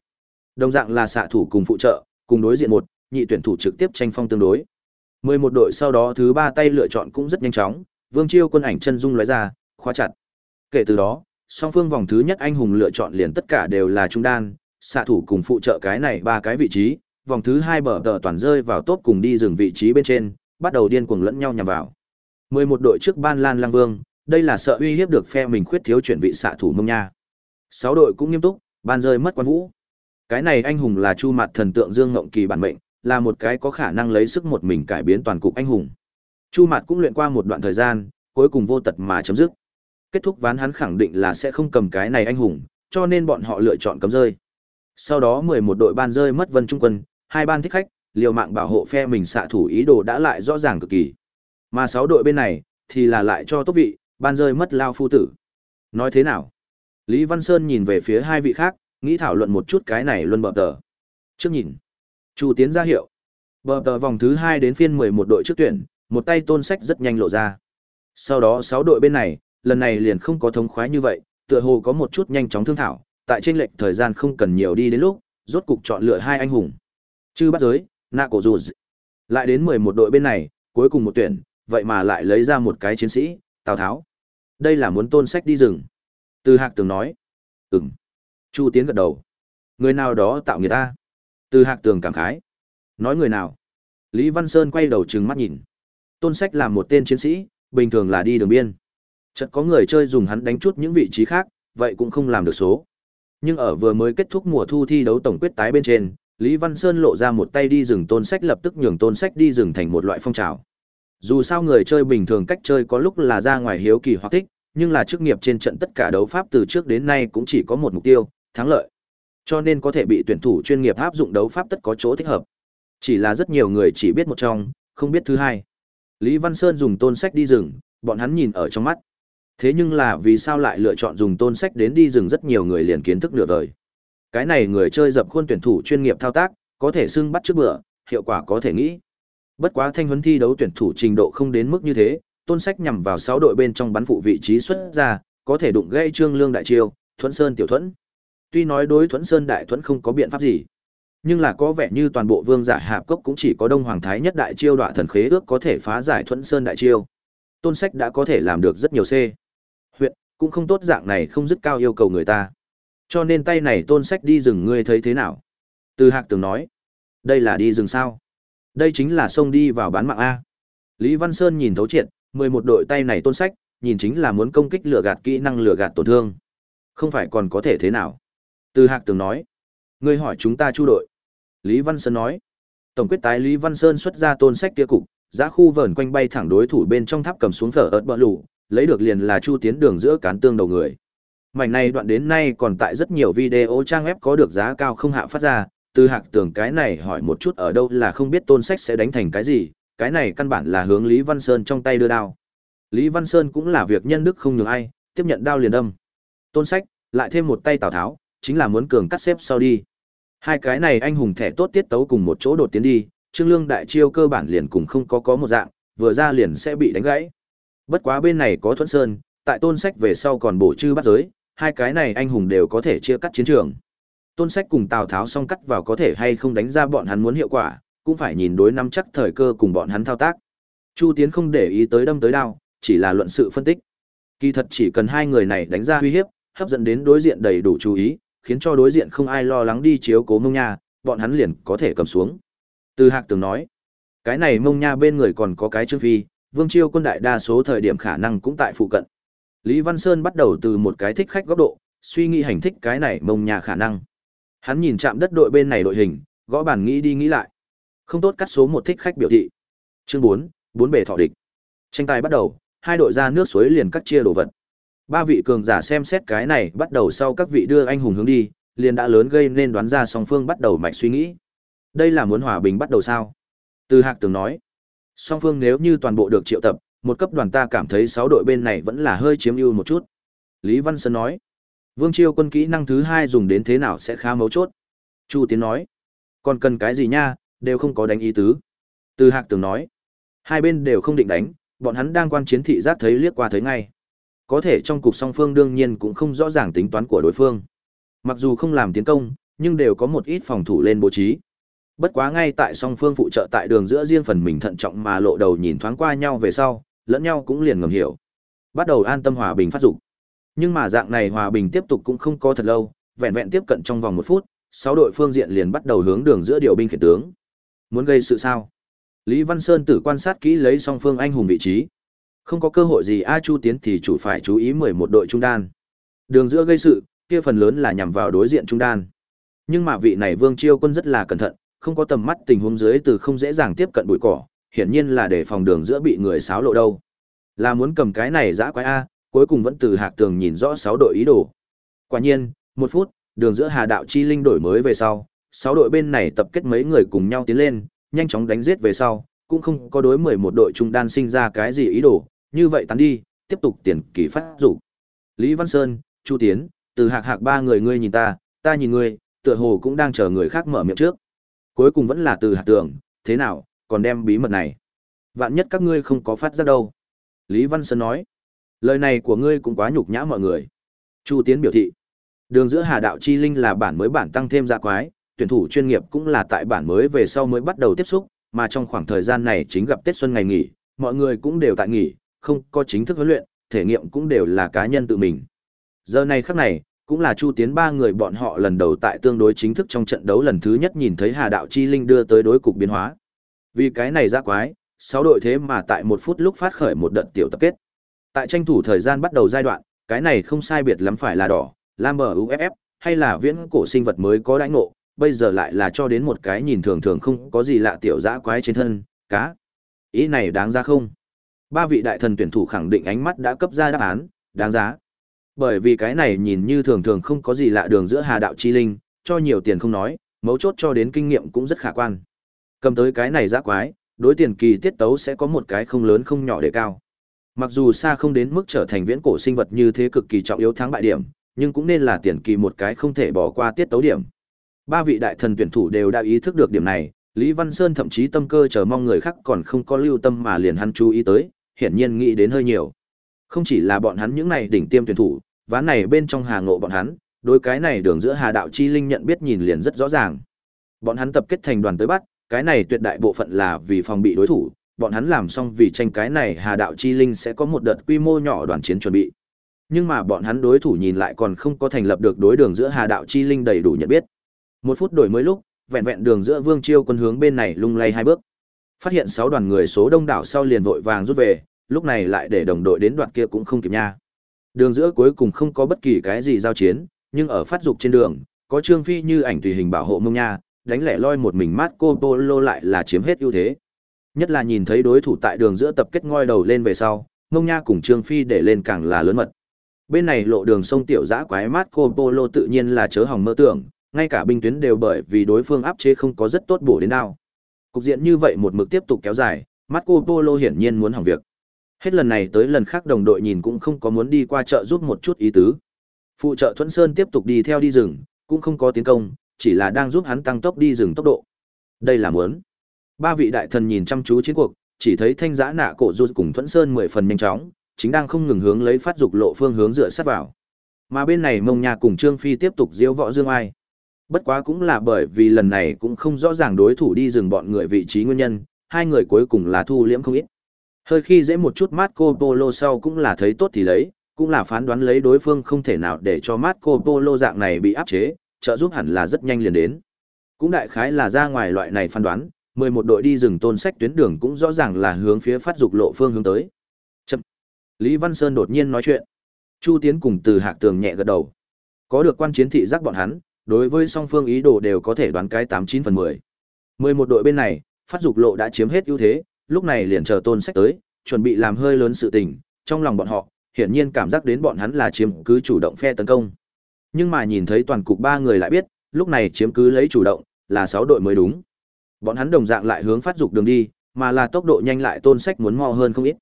Đồng dạng là xạ thủ cùng phụ trợ, cùng đối diện một, nhị tuyển thủ trực tiếp tranh phong tương đối. 11 đội sau đó thứ ba tay lựa chọn cũng rất nhanh chóng, Vương Chiêu quân ảnh chân dung lóe ra, khóa chặt. Kể từ đó, song phương vòng thứ nhất anh hùng lựa chọn liền tất cả đều là trung đan, xạ thủ cùng phụ trợ cái này ba cái vị trí, vòng thứ hai bờ tờ toàn rơi vào top cùng đi dừng vị trí bên trên, bắt đầu điên cuồng lẫn nhau nhằm vào. 11 đội trước Ban Lan Lang Vương, đây là sợ uy hiếp được phe mình khuyết thiếu chuyển vị xạ thủ mông nha. 6 đội cũng nghiêm túc, ban rơi mất quan vũ. Cái này anh hùng là Chu Mạt thần tượng Dương Ngộng Kỳ bản mệnh, là một cái có khả năng lấy sức một mình cải biến toàn cục anh hùng. Chu Mạt cũng luyện qua một đoạn thời gian, cuối cùng vô tật mà chấm dứt. Kết thúc ván hắn khẳng định là sẽ không cầm cái này anh hùng, cho nên bọn họ lựa chọn cấm rơi. Sau đó 11 đội ban rơi mất Vân Trung quân, hai ban thích khách, liều mạng bảo hộ phe mình xạ thủ ý đồ đã lại rõ ràng cực kỳ. Mà 6 đội bên này thì là lại cho tốt vị, ban rơi mất lao phu tử. Nói thế nào? Lý Văn Sơn nhìn về phía hai vị khác, nghĩ thảo luận một chút cái này luôn bờ tờ. Trước nhìn, Chu Tiến ra hiệu. Bờ tờ vòng thứ hai đến phiên 11 đội trước tuyển, một tay tôn sách rất nhanh lộ ra. Sau đó sáu đội bên này, lần này liền không có thống khoái như vậy, tựa hồ có một chút nhanh chóng thương thảo, tại trên lệnh thời gian không cần nhiều đi đến lúc, rốt cục chọn lựa hai anh hùng. Chư bắt giới, nạ cổ dù Lại đến 11 đội bên này, cuối cùng một tuyển, vậy mà lại lấy ra một cái chiến sĩ, Tào Tháo. Đây là muốn tôn sách đi rừng. Từ Hạc Tường nói. ừng Chu Tiến gật đầu. Người nào đó tạo người ta. Từ Hạc Tường cảm khái. Nói người nào? Lý Văn Sơn quay đầu trừng mắt nhìn. Tôn sách là một tên chiến sĩ, bình thường là đi đường biên. Chợt có người chơi dùng hắn đánh chút những vị trí khác, vậy cũng không làm được số. Nhưng ở vừa mới kết thúc mùa thu thi đấu tổng quyết tái bên trên, Lý Văn Sơn lộ ra một tay đi rừng tôn sách lập tức nhường tôn sách đi rừng thành một loại phong trào. Dù sao người chơi bình thường cách chơi có lúc là ra ngoài hiếu kỳ hoặc thích, nhưng là chức nghiệp trên trận tất cả đấu pháp từ trước đến nay cũng chỉ có một mục tiêu, thắng lợi. Cho nên có thể bị tuyển thủ chuyên nghiệp áp dụng đấu pháp tất có chỗ thích hợp. Chỉ là rất nhiều người chỉ biết một trong, không biết thứ hai. Lý Văn Sơn dùng tôn sách đi rừng, bọn hắn nhìn ở trong mắt. Thế nhưng là vì sao lại lựa chọn dùng tôn sách đến đi rừng rất nhiều người liền kiến thức nửa vời. Cái này người chơi dập khuôn tuyển thủ chuyên nghiệp thao tác, có thể xưng bắt trước bữa, hiệu quả có thể nghĩ. Bất quá thanh huấn thi đấu tuyển thủ trình độ không đến mức như thế, tôn sách nhằm vào sáu đội bên trong bắn phụ vị trí xuất ra, có thể đụng gây trương lương đại chiêu, thuẫn sơn tiểu thuẫn. Tuy nói đối thuẫn sơn đại thuẫn không có biện pháp gì, nhưng là có vẻ như toàn bộ vương giả hạp cốc cũng chỉ có đông hoàng thái nhất đại chiêu đoạn thần khế ước có thể phá giải thuẫn sơn đại chiêu. Tôn sách đã có thể làm được rất nhiều C. Huyện, cũng không tốt dạng này không dứt cao yêu cầu người ta. Cho nên tay này tôn sách đi rừng ngươi thấy thế nào? Từ hạc tường nói, đây là đi rừng sao? Đây chính là sông đi vào bán mạng A. Lý Văn Sơn nhìn thấu triệt, 11 đội tay này tôn sách, nhìn chính là muốn công kích lửa gạt kỹ năng lửa gạt tổn thương. Không phải còn có thể thế nào. Từ Hạc Tường nói. Ngươi hỏi chúng ta chu đội. Lý Văn Sơn nói. Tổng quyết tái Lý Văn Sơn xuất ra tôn sách kia cục, giá khu vờn quanh bay thẳng đối thủ bên trong tháp cầm xuống phở ớt bỡ lù, lấy được liền là chu tiến đường giữa cán tương đầu người. Mảnh này đoạn đến nay còn tại rất nhiều video trang web có được giá cao không hạ phát ra, từ hạc tưởng cái này hỏi một chút ở đâu là không biết tôn sách sẽ đánh thành cái gì, cái này căn bản là hướng Lý Văn Sơn trong tay đưa đao. Lý Văn Sơn cũng là việc nhân đức không nhường ai, tiếp nhận đao liền đâm. Tôn sách, lại thêm một tay Tào Tháo, chính là muốn cường cắt xếp sau đi. Hai cái này anh hùng thẻ tốt tiết tấu cùng một chỗ đột tiến đi, Trương Lương đại chiêu cơ bản liền cùng không có có một dạng, vừa ra liền sẽ bị đánh gãy. Bất quá bên này có Thuận Sơn, tại Tôn Sách về sau còn bổ chư bắt giới, hai cái này anh hùng đều có thể chia cắt chiến trường. Tôn Sách cùng Tào Tháo song cắt vào có thể hay không đánh ra bọn hắn muốn hiệu quả, cũng phải nhìn đối nắm chắc thời cơ cùng bọn hắn thao tác. Chu Tiến không để ý tới đâm tới đao, chỉ là luận sự phân tích. Kỳ thật chỉ cần hai người này đánh ra uy hiếp, hấp dẫn đến đối diện đầy đủ chú ý, khiến cho đối diện không ai lo lắng đi chiếu cố mông nha, bọn hắn liền có thể cầm xuống. Từ Hạc Tường nói, cái này mông nha bên người còn có cái Trương Phi, Vương Chiêu quân đại đa số thời điểm khả năng cũng tại phụ cận. Lý Văn Sơn bắt đầu từ một cái thích khách góc độ, suy nghĩ hành thích cái này mông nha khả năng. Hắn nhìn chạm đất đội bên này đội hình, gõ bàn nghĩ đi nghĩ lại. Không tốt cắt số một thích khách biểu thị. Chương 4, bốn bề thọ địch. Tranh tài bắt đầu, hai đội ra nước suối liền cắt chia đồ vật. Ba vị cường giả xem xét cái này bắt đầu sau các vị đưa anh hùng hướng đi, liền đã lớn gây nên đoán ra song phương bắt đầu mạch suy nghĩ. Đây là muốn hòa bình bắt đầu sao? Từ Hạc Tường nói, song phương nếu như toàn bộ được triệu tập, một cấp đoàn ta cảm thấy sáu đội bên này vẫn là hơi chiếm ưu một chút. Lý Văn Sơn nói, Vương Chiêu quân kỹ năng thứ hai dùng đến thế nào sẽ khá mấu chốt. Chu Tiến nói, còn cần cái gì nha, đều không có đánh ý tứ. Từ Hạc Tường nói, hai bên đều không định đánh, bọn hắn đang quan chiến thị giác thấy liếc qua thấy ngay. Có thể trong cục song phương đương nhiên cũng không rõ ràng tính toán của đối phương. Mặc dù không làm tiến công, nhưng đều có một ít phòng thủ lên bố trí. Bất quá ngay tại song phương phụ trợ tại đường giữa riêng phần mình thận trọng mà lộ đầu nhìn thoáng qua nhau về sau, lẫn nhau cũng liền ngầm hiểu. Bắt đầu an tâm hòa bình phát dục. Nhưng mà dạng này hòa bình tiếp tục cũng không có thật lâu, vẹn vẹn tiếp cận trong vòng một phút, sáu đội phương diện liền bắt đầu hướng đường giữa điều binh khiển tướng. Muốn gây sự sao? Lý Văn Sơn tử quan sát kỹ lấy song phương anh hùng vị trí. Không có cơ hội gì A Chu tiến thì chủ phải chú ý 11 đội trung đan. Đường giữa gây sự, kia phần lớn là nhằm vào đối diện trung đan. Nhưng mà vị này Vương Chiêu Quân rất là cẩn thận, không có tầm mắt tình huống dưới từ không dễ dàng tiếp cận bụi cỏ, hiển nhiên là để phòng đường giữa bị người xáo lộ đâu. Là muốn cầm cái này dã quái a, cuối cùng vẫn từ hạc tường nhìn rõ sáu đội ý đồ. Quả nhiên, một phút, đường giữa Hà Đạo Chi Linh đổi mới về sau, sáu đội bên này tập kết mấy người cùng nhau tiến lên, nhanh chóng đánh giết về sau, cũng không có đối 11 đội trung đan sinh ra cái gì ý đồ, như vậy tán đi, tiếp tục tiền kỳ phát rủ. Lý Văn Sơn, Chu Tiến, từ hạc hạc ba người ngươi nhìn ta, ta nhìn ngươi, tựa hồ cũng đang chờ người khác mở miệng trước. Cuối cùng vẫn là từ hạc tưởng, thế nào, còn đem bí mật này. Vạn nhất các ngươi không có phát ra đâu. Lý Văn Sơn nói, lời này của ngươi cũng quá nhục nhã mọi người. Chu Tiến biểu thị, đường giữa Hà Đạo Chi Linh là bản mới bản tăng thêm ra quái, tuyển thủ chuyên nghiệp cũng là tại bản mới về sau mới bắt đầu tiếp xúc, mà trong khoảng thời gian này chính gặp Tết xuân ngày nghỉ, mọi người cũng đều tại nghỉ, không có chính thức huấn luyện, thể nghiệm cũng đều là cá nhân tự mình. Giờ này khắc này, cũng là Chu Tiến ba người bọn họ lần đầu tại tương đối chính thức trong trận đấu lần thứ nhất nhìn thấy Hà Đạo Chi Linh đưa tới đối cục biến hóa. Vì cái này ra quái, sáu đội thế mà tại một phút lúc phát khởi một đợt tiểu tập kết. Tại tranh thủ thời gian bắt đầu giai đoạn, cái này không sai biệt lắm phải là đỏ, lam bờ UFF, hay là viễn cổ sinh vật mới có đãi ngộ, bây giờ lại là cho đến một cái nhìn thường thường không có gì lạ tiểu dã quái trên thân, cá. Ý này đáng ra không? Ba vị đại thần tuyển thủ khẳng định ánh mắt đã cấp ra đáp án, đáng giá. Bởi vì cái này nhìn như thường thường không có gì lạ đường giữa Hà đạo chi linh, cho nhiều tiền không nói, mấu chốt cho đến kinh nghiệm cũng rất khả quan. Cầm tới cái này giã quái, đối tiền kỳ tiết tấu sẽ có một cái không lớn không nhỏ để cao. Mặc dù xa không đến mức trở thành viễn cổ sinh vật như thế cực kỳ trọng yếu thắng bại điểm, nhưng cũng nên là tiền kỳ một cái không thể bỏ qua tiết tấu điểm. Ba vị đại thần tuyển thủ đều đã ý thức được điểm này, Lý Văn Sơn thậm chí tâm cơ chờ mong người khác còn không có lưu tâm mà liền hắn chú ý tới, hiển nhiên nghĩ đến hơi nhiều. Không chỉ là bọn hắn những này đỉnh tiêm tuyển thủ, ván này bên trong hà ngộ bọn hắn, đối cái này đường giữa hà đạo chi linh nhận biết nhìn liền rất rõ ràng. Bọn hắn tập kết thành đoàn tới bắt, cái này tuyệt đại bộ phận là vì phòng bị đối thủ, bọn hắn làm xong vì tranh cái này hà đạo chi linh sẽ có một đợt quy mô nhỏ đoàn chiến chuẩn bị. Nhưng mà bọn hắn đối thủ nhìn lại còn không có thành lập được đối đường giữa hà đạo chi linh đầy đủ nhận biết. Một phút đổi mới lúc, vẹn vẹn đường giữa Vương Chiêu quân hướng bên này lung lay hai bước. Phát hiện sáu đoàn người số đông đảo sau liền vội vàng rút về, lúc này lại để đồng đội đến đoạn kia cũng không kịp nha. Đường giữa cuối cùng không có bất kỳ cái gì giao chiến, nhưng ở phát dục trên đường, có Trương Phi như ảnh tùy hình bảo hộ mông nha, đánh lẻ loi một mình Marco Polo lại là chiếm hết ưu thế. Nhất là nhìn thấy đối thủ tại đường giữa tập kết ngoi đầu lên về sau, mông nha cùng Trương Phi để lên càng là lớn mật. Bên này lộ đường sông tiểu dã quái Marco Polo tự nhiên là chớ hỏng mơ tưởng, ngay cả binh tuyến đều bởi vì đối phương áp chế không có rất tốt bổ đến nào. Cục diện như vậy một mực tiếp tục kéo dài, Marco Polo hiển nhiên muốn hỏng việc. Hết lần này tới lần khác đồng đội nhìn cũng không có muốn đi qua chợ giúp một chút ý tứ. Phụ trợ Thuận Sơn tiếp tục đi theo đi rừng, cũng không có tiến công, chỉ là đang giúp hắn tăng tốc đi rừng tốc độ. Đây là muốn. Ba vị đại thần nhìn chăm chú chiến cuộc, chỉ thấy thanh giã nạ cổ rút cùng Thuận Sơn mười phần nhanh chóng, chính đang không ngừng hướng lấy phát dục lộ phương hướng dựa sát vào. Mà bên này Mông Nha cùng Trương Phi tiếp tục diễu võ dương ai. Bất quá cũng là bởi vì lần này cũng không rõ ràng đối thủ đi rừng bọn người vị trí nguyên nhân, hai người cuối cùng là thu liễm không ít. Hơi khi dễ một chút Marco Polo sau cũng là thấy tốt thì lấy, cũng là phán đoán lấy đối phương không thể nào để cho Marco Polo dạng này bị áp chế, trợ giúp hẳn là rất nhanh liền đến. Cũng đại khái là ra ngoài loại này phán đoán, 11 đội đi rừng tôn sách tuyến đường cũng rõ ràng là hướng phía phát dục lộ phương hướng tới. Chậm. Lý Văn Sơn đột nhiên nói chuyện. Chu Tiến cùng từ Hạc Tường nhẹ gật đầu. Có được quan chiến thị giác bọn hắn, đối với song phương ý đồ đều có thể đoán cái 89 phần 10. 11 đội bên này, phát dục lộ đã chiếm hết ưu thế, lúc này liền chờ tôn sách tới, chuẩn bị làm hơi lớn sự tình, trong lòng bọn họ, hiển nhiên cảm giác đến bọn hắn là chiếm cứ chủ động phe tấn công. Nhưng mà nhìn thấy toàn cục ba người lại biết, lúc này chiếm cứ lấy chủ động, là sáu đội mới đúng. Bọn hắn đồng dạng lại hướng phát dục đường đi, mà là tốc độ nhanh lại tôn sách muốn mo hơn không ít.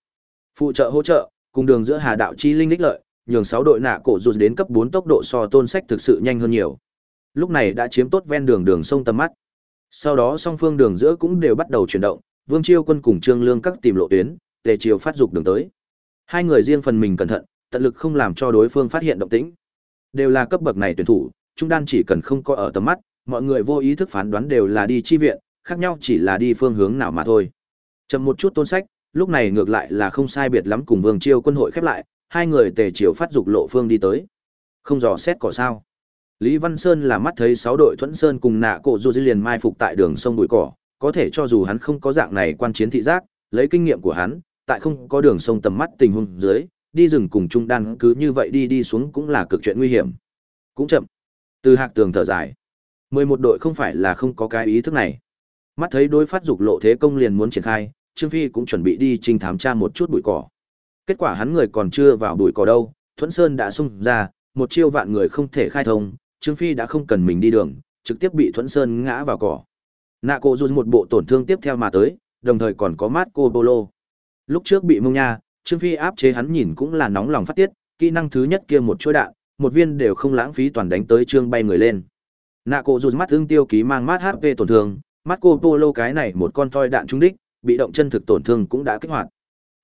Phụ trợ hỗ trợ, cùng đường giữa Hà đạo chi linh đích lợi, nhường sáu đội nạ cổ rụt đến cấp bốn tốc độ so tôn sách thực sự nhanh hơn nhiều. Lúc này đã chiếm tốt ven đường đường sông tầm mắt. Sau đó song phương đường giữa cũng đều bắt đầu chuyển động, Vương Chiêu Quân cùng Trương Lương các tìm lộ tuyến, tề chiều phát dục đường tới. Hai người riêng phần mình cẩn thận, tận lực không làm cho đối phương phát hiện động tĩnh. Đều là cấp bậc này tuyển thủ, trung đan chỉ cần không có ở tầm mắt, mọi người vô ý thức phán đoán đều là đi chi viện, khác nhau chỉ là đi phương hướng nào mà thôi. Chậm một chút tôn sách, lúc này ngược lại là không sai biệt lắm cùng Vương Chiêu quân hội khép lại, hai người tề chiều phát dục lộ phương đi tới. Không dò xét cỏ sao. Lý Văn Sơn là mắt thấy sáu đội Thuẫn Sơn cùng nạ cổ Du Di liền mai phục tại đường sông bụi cỏ, có thể cho dù hắn không có dạng này quan chiến thị giác, lấy kinh nghiệm của hắn, tại không có đường sông tầm mắt tình huống dưới, đi rừng cùng trung đan cứ như vậy đi đi xuống cũng là cực chuyện nguy hiểm. Cũng chậm. Từ hạc tường thở dài. 11 đội không phải là không có cái ý thức này. Mắt thấy đối phát dục lộ thế công liền muốn triển khai, Trương Phi cũng chuẩn bị đi trinh thám tra một chút bụi cỏ. Kết quả hắn người còn chưa vào bụi cỏ đâu, Thuẫn Sơn đã xung ra, một chiêu vạn người không thể khai thông, Trương Phi đã không cần mình đi đường, trực tiếp bị Thuẫn Sơn ngã vào cỏ. Nạ cổ dù một bộ tổn thương tiếp theo mà tới, đồng thời còn có mát cô Polo. Lúc trước bị mông nha, Trương Phi áp chế hắn nhìn cũng là nóng lòng phát tiết, kỹ năng thứ nhất kia một chuỗi đạn, một viên đều không lãng phí toàn đánh tới Trương bay người lên. Nạ cổ dù mắt thương tiêu ký mang mát HP tổn thương, Marco Polo cái này một con toi đạn trúng đích, bị động chân thực tổn thương cũng đã kích hoạt.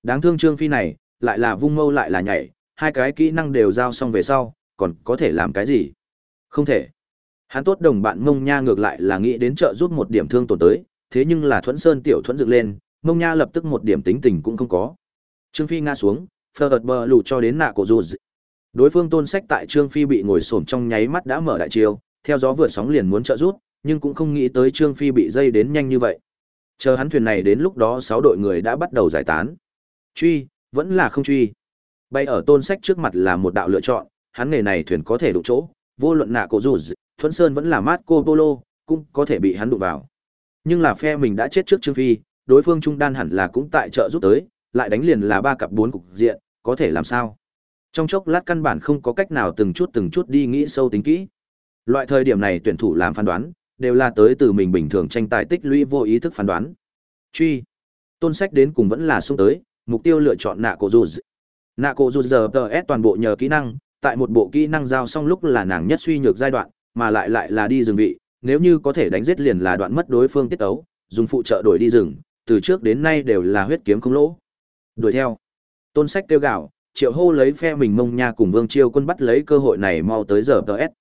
Đáng thương Trương Phi này, lại là vung mâu lại là nhảy, hai cái kỹ năng đều giao xong về sau, còn có thể làm cái gì? Không thể. Hắn tốt đồng bạn Mông Nha ngược lại là nghĩ đến trợ giúp một điểm thương tổn tới, thế nhưng là Thuẫn Sơn tiểu Thuẫn dựng lên, Mông Nha lập tức một điểm tính tình cũng không có. Trương Phi ngã xuống, phơ bờ lù cho đến nạ cổ dù Đối phương tôn sách tại Trương Phi bị ngồi xổm trong nháy mắt đã mở đại chiêu, theo gió vượt sóng liền muốn trợ giúp, nhưng cũng không nghĩ tới Trương Phi bị dây đến nhanh như vậy. Chờ hắn thuyền này đến lúc đó sáu đội người đã bắt đầu giải tán. Truy, vẫn là không truy. Bay ở tôn sách trước mặt là một đạo lựa chọn, hắn nghề này thuyền có thể đụng chỗ, vô luận nạ cổ dù thuẫn Sơn vẫn là mát, cô Polo, cũng có thể bị hắn đụng vào. Nhưng là phe mình đã chết trước Trương Phi, đối phương trung đan hẳn là cũng tại trợ giúp tới, lại đánh liền là ba cặp bốn cục diện, có thể làm sao? Trong chốc lát căn bản không có cách nào từng chút từng chút đi nghĩ sâu tính kỹ. Loại thời điểm này tuyển thủ làm phán đoán, đều là tới từ mình bình thường tranh tài tích lũy vô ý thức phán đoán. Truy. Tôn sách đến cùng vẫn là xung tới, mục tiêu lựa chọn nạ cổ dù. Nạ cổ dù giờ TS toàn bộ nhờ kỹ năng, tại một bộ kỹ năng giao xong lúc là nàng nhất suy nhược giai đoạn, mà lại lại là đi rừng vị, nếu như có thể đánh giết liền là đoạn mất đối phương tiết tấu, dùng phụ trợ đổi đi rừng, từ trước đến nay đều là huyết kiếm không lỗ. Đuổi theo. Tôn sách tiêu gạo, triệu hô lấy phe mình mông nha cùng vương chiêu quân bắt lấy cơ hội này mau tới giờ ts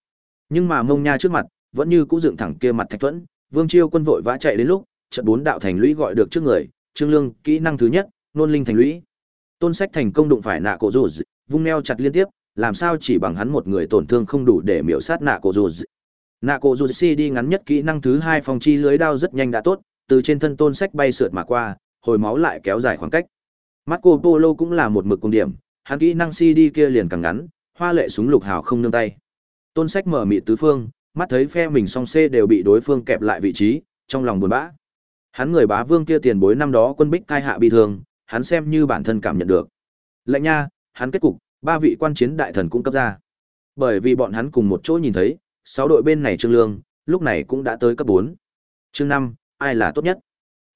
nhưng mà mông nha trước mặt vẫn như cũ dựng thẳng kia mặt thạch thuẫn vương chiêu quân vội vã chạy đến lúc trận bốn đạo thành lũy gọi được trước người trương lương kỹ năng thứ nhất nôn linh thành lũy tôn sách thành công đụng phải nạ cổ rủ, vung neo chặt liên tiếp làm sao chỉ bằng hắn một người tổn thương không đủ để miểu sát nạ cổ dù nạ cổ dù si đi ngắn nhất kỹ năng thứ hai phòng chi lưới đao rất nhanh đã tốt từ trên thân tôn sách bay sượt mà qua hồi máu lại kéo dài khoảng cách Marco Polo cũng là một mực cung điểm, hắn kỹ năng CD kia liền càng ngắn, hoa lệ súng lục hào không nương tay. Tôn Sách mở mị tứ phương, mắt thấy phe mình song C đều bị đối phương kẹp lại vị trí, trong lòng buồn bã. Hắn người bá vương kia tiền bối năm đó quân bích cai hạ bị thương, hắn xem như bản thân cảm nhận được. Lệnh nha, hắn kết cục, ba vị quan chiến đại thần cũng cấp ra. Bởi vì bọn hắn cùng một chỗ nhìn thấy, sáu đội bên này Trương Lương, lúc này cũng đã tới cấp 4. Chương 5, ai là tốt nhất?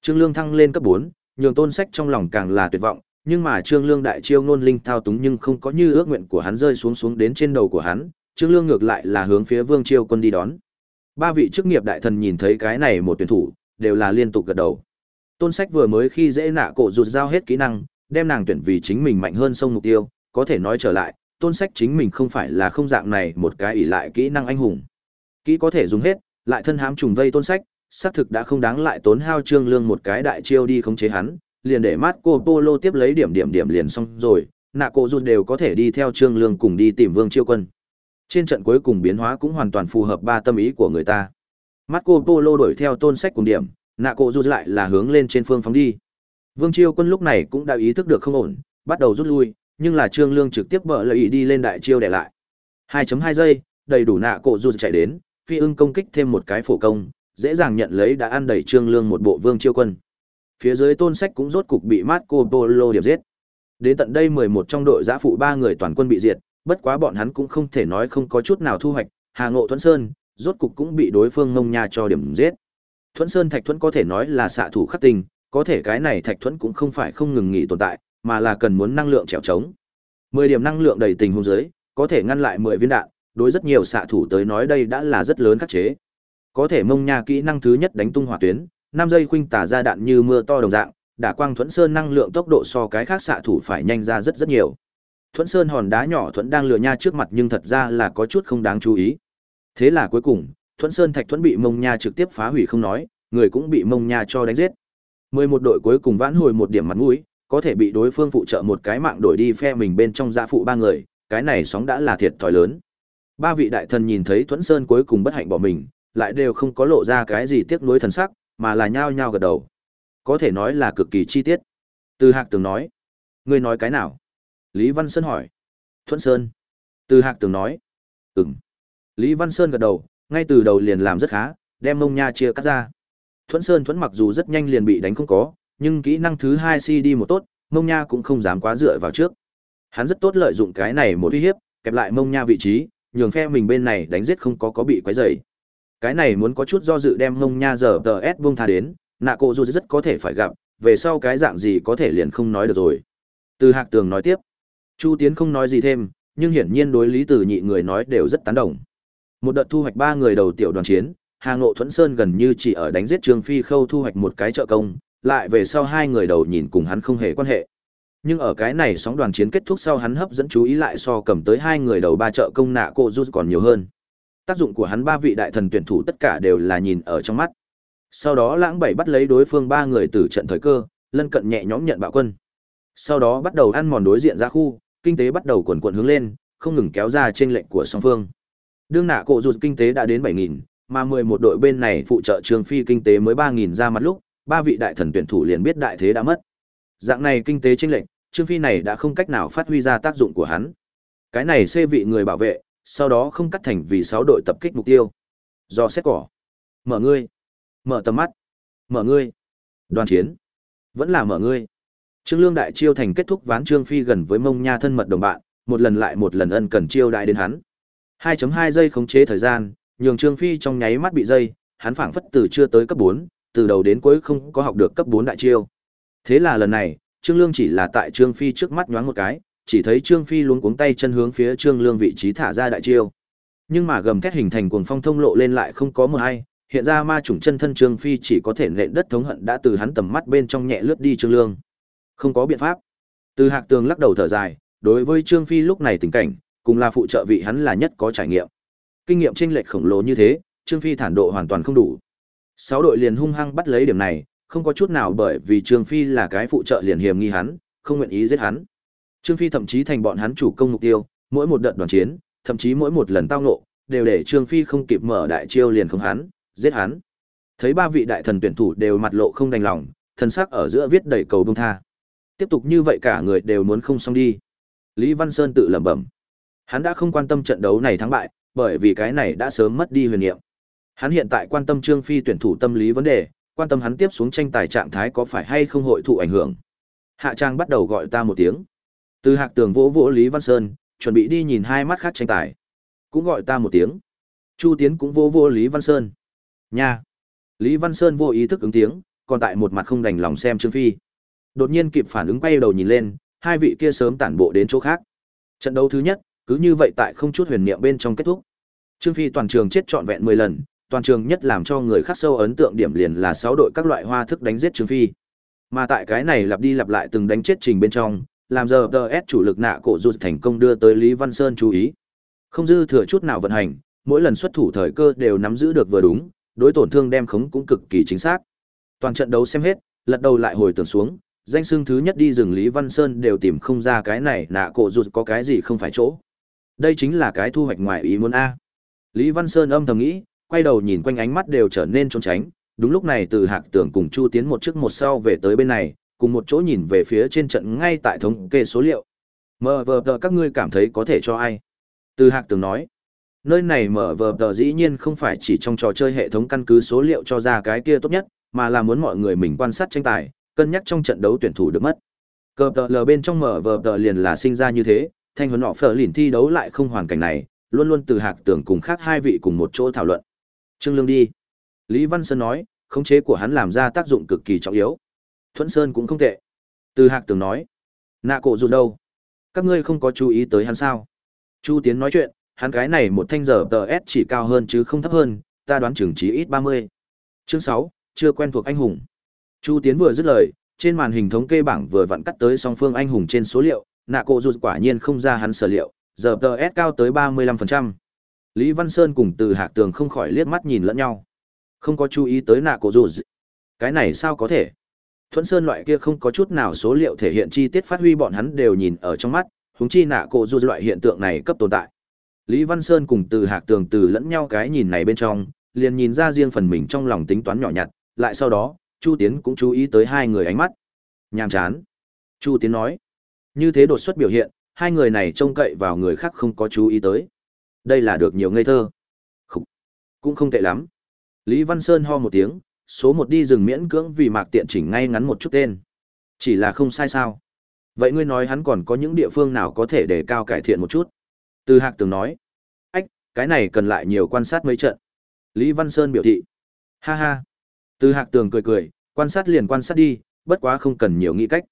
Trương Lương thăng lên cấp 4, nhường Tôn Sách trong lòng càng là tuyệt vọng, nhưng mà Trương Lương đại chiêu ngôn linh thao túng nhưng không có như ước nguyện của hắn rơi xuống xuống đến trên đầu của hắn, Trương Lương ngược lại là hướng phía Vương Chiêu quân đi đón. Ba vị chức nghiệp đại thần nhìn thấy cái này một tuyển thủ, đều là liên tục gật đầu. Tôn Sách vừa mới khi dễ nạ cổ rụt giao hết kỹ năng, đem nàng tuyển vì chính mình mạnh hơn sông mục tiêu, có thể nói trở lại, tôn sách chính mình không phải là không dạng này một cái ỷ lại kỹ năng anh hùng. Kỹ có thể dùng hết, lại thân hám trùng vây tôn sách, xác thực đã không đáng lại tốn hao trương lương một cái đại chiêu đi khống chế hắn, liền để Marco Polo tiếp lấy điểm điểm điểm liền xong rồi, nạ cổ rụt đều có thể đi theo trương lương cùng đi tìm vương chiêu quân. Trên trận cuối cùng biến hóa cũng hoàn toàn phù hợp ba tâm ý của người ta. Marco Polo đuổi theo tôn sách cùng điểm, nạ cổ rụt lại là hướng lên trên phương phóng đi. Vương chiêu quân lúc này cũng đã ý thức được không ổn, bắt đầu rút lui, nhưng là trương lương trực tiếp bợ lợi đi lên đại chiêu để lại. 2.2 giây, đầy đủ nạ cổ dù chạy đến, phi ưng công kích thêm một cái phổ công, dễ dàng nhận lấy đã ăn đầy trương lương một bộ vương chiêu quân. Phía dưới tôn sách cũng rốt cục bị Marco Polo điểm giết. Đến tận đây 11 trong đội giã phụ ba người toàn quân bị diệt, bất quá bọn hắn cũng không thể nói không có chút nào thu hoạch, Hà Ngộ thuận Sơn, rốt cục cũng bị đối phương ngông nha cho điểm giết. thuận Sơn Thạch thuận có thể nói là xạ thủ khắc tình, có thể cái này Thạch Thuẫn cũng không phải không ngừng nghỉ tồn tại, mà là cần muốn năng lượng trèo trống. 10 điểm năng lượng đầy tình huống dưới, có thể ngăn lại 10 viên đạn, đối rất nhiều xạ thủ tới nói đây đã là rất lớn khắc chế. Có thể mông nha kỹ năng thứ nhất đánh tung hỏa tuyến, 5 giây khuynh tả ra đạn như mưa to đồng dạng, đả quang thuẫn sơn năng lượng tốc độ so cái khác xạ thủ phải nhanh ra rất rất nhiều. Thuẫn sơn hòn đá nhỏ thuẫn đang lừa nha trước mặt nhưng thật ra là có chút không đáng chú ý. Thế là cuối cùng, thuẫn sơn thạch thuẫn bị mông nha trực tiếp phá hủy không nói, người cũng bị mông nha cho đánh giết. 11 đội cuối cùng vãn hồi một điểm mặt mũi, có thể bị đối phương phụ trợ một cái mạng đổi đi phe mình bên trong gia phụ ba người, cái này sóng đã là thiệt thòi lớn. Ba vị đại thần nhìn thấy Thuẫn Sơn cuối cùng bất hạnh bỏ mình, lại đều không có lộ ra cái gì tiếc nuối thần sắc, mà là nhao nhao gật đầu. Có thể nói là cực kỳ chi tiết. Từ Hạc Tường nói, ngươi nói cái nào? Lý Văn Sơn hỏi. Thuẫn Sơn. Từ Hạc Tường nói, ừm. Lý Văn Sơn gật đầu, ngay từ đầu liền làm rất khá, đem mông nha chia cắt ra. Thuẫn Sơn Thuẫn mặc dù rất nhanh liền bị đánh không có, nhưng kỹ năng thứ hai CD một tốt, mông nha cũng không dám quá dựa vào trước. Hắn rất tốt lợi dụng cái này một uy hiếp, kẹp lại mông nha vị trí, nhường phe mình bên này đánh giết không có có bị quấy rầy. Cái này muốn có chút do dự đem mông nha giờ tờ S buông tha đến, nạ cổ dù rất có thể phải gặp, về sau cái dạng gì có thể liền không nói được rồi. Từ Hạc Tường nói tiếp. Chu Tiến không nói gì thêm, nhưng hiển nhiên đối lý từ nhị người nói đều rất tán đồng. Một đợt thu hoạch ba người đầu tiểu đoàn chiến, Hà Ngộ Thuẫn Sơn gần như chỉ ở đánh giết Trương Phi Khâu thu hoạch một cái trợ công, lại về sau hai người đầu nhìn cùng hắn không hề quan hệ. Nhưng ở cái này sóng đoàn chiến kết thúc sau hắn hấp dẫn chú ý lại so cầm tới hai người đầu ba trợ công nạ cô rút còn nhiều hơn. Tác dụng của hắn ba vị đại thần tuyển thủ tất cả đều là nhìn ở trong mắt. Sau đó lãng bảy bắt lấy đối phương ba người từ trận thời cơ, lân cận nhẹ nhõm nhận bạo quân. Sau đó bắt đầu ăn mòn đối diện ra khu, kinh tế bắt đầu cuộn cuộn hướng lên, không ngừng kéo ra trên lệnh của song phương. Đương nạ cổ rụt kinh tế đã đến 7.000, mà 11 đội bên này phụ trợ Trường Phi kinh tế mới 3.000 ra mặt lúc, ba vị đại thần tuyển thủ liền biết đại thế đã mất. Dạng này kinh tế chênh lệnh, Trương Phi này đã không cách nào phát huy ra tác dụng của hắn. Cái này xê vị người bảo vệ, sau đó không cắt thành vì 6 đội tập kích mục tiêu. Do xét cỏ. Mở ngươi. Mở tầm mắt. Mở ngươi. Đoàn chiến. Vẫn là mở ngươi. Trương Lương đại chiêu thành kết thúc ván Trương Phi gần với mông nha thân mật đồng bạn, một lần lại một lần ân cần chiêu đại đến hắn. 2.2 giây khống chế thời gian, nhường Trương Phi trong nháy mắt bị dây, hắn phảng phất từ chưa tới cấp 4, từ đầu đến cuối không có học được cấp 4 đại chiêu. Thế là lần này, Trương Lương chỉ là tại Trương Phi trước mắt nhoáng một cái, chỉ thấy Trương Phi luống cuống tay chân hướng phía Trương Lương vị trí thả ra đại chiêu. Nhưng mà gầm thét hình thành cuồng phong thông lộ lên lại không có một ai, hiện ra ma chủng chân thân Trương Phi chỉ có thể nện đất thống hận đã từ hắn tầm mắt bên trong nhẹ lướt đi Trương Lương. Không có biện pháp. Từ Hạc Tường lắc đầu thở dài, đối với Trương Phi lúc này tình cảnh, cùng là phụ trợ vị hắn là nhất có trải nghiệm. Kinh nghiệm chênh lệch khổng lồ như thế, Trương Phi thản độ hoàn toàn không đủ. Sáu đội liền hung hăng bắt lấy điểm này, không có chút nào bởi vì Trương Phi là cái phụ trợ liền hiểm nghi hắn, không nguyện ý giết hắn. Trương Phi thậm chí thành bọn hắn chủ công mục tiêu, mỗi một đợt đoàn chiến, thậm chí mỗi một lần tao ngộ, đều để Trương Phi không kịp mở đại chiêu liền không hắn, giết hắn. Thấy ba vị đại thần tuyển thủ đều mặt lộ không đành lòng, thần sắc ở giữa viết đầy cầu bông tha. Tiếp tục như vậy cả người đều muốn không xong đi. Lý Văn Sơn tự lẩm bẩm. Hắn đã không quan tâm trận đấu này thắng bại, bởi vì cái này đã sớm mất đi huyền niệm. Hắn hiện tại quan tâm Trương Phi tuyển thủ tâm lý vấn đề, quan tâm hắn tiếp xuống tranh tài trạng thái có phải hay không hội thụ ảnh hưởng. Hạ Trang bắt đầu gọi ta một tiếng. Từ Hạc Tường vỗ vỗ Lý Văn Sơn, chuẩn bị đi nhìn hai mắt khác tranh tài. Cũng gọi ta một tiếng. Chu Tiến cũng vỗ vỗ Lý Văn Sơn. Nha. Lý Văn Sơn vô ý thức ứng tiếng, còn tại một mặt không đành lòng xem Trương Phi. Đột nhiên kịp phản ứng quay đầu nhìn lên, hai vị kia sớm tản bộ đến chỗ khác. Trận đấu thứ nhất, cứ như vậy tại không chút huyền niệm bên trong kết thúc. Trương Phi toàn trường chết trọn vẹn 10 lần, toàn trường nhất làm cho người khác sâu ấn tượng điểm liền là sáu đội các loại hoa thức đánh giết Trương Phi. Mà tại cái này lặp đi lặp lại từng đánh chết trình bên trong, làm giờ DS chủ lực nạ cổ rụt thành công đưa tới Lý Văn Sơn chú ý. Không dư thừa chút nào vận hành, mỗi lần xuất thủ thời cơ đều nắm giữ được vừa đúng, đối tổn thương đem khống cũng cực kỳ chính xác. Toàn trận đấu xem hết, lật đầu lại hồi tưởng xuống, danh xưng thứ nhất đi rừng Lý Văn Sơn đều tìm không ra cái này nạ cổ rụt có cái gì không phải chỗ. Đây chính là cái thu hoạch ngoài ý muốn A. Lý Văn Sơn âm thầm nghĩ, quay đầu nhìn quanh ánh mắt đều trở nên trốn tránh, đúng lúc này từ hạc tưởng cùng Chu tiến một trước một sau về tới bên này, cùng một chỗ nhìn về phía trên trận ngay tại thống kê số liệu. Mờ vờ tờ các ngươi cảm thấy có thể cho ai? Từ hạc tưởng nói, nơi này mở vờ tờ dĩ nhiên không phải chỉ trong trò chơi hệ thống căn cứ số liệu cho ra cái kia tốt nhất, mà là muốn mọi người mình quan sát tranh tài, cân nhắc trong trận đấu tuyển thủ được mất. Cờ tờ lờ bên trong mở vờ tờ liền là sinh ra như thế, thanh huấn họ phở lìn thi đấu lại không hoàn cảnh này, luôn luôn từ hạc tưởng cùng khác hai vị cùng một chỗ thảo luận. Trương Lương đi. Lý Văn Sơn nói, khống chế của hắn làm ra tác dụng cực kỳ trọng yếu. Thuẫn Sơn cũng không tệ. Từ hạc Tường nói, nạ cổ dù đâu? Các ngươi không có chú ý tới hắn sao? Chu Tiến nói chuyện, hắn cái này một thanh giờ tờ S chỉ cao hơn chứ không thấp hơn, ta đoán chừng trí ít 30. Chương 6, chưa quen thuộc anh hùng. Chu Tiến vừa dứt lời, trên màn hình thống kê bảng vừa vặn cắt tới song phương anh hùng trên số liệu, nạ cổ dù quả nhiên không ra hắn sở liệu, giờ tờ S cao tới 35%. Lý Văn Sơn cùng từ hạc tường không khỏi liếc mắt nhìn lẫn nhau. Không có chú ý tới nạ cổ rụt. Cái này sao có thể? Thuận Sơn loại kia không có chút nào số liệu thể hiện chi tiết phát huy bọn hắn đều nhìn ở trong mắt, huống chi nạ cổ dù loại hiện tượng này cấp tồn tại. Lý Văn Sơn cùng từ hạc tường từ lẫn nhau cái nhìn này bên trong, liền nhìn ra riêng phần mình trong lòng tính toán nhỏ nhặt, lại sau đó, Chu Tiến cũng chú ý tới hai người ánh mắt. Nhàm chán. Chu Tiến nói. Như thế đột xuất biểu hiện, hai người này trông cậy vào người khác không có chú ý tới. Đây là được nhiều ngây thơ. Không. Cũng không tệ lắm. Lý Văn Sơn ho một tiếng, số một đi rừng miễn cưỡng vì mạc tiện chỉnh ngay ngắn một chút tên. Chỉ là không sai sao. Vậy ngươi nói hắn còn có những địa phương nào có thể để cao cải thiện một chút? Từ Hạc Tường nói. Ách, cái này cần lại nhiều quan sát mấy trận. Lý Văn Sơn biểu thị. Ha ha. Từ Hạc Tường cười cười, quan sát liền quan sát đi, bất quá không cần nhiều nghĩ cách.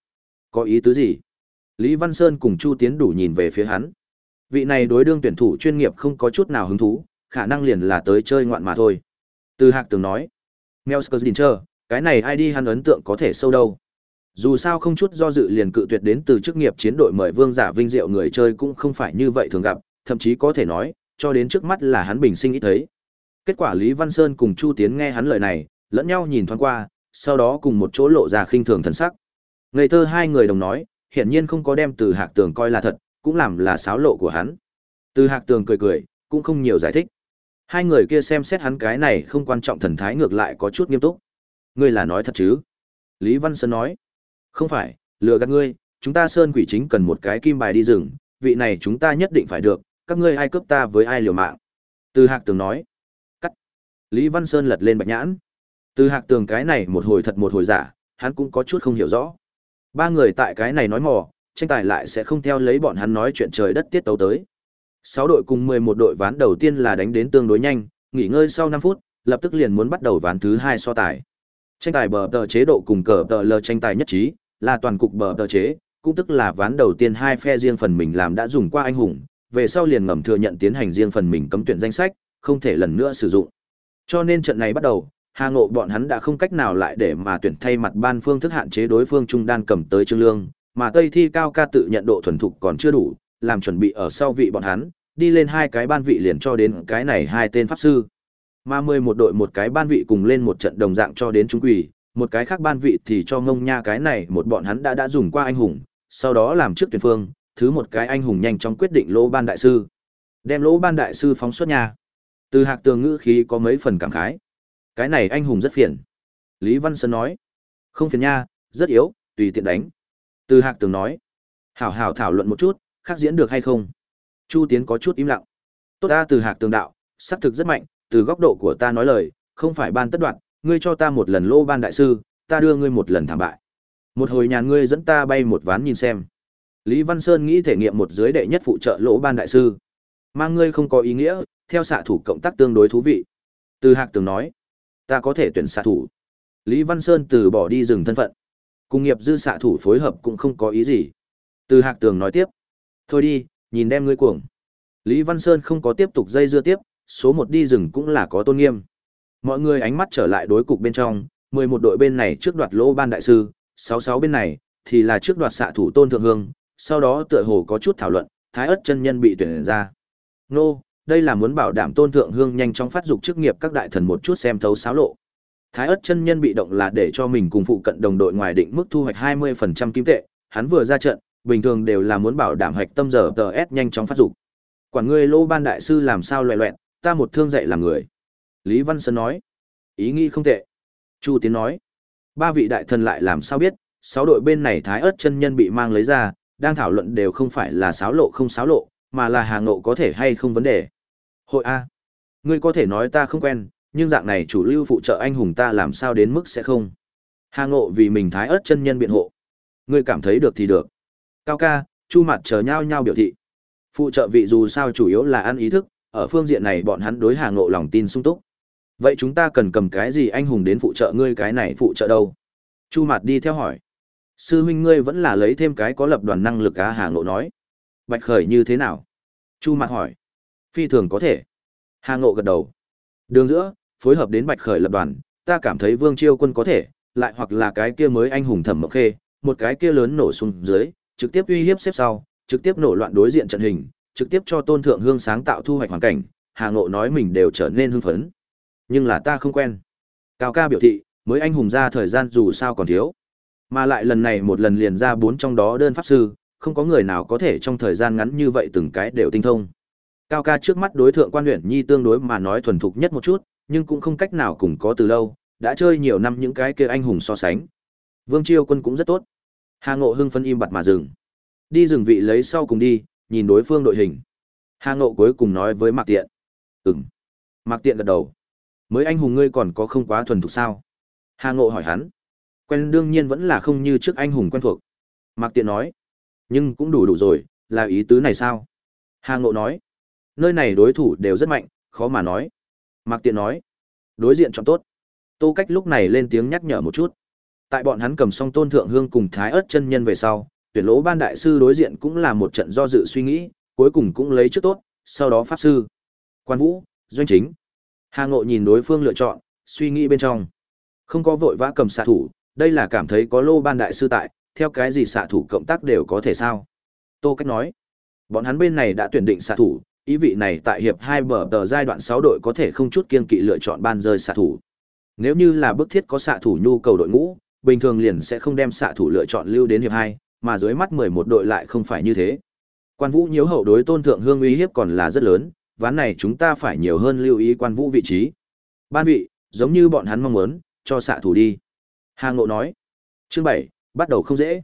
Có ý tứ gì? Lý Văn Sơn cùng Chu Tiến đủ nhìn về phía hắn. Vị này đối đương tuyển thủ chuyên nghiệp không có chút nào hứng thú, khả năng liền là tới chơi ngoạn mà thôi. Từ Hạc Tường nói. Melskerdincher, cái này ai đi hắn ấn tượng có thể sâu đâu. Dù sao không chút do dự liền cự tuyệt đến từ chức nghiệp chiến đội mời vương giả vinh diệu người chơi cũng không phải như vậy thường gặp, thậm chí có thể nói, cho đến trước mắt là hắn bình sinh ít thấy. Kết quả Lý Văn Sơn cùng Chu Tiến nghe hắn lời này, lẫn nhau nhìn thoáng qua, sau đó cùng một chỗ lộ ra khinh thường thần sắc. Ngây thơ hai người đồng nói, hiển nhiên không có đem từ hạc tường coi là thật, cũng làm là sáo lộ của hắn. Từ hạc tường cười cười, cũng không nhiều giải thích. Hai người kia xem xét hắn cái này không quan trọng thần thái ngược lại có chút nghiêm túc. Ngươi là nói thật chứ? Lý Văn Sơn nói. Không phải, lừa gạt ngươi, chúng ta sơn quỷ chính cần một cái kim bài đi rừng, vị này chúng ta nhất định phải được, các ngươi ai cướp ta với ai liều mạng. Từ Hạc Tường nói. Cắt. Lý Văn Sơn lật lên bạch nhãn. Từ Hạc Tường cái này một hồi thật một hồi giả, hắn cũng có chút không hiểu rõ. Ba người tại cái này nói mò, tranh tài lại sẽ không theo lấy bọn hắn nói chuyện trời đất tiết tấu tới. Sáu đội cùng mười một đội ván đầu tiên là đánh đến tương đối nhanh, nghỉ ngơi sau năm phút, lập tức liền muốn bắt đầu ván thứ hai so tài. Tranh tài bờ tờ chế độ cùng cờ tờ lờ tranh tài nhất trí, là toàn cục bờ tờ chế, cũng tức là ván đầu tiên hai phe riêng phần mình làm đã dùng qua anh hùng, về sau liền ngầm thừa nhận tiến hành riêng phần mình cấm tuyển danh sách, không thể lần nữa sử dụng. Cho nên trận này bắt đầu, Hà Ngộ bọn hắn đã không cách nào lại để mà tuyển thay mặt ban phương thức hạn chế đối phương trung đan cầm tới Trương Lương, mà Tây Thi cao ca tự nhận độ thuần thục còn chưa đủ, làm chuẩn bị ở sau vị bọn hắn, đi lên hai cái ban vị liền cho đến cái này hai tên pháp sư. Mà mười một đội một cái ban vị cùng lên một trận đồng dạng cho đến trung quỷ, một cái khác ban vị thì cho ngông nha cái này một bọn hắn đã đã dùng qua anh hùng, sau đó làm trước tuyển phương, thứ một cái anh hùng nhanh chóng quyết định lỗ ban đại sư. Đem lỗ ban đại sư phóng xuất nhà. Từ hạc tường ngữ khí có mấy phần cảm khái. Cái này anh hùng rất phiền. Lý Văn Sơn nói. Không phiền nha, rất yếu, tùy tiện đánh. Từ hạc tường nói. Hảo hảo thảo luận một chút, khác diễn được hay không. Chu Tiến có chút im lặng. Tốt ta từ hạc tường đạo, xác thực rất mạnh, từ góc độ của ta nói lời, không phải ban tất đoạn, ngươi cho ta một lần lô ban đại sư, ta đưa ngươi một lần thảm bại. Một hồi nhàn ngươi dẫn ta bay một ván nhìn xem. Lý Văn Sơn nghĩ thể nghiệm một dưới đệ nhất phụ trợ lỗ ban đại sư. Mang ngươi không có ý nghĩa, theo xạ thủ cộng tác tương đối thú vị. Từ Hạc Tường nói, ta có thể tuyển xạ thủ. Lý Văn Sơn từ bỏ đi dừng thân phận. Cùng nghiệp dư xạ thủ phối hợp cũng không có ý gì. Từ Hạc Tường nói tiếp, thôi đi, nhìn đem ngươi cuồng. Lý Văn Sơn không có tiếp tục dây dưa tiếp, số một đi rừng cũng là có tôn nghiêm. Mọi người ánh mắt trở lại đối cục bên trong, 11 đội bên này trước đoạt lỗ ban đại sư, 66 bên này thì là trước đoạt xạ thủ Tôn Thượng Hương, sau đó tựa hồ có chút thảo luận, Thái ất chân nhân bị tuyển ra. Nô, đây là muốn bảo đảm tôn thượng hương nhanh chóng phát dục chức nghiệp các đại thần một chút xem thấu xáo lộ. Thái ất chân nhân bị động là để cho mình cùng phụ cận đồng đội ngoài định mức thu hoạch 20% kim tệ, hắn vừa ra trận, bình thường đều là muốn bảo đảm hạch tâm giờ TS nhanh chóng phát dục. Quản ngươi Lô Ban đại sư làm sao loẻ loẹt, ta một thương dạy làm người. Lý Văn Sơn nói. Ý nghĩ không tệ. Chu Tiến nói. Ba vị đại thần lại làm sao biết, sáu đội bên này Thái ớt chân nhân bị mang lấy ra, đang thảo luận đều không phải là sáo lộ không sáo lộ, mà là hàng nộ có thể hay không vấn đề. Hội A. Ngươi có thể nói ta không quen, nhưng dạng này chủ lưu phụ trợ anh hùng ta làm sao đến mức sẽ không. Hà ngộ vì mình Thái ớt chân nhân biện hộ. Ngươi cảm thấy được thì được. Cao ca, chu mặt chờ nhau nhau biểu thị. Phụ trợ vị dù sao chủ yếu là ăn ý thức, ở phương diện này bọn hắn đối Hà ngộ lòng tin sung túc. Vậy chúng ta cần cầm cái gì anh hùng đến phụ trợ ngươi cái này phụ trợ đâu? Chu mặt đi theo hỏi. Sư huynh ngươi vẫn là lấy thêm cái có lập đoàn năng lực á Hà Ngộ nói. Bạch Khởi như thế nào? Chu mặt hỏi. Phi thường có thể. Hà Ngộ gật đầu. Đường giữa, phối hợp đến Bạch Khởi lập đoàn, ta cảm thấy Vương Chiêu Quân có thể, lại hoặc là cái kia mới anh hùng thẩm mộc khê, một cái kia lớn nổ xuống dưới, trực tiếp uy hiếp xếp sau, trực tiếp nổ loạn đối diện trận hình, trực tiếp cho Tôn Thượng Hương sáng tạo thu hoạch hoàn cảnh, Hà Ngộ nói mình đều trở nên hưng phấn. Nhưng là ta không quen. Cao ca biểu thị, mới anh hùng ra thời gian dù sao còn thiếu. Mà lại lần này một lần liền ra bốn trong đó đơn pháp sư, không có người nào có thể trong thời gian ngắn như vậy từng cái đều tinh thông. Cao ca trước mắt đối thượng quan huyện nhi tương đối mà nói thuần thục nhất một chút, nhưng cũng không cách nào cùng có từ lâu, đã chơi nhiều năm những cái kia anh hùng so sánh. Vương Chiêu Quân cũng rất tốt. Hà Ngộ hưng phân im bặt mà dừng. Đi dừng vị lấy sau cùng đi, nhìn đối phương đội hình. Hà Ngộ cuối cùng nói với Mạc Tiện. Ừm. Mạc Tiện gật đầu. Mới anh hùng ngươi còn có không quá thuần thục sao? Hà Ngộ hỏi hắn. Quen đương nhiên vẫn là không như trước anh hùng quen thuộc. Mạc Tiện nói. Nhưng cũng đủ đủ rồi, là ý tứ này sao? Hà Ngộ nói. Nơi này đối thủ đều rất mạnh, khó mà nói. Mạc Tiện nói. Đối diện chọn tốt. Tô Cách lúc này lên tiếng nhắc nhở một chút. Tại bọn hắn cầm xong tôn thượng hương cùng thái ớt chân nhân về sau, tuyển lỗ ban đại sư đối diện cũng là một trận do dự suy nghĩ, cuối cùng cũng lấy trước tốt, sau đó pháp sư. Quan vũ, doanh chính. Hà Ngộ nhìn đối phương lựa chọn, suy nghĩ bên trong. Không có vội vã cầm xạ thủ, đây là cảm thấy có lô ban đại sư tại, theo cái gì xạ thủ cộng tác đều có thể sao. Tô Cách nói, bọn hắn bên này đã tuyển định xạ thủ, ý vị này tại hiệp hai bờ tờ giai đoạn 6 đội có thể không chút kiên kỵ lựa chọn ban rơi xạ thủ. Nếu như là bức thiết có xạ thủ nhu cầu đội ngũ, bình thường liền sẽ không đem xạ thủ lựa chọn lưu đến hiệp 2, mà dưới mắt 11 đội lại không phải như thế. Quan Vũ nhiễu hậu đối Tôn Thượng Hương uy hiếp còn là rất lớn, ván này chúng ta phải nhiều hơn lưu ý Quan Vũ vị trí. Ban vị, giống như bọn hắn mong muốn, cho xạ thủ đi. Hà Ngộ nói. Chương 7, bắt đầu không dễ.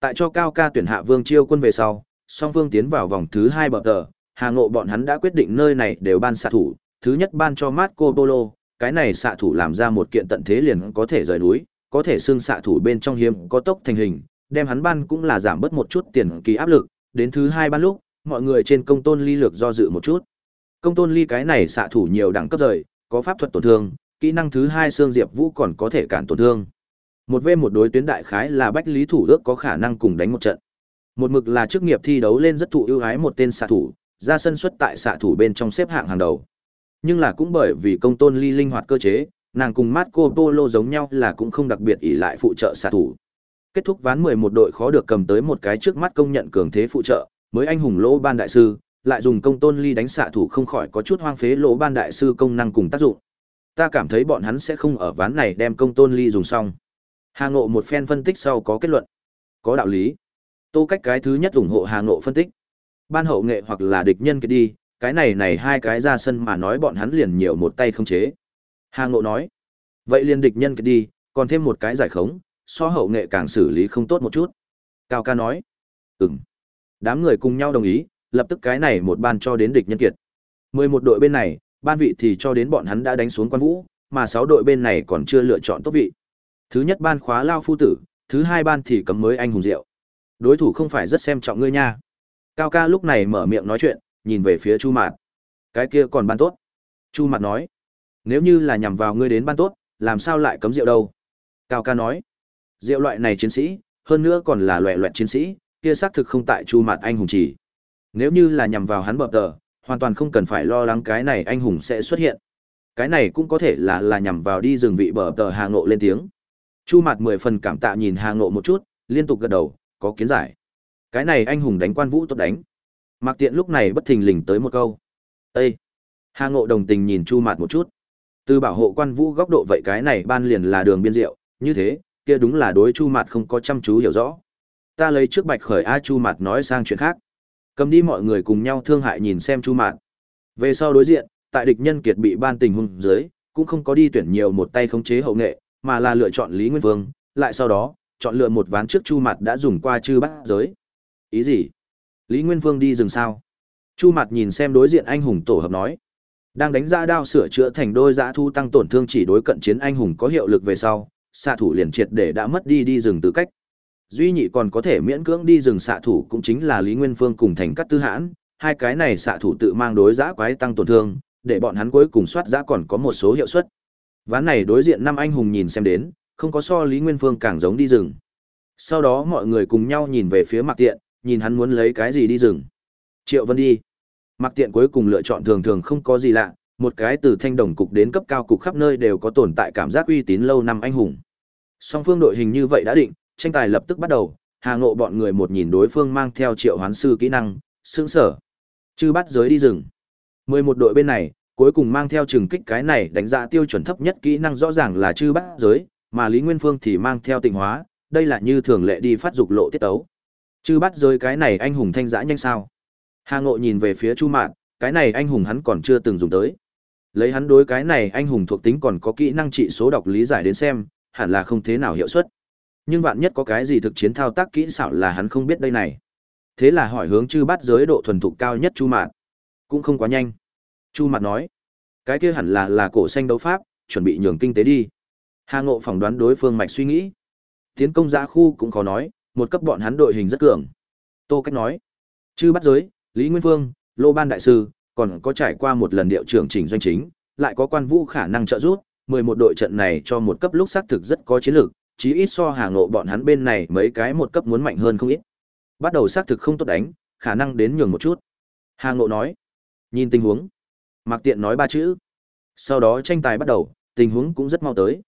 Tại cho cao ca tuyển hạ Vương Chiêu quân về sau, song vương tiến vào vòng thứ 2 bờ tờ, Hà Ngộ bọn hắn đã quyết định nơi này đều ban xạ thủ, thứ nhất ban cho Marco Polo, cái này xạ thủ làm ra một kiện tận thế liền có thể rời núi, có thể xương xạ thủ bên trong hiếm có tốc thành hình, đem hắn ban cũng là giảm bớt một chút tiền kỳ áp lực, đến thứ hai ban lúc, mọi người trên công tôn ly lược do dự một chút. Công tôn ly cái này xạ thủ nhiều đẳng cấp rời, có pháp thuật tổn thương, kỹ năng thứ hai xương diệp vũ còn có thể cản tổn thương. Một v một đối tuyến đại khái là bách lý thủ ước có khả năng cùng đánh một trận. Một mực là chức nghiệp thi đấu lên rất thụ ưu ái một tên xạ thủ, ra sân xuất tại xạ thủ bên trong xếp hạng hàng đầu. Nhưng là cũng bởi vì công tôn ly linh hoạt cơ chế, nàng cùng Marco Polo giống nhau là cũng không đặc biệt ỷ lại phụ trợ xạ thủ. Kết thúc ván 11 đội khó được cầm tới một cái trước mắt công nhận cường thế phụ trợ, mới anh hùng lỗ ban đại sư, lại dùng công tôn ly đánh xạ thủ không khỏi có chút hoang phế lỗ ban đại sư công năng cùng tác dụng. Ta cảm thấy bọn hắn sẽ không ở ván này đem công tôn ly dùng xong. Hà Ngộ một phen phân tích sau có kết luận. Có đạo lý. Tô cách cái thứ nhất ủng hộ Hà Ngộ phân tích. Ban hậu nghệ hoặc là địch nhân cái đi, cái này này hai cái ra sân mà nói bọn hắn liền nhiều một tay không chế. Hà Ngộ nói. Vậy liền địch nhân cái đi, còn thêm một cái giải khống, so hậu nghệ càng xử lý không tốt một chút. Cao ca nói. Ừm. Đám người cùng nhau đồng ý, lập tức cái này một ban cho đến địch nhân kiệt. 11 đội bên này, ban vị thì cho đến bọn hắn đã đánh xuống quan vũ, mà 6 đội bên này còn chưa lựa chọn tốt vị. Thứ nhất ban khóa lao phu tử, thứ hai ban thì cấm mới anh hùng diệu. Đối thủ không phải rất xem trọng ngươi nha. Cao ca lúc này mở miệng nói chuyện, nhìn về phía Chu Mạt. Cái kia còn ban tốt. Chu Mạt nói, nếu như là nhằm vào ngươi đến ban tốt, làm sao lại cấm rượu đâu? Cao ca nói, rượu loại này chiến sĩ, hơn nữa còn là loại loại chiến sĩ, kia xác thực không tại Chu Mạt anh hùng chỉ. Nếu như là nhằm vào hắn bập tờ, hoàn toàn không cần phải lo lắng cái này anh hùng sẽ xuất hiện. Cái này cũng có thể là là nhằm vào đi rừng vị bờ tờ Hà Ngộ lên tiếng. Chu Mạt mười phần cảm tạ nhìn Hà Ngộ một chút, liên tục gật đầu, có kiến giải. Cái này anh hùng đánh quan vũ tốt đánh. Mạc Tiện lúc này bất thình lình tới một câu. Ê! Hà Ngộ đồng tình nhìn Chu Mạt một chút. Từ bảo hộ quan vũ góc độ vậy cái này ban liền là đường biên diệu, như thế, kia đúng là đối Chu Mạt không có chăm chú hiểu rõ. Ta lấy trước Bạch Khởi A Chu Mạt nói sang chuyện khác. Cầm đi mọi người cùng nhau thương hại nhìn xem Chu Mạt. Về sau đối diện, tại địch nhân kiệt bị ban tình hung dưới, cũng không có đi tuyển nhiều một tay khống chế hậu nghệ, mà là lựa chọn Lý Nguyên Vương, lại sau đó, chọn lựa một ván trước Chu Mạt đã dùng qua chư bát giới. Ý gì? Lý Nguyên Vương đi rừng sao? Chu Mặt nhìn xem đối diện anh hùng tổ hợp nói, đang đánh ra đao sửa chữa thành đôi giã thu tăng tổn thương chỉ đối cận chiến anh hùng có hiệu lực về sau, xạ thủ liền triệt để đã mất đi đi rừng tư cách. Duy nhị còn có thể miễn cưỡng đi rừng xạ thủ cũng chính là Lý Nguyên Phương cùng thành cắt tư hãn, hai cái này xạ thủ tự mang đối giã quái tăng tổn thương, để bọn hắn cuối cùng soát giã còn có một số hiệu suất. Ván này đối diện năm anh hùng nhìn xem đến, không có so Lý Nguyên Phương càng giống đi rừng. Sau đó mọi người cùng nhau nhìn về phía mặt Tiện, nhìn hắn muốn lấy cái gì đi rừng. Triệu Vân đi. mặc Tiện cuối cùng lựa chọn thường thường không có gì lạ, một cái từ thanh đồng cục đến cấp cao cục khắp nơi đều có tồn tại cảm giác uy tín lâu năm anh hùng. Song phương đội hình như vậy đã định, tranh tài lập tức bắt đầu, Hà Ngộ bọn người một nhìn đối phương mang theo Triệu Hoán sư kỹ năng, sững sở. Chư bắt giới đi rừng. 11 đội bên này, cuối cùng mang theo trừng kích cái này đánh giá tiêu chuẩn thấp nhất kỹ năng rõ ràng là chư bắt giới, mà Lý Nguyên Phương thì mang theo tình hóa, đây là như thường lệ đi phát dục lộ tiết tấu. Chư bắt giới cái này anh hùng thanh giã nhanh sao? Hà Ngộ nhìn về phía Chu Mạn, cái này anh hùng hắn còn chưa từng dùng tới. Lấy hắn đối cái này anh hùng thuộc tính còn có kỹ năng trị số đọc lý giải đến xem, hẳn là không thế nào hiệu suất. Nhưng vạn nhất có cái gì thực chiến thao tác kỹ xảo là hắn không biết đây này. Thế là hỏi hướng chư bắt giới độ thuần thục cao nhất Chu Mạn. Cũng không quá nhanh. Chu Mạn nói, cái kia hẳn là là cổ xanh đấu pháp, chuẩn bị nhường kinh tế đi. Hà Ngộ phỏng đoán đối phương mạch suy nghĩ. Tiến công giã khu cũng khó nói, một cấp bọn hắn đội hình rất cường. Tô Cách nói, chư bắt giới, Lý Nguyên Phương, Lô Ban Đại Sư, còn có trải qua một lần điệu trưởng chỉnh doanh chính, lại có quan vũ khả năng trợ giúp, 11 đội trận này cho một cấp lúc xác thực rất có chiến lược, chí ít so hàng Ngộ bọn hắn bên này mấy cái một cấp muốn mạnh hơn không ít. Bắt đầu xác thực không tốt đánh, khả năng đến nhường một chút. Hàng Ngộ nói, nhìn tình huống. Mạc Tiện nói ba chữ. Sau đó tranh tài bắt đầu, tình huống cũng rất mau tới.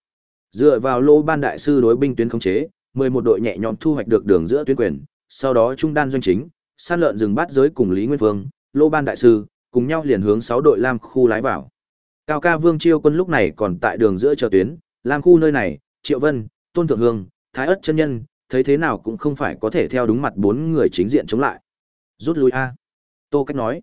Dựa vào lô ban đại sư đối binh tuyến khống chế, 11 đội nhẹ nhõm thu hoạch được đường giữa tuyến quyền, sau đó trung đan doanh chính, san lợn rừng bát giới cùng Lý Nguyên Vương, lô ban đại sư, cùng nhau liền hướng 6 đội Lam khu lái vào. Cao ca Vương Chiêu quân lúc này còn tại đường giữa chờ tuyến, Lam khu nơi này, Triệu Vân, Tôn Thượng Hương, Thái Ức chân nhân, thấy thế nào cũng không phải có thể theo đúng mặt bốn người chính diện chống lại. Rút lui a. Tô Cách nói.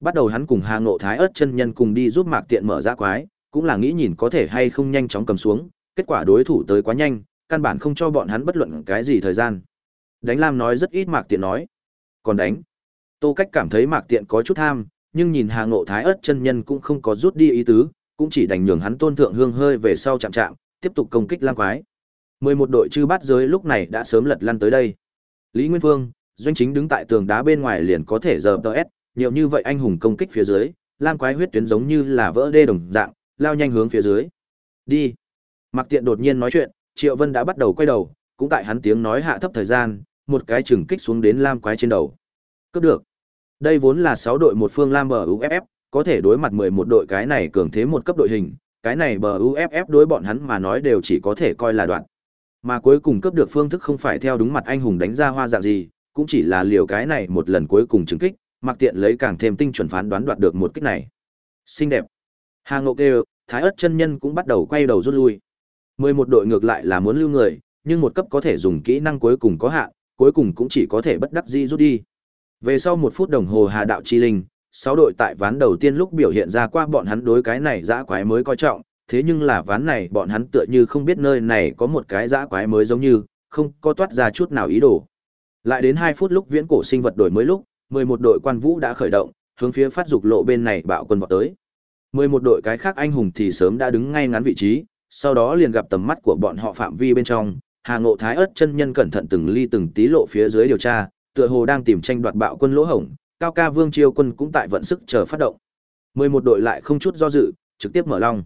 Bắt đầu hắn cùng Hà Ngộ Thái Ức chân nhân cùng đi giúp Mạc Tiện mở ra quái, cũng là nghĩ nhìn có thể hay không nhanh chóng cầm xuống, kết quả đối thủ tới quá nhanh, căn bản không cho bọn hắn bất luận cái gì thời gian. Đánh Lam nói rất ít Mạc Tiện nói. Còn đánh. Tô Cách cảm thấy Mạc Tiện có chút tham, nhưng nhìn Hà Ngộ Thái ớt chân nhân cũng không có rút đi ý tứ, cũng chỉ đành nhường hắn tôn thượng hương hơi về sau chạm chạm, tiếp tục công kích lang quái. 11 đội chư bát giới lúc này đã sớm lật lăn tới đây. Lý Nguyên Vương, doanh chính đứng tại tường đá bên ngoài liền có thể giờ DS, nhiều như vậy anh hùng công kích phía dưới, lang quái huyết tuyến giống như là vỡ đê đồng dạng, lao nhanh hướng phía dưới. Đi. Mạc Tiện đột nhiên nói chuyện, Triệu Vân đã bắt đầu quay đầu, cũng tại hắn tiếng nói hạ thấp thời gian, một cái chừng kích xuống đến lam quái trên đầu. Cướp được. Đây vốn là 6 đội một phương Lam bờ UFF, có thể đối mặt 11 đội cái này cường thế một cấp đội hình, cái này bờ UFF đối bọn hắn mà nói đều chỉ có thể coi là đoạn. Mà cuối cùng cấp được phương thức không phải theo đúng mặt anh hùng đánh ra hoa dạng gì, cũng chỉ là liều cái này một lần cuối cùng chứng kích, mặc tiện lấy càng thêm tinh chuẩn phán đoán đoạt được một kích này. Xinh đẹp. Hà Ngộ kêu, Thái ớt chân nhân cũng bắt đầu quay đầu rút lui. 11 đội ngược lại là muốn lưu người, nhưng một cấp có thể dùng kỹ năng cuối cùng có hạn, cuối cùng cũng chỉ có thể bất đắc dĩ rút đi. Về sau một phút đồng hồ Hà Đạo Chi Linh, sáu đội tại ván đầu tiên lúc biểu hiện ra qua bọn hắn đối cái này dã quái mới coi trọng, thế nhưng là ván này bọn hắn tựa như không biết nơi này có một cái dã quái mới giống như, không có toát ra chút nào ý đồ. Lại đến hai phút lúc viễn cổ sinh vật đổi mới lúc, mười một đội quan vũ đã khởi động, hướng phía phát dục lộ bên này bạo quân vọt tới. mười một đội cái khác anh hùng thì sớm đã đứng ngay ngắn vị trí, sau đó liền gặp tầm mắt của bọn họ phạm vi bên trong, Hà Ngộ Thái ớt chân nhân cẩn thận từng ly từng tí lộ phía dưới điều tra, tựa hồ đang tìm tranh đoạt bạo quân lỗ hổng, cao ca vương chiêu quân cũng tại vận sức chờ phát động. 11 đội lại không chút do dự, trực tiếp mở long.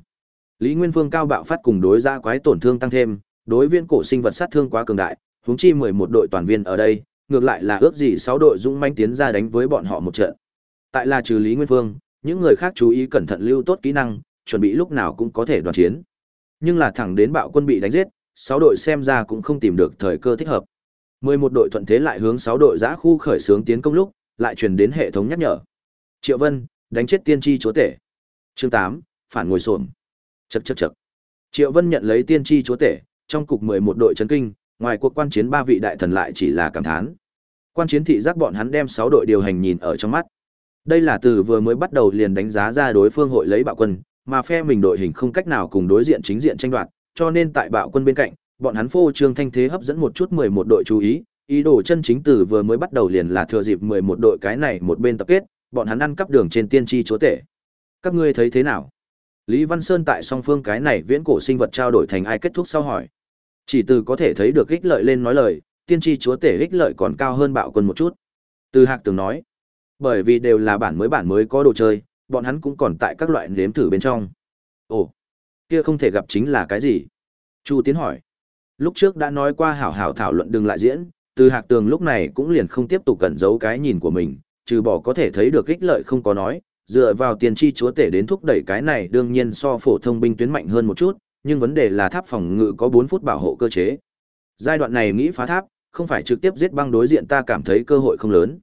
Lý Nguyên Vương cao bạo phát cùng đối ra quái tổn thương tăng thêm, đối viên cổ sinh vật sát thương quá cường đại, huống chi 11 đội toàn viên ở đây, ngược lại là ước gì 6 đội dũng manh tiến ra đánh với bọn họ một trận. Tại là trừ Lý Nguyên Vương, những người khác chú ý cẩn thận lưu tốt kỹ năng, chuẩn bị lúc nào cũng có thể đoàn chiến. Nhưng là thẳng đến bạo quân bị đánh giết, 6 đội xem ra cũng không tìm được thời cơ thích hợp. 11 đội thuận thế lại hướng 6 đội giã khu khởi xướng tiến công lúc, lại truyền đến hệ thống nhắc nhở. Triệu Vân, đánh chết tiên tri chúa tể. Chương 8, phản ngồi xổm. Chậc chậc chậc. Triệu Vân nhận lấy tiên tri chúa tể, trong cục 11 đội chấn kinh, ngoài cuộc quan chiến ba vị đại thần lại chỉ là cảm thán. Quan chiến thị giác bọn hắn đem 6 đội điều hành nhìn ở trong mắt. Đây là từ vừa mới bắt đầu liền đánh giá ra đối phương hội lấy bạo quân, mà phe mình đội hình không cách nào cùng đối diện chính diện tranh đoạt, cho nên tại bạo quân bên cạnh, bọn hắn phô trương thanh thế hấp dẫn một chút 11 đội chú ý, ý đồ chân chính từ vừa mới bắt đầu liền là thừa dịp 11 đội cái này một bên tập kết, bọn hắn ăn cắp đường trên tiên tri chúa tể. Các ngươi thấy thế nào? Lý Văn Sơn tại song phương cái này viễn cổ sinh vật trao đổi thành ai kết thúc sau hỏi. Chỉ từ có thể thấy được ích lợi lên nói lời, tiên tri chúa tể ích lợi còn cao hơn bạo quân một chút. Từ Hạc Tường nói, bởi vì đều là bản mới bản mới có đồ chơi, bọn hắn cũng còn tại các loại nếm thử bên trong. Ồ, kia không thể gặp chính là cái gì? Chu Tiến hỏi. Lúc trước đã nói qua hảo hảo thảo luận đừng lại diễn, từ Hạc Tường lúc này cũng liền không tiếp tục cẩn giấu cái nhìn của mình, trừ bỏ có thể thấy được ích lợi không có nói, dựa vào tiền chi chúa tể đến thúc đẩy cái này đương nhiên so phổ thông binh tuyến mạnh hơn một chút, nhưng vấn đề là tháp phòng ngự có 4 phút bảo hộ cơ chế. Giai đoạn này nghĩ phá tháp, không phải trực tiếp giết băng đối diện ta cảm thấy cơ hội không lớn.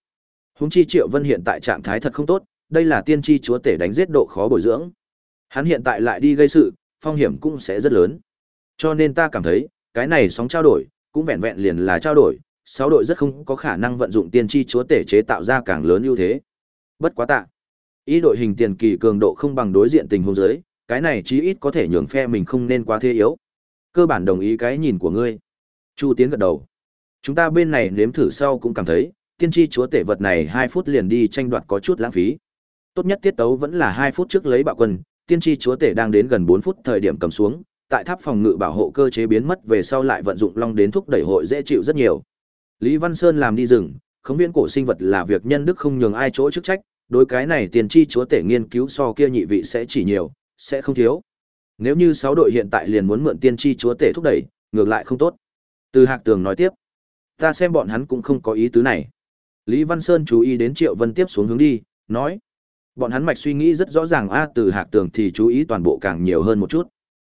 Húng chi Triệu Vân hiện tại trạng thái thật không tốt, đây là tiên tri chúa tể đánh giết độ khó bồi dưỡng. Hắn hiện tại lại đi gây sự, phong hiểm cũng sẽ rất lớn. Cho nên ta cảm thấy, cái này sóng trao đổi, cũng vẹn vẹn liền là trao đổi, sáu đội rất không có khả năng vận dụng tiên tri chúa tể chế tạo ra càng lớn ưu thế. Bất quá tạ. Ý đội hình tiền kỳ cường độ không bằng đối diện tình huống dưới, cái này chí ít có thể nhường phe mình không nên quá thế yếu. Cơ bản đồng ý cái nhìn của ngươi. Chu Tiến gật đầu. Chúng ta bên này nếm thử sau cũng cảm thấy, tiên tri chúa tể vật này 2 phút liền đi tranh đoạt có chút lãng phí. Tốt nhất tiết tấu vẫn là 2 phút trước lấy bạo quân, tiên tri chúa tể đang đến gần 4 phút thời điểm cầm xuống, tại tháp phòng ngự bảo hộ cơ chế biến mất về sau lại vận dụng long đến thúc đẩy hội dễ chịu rất nhiều. Lý Văn Sơn làm đi rừng, khống viên cổ sinh vật là việc nhân đức không nhường ai chỗ chức trách, đối cái này tiền tri chúa tể nghiên cứu so kia nhị vị sẽ chỉ nhiều, sẽ không thiếu. Nếu như sáu đội hiện tại liền muốn mượn tiên tri chúa tể thúc đẩy, ngược lại không tốt. Từ Hạc Tường nói tiếp, ta xem bọn hắn cũng không có ý tứ này. Lý Văn Sơn chú ý đến Triệu Vân tiếp xuống hướng đi, nói, bọn hắn mạch suy nghĩ rất rõ ràng a từ Hạc Tường thì chú ý toàn bộ càng nhiều hơn một chút.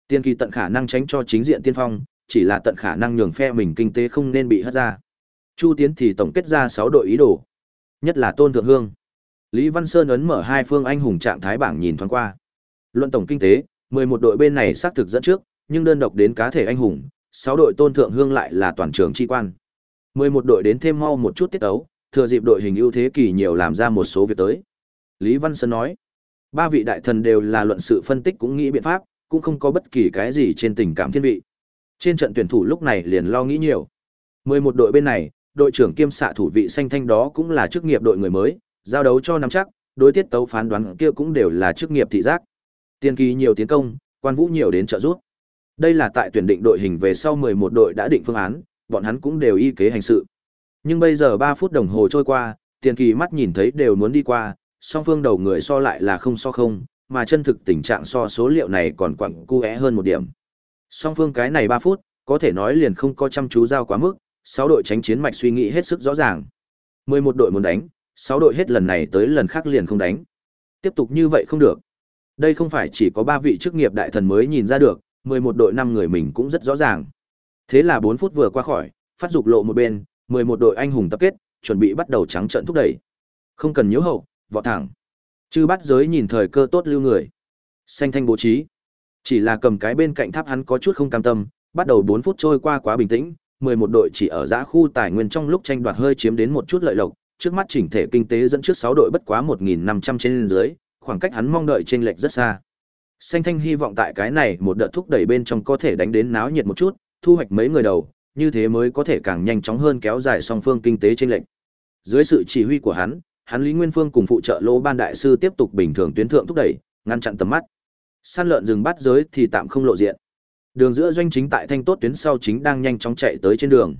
Tiên kỳ tận khả năng tránh cho chính diện tiên phong, chỉ là tận khả năng nhường phe mình kinh tế không nên bị hất ra. Chu Tiến thì tổng kết ra sáu đội ý đồ, nhất là Tôn Thượng Hương. Lý Văn Sơn ấn mở hai phương anh hùng trạng thái bảng nhìn thoáng qua. Luận tổng kinh tế, 11 đội bên này xác thực dẫn trước, nhưng đơn độc đến cá thể anh hùng, sáu đội Tôn Thượng Hương lại là toàn trường chi quan. 11 đội đến thêm mau một chút tiết ấu, thừa dịp đội hình ưu thế kỳ nhiều làm ra một số việc tới. Lý Văn Sơn nói, ba vị đại thần đều là luận sự phân tích cũng nghĩ biện pháp, cũng không có bất kỳ cái gì trên tình cảm thiên vị. Trên trận tuyển thủ lúc này liền lo nghĩ nhiều. 11 đội bên này, đội trưởng kiêm xạ thủ vị xanh thanh đó cũng là chức nghiệp đội người mới, giao đấu cho nắm chắc, đối tiết tấu phán đoán kia cũng đều là chức nghiệp thị giác. Tiên kỳ nhiều tiến công, quan vũ nhiều đến trợ giúp. Đây là tại tuyển định đội hình về sau 11 đội đã định phương án, bọn hắn cũng đều y kế hành sự. Nhưng bây giờ 3 phút đồng hồ trôi qua, tiền kỳ mắt nhìn thấy đều muốn đi qua, song phương đầu người so lại là không so không, mà chân thực tình trạng so số liệu này còn quặng cu hơn một điểm. Song phương cái này 3 phút, có thể nói liền không có chăm chú giao quá mức, 6 đội tránh chiến mạch suy nghĩ hết sức rõ ràng. 11 đội muốn đánh, 6 đội hết lần này tới lần khác liền không đánh. Tiếp tục như vậy không được. Đây không phải chỉ có 3 vị chức nghiệp đại thần mới nhìn ra được, 11 đội 5 người mình cũng rất rõ ràng. Thế là 4 phút vừa qua khỏi, phát dục lộ một bên, 11 đội anh hùng tập kết, chuẩn bị bắt đầu trắng trận thúc đẩy. Không cần nhiễu hậu, vọt thẳng. Chư bắt giới nhìn thời cơ tốt lưu người. Xanh thanh bố trí. Chỉ là cầm cái bên cạnh tháp hắn có chút không cam tâm, bắt đầu 4 phút trôi qua quá bình tĩnh, 11 đội chỉ ở giã khu tài nguyên trong lúc tranh đoạt hơi chiếm đến một chút lợi lộc, trước mắt chỉnh thể kinh tế dẫn trước 6 đội bất quá 1.500 trên dưới, khoảng cách hắn mong đợi trên lệch rất xa. Xanh Thanh hy vọng tại cái này một đợt thúc đẩy bên trong có thể đánh đến náo nhiệt một chút, thu hoạch mấy người đầu, như thế mới có thể càng nhanh chóng hơn kéo dài song phương kinh tế trên lệch. Dưới sự chỉ huy của hắn, hắn Lý Nguyên Phương cùng phụ trợ Lô Ban đại sư tiếp tục bình thường tuyến thượng thúc đẩy, ngăn chặn tầm mắt. Săn lợn rừng bắt giới thì tạm không lộ diện. Đường giữa doanh chính tại thanh tốt tuyến sau chính đang nhanh chóng chạy tới trên đường.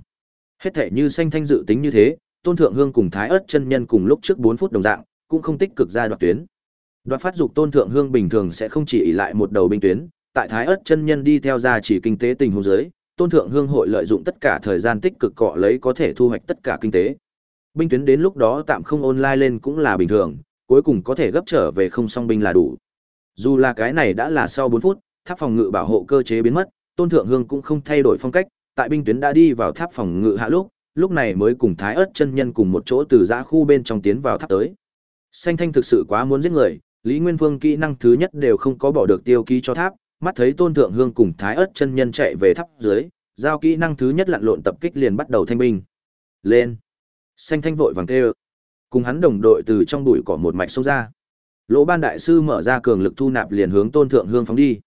Hết thể như xanh thanh dự tính như thế, Tôn Thượng Hương cùng Thái ớt chân nhân cùng lúc trước bốn phút đồng dạng, cũng không tích cực ra đoạt tuyến. Đoạt phát dục Tôn Thượng Hương bình thường sẽ không chỉ ỉ lại một đầu binh tuyến, tại Thái ớt chân nhân đi theo ra chỉ kinh tế tình huống dưới, Tôn Thượng Hương hội lợi dụng tất cả thời gian tích cực cọ lấy có thể thu hoạch tất cả kinh tế. Binh tuyến đến lúc đó tạm không online lên cũng là bình thường, cuối cùng có thể gấp trở về không song binh là đủ. Dù là cái này đã là sau 4 phút, tháp phòng ngự bảo hộ cơ chế biến mất, Tôn Thượng Hương cũng không thay đổi phong cách, tại binh tuyến đã đi vào tháp phòng ngự hạ lúc, lúc này mới cùng Thái Ức chân nhân cùng một chỗ từ giã khu bên trong tiến vào tháp tới. Xanh Thanh thực sự quá muốn giết người, Lý Nguyên Vương kỹ năng thứ nhất đều không có bỏ được tiêu ký cho tháp, mắt thấy Tôn Thượng Hương cùng Thái Ức chân nhân chạy về tháp dưới, giao kỹ năng thứ nhất lặn lộn tập kích liền bắt đầu thanh binh. Lên. Xanh Thanh vội vàng kêu. Cùng hắn đồng đội từ trong bụi cỏ một mạch xông ra. Lỗ Ban đại sư mở ra cường lực thu nạp liền hướng Tôn Thượng Hương phóng đi.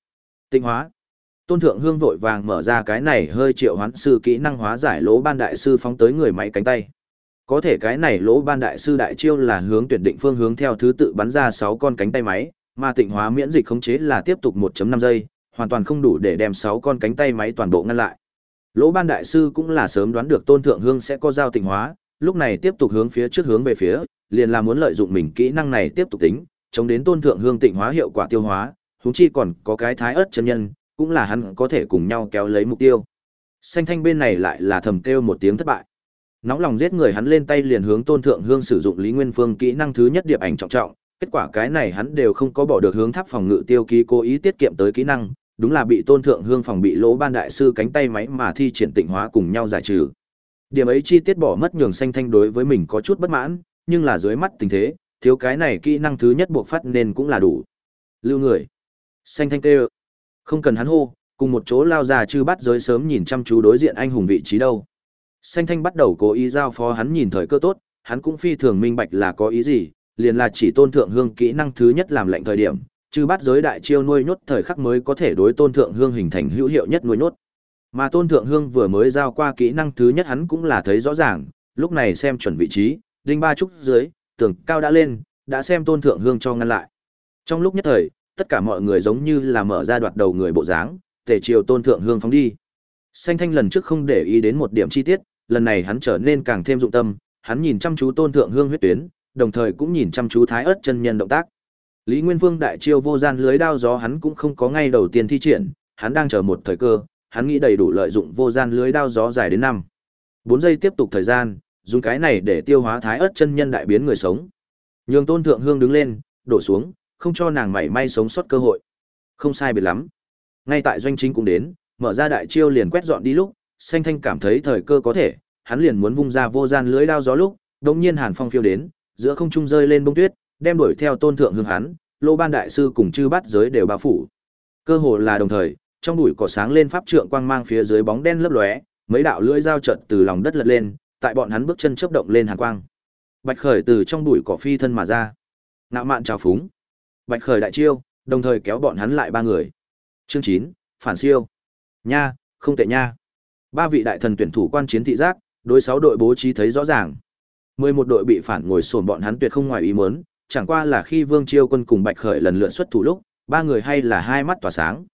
Tinh hóa. Tôn Thượng Hương vội vàng mở ra cái này hơi triệu hoán sư kỹ năng hóa giải lỗ ban đại sư phóng tới người máy cánh tay. Có thể cái này lỗ ban đại sư đại chiêu là hướng tuyển định phương hướng theo thứ tự bắn ra sáu con cánh tay máy, mà tịnh hóa miễn dịch khống chế là tiếp tục 1.5 giây, hoàn toàn không đủ để đem 6 con cánh tay máy toàn bộ ngăn lại. Lỗ ban đại sư cũng là sớm đoán được Tôn Thượng Hương sẽ có giao tịnh hóa, lúc này tiếp tục hướng phía trước hướng về phía, liền là muốn lợi dụng mình kỹ năng này tiếp tục tính, chống đến Tôn Thượng Hương tịnh hóa hiệu quả tiêu hóa, huống chi còn có cái thái ớt chân nhân, cũng là hắn có thể cùng nhau kéo lấy mục tiêu. Xanh thanh bên này lại là thầm kêu một tiếng thất bại. Nóng lòng giết người hắn lên tay liền hướng Tôn Thượng Hương sử dụng Lý Nguyên Phương kỹ năng thứ nhất điệp ảnh trọng trọng, kết quả cái này hắn đều không có bỏ được hướng tháp phòng ngự tiêu ký cố ý tiết kiệm tới kỹ năng, đúng là bị Tôn Thượng Hương phòng bị lỗ ban đại sư cánh tay máy mà thi triển tịnh hóa cùng nhau giải trừ. Điểm ấy chi tiết bỏ mất nhường xanh thanh đối với mình có chút bất mãn, nhưng là dưới mắt tình thế, thiếu cái này kỹ năng thứ nhất buộc phát nên cũng là đủ. Lưu người. Xanh thanh kêu. Không cần hắn hô, cùng một chỗ lao ra chư bắt giới sớm nhìn chăm chú đối diện anh hùng vị trí đâu. Xanh thanh bắt đầu cố ý giao phó hắn nhìn thời cơ tốt, hắn cũng phi thường minh bạch là có ý gì, liền là chỉ tôn thượng hương kỹ năng thứ nhất làm lệnh thời điểm, chư bắt giới đại chiêu nuôi nhốt thời khắc mới có thể đối tôn thượng hương hình thành hữu hiệu nhất nuôi nhốt. Mà tôn thượng hương vừa mới giao qua kỹ năng thứ nhất hắn cũng là thấy rõ ràng, lúc này xem chuẩn vị trí, đinh ba trúc dưới, tường cao đã lên, đã xem tôn thượng hương cho ngăn lại. Trong lúc nhất thời, tất cả mọi người giống như là mở ra đoạt đầu người bộ dáng, tề triều tôn thượng hương phóng đi. Xanh thanh lần trước không để ý đến một điểm chi tiết, lần này hắn trở nên càng thêm dụng tâm, hắn nhìn chăm chú tôn thượng hương huyết tuyến, đồng thời cũng nhìn chăm chú thái Ức chân nhân động tác. Lý Nguyên Vương đại chiêu vô gian lưới đao gió hắn cũng không có ngay đầu tiên thi triển, hắn đang chờ một thời cơ, hắn nghĩ đầy đủ lợi dụng vô gian lưới đao gió dài đến năm. bốn giây tiếp tục thời gian, dùng cái này để tiêu hóa thái ớt chân nhân đại biến người sống. Nhường Tôn Thượng Hương đứng lên, đổ xuống, không cho nàng mảy may sống sót cơ hội. Không sai biệt lắm. Ngay tại doanh chính cũng đến, mở ra đại chiêu liền quét dọn đi lúc, Xanh Thanh cảm thấy thời cơ có thể, hắn liền muốn vung ra vô gian lưới đao gió lúc, đột nhiên Hàn Phong phiêu đến, giữa không trung rơi lên bông tuyết, đem đuổi theo Tôn thượng hương hắn, Lô Ban đại sư cùng chư bát giới đều bao phủ. Cơ hồ là đồng thời, trong bụi cỏ sáng lên pháp trượng quang mang phía dưới bóng đen lấp lóe, mấy đạo lưỡi dao chợt từ lòng đất lật lên, tại bọn hắn bước chân chớp động lên hàn quang. Bạch Khởi từ trong bụi cỏ phi thân mà ra. Nạo mạn chào phúng. Bạch khởi đại chiêu, đồng thời kéo bọn hắn lại ba người. Chương chín phản siêu. Nha, không tệ nha. Ba vị đại thần tuyển thủ quan chiến thị giác, đối sáu đội bố trí thấy rõ ràng. mười một đội bị phản ngồi sồn bọn hắn tuyệt không ngoài ý muốn, chẳng qua là khi Vương Chiêu quân cùng Bạch Khởi lần lượt xuất thủ lúc, ba người hay là hai mắt tỏa sáng.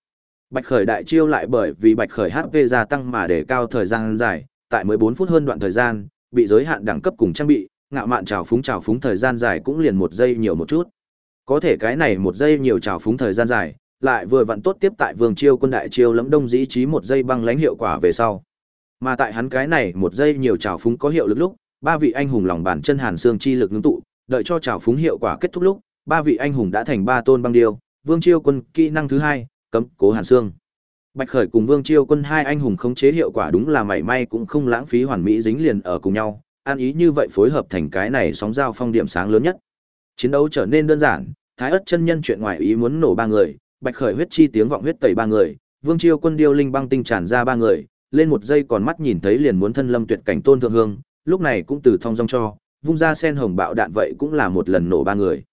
Bạch Khởi đại chiêu lại bởi vì Bạch Khởi HP gia tăng mà để cao thời gian dài, tại bốn phút hơn đoạn thời gian, bị giới hạn đẳng cấp cùng trang bị, ngạo mạn trào phúng trào phúng thời gian dài cũng liền một giây nhiều một chút. Có thể cái này một giây nhiều trào phúng thời gian dài, lại vừa vặn tốt tiếp tại Vương Chiêu quân đại chiêu lẫm đông dĩ trí một giây băng lãnh hiệu quả về sau. Mà tại hắn cái này một giây nhiều trào phúng có hiệu lực lúc, ba vị anh hùng lòng bàn chân hàn xương chi lực ngưng tụ, đợi cho trào phúng hiệu quả kết thúc lúc, ba vị anh hùng đã thành ba tôn băng điêu, Vương Chiêu quân kỹ năng thứ hai, cấm cố hàn xương. Bạch Khởi cùng Vương Chiêu quân hai anh hùng khống chế hiệu quả đúng là mảy may cũng không lãng phí hoàn mỹ dính liền ở cùng nhau, an ý như vậy phối hợp thành cái này sóng giao phong điểm sáng lớn nhất. Chiến đấu trở nên đơn giản, Thái ất chân nhân chuyện ngoài ý muốn nổ ba người, Bạch Khởi huyết chi tiếng vọng huyết tẩy ba người, Vương Chiêu quân điêu linh băng tinh tràn ra ba người, lên một giây còn mắt nhìn thấy liền muốn thân lâm tuyệt cảnh tôn thượng hương, lúc này cũng từ thong dong cho, vung ra sen hồng bạo đạn vậy cũng là một lần nổ ba người.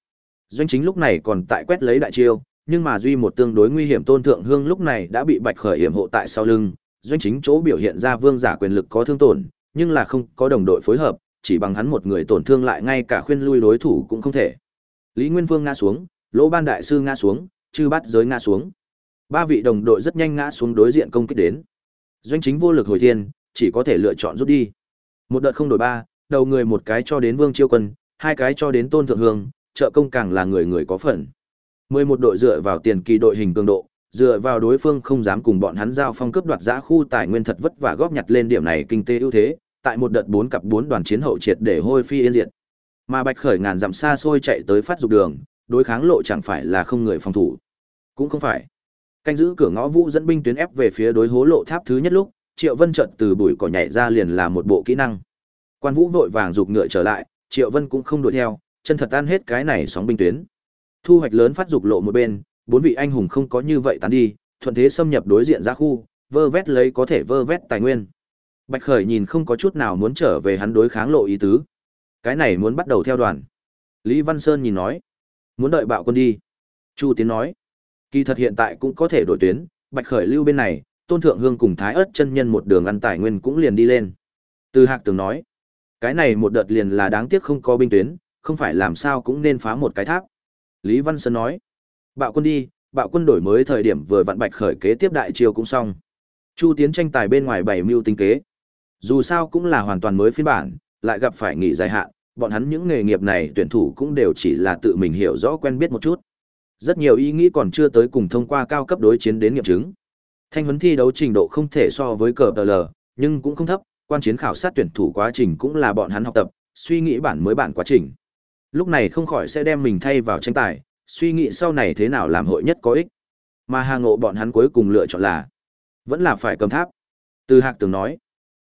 Doanh chính lúc này còn tại quét lấy đại chiêu, nhưng mà duy một tương đối nguy hiểm tôn thượng hương lúc này đã bị Bạch Khởi hiểm hộ tại sau lưng, doanh chính chỗ biểu hiện ra vương giả quyền lực có thương tổn, nhưng là không có đồng đội phối hợp, chỉ bằng hắn một người tổn thương lại ngay cả khuyên lui đối thủ cũng không thể. Lý Nguyên Vương ngã xuống, Lỗ Ban đại sư ngã xuống, Chư Bát giới ngã xuống. Ba vị đồng đội rất nhanh ngã xuống đối diện công kích đến. Doanh chính vô lực hồi thiên, chỉ có thể lựa chọn rút đi. Một đợt không đổi ba, đầu người một cái cho đến Vương Chiêu Quân, hai cái cho đến Tôn Thượng Hương, trợ công càng là người người có phần. 11 đội dựa vào tiền kỳ đội hình cường độ, dựa vào đối phương không dám cùng bọn hắn giao phong cướp đoạt giã khu tài nguyên thật vất vả góp nhặt lên điểm này kinh tế ưu thế, tại một đợt bốn cặp bốn đoàn chiến hậu triệt để hôi phi yên diệt. Mà Bạch Khởi ngàn dặm xa xôi chạy tới phát dục đường, đối kháng lộ chẳng phải là không người phòng thủ. Cũng không phải. Canh giữ cửa ngõ Vũ dẫn binh tuyến ép về phía đối hố lộ tháp thứ nhất lúc, Triệu Vân chợt từ bụi cỏ nhảy ra liền là một bộ kỹ năng. Quan Vũ vội vàng dục ngựa trở lại, Triệu Vân cũng không đuổi theo, chân thật tan hết cái này sóng binh tuyến. Thu hoạch lớn phát dục lộ một bên, bốn vị anh hùng không có như vậy tán đi, thuận thế xâm nhập đối diện ra khu, vơ vét lấy có thể vơ vét tài nguyên. Bạch Khởi nhìn không có chút nào muốn trở về hắn đối kháng lộ ý tứ. Cái này muốn bắt đầu theo đoàn. Lý Văn Sơn nhìn nói, muốn đợi bạo quân đi. Chu Tiến nói, kỳ thật hiện tại cũng có thể đổi tuyến, Bạch Khởi lưu bên này, Tôn Thượng Hương cùng Thái ớt chân nhân một đường ăn tài nguyên cũng liền đi lên. Từ Hạc Tường nói, cái này một đợt liền là đáng tiếc không có binh tuyến, không phải làm sao cũng nên phá một cái tháp. Lý Văn Sơn nói, bạo quân đi, bạo quân đổi mới thời điểm vừa vặn Bạch Khởi kế tiếp đại triều cũng xong. Chu Tiến tranh tài bên ngoài bảy mưu tinh kế. Dù sao cũng là hoàn toàn mới phiên bản, lại gặp phải nghỉ dài hạn, bọn hắn những nghề nghiệp này tuyển thủ cũng đều chỉ là tự mình hiểu rõ quen biết một chút. Rất nhiều ý nghĩ còn chưa tới cùng thông qua cao cấp đối chiến đến nghiệm chứng. Thanh huấn thi đấu trình độ không thể so với cờ TL, nhưng cũng không thấp, quan chiến khảo sát tuyển thủ quá trình cũng là bọn hắn học tập, suy nghĩ bản mới bản quá trình. Lúc này không khỏi sẽ đem mình thay vào tranh tài, suy nghĩ sau này thế nào làm hội nhất có ích. Mà Hà Ngộ bọn hắn cuối cùng lựa chọn là vẫn là phải cầm tháp. Từ Hạc Tường nói,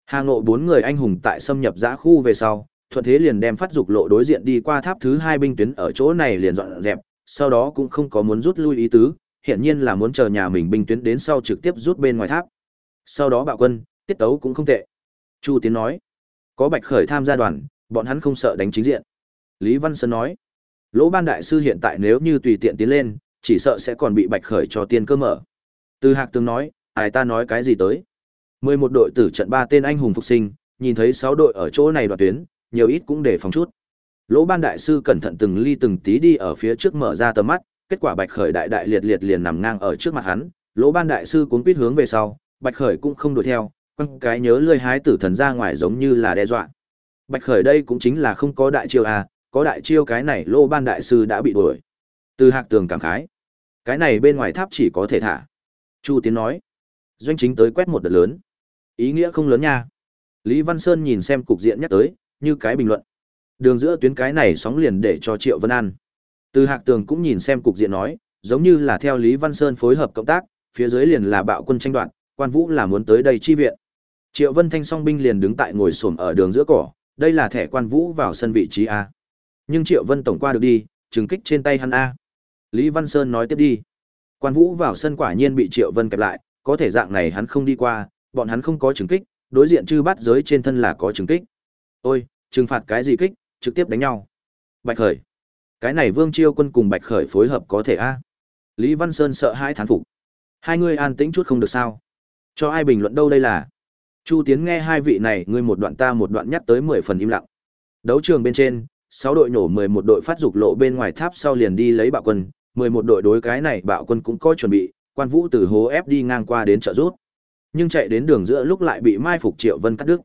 Hà Ngộ bốn người anh hùng tại xâm nhập giã khu về sau, thuận thế liền đem phát dục lộ đối diện đi qua tháp thứ hai binh tuyến ở chỗ này liền dọn dẹp, sau đó cũng không có muốn rút lui ý tứ, hiện nhiên là muốn chờ nhà mình binh tuyến đến sau trực tiếp rút bên ngoài tháp. Sau đó bạo quân, tiết tấu cũng không tệ. Chu Tiến nói, có Bạch Khởi tham gia đoàn, bọn hắn không sợ đánh chính diện. Lý Văn Sơn nói, Lỗ Ban đại sư hiện tại nếu như tùy tiện tiến lên, chỉ sợ sẽ còn bị Bạch Khởi cho tiên cơ mở. Từ Hạc Tường nói, ai ta nói cái gì tới? 11 đội tử trận ba tên anh hùng phục sinh, nhìn thấy 6 đội ở chỗ này đoạt tuyến, nhiều ít cũng để phòng chút. Lỗ Ban đại sư cẩn thận từng ly từng tí đi ở phía trước mở ra tầm mắt, kết quả Bạch Khởi đại đại liệt liệt liền nằm ngang ở trước mặt hắn, Lỗ Ban đại sư cuốn quýt hướng về sau, Bạch Khởi cũng không đuổi theo, quăng cái nhớ lươi hái tử thần ra ngoài giống như là đe dọa. Bạch Khởi đây cũng chính là không có đại chiêu à, có đại chiêu cái này lô Ban đại sư đã bị đuổi. Từ Hạc Tường cảm khái, cái này bên ngoài tháp chỉ có thể thả. Chu Tiến nói, doanh chính tới quét một đợt lớn. Ý nghĩa không lớn nha. Lý Văn Sơn nhìn xem cục diện nhắc tới, như cái bình luận. Đường giữa tuyến cái này sóng liền để cho Triệu Vân An. Từ Hạc Tường cũng nhìn xem cục diện nói, giống như là theo Lý Văn Sơn phối hợp cộng tác, phía dưới liền là bạo quân tranh đoạt, quan vũ là muốn tới đây chi viện. Triệu Vân Thanh song binh liền đứng tại ngồi xổm ở đường giữa cỏ, đây là thẻ quan vũ vào sân vị trí a. Nhưng Triệu Vân tổng qua được đi, trừng kích trên tay hắn a. Lý Văn Sơn nói tiếp đi. Quan vũ vào sân quả nhiên bị Triệu Vân kẹp lại, có thể dạng này hắn không đi qua, bọn hắn không có trừng kích, đối diện chư bắt giới trên thân là có trừng kích. Ôi, trừng phạt cái gì kích, trực tiếp đánh nhau. Bạch Khởi. Cái này Vương Chiêu Quân cùng Bạch Khởi phối hợp có thể a? Lý Văn Sơn sợ hãi thán phục. Hai người an tĩnh chút không được sao? Cho ai bình luận đâu đây là? Chu Tiến nghe hai vị này, ngươi một đoạn ta một đoạn nhắc tới mười phần im lặng. Đấu trường bên trên, sáu đội nổ mười một đội phát dục lộ bên ngoài tháp sau liền đi lấy bạo quân, mười một đội đối cái này bạo quân cũng có chuẩn bị, quan vũ từ hố ép đi ngang qua đến trợ rút. Nhưng chạy đến đường giữa lúc lại bị Mai Phục Triệu Vân cắt đứt.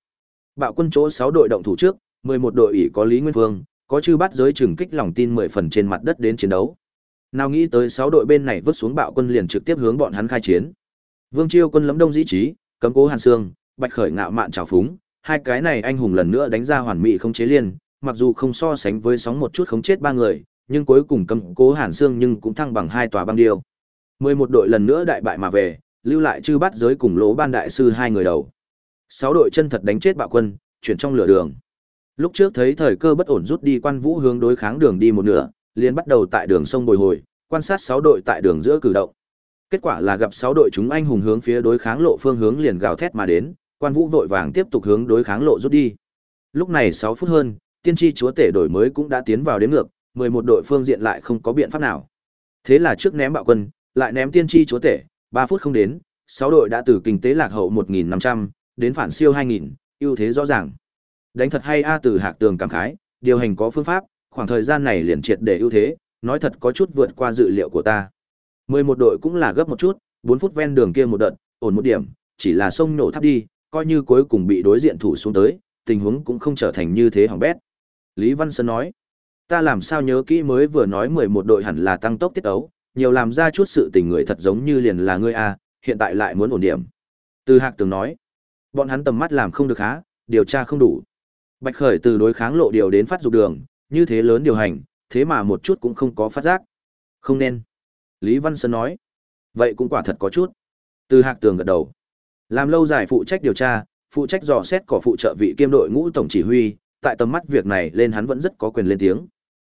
Bạo quân chỗ sáu đội động thủ trước, 11 đội ủy có Lý Nguyên Vương, có chư bắt giới trừng kích lòng tin 10 phần trên mặt đất đến chiến đấu. Nào nghĩ tới 6 đội bên này vứt xuống bạo quân liền trực tiếp hướng bọn hắn khai chiến. Vương Chiêu quân lấm đông dĩ trí, cấm cố Hàn Sương, Bạch Khởi ngạo mạn trào phúng, hai cái này anh hùng lần nữa đánh ra hoàn mỹ không chế liên, mặc dù không so sánh với sóng một chút không chết ba người, nhưng cuối cùng cầm cố Hàn Sương nhưng cũng thăng bằng hai tòa băng điêu. 11 đội lần nữa đại bại mà về, lưu lại chư bắt giới cùng lỗ ban đại sư hai người đầu. 6 đội chân thật đánh chết bạo quân, chuyển trong lửa đường. Lúc trước thấy thời cơ bất ổn rút đi quan vũ hướng đối kháng đường đi một nửa, liền bắt đầu tại đường sông bồi hồi, quan sát 6 đội tại đường giữa cử động. Kết quả là gặp 6 đội chúng anh hùng hướng phía đối kháng lộ phương hướng liền gào thét mà đến, quan vũ vội vàng tiếp tục hướng đối kháng lộ rút đi. Lúc này 6 phút hơn, tiên tri chúa tể đổi mới cũng đã tiến vào đến ngược, 11 đội phương diện lại không có biện pháp nào. Thế là trước ném bạo quân, lại ném tiên tri chúa tể, 3 phút không đến, 6 đội đã từ kinh tế lạc hậu 1.500, đến phản siêu 2.000, ưu thế rõ ràng. Đánh thật hay a từ Hạc Tường cảm khái, điều hành có phương pháp, khoảng thời gian này liền triệt để ưu thế, nói thật có chút vượt qua dự liệu của ta. 11 đội cũng là gấp một chút, 4 phút ven đường kia một đợt, ổn một điểm, chỉ là sông nổ tháp đi, coi như cuối cùng bị đối diện thủ xuống tới, tình huống cũng không trở thành như thế hỏng bét. Lý Văn Sơn nói, ta làm sao nhớ kỹ mới vừa nói 11 đội hẳn là tăng tốc tiết ấu, nhiều làm ra chút sự tình người thật giống như liền là ngươi a, hiện tại lại muốn ổn điểm. Từ Hạc Tường nói, bọn hắn tầm mắt làm không được há, điều tra không đủ. Bạch Khởi từ đối kháng lộ điều đến phát dục đường, như thế lớn điều hành, thế mà một chút cũng không có phát giác. Không nên. Lý Văn Sơn nói. Vậy cũng quả thật có chút. Từ Hạc Tường gật đầu. Làm lâu dài phụ trách điều tra, phụ trách dò xét cỏ phụ trợ vị kiêm đội ngũ tổng chỉ huy, tại tầm mắt việc này lên hắn vẫn rất có quyền lên tiếng.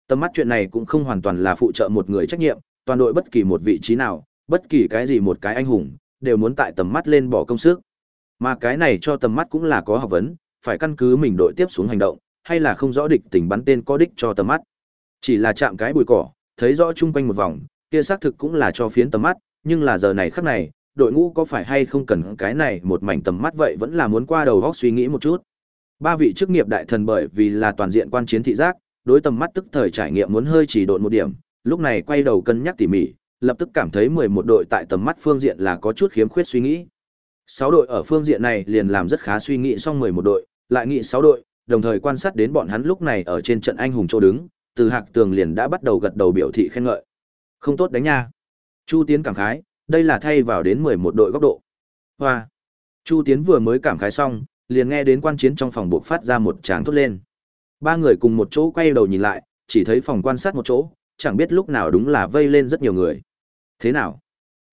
Tầm mắt chuyện này cũng không hoàn toàn là phụ trợ một người trách nhiệm, toàn đội bất kỳ một vị trí nào, bất kỳ cái gì một cái anh hùng, đều muốn tại tầm mắt lên bỏ công sức. Mà cái này cho tầm mắt cũng là có học vấn, phải căn cứ mình đội tiếp xuống hành động, hay là không rõ địch tình bắn tên có đích cho tầm mắt. Chỉ là chạm cái bụi cỏ, thấy rõ chung quanh một vòng, kia xác thực cũng là cho phiến tầm mắt, nhưng là giờ này khắc này, đội ngũ có phải hay không cần cái này một mảnh tầm mắt vậy vẫn là muốn qua đầu góc suy nghĩ một chút. Ba vị chức nghiệp đại thần bởi vì là toàn diện quan chiến thị giác, đối tầm mắt tức thời trải nghiệm muốn hơi chỉ độn một điểm, lúc này quay đầu cân nhắc tỉ mỉ, lập tức cảm thấy 11 đội tại tầm mắt phương diện là có chút khiếm khuyết suy nghĩ. 6 đội ở phương diện này liền làm rất khá suy nghĩ xong 11 đội, lại nghĩ 6 đội, đồng thời quan sát đến bọn hắn lúc này ở trên trận anh hùng chỗ đứng, từ hạc tường liền đã bắt đầu gật đầu biểu thị khen ngợi. Không tốt đánh nha. Chu Tiến cảm khái, đây là thay vào đến 11 đội góc độ. Hoa. Chu Tiến vừa mới cảm khái xong, liền nghe đến quan chiến trong phòng buộc phát ra một tràng thốt lên. Ba người cùng một chỗ quay đầu nhìn lại, chỉ thấy phòng quan sát một chỗ, chẳng biết lúc nào đúng là vây lên rất nhiều người. Thế nào?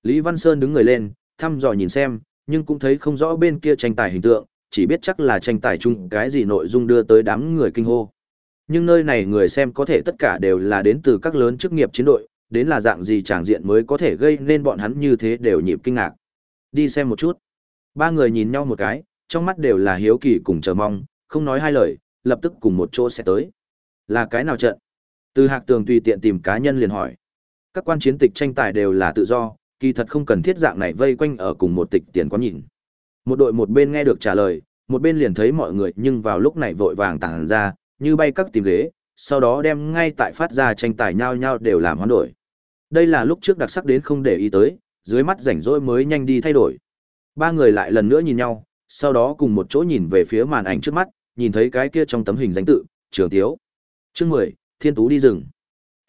Lý Văn Sơn đứng người lên, thăm dò nhìn xem, nhưng cũng thấy không rõ bên kia tranh tài hình tượng, chỉ biết chắc là tranh tài chung cái gì nội dung đưa tới đám người kinh hô. Nhưng nơi này người xem có thể tất cả đều là đến từ các lớn chức nghiệp chiến đội, đến là dạng gì tràng diện mới có thể gây nên bọn hắn như thế đều nhịp kinh ngạc. Đi xem một chút. Ba người nhìn nhau một cái, trong mắt đều là hiếu kỳ cùng chờ mong, không nói hai lời, lập tức cùng một chỗ sẽ tới. Là cái nào trận? Từ Hạc Tường tùy tiện tìm cá nhân liền hỏi. Các quan chiến tịch tranh tài đều là tự do, kỳ thật không cần thiết dạng này vây quanh ở cùng một tịch tiền quán nhìn. Một đội một bên nghe được trả lời, một bên liền thấy mọi người nhưng vào lúc này vội vàng tàng ra, như bay các tìm ghế, sau đó đem ngay tại phát ra tranh tài nhau nhau đều làm hoán đổi. Đây là lúc trước đặc sắc đến không để ý tới, dưới mắt rảnh rỗi mới nhanh đi thay đổi. Ba người lại lần nữa nhìn nhau, sau đó cùng một chỗ nhìn về phía màn ảnh trước mắt, nhìn thấy cái kia trong tấm hình danh tự, Trường Tiếu. Chương 10, Thiên Tú đi rừng.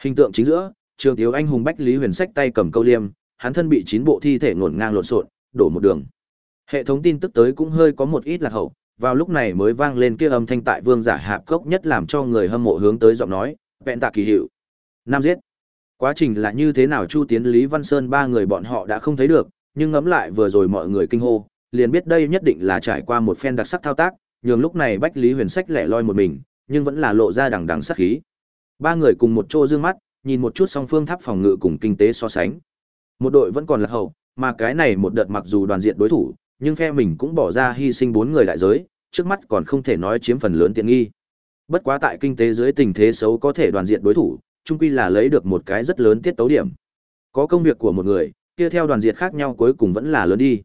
Hình tượng chính giữa, Trường Tiếu anh hùng bách lý huyền sách tay cầm câu liêm, hắn thân bị chín bộ thi thể ngổn ngang lộn xộn, đổ một đường. Hệ thống tin tức tới cũng hơi có một ít là hậu, vào lúc này mới vang lên kia âm thanh tại vương giả hạp cốc nhất làm cho người hâm mộ hướng tới giọng nói, vẹn tạ kỳ hiệu. Nam giết. Quá trình là như thế nào Chu Tiến Lý Văn Sơn ba người bọn họ đã không thấy được, nhưng ngẫm lại vừa rồi mọi người kinh hô, liền biết đây nhất định là trải qua một phen đặc sắc thao tác, nhường lúc này Bách Lý Huyền Sách lẻ loi một mình, nhưng vẫn là lộ ra đằng đằng sát khí. Ba người cùng một chỗ dương mắt, nhìn một chút song phương tháp phòng ngự cùng kinh tế so sánh. Một đội vẫn còn là hậu, mà cái này một đợt mặc dù đoàn diện đối thủ, nhưng phe mình cũng bỏ ra hy sinh bốn người đại giới, trước mắt còn không thể nói chiếm phần lớn tiện nghi. Bất quá tại kinh tế dưới tình thế xấu có thể đoàn diện đối thủ, chung quy là lấy được một cái rất lớn tiết tấu điểm. Có công việc của một người, kia theo đoàn diệt khác nhau cuối cùng vẫn là lớn đi.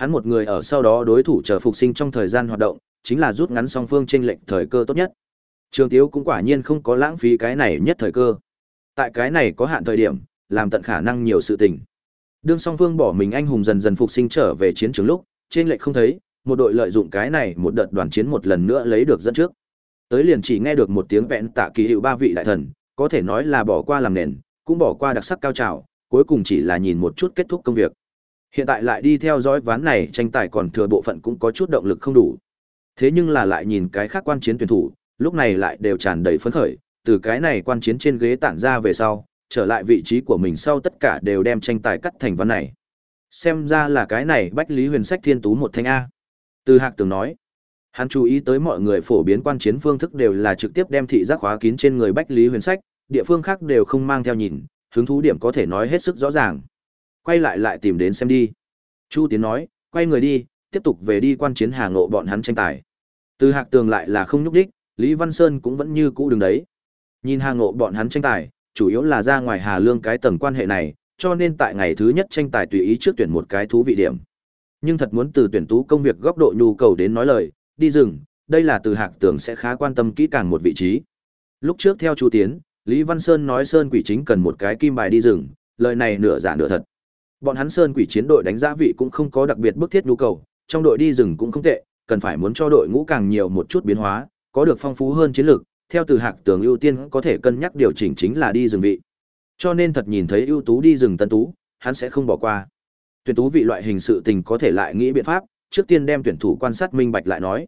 Hắn một người ở sau đó đối thủ chờ phục sinh trong thời gian hoạt động, chính là rút ngắn song phương chênh lệnh thời cơ tốt nhất. Trường Tiếu cũng quả nhiên không có lãng phí cái này nhất thời cơ. Tại cái này có hạn thời điểm, làm tận khả năng nhiều sự tình. Đương song phương bỏ mình anh hùng dần dần phục sinh trở về chiến trường lúc, trên lệnh không thấy, một đội lợi dụng cái này một đợt đoàn chiến một lần nữa lấy được dẫn trước. Tới liền chỉ nghe được một tiếng vẹn tạ kỳ hiệu ba vị đại thần, có thể nói là bỏ qua làm nền, cũng bỏ qua đặc sắc cao trào, cuối cùng chỉ là nhìn một chút kết thúc công việc. Hiện tại lại đi theo dõi ván này tranh tài còn thừa bộ phận cũng có chút động lực không đủ. Thế nhưng là lại nhìn cái khác quan chiến tuyển thủ, lúc này lại đều tràn đầy phấn khởi, từ cái này quan chiến trên ghế tản ra về sau, trở lại vị trí của mình sau tất cả đều đem tranh tài cắt thành ván này. Xem ra là cái này Bách Lý Huyền Sách Thiên Tú một thanh A. Từ Hạc Tường nói, hắn chú ý tới mọi người phổ biến quan chiến phương thức đều là trực tiếp đem thị giác khóa kín trên người Bách Lý Huyền Sách, địa phương khác đều không mang theo nhìn, hứng thú điểm có thể nói hết sức rõ ràng. Quay lại lại tìm đến xem đi. Chu Tiến nói, quay người đi, tiếp tục về đi quan chiến Hà Ngộ bọn hắn tranh tài. Từ Hạc Tường lại là không nhúc đích, Lý Văn Sơn cũng vẫn như cũ đứng đấy. Nhìn Hà Ngộ bọn hắn tranh tài, chủ yếu là ra ngoài Hà Lương cái tầng quan hệ này, cho nên tại ngày thứ nhất tranh tài tùy ý trước tuyển một cái thú vị điểm. Nhưng thật muốn từ tuyển tú công việc góc độ nhu cầu đến nói lời, đi rừng, đây là từ Hạc Tường sẽ khá quan tâm kỹ càng một vị trí. Lúc trước theo Chu Tiến, Lý Văn Sơn nói Sơn Quỷ chính cần một cái kim bài đi rừng, lời này nửa giả nửa thật. Bọn hắn Sơn Quỷ chiến đội đánh giá vị cũng không có đặc biệt bức thiết nhu cầu, trong đội đi rừng cũng không tệ, cần phải muốn cho đội ngũ càng nhiều một chút biến hóa, có được phong phú hơn chiến lược, theo từ hạc tường ưu tiên có thể cân nhắc điều chỉnh chính là đi rừng vị. Cho nên thật nhìn thấy ưu tú đi rừng tân tú, hắn sẽ không bỏ qua. Tuyển tú vị loại hình sự tình có thể lại nghĩ biện pháp, trước tiên đem tuyển thủ quan sát minh bạch lại nói.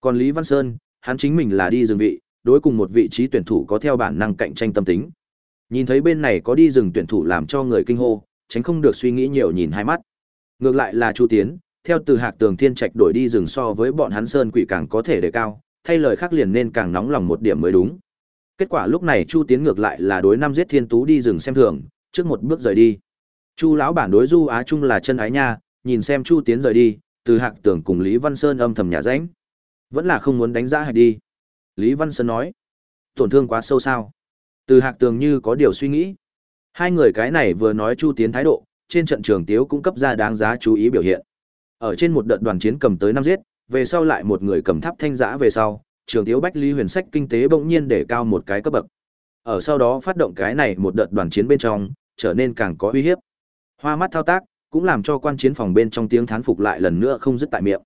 Còn Lý Văn Sơn, hắn chính mình là đi rừng vị, đối cùng một vị trí tuyển thủ có theo bản năng cạnh tranh tâm tính. Nhìn thấy bên này có đi rừng tuyển thủ làm cho người kinh hô, tránh không được suy nghĩ nhiều nhìn hai mắt. Ngược lại là Chu Tiến, Theo từ Hạc Tường Thiên Trạch đổi đi rừng so với bọn hắn sơn quỷ càng có thể đề cao, thay lời khác liền nên càng nóng lòng một điểm mới đúng. Kết quả lúc này Chu Tiến ngược lại là đối năm giết Thiên Tú đi rừng xem thường, trước một bước rời đi. Chu lão bản đối Du Á Trung là chân ái nha, nhìn xem Chu Tiến rời đi, từ Hạc Tường cùng Lý Văn Sơn âm thầm nhà ránh Vẫn là không muốn đánh giá hạch đi. Lý Văn Sơn nói, tổn thương quá sâu sao? Từ Hạc Tường như có điều suy nghĩ. Hai người cái này vừa nói Chu Tiến thái độ, trên trận trường tiếu cũng cấp ra đáng giá chú ý biểu hiện. Ở trên một đợt đoàn chiến cầm tới năm giết, về sau lại một người cầm tháp thanh giã về sau, trường tiếu bách lý huyền sách kinh tế bỗng nhiên để cao một cái cấp bậc. Ở sau đó phát động cái này một đợt đoàn chiến bên trong, trở nên càng có uy hiếp. Hoa mắt thao tác, cũng làm cho quan chiến phòng bên trong tiếng thán phục lại lần nữa không dứt tại miệng.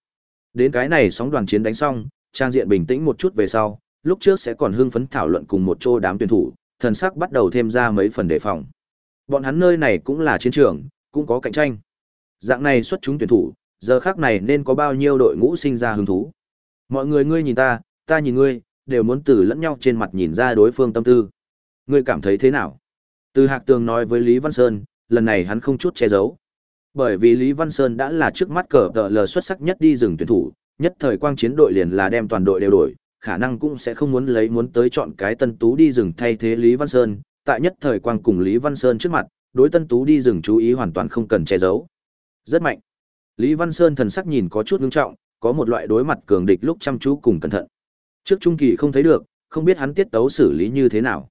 Đến cái này sóng đoàn chiến đánh xong, trang diện bình tĩnh một chút về sau, lúc trước sẽ còn hưng phấn thảo luận cùng một chỗ đám tuyển thủ, thần sắc bắt đầu thêm ra mấy phần đề phòng. Bọn hắn nơi này cũng là chiến trường, cũng có cạnh tranh. Dạng này xuất chúng tuyển thủ, giờ khác này nên có bao nhiêu đội ngũ sinh ra hứng thú. Mọi người ngươi nhìn ta, ta nhìn ngươi, đều muốn từ lẫn nhau trên mặt nhìn ra đối phương tâm tư. Ngươi cảm thấy thế nào? Từ Hạc Tường nói với Lý Văn Sơn, lần này hắn không chút che giấu. Bởi vì Lý Văn Sơn đã là trước mắt cờ tờ lờ xuất sắc nhất đi rừng tuyển thủ, nhất thời quang chiến đội liền là đem toàn đội đều đổi, khả năng cũng sẽ không muốn lấy muốn tới chọn cái tân tú đi rừng thay thế Lý Văn Sơn, tại nhất thời quang cùng Lý Văn Sơn trước mặt, đối tân tú đi rừng chú ý hoàn toàn không cần che giấu. Rất mạnh. Lý Văn Sơn thần sắc nhìn có chút ngưng trọng, có một loại đối mặt cường địch lúc chăm chú cùng cẩn thận. Trước trung kỳ không thấy được, không biết hắn tiết tấu xử lý như thế nào.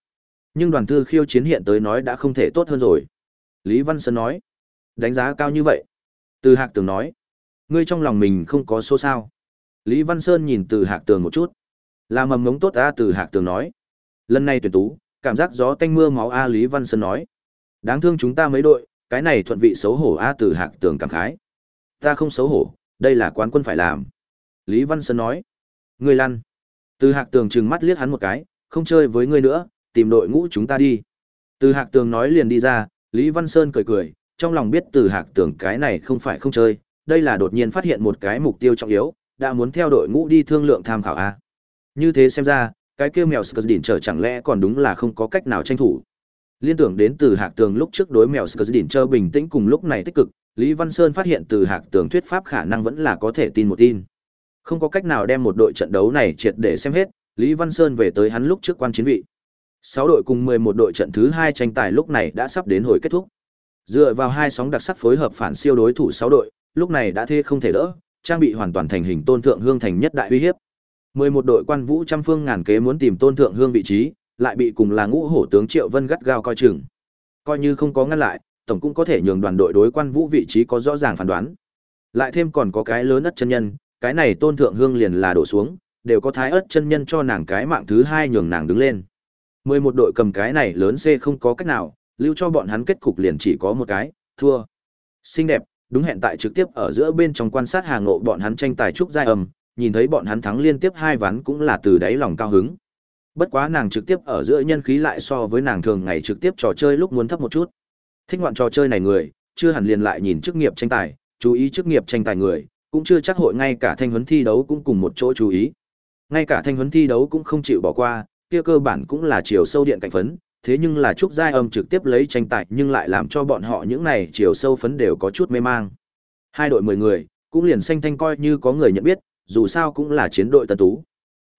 Nhưng đoàn thư khiêu chiến hiện tới nói đã không thể tốt hơn rồi. Lý Văn Sơn nói, đánh giá cao như vậy. Từ Hạc Tường nói, ngươi trong lòng mình không có số sao. Lý Văn Sơn nhìn từ Hạc Tường một chút. Là mầm ngống tốt a từ Hạc Tường nói. Lần này tuyển tú, cảm giác gió tanh mưa máu a Lý Văn Sơn nói. Đáng thương chúng ta mấy đội, cái này thuận vị xấu hổ a từ Hạc Tường cảm khái. Ta không xấu hổ, đây là quán quân phải làm. Lý Văn Sơn nói. Ngươi lăn. Từ Hạc Tường trừng mắt liếc hắn một cái, không chơi với ngươi nữa, tìm đội ngũ chúng ta đi. Từ Hạc Tường nói liền đi ra, Lý Văn Sơn cười cười, trong lòng biết Từ Hạc Tường cái này không phải không chơi, đây là đột nhiên phát hiện một cái mục tiêu trọng yếu, đã muốn theo đội ngũ đi thương lượng tham khảo a. Như thế xem ra, cái kia mèo Skurdin chờ chẳng lẽ còn đúng là không có cách nào tranh thủ. Liên tưởng đến từ Hạc Tường lúc trước đối mèo Skurdin chờ bình tĩnh cùng lúc này tích cực, Lý Văn Sơn phát hiện từ Hạc Tường thuyết pháp khả năng vẫn là có thể tin một tin. Không có cách nào đem một đội trận đấu này triệt để xem hết, Lý Văn Sơn về tới hắn lúc trước quan chiến vị. 6 đội cùng 11 đội trận thứ 2 tranh tài lúc này đã sắp đến hồi kết thúc. Dựa vào hai sóng đặc sắc phối hợp phản siêu đối thủ 6 đội, lúc này đã thê không thể đỡ, trang bị hoàn toàn thành hình tôn thượng hương thành nhất đại uy hiếp. 11 đội quan vũ trăm phương ngàn kế muốn tìm tôn thượng hương vị trí, lại bị cùng là ngũ hổ tướng Triệu Vân gắt gao coi chừng. Coi như không có ngăn lại, tổng cũng có thể nhường đoàn đội đối quan vũ vị trí có rõ ràng phán đoán. Lại thêm còn có cái lớn ất chân nhân, cái này tôn thượng hương liền là đổ xuống, đều có thái ất chân nhân cho nàng cái mạng thứ hai nhường nàng đứng lên. 11 đội cầm cái này lớn C không có cách nào, lưu cho bọn hắn kết cục liền chỉ có một cái, thua. Xinh đẹp, đúng hẹn tại trực tiếp ở giữa bên trong quan sát hàng ngộ bọn hắn tranh tài trúc giai âm, nhìn thấy bọn hắn thắng liên tiếp hai ván cũng là từ đáy lòng cao hứng. Bất quá nàng trực tiếp ở giữa nhân khí lại so với nàng thường ngày trực tiếp trò chơi lúc muốn thấp một chút. Thích ngoạn trò chơi này người, chưa hẳn liền lại nhìn chức nghiệp tranh tài, chú ý chức nghiệp tranh tài người, cũng chưa chắc hội ngay cả thanh huấn thi đấu cũng cùng một chỗ chú ý. Ngay cả thanh huấn thi đấu cũng không chịu bỏ qua, kia cơ bản cũng là chiều sâu điện cạnh phấn, thế nhưng là trúc giai âm trực tiếp lấy tranh tài nhưng lại làm cho bọn họ những này chiều sâu phấn đều có chút mê mang. Hai đội mười người, cũng liền xanh thanh coi như có người nhận biết, dù sao cũng là chiến đội tân tú.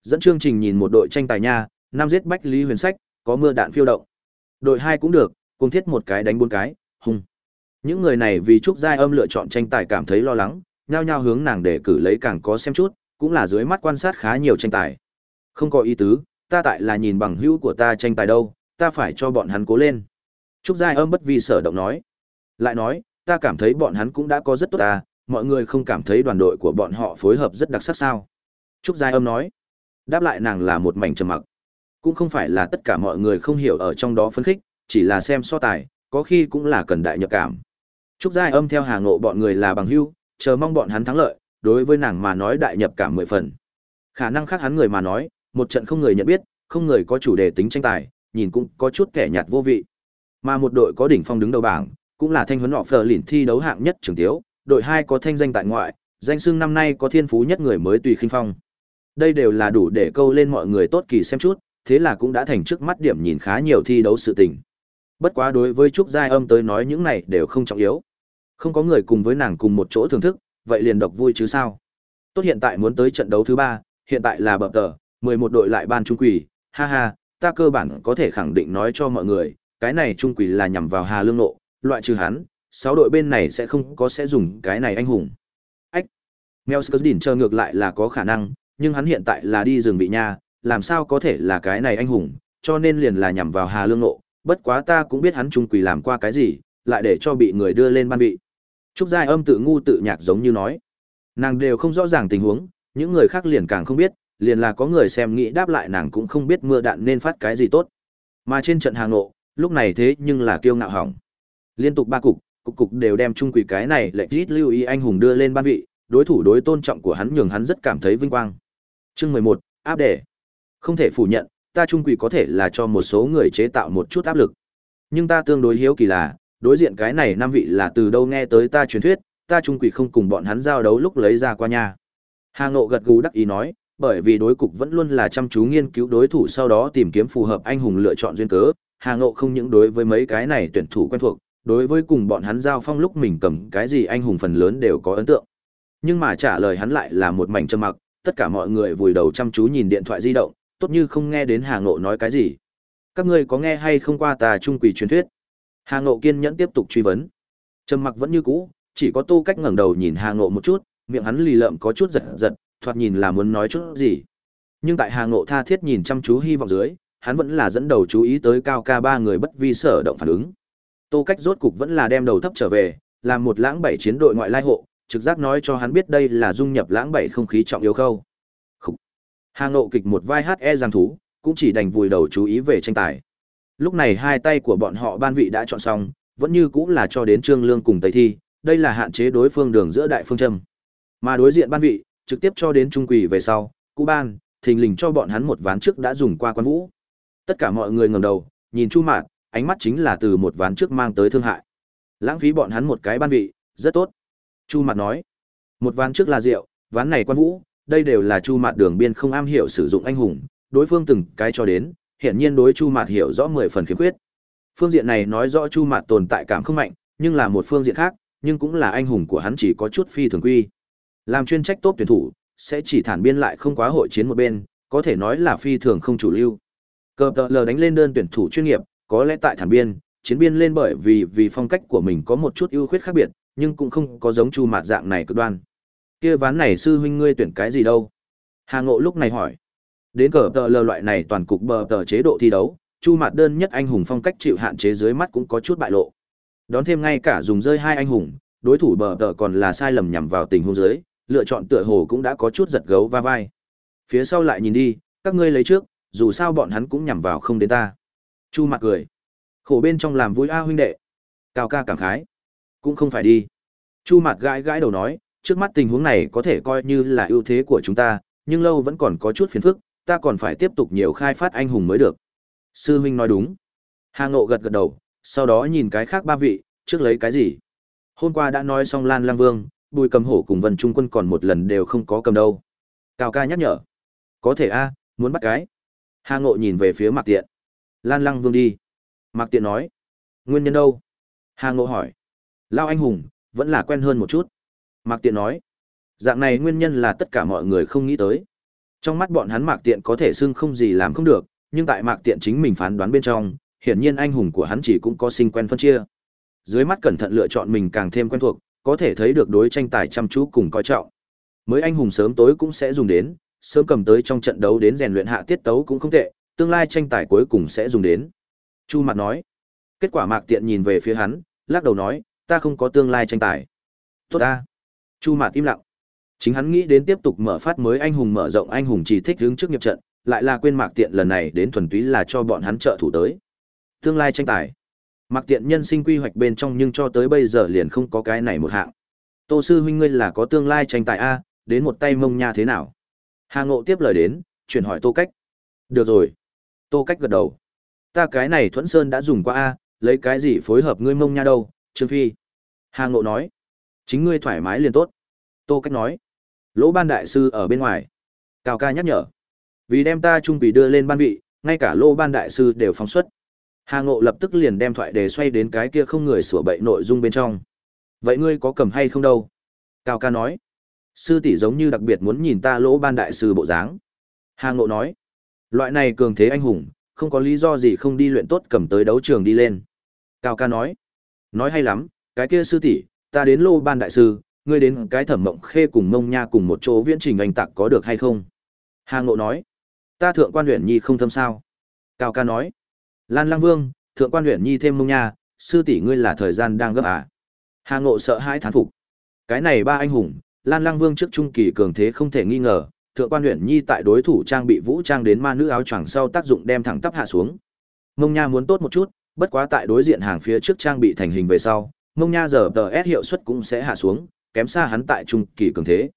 Dẫn chương trình nhìn một đội tranh tài nha, năm giết bách lý huyền sách, có mưa đạn phiêu động. Đội hai cũng được, cùng thiết một cái đánh bốn cái, Hùng. Những người này vì trúc giai âm lựa chọn tranh tài cảm thấy lo lắng, nhao nhao hướng nàng để cử lấy càng có xem chút, cũng là dưới mắt quan sát khá nhiều tranh tài. Không có ý tứ, ta tại là nhìn bằng hữu của ta tranh tài đâu, ta phải cho bọn hắn cố lên. Trúc Giai âm bất vi sở động nói. Lại nói, ta cảm thấy bọn hắn cũng đã có rất tốt ta, mọi người không cảm thấy đoàn đội của bọn họ phối hợp rất đặc sắc sao. Trúc Giai âm nói. Đáp lại nàng là một mảnh trầm mặc. Cũng không phải là tất cả mọi người không hiểu ở trong đó phấn khích, chỉ là xem so tài, có khi cũng là cần đại nhập cảm. Trúc Giai âm theo hàng ngộ bọn người là bằng hữu, chờ mong bọn hắn thắng lợi, đối với nàng mà nói đại nhập cảm mười phần. Khả năng khác hắn người mà nói, một trận không người nhận biết, không người có chủ đề tính tranh tài, nhìn cũng có chút kẻ nhạt vô vị. Mà một đội có đỉnh phong đứng đầu bảng, cũng là thanh huấn họ phờ lìn thi đấu hạng nhất trường tiếu, đội hai có thanh danh tại ngoại, danh xưng năm nay có thiên phú nhất người mới tùy khinh phong. Đây đều là đủ để câu lên mọi người tốt kỳ xem chút, thế là cũng đã thành trước mắt điểm nhìn khá nhiều thi đấu sự tình. Bất quá đối với Trúc Giai Âm tới nói những này đều không trọng yếu. Không có người cùng với nàng cùng một chỗ thưởng thức, vậy liền độc vui chứ sao. Tốt hiện tại muốn tới trận đấu thứ ba, hiện tại là bập tờ, 11 đội lại ban trung quỷ, ha ha, ta cơ bản có thể khẳng định nói cho mọi người, cái này trung quỷ là nhằm vào Hà Lương Nộ, loại trừ hắn, sáu đội bên này sẽ không có sẽ dùng cái này anh hùng. Ách. Melskerdin chờ ngược lại là có khả năng, nhưng hắn hiện tại là đi rừng vị nha, làm sao có thể là cái này anh hùng, cho nên liền là nhằm vào Hà Lương Nộ, bất quá ta cũng biết hắn trung quỷ làm qua cái gì, lại để cho bị người đưa lên ban vị. Trúc Giai âm tự ngu tự nhạc giống như nói. Nàng đều không rõ ràng tình huống, những người khác liền càng không biết, liền là có người xem nghĩ đáp lại nàng cũng không biết mưa đạn nên phát cái gì tốt. Mà trên trận hàng nộ, lúc này thế nhưng là kiêu ngạo hỏng. Liên tục ba cục, cục cục đều đem trung quỷ cái này lệnh rít lưu ý anh hùng đưa lên ban vị, đối thủ đối tôn trọng của hắn nhường hắn rất cảm thấy vinh quang. Chương mười một áp đề. Không thể phủ nhận, ta trung quỷ có thể là cho một số người chế tạo một chút áp lực. Nhưng ta tương đối hiếu kỳ là, đối diện cái này năm vị là từ đâu nghe tới ta truyền thuyết, ta trung quỷ không cùng bọn hắn giao đấu lúc lấy ra qua nhà Hà Ngộ gật gù đắc ý nói, bởi vì đối cục vẫn luôn là chăm chú nghiên cứu đối thủ sau đó tìm kiếm phù hợp anh hùng lựa chọn duyên cớ, Hà Ngộ không những đối với mấy cái này tuyển thủ quen thuộc, đối với cùng bọn hắn giao phong lúc mình cầm cái gì anh hùng phần lớn đều có ấn tượng. Nhưng mà trả lời hắn lại là một mảnh trầm mặc, tất cả mọi người vùi đầu chăm chú nhìn điện thoại di động, tốt như không nghe đến Hà Ngộ nói cái gì. Các ngươi có nghe hay không qua tà trung quỷ truyền thuyết? Hà Ngộ kiên nhẫn tiếp tục truy vấn. Trầm mặc vẫn như cũ, chỉ có Tô Cách ngẩng đầu nhìn Hà Ngộ một chút, miệng hắn lì lợm có chút giật giật, thoạt nhìn là muốn nói chút gì. Nhưng tại Hà Ngộ tha thiết nhìn chăm chú hy vọng dưới, hắn vẫn là dẫn đầu chú ý tới cao ca ba người bất vi sở động phản ứng. Tô Cách rốt cục vẫn là đem đầu thấp trở về, làm một lãng bảy chiến đội ngoại lai hộ, trực giác nói cho hắn biết đây là dung nhập lãng bảy không khí trọng yếu khâu. Khủ. Hà Ngộ kịch một vai hát e giang thú, cũng chỉ đành vùi đầu chú ý về tranh tài. Lúc này hai tay của bọn họ ban vị đã chọn xong, vẫn như cũng là cho đến Trương Lương cùng Tây Thi, đây là hạn chế đối phương đường giữa đại phương châm. Mà đối diện ban vị, trực tiếp cho đến trung quỷ về sau, Cú Ban, thình lình cho bọn hắn một ván trước đã dùng qua quan vũ. Tất cả mọi người ngẩng đầu, nhìn Chu Mạn, ánh mắt chính là từ một ván trước mang tới thương hại. Lãng phí bọn hắn một cái ban vị, rất tốt. Chu Mạt nói, một ván trước là rượu, ván này quan vũ, đây đều là Chu Mạt đường biên không am hiểu sử dụng anh hùng, đối phương từng cái cho đến, hiển nhiên đối Chu Mạt hiểu rõ mười phần khiếm khuyết. Phương diện này nói rõ Chu Mạt tồn tại cảm không mạnh, nhưng là một phương diện khác, nhưng cũng là anh hùng của hắn chỉ có chút phi thường quy. Làm chuyên trách tốt tuyển thủ, sẽ chỉ thản biên lại không quá hội chiến một bên, có thể nói là phi thường không chủ lưu. Cờ tờ lờ đánh lên đơn tuyển thủ chuyên nghiệp, có lẽ tại thản biên, chiến biên lên bởi vì vì phong cách của mình có một chút ưu khuyết khác biệt, nhưng cũng không có giống Chu Mạt dạng này cực đoan. Kia ván này sư huynh ngươi tuyển cái gì đâu? Hà Ngộ lúc này hỏi. Đến cờ tờ lờ loại này toàn cục bờ tờ chế độ thi đấu, Chu Mạt đơn nhất anh hùng phong cách chịu hạn chế dưới mắt cũng có chút bại lộ. Đón thêm ngay cả dùng rơi hai anh hùng, đối thủ bờ tờ còn là sai lầm nhằm vào tình huống dưới, lựa chọn tựa hồ cũng đã có chút giật gấu va vai. Phía sau lại nhìn đi, các ngươi lấy trước, dù sao bọn hắn cũng nhằm vào không đến ta. Chu mặt cười. Khổ bên trong làm vui a huynh đệ. Cao ca cảm khái. Cũng không phải đi. Chu mặt gãi gãi đầu nói, trước mắt tình huống này có thể coi như là ưu thế của chúng ta, nhưng lâu vẫn còn có chút phiền phức, ta còn phải tiếp tục nhiều khai phát anh hùng mới được. Sư huynh nói đúng. Hà Ngộ gật gật đầu, sau đó nhìn cái khác ba vị, trước lấy cái gì. Hôm qua đã nói xong Lan Lang Vương, Bùi Cầm Hổ cùng Vân Trung Quân còn một lần đều không có cầm đâu. Cao ca nhắc nhở. Có thể a, muốn bắt cái. Hà Ngộ nhìn về phía Mạc Tiện. Lan Lăng Vương đi. Mạc Tiện nói. Nguyên nhân đâu? Hà Ngộ hỏi. Lao anh hùng, vẫn là quen hơn một chút. Mạc Tiện nói. Dạng này nguyên nhân là tất cả mọi người không nghĩ tới. Trong mắt bọn hắn Mạc Tiện có thể xưng không gì làm không được, nhưng tại Mạc Tiện chính mình phán đoán bên trong, hiển nhiên anh hùng của hắn chỉ cũng có sinh quen phân chia. Dưới mắt cẩn thận lựa chọn mình càng thêm quen thuộc, có thể thấy được đối tranh tài chăm chú cùng coi trọng. Mới anh hùng sớm tối cũng sẽ dùng đến, sớm cầm tới trong trận đấu đến rèn luyện hạ tiết tấu cũng không tệ, tương lai tranh tài cuối cùng sẽ dùng đến. Chu Mạc nói. Kết quả Mạc Tiện nhìn về phía hắn, lắc đầu nói, ta không có tương lai tranh tài. Tốt ta. Chu Mạc im lặng. Chính hắn nghĩ đến tiếp tục mở phát mới anh hùng mở rộng anh hùng chỉ thích hướng trước nghiệp trận, lại là quên Mạc Tiện lần này đến thuần túy là cho bọn hắn trợ thủ tới. Tương lai tranh tài. Mạc Tiện nhân sinh quy hoạch bên trong nhưng cho tới bây giờ liền không có cái này một hạng. Tô sư huynh ngươi là có tương lai tranh tài a, đến một tay mông nha thế nào? Hà Ngộ tiếp lời đến, chuyển hỏi Tô Cách. Được rồi. Tô Cách gật đầu. Ta cái này Thuẫn Sơn đã dùng qua a, lấy cái gì phối hợp ngươi mông nha đâu, Trương Phi. Hà Ngộ nói. Chính ngươi thoải mái liền tốt. Tô Cách nói. Lỗ ban đại sư ở bên ngoài. Cao ca nhắc nhở. Vì đem ta trung bị đưa lên ban vị, ngay cả lỗ ban đại sư đều phóng xuất. Hà Ngộ lập tức liền đem thoại đề xoay đến cái kia không người sửa bậy nội dung bên trong. Vậy ngươi có cầm hay không đâu? Cao ca nói, sư tỷ giống như đặc biệt muốn nhìn ta lỗ ban đại sư bộ dáng. Hà Ngộ nói, loại này cường thế anh hùng, không có lý do gì không đi luyện tốt cầm tới đấu trường đi lên. Cao ca nói, nói hay lắm, cái kia sư tỷ, ta đến lô ban đại sư, ngươi đến cái thẩm mộng khê cùng mông nha cùng một chỗ viễn trình anh tặc có được hay không? Hà Ngộ nói, ta thượng quan huyện nhi không thâm sao. Cao ca nói, Lan Lang Vương, thượng quan huyện nhi thêm mông nha, sư tỷ ngươi là thời gian đang gấp à. Hà Ngộ sợ hãi thán phục. Cái này ba anh hùng, Lan Lang Vương trước trung kỳ cường thế không thể nghi ngờ, thượng quan huyện nhi tại đối thủ trang bị vũ trang đến ma nữ áo choàng sau tác dụng đem thẳng tắp hạ xuống. Mông nha muốn tốt một chút, bất quá tại đối diện hàng phía trước trang bị thành hình về sau, mông nha giờ tờ S hiệu suất cũng sẽ hạ xuống, kém xa hắn tại trung kỳ cường thế.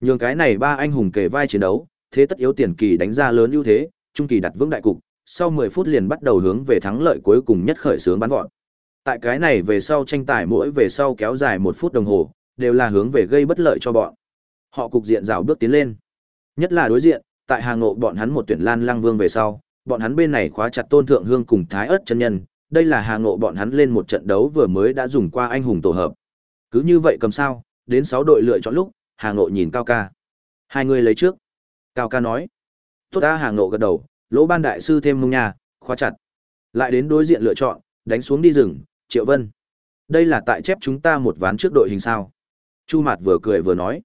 Nhường cái này ba anh hùng kề vai chiến đấu, thế tất yếu tiền kỳ đánh ra lớn ưu thế, trung kỳ đặt vững đại cục, sau 10 phút liền bắt đầu hướng về thắng lợi cuối cùng nhất khởi sướng bắn vọt. Tại cái này về sau tranh tài mỗi về sau kéo dài một phút đồng hồ, đều là hướng về gây bất lợi cho bọn. Họ cục diện rào bước tiến lên. Nhất là đối diện, tại Hà Ngộ bọn hắn một tuyển Lan Lăng Vương về sau, bọn hắn bên này khóa chặt Tôn Thượng Hương cùng Thái Ức chân nhân, đây là Hà Ngộ bọn hắn lên một trận đấu vừa mới đã dùng qua anh hùng tổ hợp. Cứ như vậy cầm sao, đến 6 đội lựa chọn lúc, Hà Ngộ nhìn Cao Ca. Hai người lấy trước. Cao Ca nói. Tốt ta Hà Ngộ gật đầu, lỗ ban đại sư thêm mông nhà, khóa chặt. Lại đến đối diện lựa chọn, đánh xuống đi rừng, Triệu Vân. Đây là tại chép chúng ta một ván trước đội hình sao. Chu Mạt vừa cười vừa nói.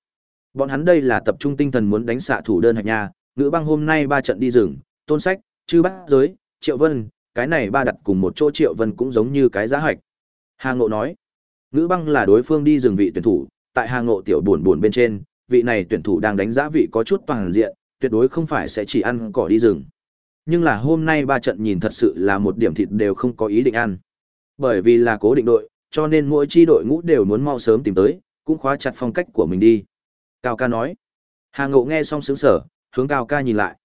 Bọn hắn đây là tập trung tinh thần muốn đánh xạ thủ đơn hạch nha, ngữ băng hôm nay ba trận đi rừng, tôn sách, chư bát giới, Triệu Vân, cái này ba đặt cùng một chỗ Triệu Vân cũng giống như cái giá hạch. Hà Ngộ nói, ngữ băng là đối phương đi rừng vị tuyển thủ, tại Hà Ngộ tiểu buồn buồn bên trên, vị này tuyển thủ đang đánh giá vị có chút toàn diện, tuyệt đối không phải sẽ chỉ ăn cỏ đi rừng. Nhưng là hôm nay ba trận nhìn thật sự là một điểm thịt đều không có ý định ăn. Bởi vì là cố định đội, cho nên mỗi chi đội ngũ đều muốn mau sớm tìm tới, cũng khóa chặt phong cách của mình đi. Cao ca nói. Hà Ngộ nghe xong sướng sở, hướng Cao ca nhìn lại.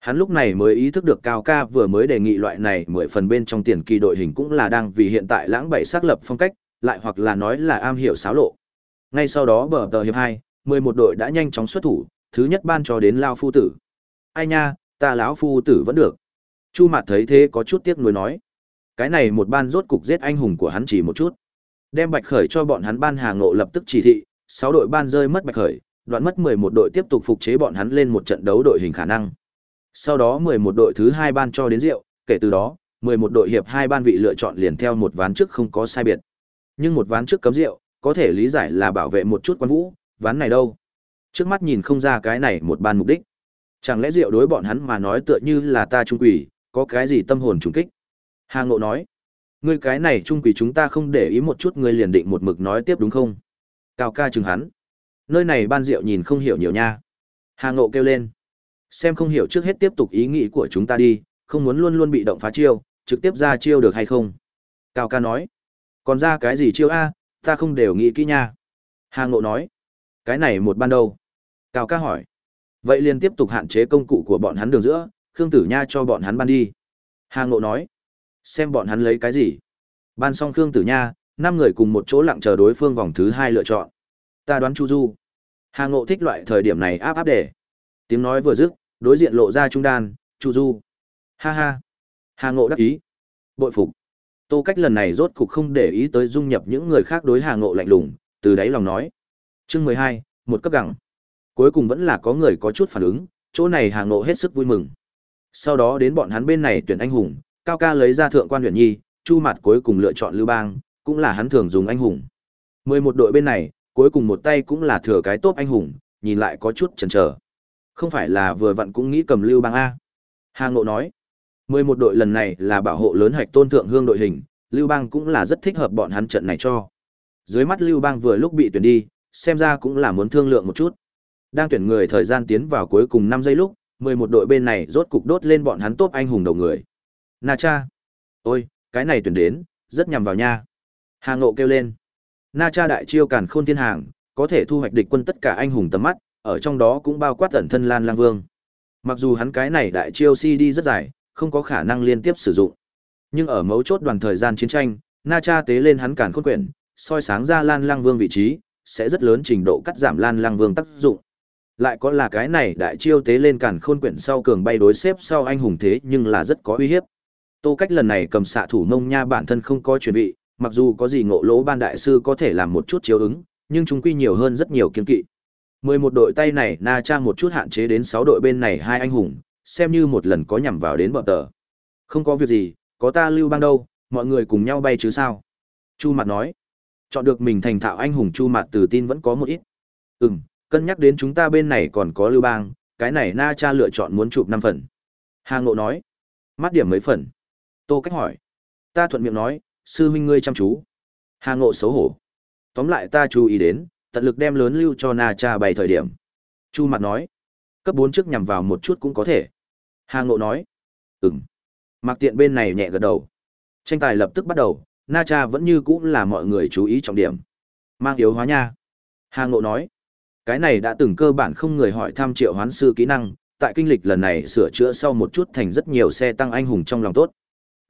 Hắn lúc này mới ý thức được Cao ca vừa mới đề nghị loại này mười phần bên trong tiền kỳ đội hình cũng là đang vì hiện tại lãng bảy xác lập phong cách, lại hoặc là nói là am hiểu xáo lộ. Ngay sau đó bờ tờ hiệp hai, mười một đội đã nhanh chóng xuất thủ, thứ nhất ban cho đến Lao Phu Tử. Ai nha, ta lão Phu Tử vẫn được. Chu Mạt thấy thế có chút tiếc nuối nói. Cái này một ban rốt cục giết anh hùng của hắn chỉ một chút. Đem Bạch Khởi cho bọn hắn ban Hà Ngộ lập tức chỉ thị, sáu đội ban rơi mất Bạch Khởi, đoạn mất 11 đội tiếp tục phục chế bọn hắn lên một trận đấu đội hình khả năng. Sau đó 11 đội thứ hai ban cho đến rượu, kể từ đó, 11 đội hiệp hai ban vị lựa chọn liền theo một ván trước không có sai biệt. Nhưng một ván trước cấm rượu, có thể lý giải là bảo vệ một chút quan vũ, ván này đâu? Trước mắt nhìn không ra cái này một ban mục đích. Chẳng lẽ rượu đối bọn hắn mà nói tựa như là ta trung quỷ, có cái gì tâm hồn trùng kích? Hà Ngộ nói, ngươi cái này trung quỷ chúng ta không để ý một chút ngươi liền định một mực nói tiếp đúng không? Cao ca chừng hắn. Nơi này ban rượu nhìn không hiểu nhiều nha. Hà Ngộ kêu lên. Xem không hiểu trước hết tiếp tục ý nghĩ của chúng ta đi, không muốn luôn luôn bị động phá chiêu, trực tiếp ra chiêu được hay không? Cao ca nói. Còn ra cái gì chiêu A, ta không đều nghĩ kỹ nha. Hà Ngộ nói. Cái này một ban đầu. Cao ca hỏi. Vậy liền tiếp tục hạn chế công cụ của bọn hắn đường giữa, Khương Tử Nha cho bọn hắn ban đi. Hà Ngộ nói. Xem bọn hắn lấy cái gì. Ban xong Khương Tử Nha, năm người cùng một chỗ lặng chờ đối phương vòng thứ hai lựa chọn. Ta đoán Chu Du. Hà Ngộ thích loại thời điểm này áp áp để. Tiếng nói vừa dứt, đối diện lộ ra trung đan, Chu Du. Ha ha. Hà Ngộ đắc ý. Bội phục. Tô Cách lần này rốt cục không để ý tới dung nhập những người khác đối Hà Ngộ lạnh lùng, từ đáy lòng nói. Chương mười hai, một cấp gẳng. Cuối cùng vẫn là có người có chút phản ứng, chỗ này Hà Ngộ hết sức vui mừng. Sau đó đến bọn hắn bên này tuyển anh hùng, Cao Ca lấy ra thượng quan huyện nhi, Chu Mạt cuối cùng lựa chọn Lưu Bang, cũng là hắn thường dùng anh hùng. mười một đội bên này, cuối cùng một tay cũng là thừa cái tốt anh hùng, nhìn lại có chút chần chờ. Không phải là vừa vặn cũng nghĩ cầm Lưu Bang a. Hà Ngộ nói, 11 đội lần này là bảo hộ lớn hạch tôn thượng hương đội hình, Lưu Bang cũng là rất thích hợp bọn hắn trận này cho. Dưới mắt Lưu Bang vừa lúc bị tuyển đi, xem ra cũng là muốn thương lượng một chút. Đang tuyển người thời gian tiến vào cuối cùng 5 giây lúc, 11 đội bên này rốt cục đốt lên bọn hắn tốt anh hùng đầu người. Na cha! Ôi, cái này tuyển đến, rất nhằm vào nha. Hà Ngộ kêu lên. Na Cha đại chiêu càn khôn thiên hàng, có thể thu hoạch địch quân tất cả anh hùng tầm mắt, ở trong đó cũng bao quát ẩn thân Lan Lang Vương. Mặc dù hắn cái này đại chiêu CD rất dài, không có khả năng liên tiếp sử dụng. Nhưng ở mấu chốt đoàn thời gian chiến tranh, Na Cha tế lên hắn càn khôn quyển, soi sáng ra Lan Lang Vương vị trí, sẽ rất lớn trình độ cắt giảm Lan Lang Vương tác dụng. Lại có là cái này đại chiêu tế lên càn khôn quyển sau cường bay đối xếp sau anh hùng thế nhưng là rất có uy hiếp. Tô Cách lần này cầm xạ thủ mông nha bản thân không có chuẩn bị, mặc dù có gì ngộ lỗ ban đại sư có thể làm một chút chiếu ứng, nhưng chúng quy nhiều hơn rất nhiều kiên kỵ. 11 đội tay này Na Cha một chút hạn chế đến 6 đội bên này hai anh hùng, xem như một lần có nhằm vào đến bọn tờ. Không có việc gì, có ta lưu bang đâu, mọi người cùng nhau bay chứ sao. Chu Mặt nói, chọn được mình thành thạo anh hùng Chu Mặt từ tin vẫn có một ít. Ừm, cân nhắc đến chúng ta bên này còn có lưu bang, cái này Na Cha lựa chọn muốn chụp 5 phần. Hà Ngộ nói, mắt điểm mấy phần. Tô Cách hỏi, ta thuận miệng nói, sư huynh ngươi chăm chú. Hà Ngộ xấu hổ. Tóm lại ta chú ý đến, tận lực đem lớn lưu cho Na Cha bày thời điểm. Chu Mặt nói, cấp bốn trước nhằm vào một chút cũng có thể. Hà Ngộ nói, ừm. Mạc Tiện bên này nhẹ gật đầu. Tranh tài lập tức bắt đầu, Na Cha vẫn như cũ là mọi người chú ý trọng điểm. Mang yếu hóa nha. Hà Ngộ nói, cái này đã từng cơ bản không người hỏi tham triệu hoán sư kỹ năng, tại kinh lịch lần này sửa chữa sau một chút thành rất nhiều xe tăng anh hùng trong lòng tốt.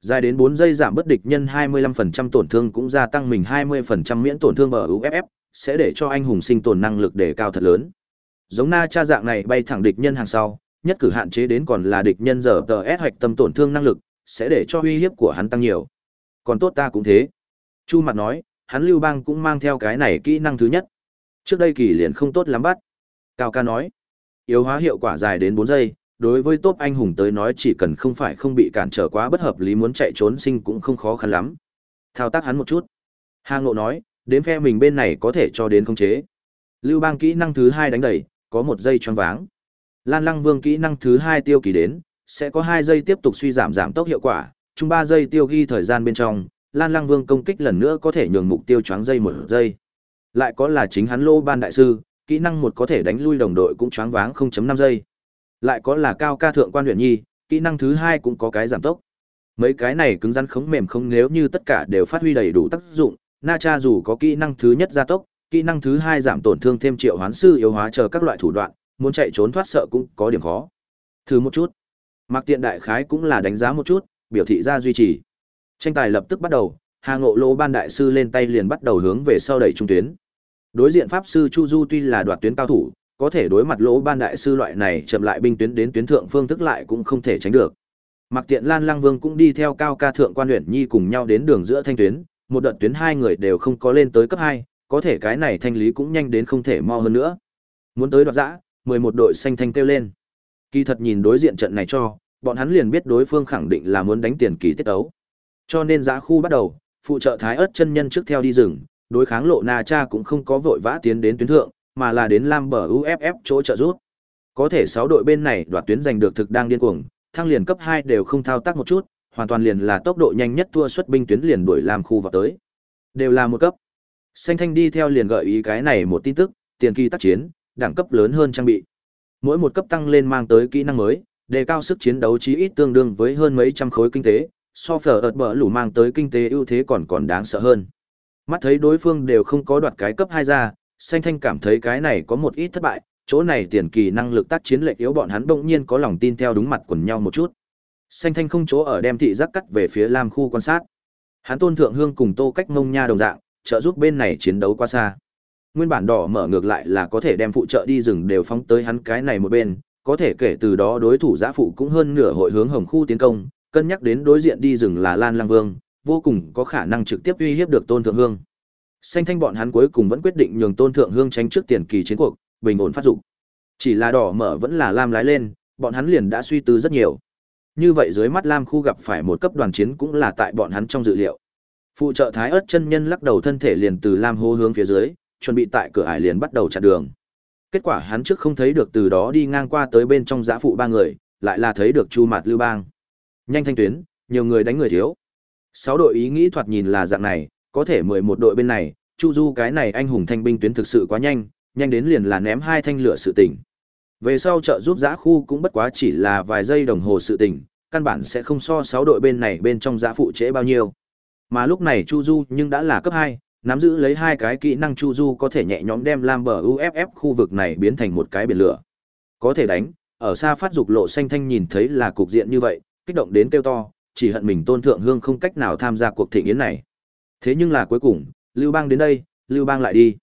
Dài đến 4 giây giảm bất địch nhân 25% tổn thương cũng gia tăng mình 20% miễn tổn thương ở UFF, sẽ để cho anh hùng sinh tồn năng lực đề cao thật lớn. Giống Na cha dạng này bay thẳng địch nhân hàng sau, nhất cử hạn chế đến còn là địch nhân giờ tờ S hoạch tâm tổn thương năng lực, sẽ để cho uy hiếp của hắn tăng nhiều. Còn tốt ta cũng thế. Chu mặt nói, hắn Lưu Bang cũng mang theo cái này kỹ năng thứ nhất. Trước đây kỳ liền không tốt lắm bắt. Cao ca nói, yếu hóa hiệu quả dài đến 4 giây, đối với tốt anh hùng tới nói chỉ cần không phải không bị cản trở quá bất hợp lý muốn chạy trốn sinh cũng không khó khăn lắm. Thao tác hắn một chút. Hà Ngộ nói, đến phe mình bên này có thể cho đến khống chế. Lưu Bang kỹ năng thứ hai đánh đẩy, có một giây choáng váng. Lan Lăng Vương kỹ năng thứ hai tiêu kỳ đến, sẽ có hai giây tiếp tục suy giảm giảm tốc hiệu quả, chung ba giây tiêu ghi thời gian bên trong, Lan Lăng Vương công kích lần nữa có thể nhường mục tiêu choáng giây một giây. Lại có là chính hắn Lô Ban đại sư, kỹ năng một có thể đánh lui đồng đội cũng choáng váng 0.5 giây. Lại có là cao ca thượng quan luyện nhi, kỹ năng thứ hai cũng có cái giảm tốc. Mấy cái này cứng rắn khống mềm không nếu như tất cả đều phát huy đầy đủ tác dụng, Na Cha dù có kỹ năng thứ nhất gia tốc, kỹ năng thứ hai giảm tổn thương thêm triệu hoán sư yếu hóa chờ các loại thủ đoạn, muốn chạy trốn thoát sợ cũng có điểm khó. Thử một chút. Mặc Tiện đại khái cũng là đánh giá một chút, biểu thị ra duy trì. Tranh tài lập tức bắt đầu, Hà Ngộ Lô ban đại sư lên tay liền bắt đầu hướng về sau đẩy trung tuyến. Đối diện pháp sư Chu Du tuy là đoạt tuyến cao thủ, có thể đối mặt lỗ ban đại sư loại này chậm lại binh tuyến đến tuyến thượng phương thức lại cũng không thể tránh được. Mặc Tiện Lan Lang Vương cũng đi theo cao ca thượng quan luyện nhi cùng nhau đến đường giữa thanh tuyến, một đợt tuyến hai người đều không có lên tới cấp hai có thể cái này thanh lý cũng nhanh đến không thể mo hơn nữa. Muốn tới đoạt dã, 11 đội xanh thanh kêu lên. Kỳ thật nhìn đối diện trận này cho, bọn hắn liền biết đối phương khẳng định là muốn đánh tiền kỳ tiết ấu. Cho nên giã khu bắt đầu, phụ trợ thái ớt chân nhân trước theo đi rừng, đối kháng lộ na cha cũng không có vội vã tiến đến tuyến thượng, mà là đến lam bờ UFF chỗ trợ rút. Có thể 6 đội bên này đoạt tuyến giành được thực đang điên cuồng, thăng liền cấp 2 đều không thao tác một chút, hoàn toàn liền là tốc độ nhanh nhất thua xuất binh tuyến liền đuổi làm khu vào tới. Đều là một cấp. Xanh thanh đi theo liền gợi ý cái này một tin tức, tiền kỳ tác chiến, đẳng cấp lớn hơn trang bị. Mỗi một cấp tăng lên mang tới kỹ năng mới, đề cao sức chiến đấu chí ít tương đương với hơn mấy trăm khối kinh tế, so phở ợt bở lũ mang tới kinh tế ưu thế còn còn đáng sợ hơn. Mắt thấy đối phương đều không có đoạt cái cấp 2 ra, xanh thanh cảm thấy cái này có một ít thất bại, chỗ này tiền kỳ năng lực tác chiến lệch yếu bọn hắn bỗng nhiên có lòng tin theo đúng mặt quần nhau một chút. Xanh thanh không chỗ ở đem thị giác cắt về phía Lam khu quan sát. Hắn tôn thượng hương cùng tô cách mông nha đồng dạng, trợ giúp bên này chiến đấu quá xa. Nguyên bản đỏ mở ngược lại là có thể đem phụ trợ đi rừng đều phóng tới hắn cái này một bên, có thể kể từ đó đối thủ giã phụ cũng hơn nửa hội hướng hồng khu tiến công, cân nhắc đến đối diện đi rừng là Lan Lang Vương, vô cùng có khả năng trực tiếp uy hiếp được tôn thượng hương. Xanh thanh bọn hắn cuối cùng vẫn quyết định nhường tôn thượng hương tránh trước tiền kỳ chiến cuộc, bình ổn phát dụng. Chỉ là đỏ mở vẫn là lam lái lên, bọn hắn liền đã suy tư rất nhiều. Như vậy dưới mắt lam khu gặp phải một cấp đoàn chiến cũng là tại bọn hắn trong dự liệu. Phụ trợ thái Ức chân nhân lắc đầu thân thể liền từ lam hô hướng phía dưới, chuẩn bị tại cửa ải liền bắt đầu chặn đường. Kết quả hắn trước không thấy được từ đó đi ngang qua tới bên trong giã phụ ba người, lại là thấy được Chu Mạt Lưu Bang. Nhanh thanh tuyến, nhiều người đánh người thiếu. Sáu đội ý nghĩ thoạt nhìn là dạng này, có thể 11 đội bên này, Chu Du cái này anh hùng thanh binh tuyến thực sự quá nhanh, nhanh đến liền là ném hai thanh lửa sự tình. Về sau trợ giúp giã khu cũng bất quá chỉ là vài giây đồng hồ sự tình, căn bản sẽ không so 6 đội bên này bên trong giã phụ trễ bao nhiêu. Mà lúc này Chu Du nhưng đã là cấp 2, nắm giữ lấy hai cái kỹ năng Chu Du có thể nhẹ nhõm đem Lam bờ UFF khu vực này biến thành một cái biển lửa. Có thể đánh, ở xa phát dục lộ xanh thanh nhìn thấy là cục diện như vậy, kích động đến kêu to, chỉ hận mình tôn thượng hương không cách nào tham gia cuộc thịnh yến này. Thế nhưng là cuối cùng, Lưu Bang đến đây, Lưu Bang lại đi.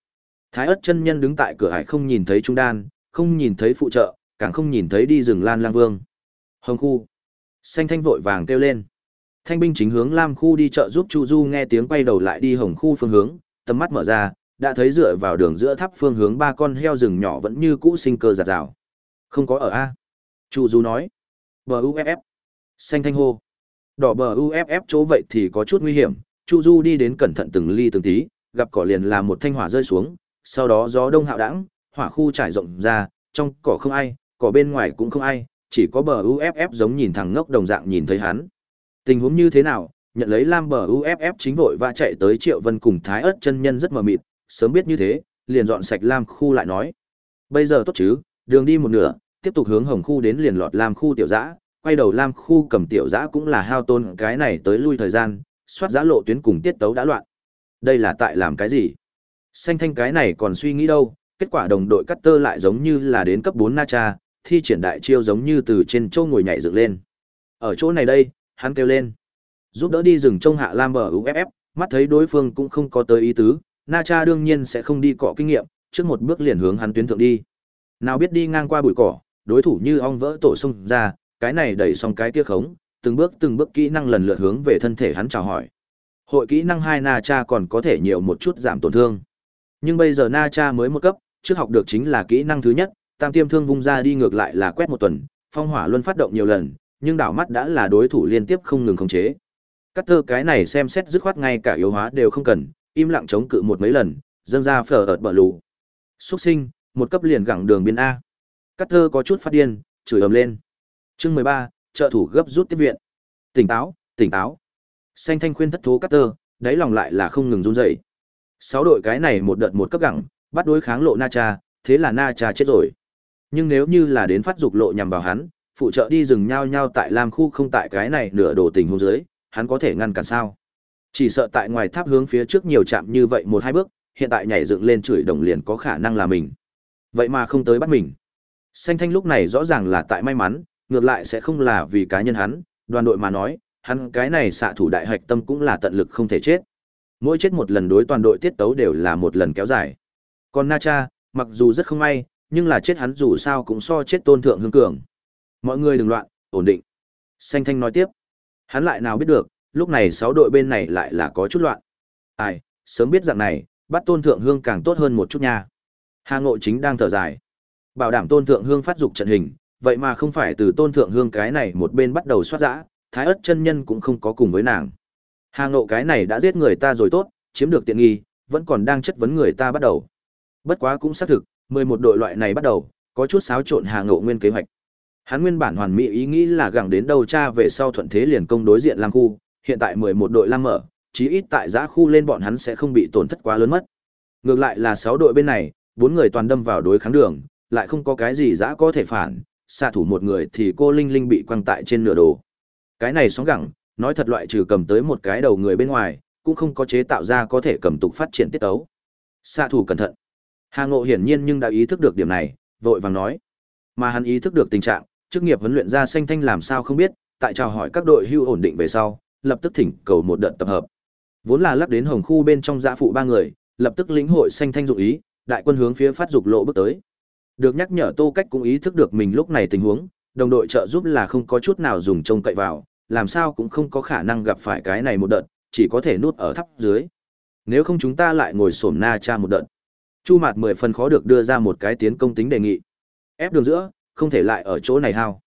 Thái ất chân nhân đứng tại cửa hải không nhìn thấy trung đan, không nhìn thấy phụ trợ, càng không nhìn thấy đi rừng Lan Lang Vương. Hồng khu. Xanh thanh vội vàng kêu lên. Thanh binh chính hướng Lam khu đi chợ giúp Chu Du nghe tiếng quay đầu lại đi Hồng khu phương hướng, tầm mắt mở ra, đã thấy dựa vào đường giữa tháp phương hướng ba con heo rừng nhỏ vẫn như cũ sinh cơ giạt rào. Không có ở A. Chu Du nói. Bờ UFF. Xanh thanh hô. Đỏ bờ UFF chỗ vậy thì có chút nguy hiểm. Chu Du đi đến cẩn thận từng ly từng tí, gặp cỏ liền là một thanh hỏa rơi xuống, sau đó gió đông hạo đãng, hỏa khu trải rộng ra, trong cỏ không ai, cỏ bên ngoài cũng không ai, chỉ có bờ UFF giống nhìn thằng ngốc đồng dạng nhìn thấy hắn. Tình huống như thế nào, nhận lấy lam bờ UFF chính vội và chạy tới Triệu Vân cùng Thái ớt chân nhân rất mờ mịt, sớm biết như thế, liền dọn sạch lam khu lại nói. Bây giờ tốt chứ, đường đi một nửa, tiếp tục hướng hồng khu đến liền lọt lam khu tiểu dã, quay đầu lam khu cầm tiểu dã cũng là hao tôn cái này tới lui thời gian, soát giá lộ tuyến cùng tiết tấu đã loạn. Đây là tại làm cái gì? Xanh thanh cái này còn suy nghĩ đâu, kết quả đồng đội cắt tơ lại giống như là đến cấp 4 na cha, thi triển đại chiêu giống như từ trên châu ngồi nhảy dựng lên. Ở chỗ này đây, hắn kêu lên. Giúp đỡ đi rừng trông hạ Lam bờ UFF, mắt thấy đối phương cũng không có tới ý tứ, Na Cha đương nhiên sẽ không đi cọ kinh nghiệm, trước một bước liền hướng hắn tuyến thượng đi. Nào biết đi ngang qua bụi cỏ, đối thủ như ong vỡ tổ sông ra, cái này đẩy xong cái kia khống, từng bước từng bước kỹ năng lần lượt hướng về thân thể hắn chào hỏi. Hội kỹ năng hai Na Cha còn có thể nhiều một chút giảm tổn thương. Nhưng bây giờ Na Cha mới một cấp, trước học được chính là kỹ năng thứ nhất, tam tiêm thương vung ra đi ngược lại là quét một tuần, phong hỏa luân phát động nhiều lần, nhưng đảo mắt đã là đối thủ liên tiếp không ngừng khống chế. Cắt thơ cái này xem xét dứt khoát ngay cả yếu hóa đều không cần, im lặng chống cự một mấy lần, dâng ra phở ợt bờ lù. Xuất sinh, một cấp liền gẳng đường biên A. Cắt thơ có chút phát điên, chửi ầm lên. Chương mười ba, trợ thủ gấp rút tiếp viện. Tỉnh táo, tỉnh táo. Xanh thanh khuyên thất thố cắt tơ, đáy lòng lại là không ngừng run rẩy. Sáu đội cái này một đợt một cấp gẳng, bắt đối kháng lộ Na Cha, thế là Na Cha chết rồi. Nhưng nếu như là đến phát dục lộ nhằm vào hắn, phụ trợ đi rừng nhau nhau tại Lam khu không tại cái này nửa đồ tình huống dưới, hắn có thể ngăn cản sao? Chỉ sợ tại ngoài tháp hướng phía trước nhiều chạm như vậy một hai bước, hiện tại nhảy dựng lên chửi đồng liền có khả năng là mình. Vậy mà không tới bắt mình. Xanh thanh lúc này rõ ràng là tại may mắn, ngược lại sẽ không là vì cá nhân hắn, đoàn đội mà nói, hắn cái này xạ thủ đại hạch tâm cũng là tận lực không thể chết. Mỗi chết một lần đối toàn đội tiết tấu đều là một lần kéo dài. Còn Na Cha, mặc dù rất không may, nhưng là chết hắn dù sao cũng so chết tôn thượng hương cường. Mọi người đừng loạn, ổn định. Xanh thanh nói tiếp. Hắn lại nào biết được, lúc này sáu đội bên này lại là có chút loạn. Ai, sớm biết dạng này, bắt tôn thượng hương càng tốt hơn một chút nha. Hà Ngộ chính đang thở dài. Bảo đảm tôn thượng hương phát dục trận hình, vậy mà không phải từ tôn thượng hương cái này một bên bắt đầu soát dã, thái ất chân nhân cũng không có cùng với nàng. Hà Ngộ cái này đã giết người ta rồi tốt, chiếm được tiện nghi, vẫn còn đang chất vấn người ta bắt đầu. Bất quá cũng xác thực, 11 đội loại này bắt đầu, có chút xáo trộn Hà Ngộ nguyên kế hoạch. Hắn nguyên bản hoàn mỹ ý nghĩ là gẳng đến đầu cha về sau thuận thế liền công đối diện Lam khu, hiện tại 11 đội Lam mở, chí ít tại giã khu lên bọn hắn sẽ không bị tổn thất quá lớn mất. Ngược lại là sáu đội bên này, bốn người toàn đâm vào đối kháng đường, lại không có cái gì giã có thể phản, xạ thủ một người thì cô Linh Linh bị quăng tại trên nửa đồ. Cái này sóng gẳng, nói thật loại trừ cầm tới một cái đầu người bên ngoài, cũng không có chế tạo ra có thể cầm tục phát triển tiết tấu. Xạ thủ cẩn thận. Hà Ngộ hiển nhiên nhưng đã ý thức được điểm này, vội vàng nói. Mà hắn ý thức được tình trạng, chức nghiệp huấn luyện ra xanh thanh làm sao không biết, tại chào hỏi các đội hưu ổn định về sau, lập tức thỉnh cầu một đợt tập hợp. Vốn là lắp đến hồng khu bên trong dạ phụ ba người, lập tức lĩnh hội xanh thanh dụng ý, đại quân hướng phía phát dục lộ bước tới. Được nhắc nhở Tô Cách cũng ý thức được mình lúc này tình huống, đồng đội trợ giúp là không có chút nào dùng trông cậy vào, làm sao cũng không có khả năng gặp phải cái này một đợt, chỉ có thể nút ở thấp dưới. Nếu không chúng ta lại ngồi xổm na cha một đợt. Chu Mạt mười phần khó được đưa ra một cái tiến công tính đề nghị. Ép đường giữa, không thể lại ở chỗ này hao.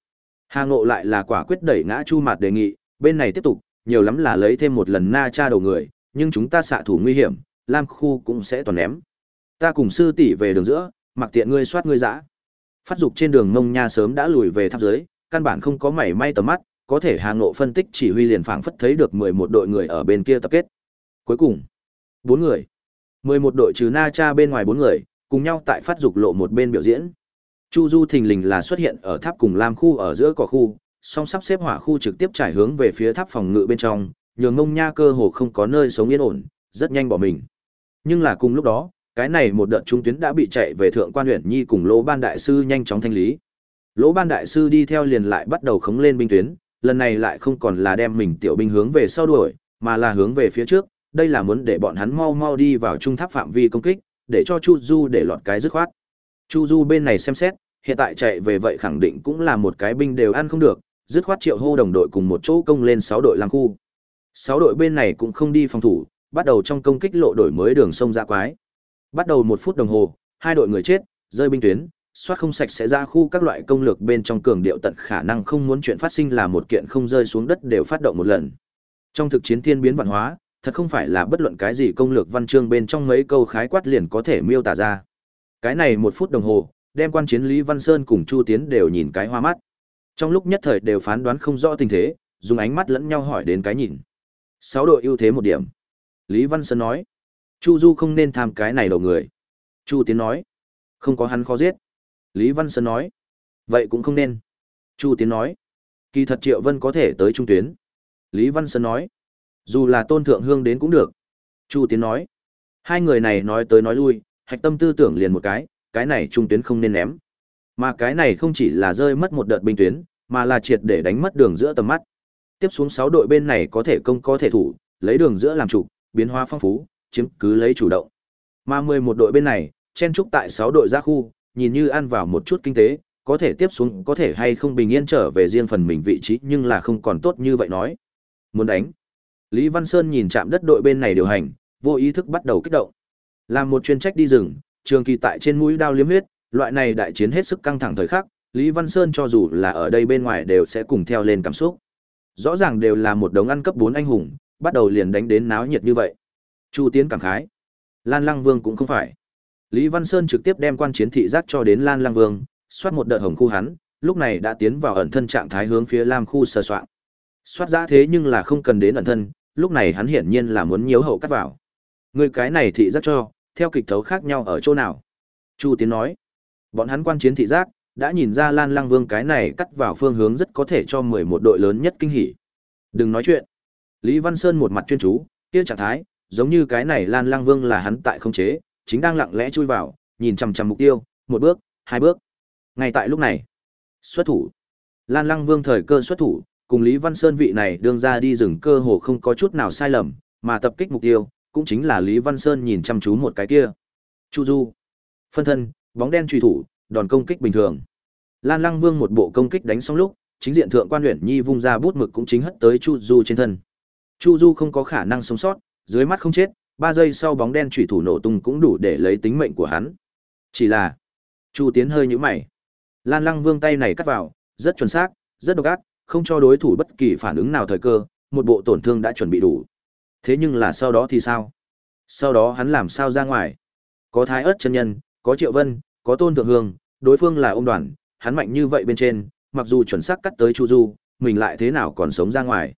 Hà Ngộ lại là quả quyết đẩy ngã Chu Mạt đề nghị, bên này tiếp tục, nhiều lắm là lấy thêm một lần na cha đầu người, nhưng chúng ta xạ thủ nguy hiểm, Lam khu cũng sẽ toàn ném. Ta cùng sư tỷ về đường giữa, mặc tiện ngươi soát ngươi dã. Phát dục trên đường mông Nha sớm đã lùi về tháp dưới, căn bản không có mảy may tầm mắt, có thể Hà Ngộ phân tích chỉ huy liền phảng phất thấy được 11 đội người ở bên kia tập kết. Cuối cùng, bốn người. 11 đội trừ Na Cha bên ngoài bốn người, cùng nhau tại phát dục lộ một bên biểu diễn. Chu Du thình lình là xuất hiện ở tháp cùng Lam khu ở giữa cỏ khu, song sắp xếp hỏa khu trực tiếp trải hướng về phía tháp phòng ngự bên trong, nhường ngông nha cơ hồ không có nơi sống yên ổn, rất nhanh bỏ mình. Nhưng là cùng lúc đó, cái này một đợt trung tuyến đã bị chạy về thượng quan huyện nhi cùng lỗ ban đại sư nhanh chóng thanh lý. Lỗ ban đại sư đi theo liền lại bắt đầu khống lên binh tuyến, lần này lại không còn là đem mình tiểu binh hướng về sau đuổi, mà là hướng về phía trước, đây là muốn để bọn hắn mau mau đi vào trung tháp phạm vi công kích, để cho Chu Du để lọt cái dứt khoát. Chu Du bên này xem xét, hiện tại chạy về vậy khẳng định cũng là một cái binh đều ăn không được, dứt khoát triệu hô đồng đội cùng một chỗ công lên sáu đội làng khu. sáu đội bên này cũng không đi phòng thủ, bắt đầu trong công kích lộ đổi mới đường sông ra quái. Bắt đầu một phút đồng hồ, hai đội người chết, rơi binh tuyến, soát không sạch sẽ ra khu các loại công lược bên trong cường điệu tận khả năng không muốn chuyện phát sinh là một kiện không rơi xuống đất đều phát động một lần. Trong thực chiến thiên biến văn hóa, thật không phải là bất luận cái gì công lược văn chương bên trong mấy câu khái quát liền có thể miêu tả ra. Cái này một phút đồng hồ, đem quan chiến Lý Văn Sơn cùng Chu Tiến đều nhìn cái hoa mắt. Trong lúc nhất thời đều phán đoán không rõ tình thế, dùng ánh mắt lẫn nhau hỏi đến cái nhìn. Sáu đội ưu thế một điểm. Lý Văn Sơn nói. Chu Du không nên tham cái này đầu người. Chu Tiến nói. Không có hắn khó giết. Lý Văn Sơn nói. Vậy cũng không nên. Chu Tiến nói. Kỳ thật Triệu Vân có thể tới trung tuyến. Lý Văn Sơn nói. Dù là tôn thượng hương đến cũng được. Chu Tiến nói. Hai người này nói tới nói lui, hạch tâm tư tưởng liền một cái, cái này trung tuyến không nên ném. Mà cái này không chỉ là rơi mất một đợt binh tuyến, mà là triệt để đánh mất đường giữa tầm mắt. Tiếp xuống 6 đội bên này có thể công có thể thủ, lấy đường giữa làm chủ, biến hóa phong phú, chiếm cứ lấy chủ động. Mà 11 đội bên này, chen trúc tại 6 đội ra khu, nhìn như ăn vào một chút kinh tế, có thể tiếp xuống có thể hay không bình yên trở về riêng phần mình vị trí nhưng là không còn tốt như vậy nói. Muốn đánh. Lý Văn Sơn nhìn chạm đất đội bên này điều hành, vô ý thức bắt đầu kích động. Làm một chuyên trách đi rừng, trường kỳ tại trên mũi đao liếm huyết, loại này đại chiến hết sức căng thẳng thời khắc, Lý Văn Sơn cho dù là ở đây bên ngoài đều sẽ cùng theo lên cảm xúc. Rõ ràng đều là một đống ăn cấp 4 anh hùng, bắt đầu liền đánh đến náo nhiệt như vậy. Chu Tiến cảm khái. Lan Lăng Vương cũng không phải. Lý Văn Sơn trực tiếp đem quan chiến thị giác cho đến Lan Lăng Vương, xoát một đợt hồng khu hắn, lúc này đã tiến vào ẩn thân trạng thái hướng phía Lam khu sơ soạn. Xoát ra thế nhưng là không cần đến ẩn thân, lúc này hắn hiển nhiên là muốn nhiễu hậu cắt vào. Người cái này thị giác cho, theo kịch thấu khác nhau ở chỗ nào? Chu Tiến nói. Bọn hắn quan chiến thị giác, đã nhìn ra Lan Lăng Vương cái này cắt vào phương hướng rất có thể cho 11 đội lớn nhất kinh hỉ. Đừng nói chuyện. Lý Văn Sơn một mặt chuyên chú, kia trạng thái, giống như cái này Lan Lang Vương là hắn tại không chế, chính đang lặng lẽ chui vào, nhìn chằm chằm mục tiêu, một bước, hai bước. Ngay tại lúc này, xuất thủ. Lan Lăng Vương thời cơ xuất thủ, cùng Lý Văn Sơn vị này đương ra đi rừng cơ hồ không có chút nào sai lầm, mà tập kích mục tiêu, cũng chính là Lý Văn Sơn nhìn chăm chú một cái kia. Chu Du, phân thân, bóng đen truy thủ, đòn công kích bình thường. Lan Lăng Vương một bộ công kích đánh xong lúc, chính diện thượng quan huyện Nhi vung ra bút mực cũng chính hất tới Chu Du trên thân. Chu Du không có khả năng sống sót, dưới mắt không chết, ba giây sau bóng đen chủy thủ nổ tung cũng đủ để lấy tính mệnh của hắn. Chỉ là, Chu Tiến hơi nhíu mày. Lan Lăng Vương tay này cắt vào, rất chuẩn xác, rất độc ác, không cho đối thủ bất kỳ phản ứng nào thời cơ, một bộ tổn thương đã chuẩn bị đủ. Thế nhưng là sau đó thì sao? Sau đó hắn làm sao ra ngoài? Có Thái Ức chân nhân, có Triệu Vân, có Tôn Thượng Hương, đối phương là ông đoàn, hắn mạnh như vậy bên trên, mặc dù chuẩn xác cắt tới Chu Du, mình lại thế nào còn sống ra ngoài.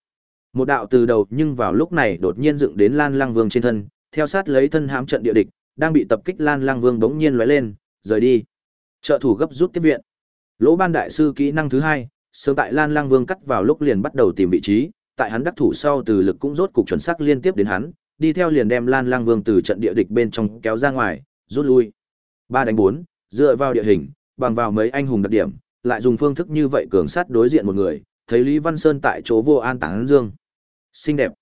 Một đạo từ đầu nhưng vào lúc này đột nhiên dựng đến Lan Lang Vương trên thân, theo sát lấy thân hãm trận địa địch, đang bị tập kích Lan Lang Vương bỗng nhiên lóe lên, rời đi. Trợ thủ gấp rút tiếp viện. Lỗ Ban đại sư kỹ năng thứ hai, sớm tại Lan Lang Vương cắt vào lúc liền bắt đầu tìm vị trí, tại hắn đắc thủ sau từ lực cũng rốt cục chuẩn xác liên tiếp đến hắn, đi theo liền đem Lan Lang Vương từ trận địa địch bên trong kéo ra ngoài, rút lui. Ba đánh bốn, dựa vào địa hình, bằng vào mấy anh hùng đặc điểm, lại dùng phương thức như vậy cường sát đối diện một người, thấy Lý Văn Sơn tại chỗ vô an táng dương. Xinh đẹp.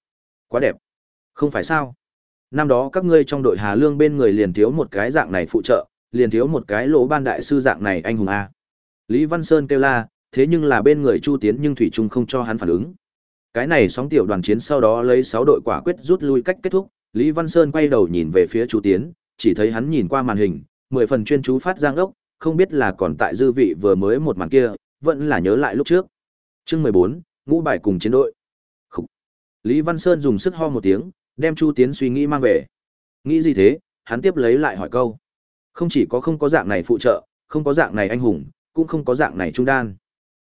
Quá đẹp. Không phải sao? Năm đó các ngươi trong đội Hà Lương bên người liền thiếu một cái dạng này phụ trợ, liền thiếu một cái lỗ ban đại sư dạng này anh hùng A. Lý Văn Sơn kêu la, thế nhưng là bên người Chu Tiến nhưng Thủy Trung không cho hắn phản ứng. Cái này sóng tiểu đoàn chiến sau đó lấy 6 đội quả quyết rút lui cách kết thúc, Lý Văn Sơn quay đầu nhìn về phía Chu Tiến, chỉ thấy hắn nhìn qua màn hình, 10 phần chuyên chú phát giang ốc, không biết là còn tại dư vị vừa mới một màn kia, vẫn là nhớ lại lúc trước. Chương 14, ngũ bài cùng chiến đội. Lý Văn Sơn dùng sức ho một tiếng, đem Chu Tiến suy nghĩ mang về. Nghĩ gì thế? Hắn tiếp lấy lại hỏi câu. Không chỉ có không có dạng này phụ trợ, không có dạng này anh hùng, cũng không có dạng này trung đan.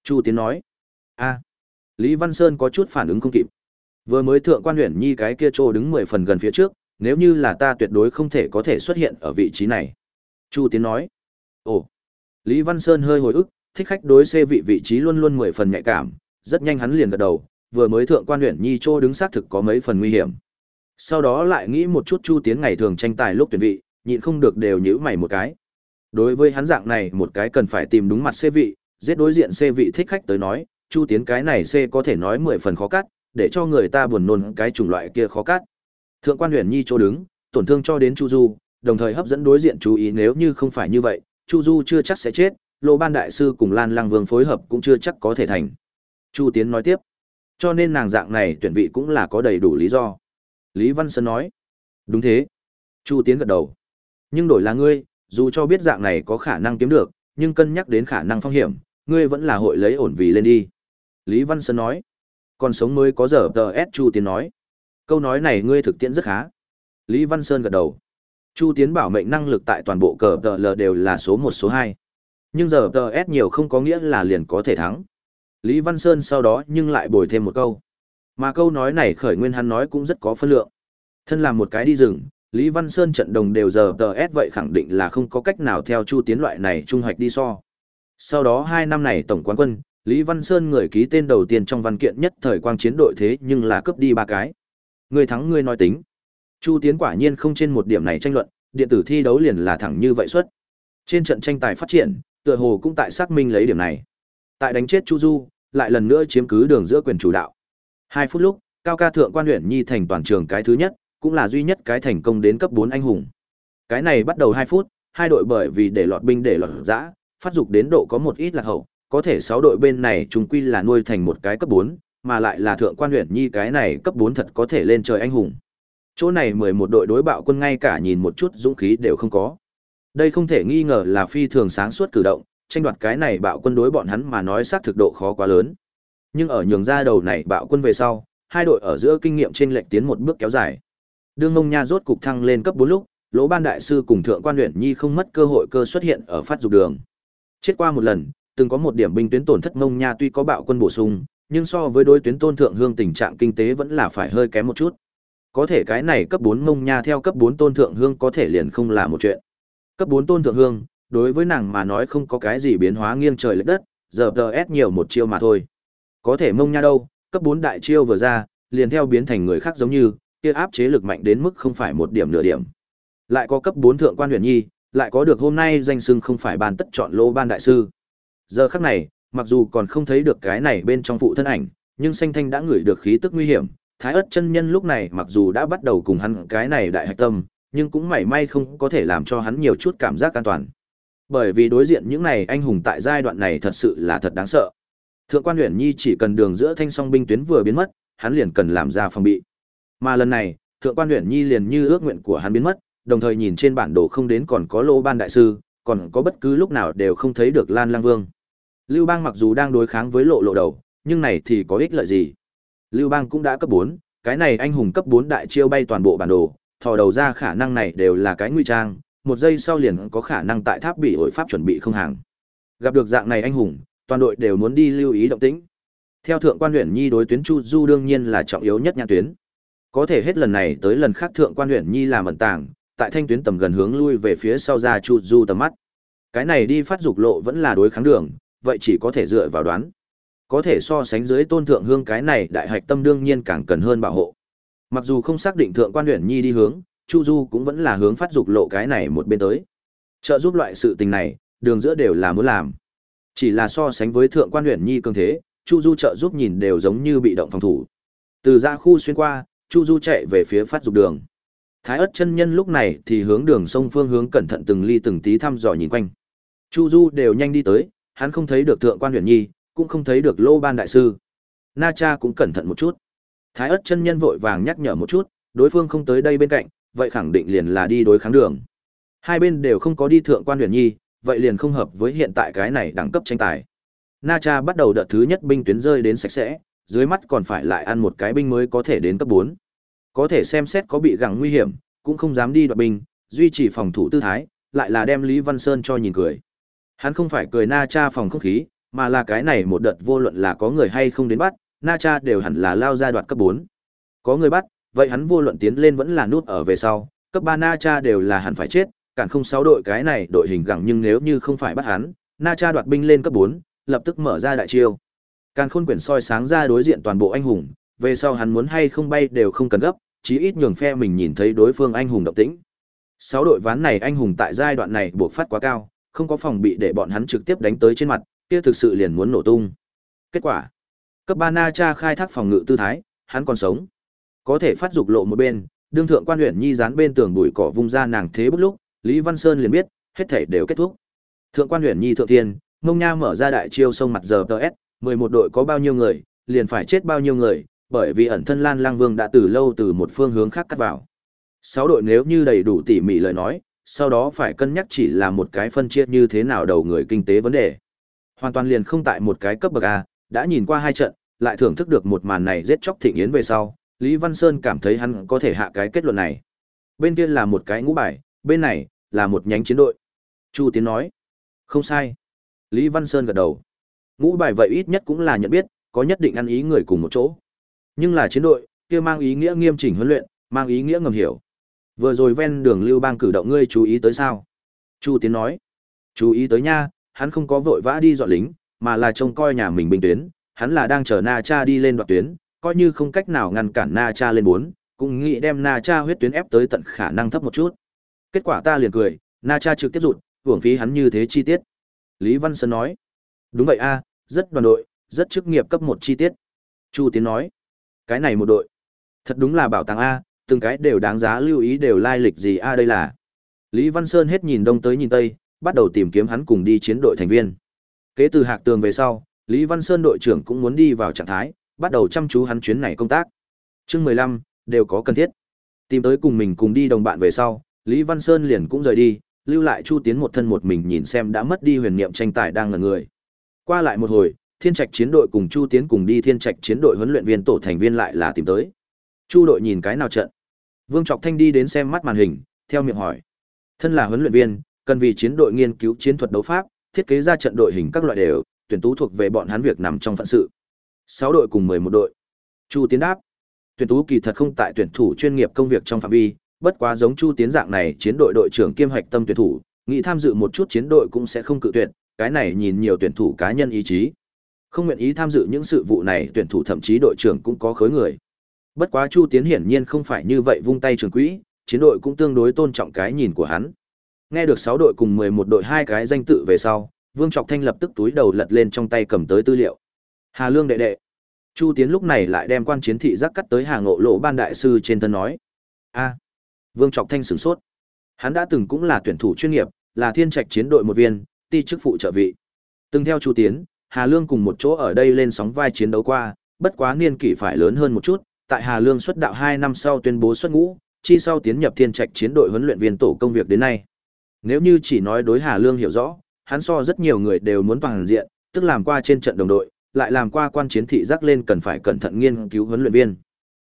Chu Tiến nói. a Lý Văn Sơn có chút phản ứng không kịp. Vừa mới thượng quan huyện nhi cái kia trô đứng 10 phần gần phía trước, nếu như là ta tuyệt đối không thể có thể xuất hiện ở vị trí này. Chu Tiến nói. Ồ. Lý Văn Sơn hơi hồi ức, thích khách đối xê vị vị trí luôn luôn mười phần nhạy cảm, rất nhanh hắn liền gật đầu, vừa mới thượng quan huyện Nhi Trô đứng xác thực có mấy phần nguy hiểm. Sau đó lại nghĩ một chút Chu Tiến ngày thường tranh tài lúc tuyển vị, nhịn không được đều nhíu mày một cái. Đối với hắn dạng này một cái cần phải tìm đúng mặt xê vị, giết đối diện xê vị thích khách tới nói, Chu Tiến cái này xê có thể nói mười phần khó cắt, để cho người ta buồn nôn cái chủng loại kia khó cắt. Thượng quan huyện Nhi chỗ đứng, tổn thương cho đến Chu Du, đồng thời hấp dẫn đối diện chú ý nếu như không phải như vậy, Chu Du chưa chắc sẽ chết, Lô Ban đại sư cùng Lan lang Vương phối hợp cũng chưa chắc có thể thành. Chu Tiến nói tiếp, cho nên nàng dạng này tuyển vị cũng là có đầy đủ lý do. Lý Văn Sơn nói, đúng thế. Chu Tiến gật đầu. Nhưng đổi là ngươi, dù cho biết dạng này có khả năng kiếm được, nhưng cân nhắc đến khả năng phong hiểm, ngươi vẫn là hội lấy ổn vì lên đi. Lý Văn Sơn nói. Còn sống mới có giờ tờ S Chu Tiến nói. Câu nói này ngươi thực tiễn rất khá. Lý Văn Sơn gật đầu. Chu Tiến bảo mệnh năng lực tại toàn bộ cờ tờ L đều là số một số hai, Nhưng giờ tờ S nhiều không có nghĩa là liền có thể thắng. Lý Văn Sơn sau đó nhưng lại bồi thêm một câu. Mà câu nói này khởi nguyên hắn nói cũng rất có phân lượng. Thân làm một cái đi rừng, Lý Văn Sơn trận đồng đều giờ tờ S vậy khẳng định là không có cách nào theo chu tiến loại này trung hoạch đi so. Sau đó hai năm này tổng quán quân, Lý Văn Sơn người ký tên đầu tiên trong văn kiện nhất thời quang chiến đội thế nhưng là cướp đi ba cái. Người thắng người nói tính. Chu Tiến quả nhiên không trên một điểm này tranh luận, điện tử thi đấu liền là thẳng như vậy suất. Trên trận tranh tài phát triển, tựa hồ cũng tại xác minh lấy điểm này. Tại đánh chết Chu Du, lại lần nữa chiếm cứ đường giữa quyền chủ đạo. Hai phút lúc, cao ca thượng quan huyện nhi thành toàn trường cái thứ nhất, cũng là duy nhất cái thành công đến cấp bốn anh hùng. Cái này bắt đầu hai phút, hai đội bởi vì để lọt binh để lọt dã, phát dục đến độ có một ít lạc hậu, có thể sáu đội bên này chúng quy là nuôi thành một cái cấp bốn, mà lại là thượng quan huyện nhi cái này cấp bốn thật có thể lên trời anh hùng. Chỗ này 11 đội đối bạo quân ngay cả nhìn một chút dũng khí đều không có. Đây không thể nghi ngờ là phi thường sáng suốt cử động, tranh đoạt cái này bạo quân đối bọn hắn mà nói xác thực độ khó quá lớn. Nhưng ở nhường ra đầu này bạo quân về sau, hai đội ở giữa kinh nghiệm trên lệch tiến một bước kéo dài. Đương Ngông Nha rốt cục thăng lên cấp 4 lúc, Lỗ Ban đại sư cùng thượng quan luyện nhi không mất cơ hội cơ xuất hiện ở phát dục đường. Chết qua một lần, từng có một điểm binh tuyến tổn thất Ngông Nha tuy có bạo quân bổ sung, nhưng so với đối tuyến tôn thượng hương tình trạng kinh tế vẫn là phải hơi kém một chút. Có thể cái này cấp 4 Ngông Nha theo cấp 4 tôn thượng hương có thể liền không là một chuyện. Cấp 4 tôn thượng hương, đối với nàng mà nói không có cái gì biến hóa nghiêng trời lệch đất, giờ DS nhiều một chiêu mà thôi. Có thể mông Nha đâu, cấp 4 đại chiêu vừa ra, liền theo biến thành người khác giống như, kia áp chế lực mạnh đến mức không phải một điểm nửa điểm. Lại có cấp 4 thượng quan huyền nhi, lại có được hôm nay danh xưng không phải ban tất chọn lô ban đại sư. Giờ khắc này, mặc dù còn không thấy được cái này bên trong phụ thân ảnh, nhưng xanh thanh đã ngửi được khí tức nguy hiểm. Thái ất chân nhân lúc này mặc dù đã bắt đầu cùng hắn cái này đại hạch tâm, nhưng cũng mảy may không có thể làm cho hắn nhiều chút cảm giác an toàn. Bởi vì đối diện những này anh hùng tại giai đoạn này thật sự là thật đáng sợ. Thượng quan Huyền Nhi chỉ cần đường giữa thanh song binh tuyến vừa biến mất, hắn liền cần làm ra phòng bị. Mà lần này, thượng quan Huyền nhi liền như ước nguyện của hắn biến mất, đồng thời nhìn trên bản đồ không đến còn có lô ban đại sư, còn có bất cứ lúc nào đều không thấy được Lan Lang Vương. Lưu Bang mặc dù đang đối kháng với lộ lộ đầu, nhưng này thì có ích lợi gì? Lưu Bang cũng đã cấp 4, cái này anh hùng cấp 4 đại chiêu bay toàn bộ bản đồ, thò đầu ra khả năng này đều là cái nguy trang, một giây sau liền có khả năng tại tháp bị hội pháp chuẩn bị không hàng. Gặp được dạng này anh hùng, toàn đội đều muốn đi lưu ý động tĩnh. Theo thượng quan huyện nhi đối tuyến Chu Du đương nhiên là trọng yếu nhất nhãn tuyến. Có thể hết lần này tới lần khác thượng quan huyện nhi làm ẩn tàng, tại thanh tuyến tầm gần hướng lui về phía sau ra chu du tầm mắt. Cái này đi phát dục lộ vẫn là đối kháng đường, vậy chỉ có thể dựa vào đoán. Có thể so sánh dưới tôn thượng hương cái này đại hạch tâm đương nhiên càng cần hơn bảo hộ. Mặc dù không xác định thượng quan huyện nhi đi hướng, Chu Du cũng vẫn là hướng phát dục lộ cái này một bên tới. Trợ giúp loại sự tình này, đường giữa đều là muốn làm. Chỉ là so sánh với thượng quan huyện nhi cường thế, Chu Du trợ giúp nhìn đều giống như bị động phòng thủ. Từ ra khu xuyên qua, Chu Du chạy về phía phát dục đường. Thái ất chân nhân lúc này thì hướng đường sông phương hướng cẩn thận từng ly từng tí thăm dò nhìn quanh. Chu Du đều nhanh đi tới, hắn không thấy được thượng quan huyền nhi, cũng không thấy được lô ban đại sư. Na cha cũng cẩn thận một chút. Thái ất chân nhân vội vàng nhắc nhở một chút, đối phương không tới đây bên cạnh, vậy khẳng định liền là đi đối kháng đường. Hai bên đều không có đi thượng quan huyền nhi, vậy liền không hợp với hiện tại cái này đẳng cấp tranh tài. Na cha bắt đầu đợt thứ nhất binh tuyến rơi đến sạch sẽ, dưới mắt còn phải lại ăn một cái binh mới có thể đến cấp 4. Có thể xem xét có bị gặng nguy hiểm, cũng không dám đi đoạt binh, duy trì phòng thủ tư thái, lại là đem Lý Văn Sơn cho nhìn cười. Hắn không phải cười na cha phòng không khí, mà là cái này một đợt vô luận là có người hay không đến bắt, na cha đều hẳn là lao ra đoạt cấp 4. Có người bắt, vậy hắn vô luận tiến lên vẫn là nút ở về sau, cấp ba na cha đều là hẳn phải chết, cản không sáu đội cái này đội hình gặng nhưng nếu như không phải bắt hắn, na cha đoạt binh lên cấp 4, lập tức mở ra đại chiêu. Càn khôn quyển soi sáng ra đối diện toàn bộ anh hùng, về sau hắn muốn hay không bay đều không cần gấp, chí ít nhường phe mình nhìn thấy đối phương anh hùng động tĩnh. Sáu đội ván này anh hùng tại giai đoạn này buộc phát quá cao, không có phòng bị để bọn hắn trực tiếp đánh tới trên mặt, kia thực sự liền muốn nổ tung. Kết quả, cấp ba na cha khai thác phòng ngự tư thái, hắn còn sống. Có thể phát dục lộ một bên, đương thượng quan huyện nhi dán bên tường bụi cỏ vung ra nàng thế bất lúc, Lý Văn Sơn liền biết, hết thể đều kết thúc. Thượng quan huyện nhi thượng thiên, Ngông Nha mở ra đại chiêu sông mặt giờ TS, 11 đội có bao nhiêu người, liền phải chết bao nhiêu người, bởi vì ẩn thân Lan Lang Vương đã từ lâu từ một phương hướng khác cắt vào. Sáu đội nếu như đầy đủ tỉ mỉ lời nói, sau đó phải cân nhắc chỉ là một cái phân chia như thế nào đầu người kinh tế vấn đề. Hoàn toàn liền không tại một cái cấp bậc A, đã nhìn qua hai trận, lại thưởng thức được một màn này giết chóc thịnh yến về sau, Lý Văn Sơn cảm thấy hắn có thể hạ cái kết luận này. Bên kia là một cái ngũ bài, bên này là một nhánh chiến đội. Chu Tiến nói, không sai. Lý Văn Sơn gật đầu. Ngũ bài vậy ít nhất cũng là nhận biết, có nhất định ăn ý người cùng một chỗ. Nhưng là chiến đội, kia mang ý nghĩa nghiêm chỉnh huấn luyện, mang ý nghĩa ngầm hiểu. Vừa rồi ven đường Lưu Bang cử động ngươi chú ý tới sao? Chu Tiến nói, chú ý tới nha, hắn không có vội vã đi dọn lính, mà là trông coi nhà mình bình tuyến, hắn là đang chờ Na Cha đi lên đoạn tuyến, coi như không cách nào ngăn cản Na Cha lên bốn, cũng nghĩ đem Na Cha huyết tuyến ép tới tận khả năng thấp một chút. Kết quả ta liền cười, Na Cha trực tiếp rụt, hưởng phí hắn như thế chi tiết. Lý Văn Sơn nói, đúng vậy a, rất đoàn đội, rất chức nghiệp cấp một chi tiết. Chu Tiến nói, cái này một đội, thật đúng là bảo tàng a, từng cái đều đáng giá lưu ý đều lai lịch gì a đây là. Lý Văn Sơn hết nhìn đông tới nhìn tây, bắt đầu tìm kiếm hắn cùng đi chiến đội thành viên. Kế từ hạc tường về sau, Lý Văn Sơn đội trưởng cũng muốn đi vào trạng thái, bắt đầu chăm chú hắn chuyến này công tác. Chương mười lăm đều có cần thiết. Tìm tới cùng mình cùng đi đồng bạn về sau, Lý Văn Sơn liền cũng rời đi, lưu lại Chu Tiến một thân một mình nhìn xem đã mất đi huyền niệm tranh tài đang ngẩn người. Qua lại một hồi, Thiên Trạch chiến đội cùng Chu Tiến cùng đi Thiên Trạch chiến đội huấn luyện viên tổ thành viên lại là tìm tới. Chu đội nhìn cái nào trận? Vương Trọc Thanh đi đến xem mắt màn hình, theo miệng hỏi. Thân là huấn luyện viên, cần vì chiến đội nghiên cứu chiến thuật đấu pháp, thiết kế ra trận đội hình các loại đều, tuyển tú thuộc về bọn hắn việc nằm trong phận sự. 6 đội cùng 11 đội. Chu Tiến đáp. Tuyển tú kỳ thật không tại tuyển thủ chuyên nghiệp công việc trong phạm vi, bất quá giống Chu Tiến dạng này chiến đội đội trưởng kiêm hoạch tâm tuyển thủ, nghĩ tham dự một chút chiến đội cũng sẽ không cự tuyệt, cái này nhìn nhiều tuyển thủ cá nhân ý chí. Không nguyện ý tham dự những sự vụ này, tuyển thủ thậm chí đội trưởng cũng có khối người. Bất quá Chu Tiến hiển nhiên không phải như vậy vung tay trường quỹ, chiến đội cũng tương đối tôn trọng cái nhìn của hắn. Nghe được 6 đội cùng 11 đội hai cái danh tự về sau, Vương Trọc Thanh lập tức túi đầu lật lên trong tay cầm tới tư liệu. Hà Lương đệ đệ. Chu Tiến lúc này lại đem quan chiến thị giác cắt tới Hà Ngộ Lộ ban đại sư trên thân nói. A. Vương Trọc Thanh sửng sốt. Hắn đã từng cũng là tuyển thủ chuyên nghiệp, là thiên trạch chiến đội một viên, ti chức phụ trợ vị. Từng theo Chu Tiến, Hà Lương cùng một chỗ ở đây lên sóng vai chiến đấu qua, bất quá niên kỷ phải lớn hơn một chút, tại Hà Lương xuất đạo 2 năm sau tuyên bố xuất ngũ, chi sau tiến nhập thiên trạch chiến đội huấn luyện viên tổ công việc đến nay. Nếu như chỉ nói đối Hà Lương hiểu rõ, hắn so rất nhiều người đều muốn toàn diện, tức làm qua trên trận đồng đội, lại làm qua quan chiến thị giác lên cần phải cẩn thận nghiên cứu huấn luyện viên.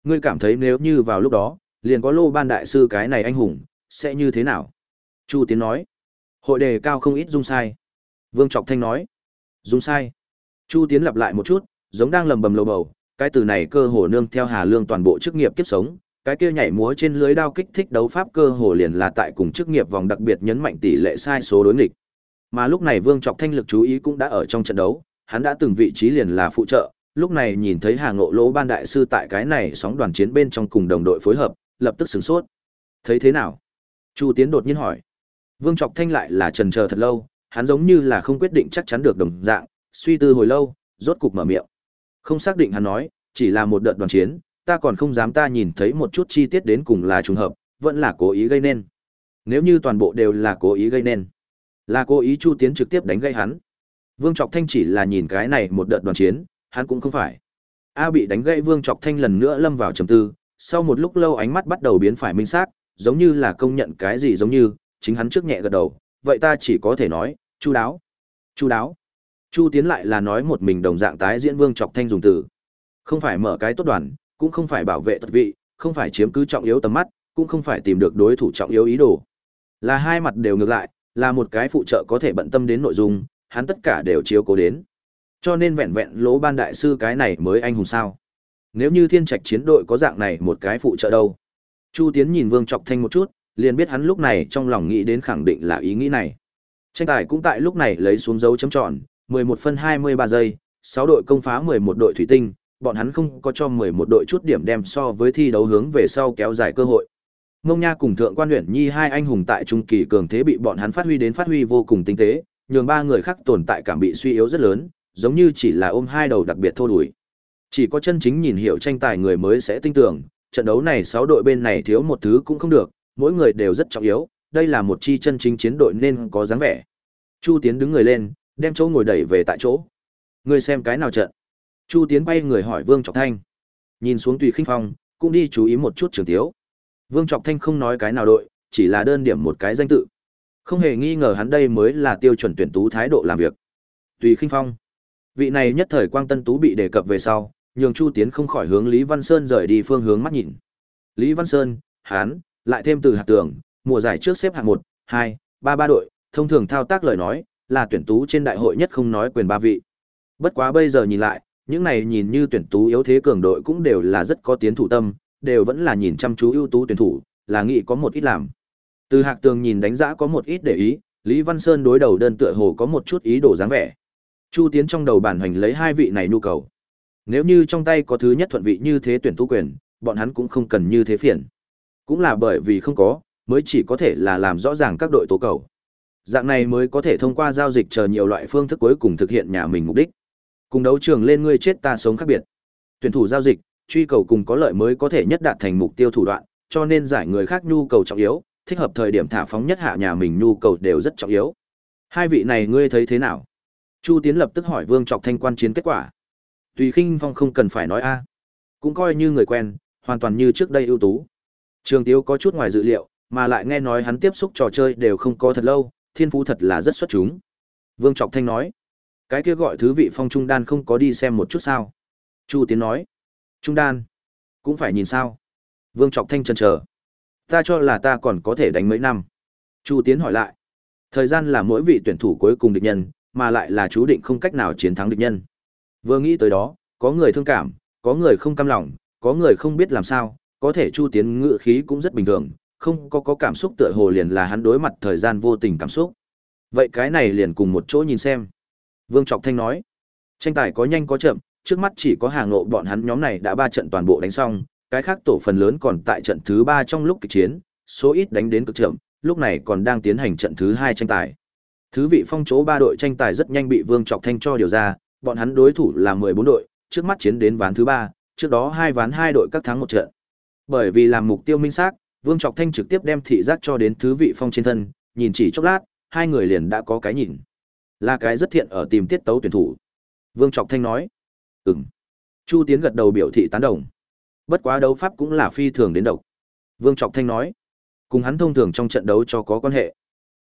Ngươi cảm thấy nếu như vào lúc đó, liền có lô ban đại sư cái này anh hùng, sẽ như thế nào? Chu Tiến nói. Hội đề cao không ít dung sai. Vương Trọc Thanh nói. Dung sai. Chu Tiến lặp lại một chút, giống đang lầm bầm lầu bầu, cái từ này cơ hồ nương theo Hà Lương toàn bộ chức nghiệp kiếp sống, cái kia nhảy múa trên lưới đao kích thích đấu pháp cơ hồ liền là tại cùng chức nghiệp vòng đặc biệt nhấn mạnh tỷ lệ sai số đối nghịch. Mà lúc này Vương Trọc Thanh lực chú ý cũng đã ở trong trận đấu, hắn đã từng vị trí liền là phụ trợ, lúc này nhìn thấy Hà Ngộ Lỗ ban đại sư tại cái này sóng đoàn chiến bên trong cùng đồng đội phối hợp, lập tức sửng sốt. Thấy thế nào? Chu Tiến đột nhiên hỏi. Vương Trọc Thanh lại là trần chờ thật lâu, hắn giống như là không quyết định chắc chắn được đồng dạng, suy tư hồi lâu, rốt cục mở miệng. Không xác định hắn nói, chỉ là một đợt đoàn chiến, ta còn không dám ta nhìn thấy một chút chi tiết đến cùng là trùng hợp, vẫn là cố ý gây nên. Nếu như toàn bộ đều là cố ý gây nên, là cố ý Chu Tiến trực tiếp đánh gây hắn. Vương Trọc Thanh chỉ là nhìn cái này một đợt đoàn chiến, hắn cũng không phải. A bị đánh gãy Vương Trọc Thanh lần nữa lâm vào trầm tư, sau một lúc lâu ánh mắt bắt đầu biến phải minh xác, giống như là công nhận cái gì giống như, chính hắn trước nhẹ gật đầu, vậy ta chỉ có thể nói, chu đáo. Chu đáo. Chu Tiến lại là nói một mình đồng dạng tái diễn Vương Trọc Thanh dùng từ. Không phải mở cái tốt đoàn, cũng không phải bảo vệ tật vị, không phải chiếm cứ trọng yếu tầm mắt, cũng không phải tìm được đối thủ trọng yếu ý đồ. Là hai mặt đều ngược lại, là một cái phụ trợ có thể bận tâm đến nội dung, hắn tất cả đều chiếu cố đến. Cho nên vẹn vẹn lỗ ban đại sư cái này mới anh hùng sao. Nếu như thiên trạch chiến đội có dạng này một cái phụ trợ đâu. Chu Tiến nhìn Vương Trọc Thanh một chút, liền biết hắn lúc này trong lòng nghĩ đến khẳng định là ý nghĩ này. Tranh tài cũng tại lúc này lấy xuống dấu chấm tròn, 11 phân 23 giây, 6 đội công phá 11 đội thủy tinh, bọn hắn không có cho 11 đội chút điểm đem so với thi đấu hướng về sau kéo dài cơ hội. Ngông Nha cùng Thượng Quan Uyển Nhi hai anh hùng tại trung kỳ cường thế bị bọn hắn phát huy đến phát huy vô cùng tinh tế, nhường ba người khác tồn tại cảm bị suy yếu rất lớn, giống như chỉ là ôm hai đầu đặc biệt thô đuổi. Chỉ có chân chính nhìn hiểu tranh tài người mới sẽ tin tưởng, trận đấu này 6 đội bên này thiếu một thứ cũng không được, mỗi người đều rất trọng yếu, đây là một chi chân chính chiến đội nên có dáng vẻ. Chu Tiến đứng người lên, đem chỗ ngồi đẩy về tại chỗ. Người xem cái nào trận? Chu Tiến bay người hỏi Vương Trọng Thanh. Nhìn xuống Tùy Khinh Phong, cũng đi chú ý một chút Trường Tiếu. Vương Trọng Thanh không nói cái nào đội, chỉ là đơn điểm một cái danh tự. Không hề nghi ngờ hắn đây mới là tiêu chuẩn tuyển tú thái độ làm việc. Tùy Khinh Phong. Vị này nhất thời Quang Tân Tú bị đề cập về sau, nhường Chu Tiến không khỏi hướng Lý Văn Sơn rời đi phương hướng mắt nhìn. Lý Văn Sơn, hán, lại thêm từ hạt tưởng mùa giải trước xếp hạng 1, 2, 3 ba đội, thông thường thao tác lời nói, là tuyển tú trên đại hội nhất không nói quyền ba vị. Bất quá bây giờ nhìn lại, những này nhìn như tuyển tú yếu thế cường đội cũng đều là rất có tiến thủ tâm, đều vẫn là nhìn chăm chú ưu tú tuyển thủ, là nghĩ có một ít làm. Từ Hạc Tường nhìn đánh giá có một ít để ý, Lý Văn Sơn đối đầu đơn tựa hồ có một chút ý đồ dáng vẻ. Chu Tiến trong đầu bản hành lấy hai vị này nhu cầu. Nếu như trong tay có thứ nhất thuận vị như thế tuyển tu quyền, bọn hắn cũng không cần như thế phiền. Cũng là bởi vì không có, mới chỉ có thể là làm rõ ràng các đội tố cầu. Dạng này mới có thể thông qua giao dịch chờ nhiều loại phương thức cuối cùng thực hiện nhà mình mục đích. Cùng đấu trường lên ngươi chết ta sống khác biệt. Tuyển thủ giao dịch, truy cầu cùng có lợi mới có thể nhất đạt thành mục tiêu thủ đoạn, cho nên giải người khác nhu cầu trọng yếu, thích hợp thời điểm thả phóng nhất hạ nhà mình nhu cầu đều rất trọng yếu. Hai vị này ngươi thấy thế nào? Chu Tiến lập tức hỏi Vương Trọc Thanh quan chiến kết quả. Tùy Khinh Phong không cần phải nói a, cũng coi như người quen, hoàn toàn như trước đây ưu tú. Trường Tiếu có chút ngoài dự liệu, mà lại nghe nói hắn tiếp xúc trò chơi đều không có thật lâu, thiên phú thật là rất xuất chúng. Vương Trọc Thanh nói, cái kia gọi thứ vị phong trung đan không có đi xem một chút sao. Chu Tiến nói, trung đan, cũng phải nhìn sao. Vương Trọc Thanh chần chờ, ta cho là ta còn có thể đánh mấy năm. Chu Tiến hỏi lại, thời gian là mỗi vị tuyển thủ cuối cùng địch nhân, mà lại là chú định không cách nào chiến thắng địch nhân. Vừa nghĩ tới đó, có người thương cảm, có người không cam lòng, có người không biết làm sao, có thể Chu Tiến ngự khí cũng rất bình thường, không có có cảm xúc tựa hồ liền là hắn đối mặt thời gian vô tình cảm xúc. Vậy cái này liền cùng một chỗ nhìn xem. Vương Trọc Thanh nói, tranh tài có nhanh có chậm, trước mắt chỉ có hàng nộ bọn hắn nhóm này đã ba trận toàn bộ đánh xong, cái khác tổ phần lớn còn tại trận thứ ba trong lúc kịch chiến, số ít đánh đến cực chậm, lúc này còn đang tiến hành trận thứ hai tranh tài. Thứ vị phong chỗ ba đội tranh tài rất nhanh bị Vương Trọc Thanh cho điều ra, bọn hắn đối thủ là 14 đội, trước mắt chiến đến ván thứ ba, trước đó hai ván hai đội các thắng một trận. Bởi vì làm mục tiêu minh xác, Vương Trọc Thanh trực tiếp đem thị giác cho đến thứ vị phong trên thân, nhìn chỉ chốc lát, hai người liền đã có cái nhìn. Là cái rất thiện ở tìm tiết tấu tuyển thủ. Vương Trọc Thanh nói. Ừm. Chu Tiến gật đầu biểu thị tán đồng. Bất quá đấu pháp cũng là phi thường đến độc. Vương Trọc Thanh nói. Cùng hắn thông thường trong trận đấu cho có quan hệ.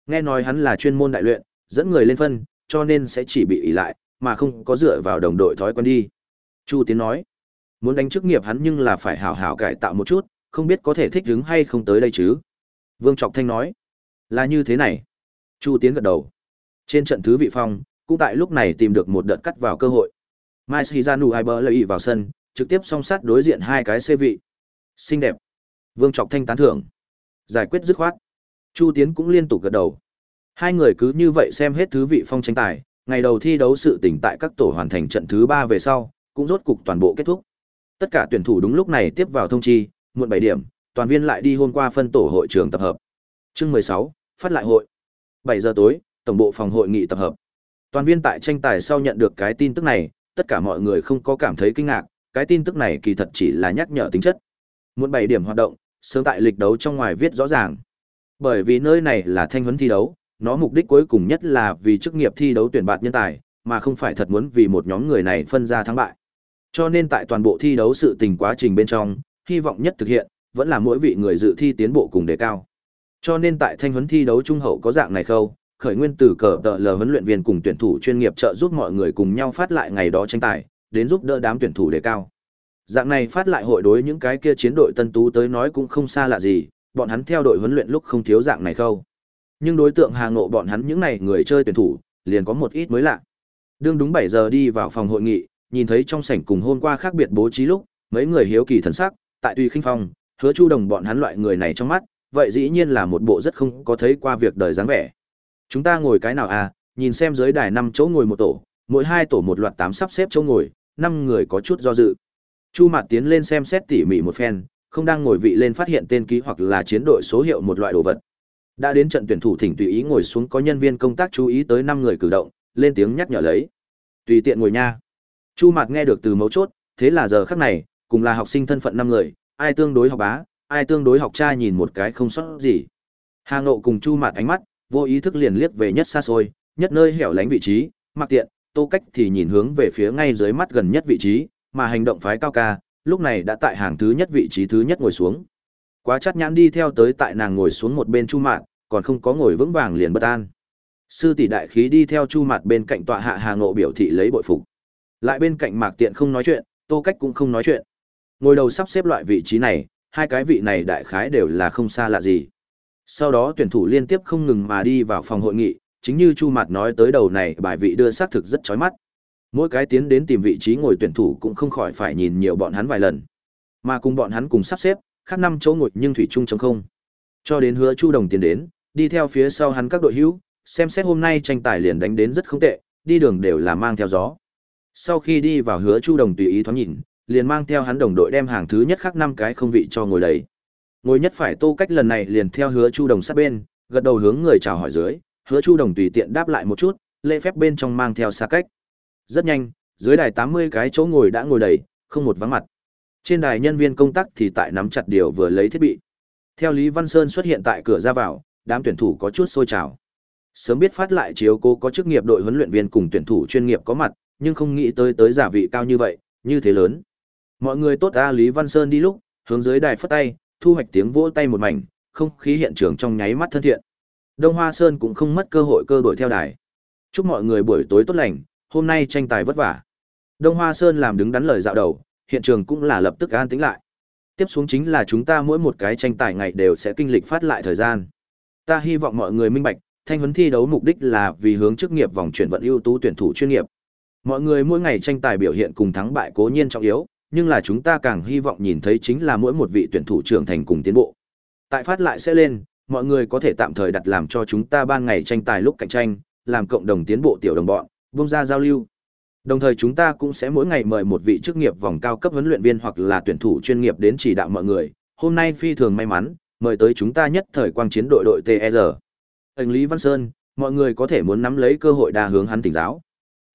Nghe nói hắn là chuyên môn đại luyện, dẫn người lên phân, cho nên sẽ chỉ bị ỷ lại, mà không có dựa vào đồng đội thói quen đi. Chu Tiến nói. Muốn đánh chức nghiệp hắn nhưng là phải hảo hảo cải tạo một chút, không biết có thể thích ứng hay không tới đây chứ. Vương Trọc Thanh nói. Là như thế này. Chu Tiến gật đầu. Trên trận thứ vị phong, cũng tại lúc này tìm được một đợt cắt vào cơ hội. Mai Shizanu Iber lợi vào sân, trực tiếp song sát đối diện hai cái xê vị. Xinh đẹp. Vương Trọc Thanh tán thưởng. Giải quyết dứt khoát. Chu Tiến cũng liên tục gật đầu. Hai người cứ như vậy xem hết thứ vị phong tranh tài, ngày đầu thi đấu sự tỉnh tại các tổ hoàn thành trận thứ ba về sau, cũng rốt cục toàn bộ kết thúc. Tất cả tuyển thủ đúng lúc này tiếp vào thông chi, muộn bảy điểm, toàn viên lại đi hôm qua phân tổ hội trường tập hợp. Chương 16, phát lại hội. bảy giờ tối, tổng bộ phòng hội nghị tập hợp. Toàn viên tại tranh tài sau nhận được cái tin tức này, tất cả mọi người không có cảm thấy kinh ngạc, cái tin tức này kỳ thật chỉ là nhắc nhở tính chất. muốn bảy điểm hoạt động, sớm tại lịch đấu trong ngoài viết rõ ràng. Bởi vì nơi này là thanh huấn thi đấu, nó mục đích cuối cùng nhất là vì chức nghiệp thi đấu tuyển bạt nhân tài, mà không phải thật muốn vì một nhóm người này phân ra thắng bại. Cho nên tại toàn bộ thi đấu sự tình quá trình bên trong, hy vọng nhất thực hiện, vẫn là mỗi vị người dự thi tiến bộ cùng đề cao. Cho nên tại thanh huấn thi đấu trung hậu có dạng này khâu, khởi nguyên từ cờ tờ lờ huấn luyện viên cùng tuyển thủ chuyên nghiệp trợ giúp mọi người cùng nhau phát lại ngày đó tranh tài, đến giúp đỡ đám tuyển thủ đề cao. Dạng này phát lại hội đối những cái kia chiến đội tân tú tới nói cũng không xa lạ gì, bọn hắn theo đội huấn luyện lúc không thiếu dạng này khâu. Nhưng đối tượng hàng ngộ bọn hắn những này người chơi tuyển thủ, liền có một ít mới lạ. Đương đúng 7 giờ đi vào phòng hội nghị, nhìn thấy trong sảnh cùng hôm qua khác biệt bố trí lúc, mấy người hiếu kỳ thần sắc, tại Tùy Khinh Phong, Hứa Chu Đồng bọn hắn loại người này trong mắt, vậy dĩ nhiên là một bộ rất không có thấy qua việc đời dáng vẻ. Chúng ta ngồi cái nào à, nhìn xem dưới đài năm chỗ ngồi một tổ, mỗi hai tổ một loạt tám sắp xếp chỗ ngồi, năm người có chút do dự. Chu Mạt tiến lên xem xét tỉ mỉ một phen, không đang ngồi vị lên phát hiện tên ký hoặc là chiến đội số hiệu một loại đồ vật. Đã đến trận tuyển thủ thỉnh tùy ý ngồi xuống có nhân viên công tác chú ý tới năm người cử động, lên tiếng nhắc nhở lấy. Tùy tiện ngồi nha. Chu Mạt nghe được từ mấu chốt, thế là giờ khắc này, cùng là học sinh thân phận năm người, ai tương đối học bá, ai tương đối học cha nhìn một cái không sót gì. Hà Ngộ cùng Chu Mạt ánh mắt, vô ý thức liền liếc về nhất xa xôi, nhất nơi hẻo lánh vị trí, mặc tiện, Tô Cách thì nhìn hướng về phía ngay dưới mắt gần nhất vị trí, mà hành động phái cao ca, lúc này đã tại hàng thứ nhất vị trí thứ nhất ngồi xuống. Quá chắt nhãn đi theo tới tại nàng ngồi xuống một bên chu mạn, còn không có ngồi vững vàng liền bất an. Sư tỷ đại khí đi theo chu mạn bên cạnh tọa hạ hà ngộ biểu thị lấy bội phục. Lại bên cạnh mạc tiện không nói chuyện, tô cách cũng không nói chuyện. Ngồi đầu sắp xếp loại vị trí này, hai cái vị này đại khái đều là không xa lạ gì. Sau đó tuyển thủ liên tiếp không ngừng mà đi vào phòng hội nghị, chính như Chu Mạt nói tới đầu này bài vị đưa xác thực rất chói mắt. Mỗi cái tiến đến tìm vị trí ngồi tuyển thủ cũng không khỏi phải nhìn nhiều bọn hắn vài lần. Mà cùng bọn hắn cùng sắp xếp, khác năm chỗ ngồi nhưng thủy chung trống không. Cho đến hứa Chu Đồng tiến đến, đi theo phía sau hắn các đội hữu, xem xét hôm nay tranh tài liền đánh đến rất không tệ, đi đường đều là mang theo gió. Sau khi đi vào hứa Chu Đồng tùy ý thoáng nhìn, liền mang theo hắn đồng đội đem hàng thứ nhất khác năm cái không vị cho ngồi đấy. Ngồi nhất phải Tô Cách lần này liền theo hứa Chu Đồng sát bên, gật đầu hướng người chào hỏi dưới, hứa Chu Đồng tùy tiện đáp lại một chút, lễ phép bên trong mang theo xa cách. Rất nhanh, dưới đài 80 cái chỗ ngồi đã ngồi đầy, không một vắng mặt. Trên đài nhân viên công tác thì tại nắm chặt điều vừa lấy thiết bị. Theo Lý Văn Sơn xuất hiện tại cửa ra vào, đám tuyển thủ có chút sôi trào. Sớm biết phát lại chiếu cố có chức nghiệp đội huấn luyện viên cùng tuyển thủ chuyên nghiệp có mặt, nhưng không nghĩ tới tới giả vị cao như vậy, như thế lớn. Mọi người tốt ta Lý Văn Sơn đi lúc, hướng dưới đài phất tay, thu hoạch tiếng vỗ tay một mảnh, không khí hiện trường trong nháy mắt thân thiện. Đông Hoa Sơn cũng không mất cơ hội cơ đổi theo đài. Chúc mọi người buổi tối tốt lành, hôm nay tranh tài vất vả. Đông Hoa Sơn làm đứng đắn lời dạo đầu, hiện trường cũng là lập tức an tĩnh lại. Tiếp xuống chính là chúng ta mỗi một cái tranh tài ngày đều sẽ kinh lịch phát lại thời gian. Ta hy vọng mọi người minh bạch, thanh huấn thi đấu mục đích là vì hướng chức nghiệp vòng chuyển vận ưu tú tuyển thủ chuyên nghiệp. Mọi người mỗi ngày tranh tài biểu hiện cùng thắng bại cố nhiên trọng yếu, nhưng là chúng ta càng hy vọng nhìn thấy chính là mỗi một vị tuyển thủ trưởng thành cùng tiến bộ. Tại phát lại sẽ lên, mọi người có thể tạm thời đặt làm cho chúng ta ban ngày tranh tài lúc cạnh tranh, làm cộng đồng tiến bộ tiểu đồng bọn, vung ra giao lưu. Đồng thời chúng ta cũng sẽ mỗi ngày mời một vị chức nghiệp vòng cao cấp huấn luyện viên hoặc là tuyển thủ chuyên nghiệp đến chỉ đạo mọi người. Hôm nay phi thường may mắn, mời tới chúng ta nhất thời quang chiến đội đội TR. Anh Lý Văn Sơn, mọi người có thể muốn nắm lấy cơ hội đa hướng hắn tỉnh giáo.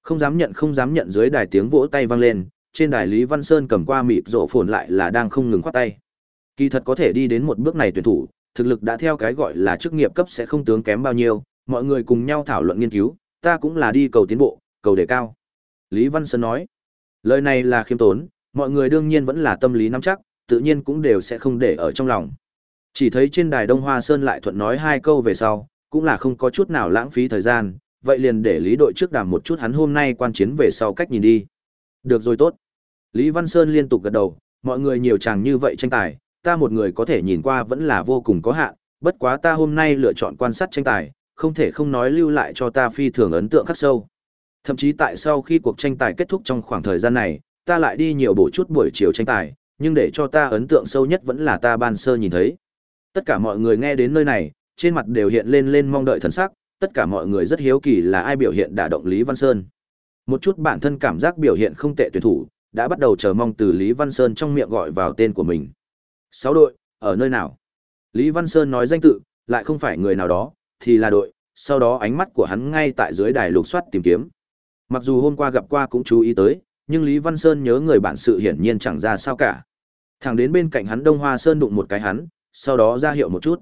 Không dám nhận không dám nhận dưới đài tiếng vỗ tay vang lên, trên đài Lý Văn Sơn cầm qua mịt rộ phồn lại là đang không ngừng khoát tay. Kỳ thật có thể đi đến một bước này tuyển thủ, thực lực đã theo cái gọi là chức nghiệp cấp sẽ không tướng kém bao nhiêu, mọi người cùng nhau thảo luận nghiên cứu, ta cũng là đi cầu tiến bộ, cầu đề cao. Lý Văn Sơn nói, lời này là khiêm tốn, mọi người đương nhiên vẫn là tâm lý nắm chắc, tự nhiên cũng đều sẽ không để ở trong lòng. Chỉ thấy trên đài Đông Hoa Sơn lại thuận nói hai câu về sau, cũng là không có chút nào lãng phí thời gian, vậy liền để Lý đội trước đàm một chút hắn hôm nay quan chiến về sau cách nhìn đi. Được rồi tốt. Lý Văn Sơn liên tục gật đầu, mọi người nhiều chàng như vậy tranh tài, ta một người có thể nhìn qua vẫn là vô cùng có hạn, bất quá ta hôm nay lựa chọn quan sát tranh tài, không thể không nói lưu lại cho ta phi thường ấn tượng khắc sâu. Thậm chí tại sau khi cuộc tranh tài kết thúc trong khoảng thời gian này, ta lại đi nhiều bổ chút buổi chiều tranh tài, nhưng để cho ta ấn tượng sâu nhất vẫn là ta ban sơ nhìn thấy. Tất cả mọi người nghe đến nơi này, trên mặt đều hiện lên lên mong đợi thần sắc, tất cả mọi người rất hiếu kỳ là ai biểu hiện đả động Lý Văn Sơn. Một chút bản thân cảm giác biểu hiện không tệ tuyển thủ, đã bắt đầu chờ mong từ Lý Văn Sơn trong miệng gọi vào tên của mình. Sáu đội, ở nơi nào? Lý Văn Sơn nói danh tự, lại không phải người nào đó, thì là đội, sau đó ánh mắt của hắn ngay tại dưới đài lục soát tìm kiếm. Mặc dù hôm qua gặp qua cũng chú ý tới, nhưng Lý Văn Sơn nhớ người bản sự hiển nhiên chẳng ra sao cả. Thẳng đến bên cạnh hắn Đông Hoa Sơn đụng một cái hắn, sau đó ra hiệu một chút.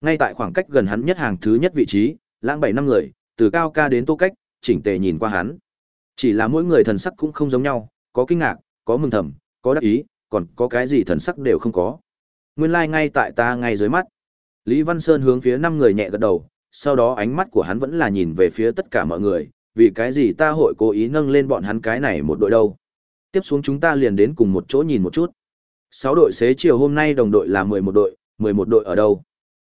Ngay tại khoảng cách gần hắn nhất hàng thứ nhất vị trí, lãng bảy năm người, từ cao ca đến tô cách, chỉnh tề nhìn qua hắn. Chỉ là mỗi người thần sắc cũng không giống nhau, có kinh ngạc, có mừng thầm, có đắc ý, còn có cái gì thần sắc đều không có. Nguyên lai like ngay tại ta ngay dưới mắt. Lý Văn Sơn hướng phía năm người nhẹ gật đầu, sau đó ánh mắt của hắn vẫn là nhìn về phía tất cả mọi người, vì cái gì ta hội cố ý nâng lên bọn hắn cái này một đội đâu. Tiếp xuống chúng ta liền đến cùng một chỗ nhìn một chút. Sáu đội xế chiều hôm nay đồng đội là mười một đội, mười một đội ở đâu?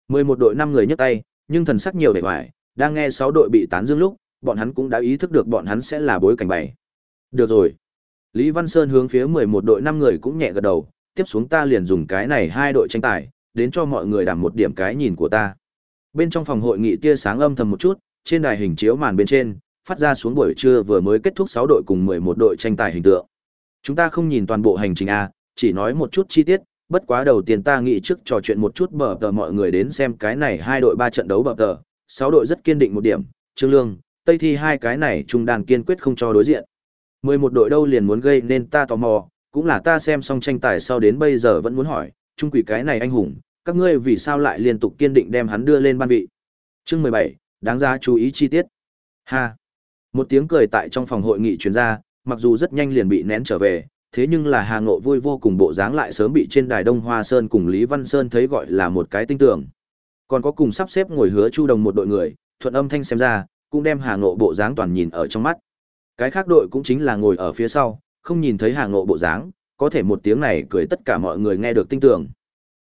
Mười một đội năm người nhấc tay, nhưng thần sắc nhiều vẻ vải, đang nghe sáu đội bị tán dương lúc, bọn hắn cũng đã ý thức được bọn hắn sẽ là bối cảnh bày. Được rồi. Lý Văn Sơn hướng phía 11 đội 5 người cũng nhẹ gật đầu, tiếp xuống ta liền dùng cái này hai đội tranh tài, đến cho mọi người đảm một điểm cái nhìn của ta. Bên trong phòng hội nghị tia sáng âm thầm một chút, trên đài hình chiếu màn bên trên, phát ra xuống buổi trưa vừa mới kết thúc 6 đội cùng 11 đội tranh tài hình tượng. Chúng ta không nhìn toàn bộ hành trình A, chỉ nói một chút chi tiết, bất quá đầu tiên ta nghĩ trước trò chuyện một chút bờ tờ mọi người đến xem cái này hai đội ba trận đấu bờ tờ, 6 đội rất kiên định một điểm, Trương Lương, Tây Thi hai cái này trung đàn kiên quyết không cho đối diện. 11 đội đâu liền muốn gây nên ta tò mò, cũng là ta xem xong tranh tài sau đến bây giờ vẫn muốn hỏi, trung quỷ cái này anh hùng, các ngươi vì sao lại liên tục kiên định đem hắn đưa lên ban vị. Chương 17, đáng giá chú ý chi tiết. Ha. Một tiếng cười tại trong phòng hội nghị truyền ra, mặc dù rất nhanh liền bị nén trở về, thế nhưng là Hà Ngộ vui vô cùng bộ dáng lại sớm bị trên đài Đông Hoa Sơn cùng Lý Văn Sơn thấy gọi là một cái tinh tưởng. Còn có cùng sắp xếp ngồi hứa Chu Đồng một đội người, thuận âm thanh xem ra, cũng đem Hà Ngộ bộ dáng toàn nhìn ở trong mắt. Cái khác đội cũng chính là ngồi ở phía sau, không nhìn thấy Hà Ngộ bộ dáng, có thể một tiếng này cười tất cả mọi người nghe được tinh tưởng.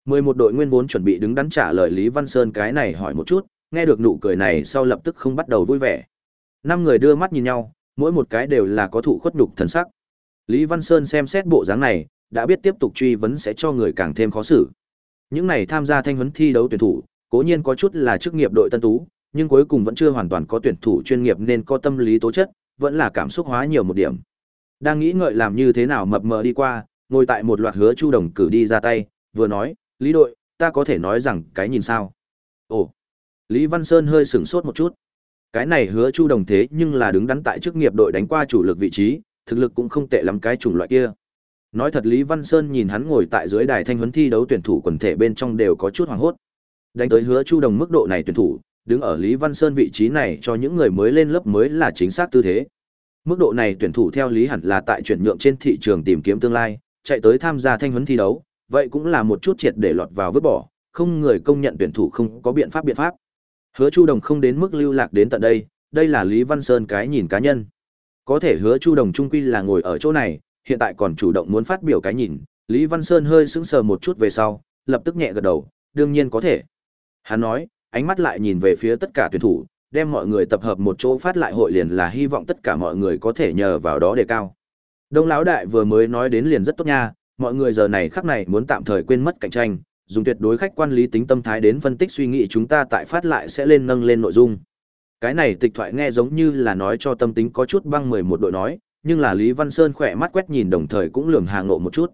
Mười một đội nguyên vốn chuẩn bị đứng đắn trả lời Lý Văn Sơn cái này hỏi một chút, nghe được nụ cười này sau lập tức không bắt đầu vui vẻ. Năm người đưa mắt nhìn nhau, mỗi một cái đều là có thụ khuất nhục thần sắc. Lý Văn Sơn xem xét bộ dáng này, đã biết tiếp tục truy vấn sẽ cho người càng thêm khó xử. Những này tham gia thanh huấn thi đấu tuyển thủ, cố nhiên có chút là chức nghiệp đội tân tú, nhưng cuối cùng vẫn chưa hoàn toàn có tuyển thủ chuyên nghiệp nên có tâm lý tố chất, vẫn là cảm xúc hóa nhiều một điểm. Đang nghĩ ngợi làm như thế nào mập mờ đi qua, ngồi tại một loạt hứa Chu Đồng cử đi ra tay, vừa nói, "Lý đội, ta có thể nói rằng cái nhìn sao?" Ồ. Lý Văn Sơn hơi sửng sốt một chút. Cái này hứa Chu Đồng thế nhưng là đứng đắn tại chức nghiệp đội đánh qua chủ lực vị trí, thực lực cũng không tệ lắm cái chủng loại kia. Nói thật Lý Văn Sơn nhìn hắn ngồi tại dưới đài thanh huấn thi đấu tuyển thủ quần thể bên trong đều có chút hoảng hốt. Đánh tới hứa Chu Đồng mức độ này tuyển thủ, đứng ở Lý Văn Sơn vị trí này cho những người mới lên lớp mới là chính xác tư thế. Mức độ này tuyển thủ theo lý hẳn là tại chuyển nhượng trên thị trường tìm kiếm tương lai, chạy tới tham gia thanh huấn thi đấu, vậy cũng là một chút triệt để lọt vào vứt bỏ, không người công nhận tuyển thủ không có biện pháp biện pháp. Hứa Chu Đồng không đến mức lưu lạc đến tận đây, đây là Lý Văn Sơn cái nhìn cá nhân. Có thể hứa Chu Đồng trung quy là ngồi ở chỗ này, hiện tại còn chủ động muốn phát biểu cái nhìn, Lý Văn Sơn hơi sững sờ một chút về sau, lập tức nhẹ gật đầu, đương nhiên có thể. Hắn nói, ánh mắt lại nhìn về phía tất cả tuyển thủ, đem mọi người tập hợp một chỗ phát lại hội liền là hy vọng tất cả mọi người có thể nhờ vào đó đề cao. Đông lão đại vừa mới nói đến liền rất tốt nha, mọi người giờ này khắc này muốn tạm thời quên mất cạnh tranh, dùng tuyệt đối khách quan lý tính tâm thái đến phân tích suy nghĩ chúng ta tại phát lại sẽ lên nâng lên nội dung. Cái này tịch thoại nghe giống như là nói cho tâm tính có chút băng 11 đội nói, nhưng là Lý Văn Sơn khỏe mắt quét nhìn đồng thời cũng lường hàng ngộ một chút.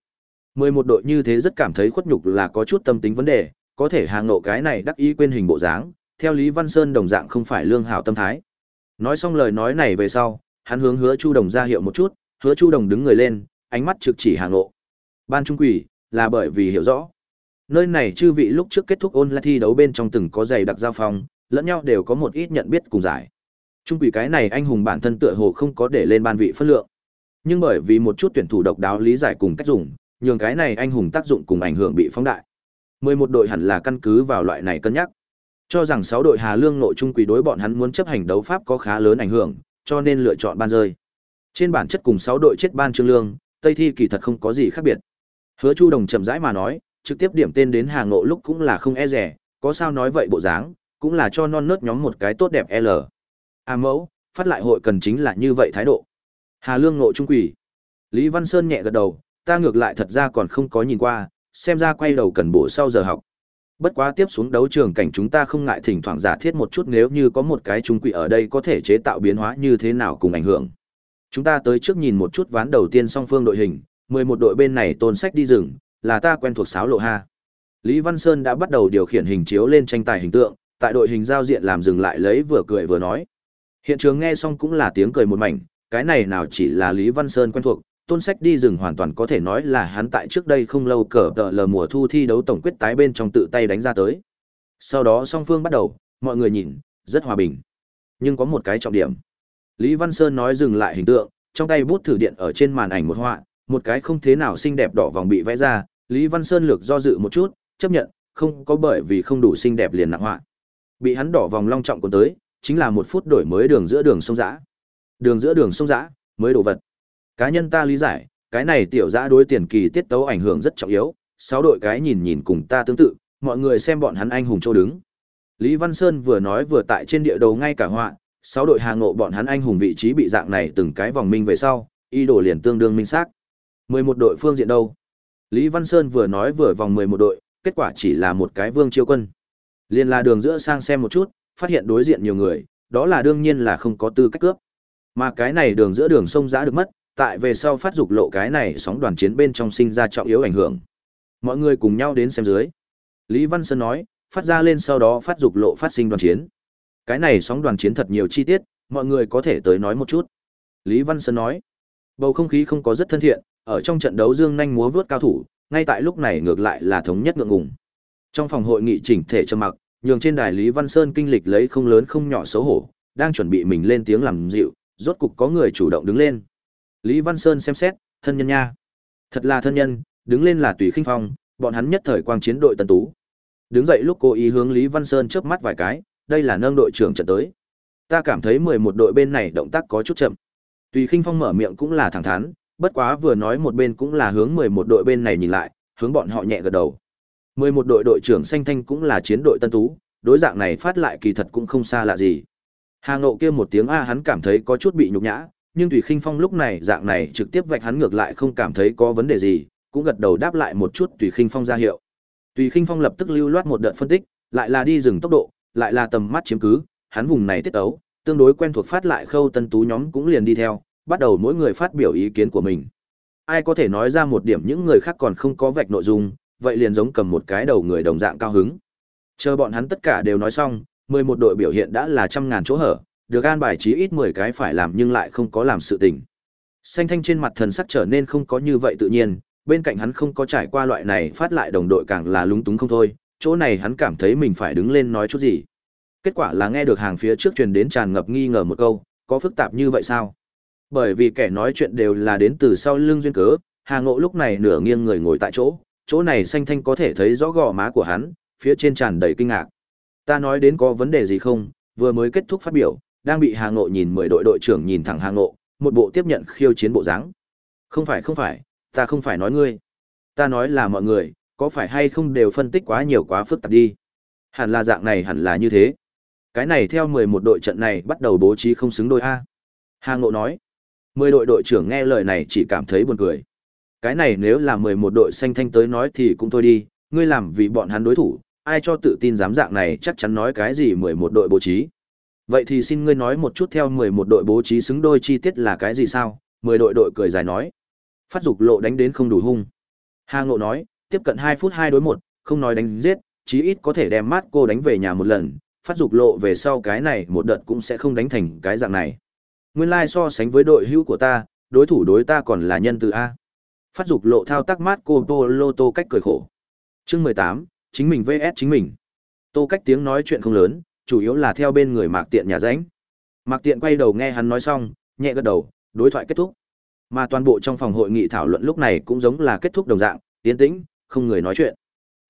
11 đội như thế rất cảm thấy khuất nhục là có chút tâm tính vấn đề, có thể hàng ngộ cái này đắc ý quên hình bộ dáng, theo Lý Văn Sơn đồng dạng không phải lương hảo tâm thái. Nói xong lời nói này về sau, hắn hướng hứa Chu Đồng ra hiệu một chút, hứa Chu Đồng đứng người lên, ánh mắt trực chỉ Hà ngộ. Ban trung quỷ, là bởi vì hiểu rõ. Nơi này chư vị lúc trước kết thúc ôn lại thi đấu bên trong từng có giày đặc giao phong, lẫn nhau đều có một ít nhận biết cùng giải. Trung quỷ cái này anh hùng bản thân tựa hồ không có để lên ban vị phân lượng. Nhưng bởi vì một chút tuyển thủ độc đáo lý giải cùng cách dùng, nhường cái này anh hùng tác dụng cùng ảnh hưởng bị phóng đại. 11 đội hẳn là căn cứ vào loại này cân nhắc. Cho rằng 6 đội Hà Lương nội trung quỷ đối bọn hắn muốn chấp hành đấu pháp có khá lớn ảnh hưởng, cho nên lựa chọn ban rơi. Trên bản chất cùng 6 đội chết ban trương lương, Tây thi kỳ thật không có gì khác biệt. Hứa Chu Đồng chậm rãi mà nói, trực tiếp điểm tên đến Hà Ngộ lúc cũng là không e rẻ, có sao nói vậy bộ dáng, cũng là cho non nớt nhóm một cái tốt đẹp L. A mẫu, phát lại hội cần chính là như vậy thái độ. Hà Lương ngộ trung quỷ. Lý Văn Sơn nhẹ gật đầu, ta ngược lại thật ra còn không có nhìn qua, xem ra quay đầu cần bổ sau giờ học. Bất quá tiếp xuống đấu trường cảnh chúng ta không ngại thỉnh thoảng giả thiết một chút nếu như có một cái trung quỷ ở đây có thể chế tạo biến hóa như thế nào cùng ảnh hưởng. Chúng ta tới trước nhìn một chút ván đầu tiên song phương đội hình, 11 đội bên này tôn sách đi rừng, là ta quen thuộc sáo lộ ha. Lý Văn Sơn đã bắt đầu điều khiển hình chiếu lên tranh tài hình tượng, tại đội hình giao diện làm dừng lại lấy vừa cười vừa nói. Hiện trường nghe xong cũng là tiếng cười một mảnh, cái này nào chỉ là Lý Văn Sơn quen thuộc, tôn sách đi rừng hoàn toàn có thể nói là hắn tại trước đây không lâu cờ tờ lờ mùa thu thi đấu tổng quyết tái bên trong tự tay đánh ra tới. Sau đó song phương bắt đầu, mọi người nhìn, rất hòa bình. Nhưng có một cái trọng điểm. Lý Văn Sơn nói dừng lại hình tượng, trong tay bút thử điện ở trên màn ảnh một họa, một cái không thế nào xinh đẹp đỏ vòng bị vẽ ra, Lý Văn Sơn lược do dự một chút, chấp nhận, không có bởi vì không đủ xinh đẹp liền nặng họa. Bị hắn đỏ vòng long trọng cuốn tới, chính là một phút đổi mới đường giữa đường sông dã. Đường giữa đường sông dã, mới đồ vật. Cá nhân ta lý giải, cái này tiểu giã đối tiền kỳ tiết tấu ảnh hưởng rất trọng yếu, sáu đội cái nhìn nhìn cùng ta tương tự, mọi người xem bọn hắn anh hùng châu đứng. Lý Văn Sơn vừa nói vừa tại trên địa đầu ngay cả họa, sáu đội hà ngộ bọn hắn anh hùng vị trí bị dạng này từng cái vòng minh về sau, y đổ liền tương đương minh xác. 11 đội phương diện đâu? Lý Văn Sơn vừa nói vừa vòng 11 đội, kết quả chỉ là một cái vương chiêu quân. liền là đường giữa sang xem một chút, phát hiện đối diện nhiều người, đó là đương nhiên là không có tư cách cướp. Mà cái này đường giữa đường sông giã được mất, tại về sau phát dục lộ cái này sóng đoàn chiến bên trong sinh ra trọng yếu ảnh hưởng. Mọi người cùng nhau đến xem dưới. Lý Văn Sơn nói, phát ra lên sau đó phát dục lộ phát sinh đoàn chiến. Cái này sóng đoàn chiến thật nhiều chi tiết, mọi người có thể tới nói một chút. Lý Văn Sơn nói, bầu không khí không có rất thân thiện, ở trong trận đấu dương nhanh múa vớt cao thủ, ngay tại lúc này ngược lại là thống nhất ngượng ngùng. Trong phòng hội nghị chỉnh thể trầm mặc, nhường trên đài Lý Văn Sơn kinh lịch lấy không lớn không nhỏ xấu hổ, đang chuẩn bị mình lên tiếng làm dịu, rốt cục có người chủ động đứng lên. Lý Văn Sơn xem xét, thân nhân nha. Thật là thân nhân, đứng lên là tùy khinh phong, bọn hắn nhất thời quang chiến đội tân tú. Đứng dậy lúc cô ý hướng Lý Văn Sơn chớp mắt vài cái, đây là nâng đội trưởng trận tới. Ta cảm thấy 11 đội bên này động tác có chút chậm. Tùy khinh phong mở miệng cũng là thẳng thắn, bất quá vừa nói một bên cũng là hướng 11 đội bên này nhìn lại, hướng bọn họ nhẹ gật đầu. 11 đội đội trưởng xanh thanh cũng là chiến đội tân tú, đối dạng này phát lại kỳ thật cũng không xa lạ gì. Hà Ngộ kia một tiếng a hắn cảm thấy có chút bị nhục nhã, nhưng Tùy Khinh Phong lúc này dạng này trực tiếp vạch hắn ngược lại không cảm thấy có vấn đề gì, cũng gật đầu đáp lại một chút Tùy Khinh Phong ra hiệu. Tùy Khinh Phong lập tức lưu loát một đợt phân tích, lại là đi dừng tốc độ, lại là tầm mắt chiếm cứ, hắn vùng này tiết ấu, tương đối quen thuộc phát lại khâu tân tú nhóm cũng liền đi theo, bắt đầu mỗi người phát biểu ý kiến của mình. Ai có thể nói ra một điểm những người khác còn không có vạch nội dung, vậy liền giống cầm một cái đầu người đồng dạng cao hứng. Chờ bọn hắn tất cả đều nói xong, 11 đội biểu hiện đã là trăm ngàn chỗ hở, được an bài chí ít 10 cái phải làm nhưng lại không có làm sự tình. Xanh thanh trên mặt thần sắc trở nên không có như vậy tự nhiên, bên cạnh hắn không có trải qua loại này phát lại đồng đội càng là lúng túng không thôi, chỗ này hắn cảm thấy mình phải đứng lên nói chút gì. Kết quả là nghe được hàng phía trước truyền đến tràn ngập nghi ngờ một câu, có phức tạp như vậy sao? Bởi vì kẻ nói chuyện đều là đến từ sau lưng duyên cớ, Hà Ngộ lúc này nửa nghiêng người ngồi tại chỗ, chỗ này xanh thanh có thể thấy rõ gò má của hắn, phía trên tràn đầy kinh ngạc. Ta nói đến có vấn đề gì không, vừa mới kết thúc phát biểu, đang bị Hà Ngộ nhìn mười đội đội trưởng nhìn thẳng Hà Ngộ, một bộ tiếp nhận khiêu chiến bộ dáng. Không phải không phải, ta không phải nói ngươi. Ta nói là mọi người, có phải hay không đều phân tích quá nhiều quá phức tạp đi. Hẳn là dạng này hẳn là như thế. Cái này theo 11 đội trận này bắt đầu bố trí không xứng đôi A. Hà Ngộ nói. 10 đội đội trưởng nghe lời này chỉ cảm thấy buồn cười. Cái này nếu là 11 đội xanh thanh tới nói thì cũng thôi đi, ngươi làm vì bọn hắn đối thủ, ai cho tự tin dám dạng này chắc chắn nói cái gì 11 đội bố trí. Vậy thì xin ngươi nói một chút theo 11 đội bố trí xứng đôi chi tiết là cái gì sao? 10 đội đội cười dài nói. Phát dục lộ đánh đến không đủ hung. Hà Ngộ nói, tiếp cận hai phút hai đối một không nói đánh giết, chí ít có thể đem mát cô đánh về nhà một lần, phát dục lộ về sau cái này một đợt cũng sẽ không đánh thành cái dạng này. Nguyên lai like so sánh với đội hữu của ta, đối thủ đối ta còn là nhân từ A. Phát dục lộ thao tác mát cô Tô Lô Tô cách cười khổ. Chương 18, chính mình vs chính mình. Tô cách tiếng nói chuyện không lớn, chủ yếu là theo bên người Mạc Tiện nhà ránh. Mạc Tiện quay đầu nghe hắn nói xong, nhẹ gật đầu, đối thoại kết thúc. Mà toàn bộ trong phòng hội nghị thảo luận lúc này cũng giống là kết thúc đồng dạng, tiến tĩnh, không người nói chuyện.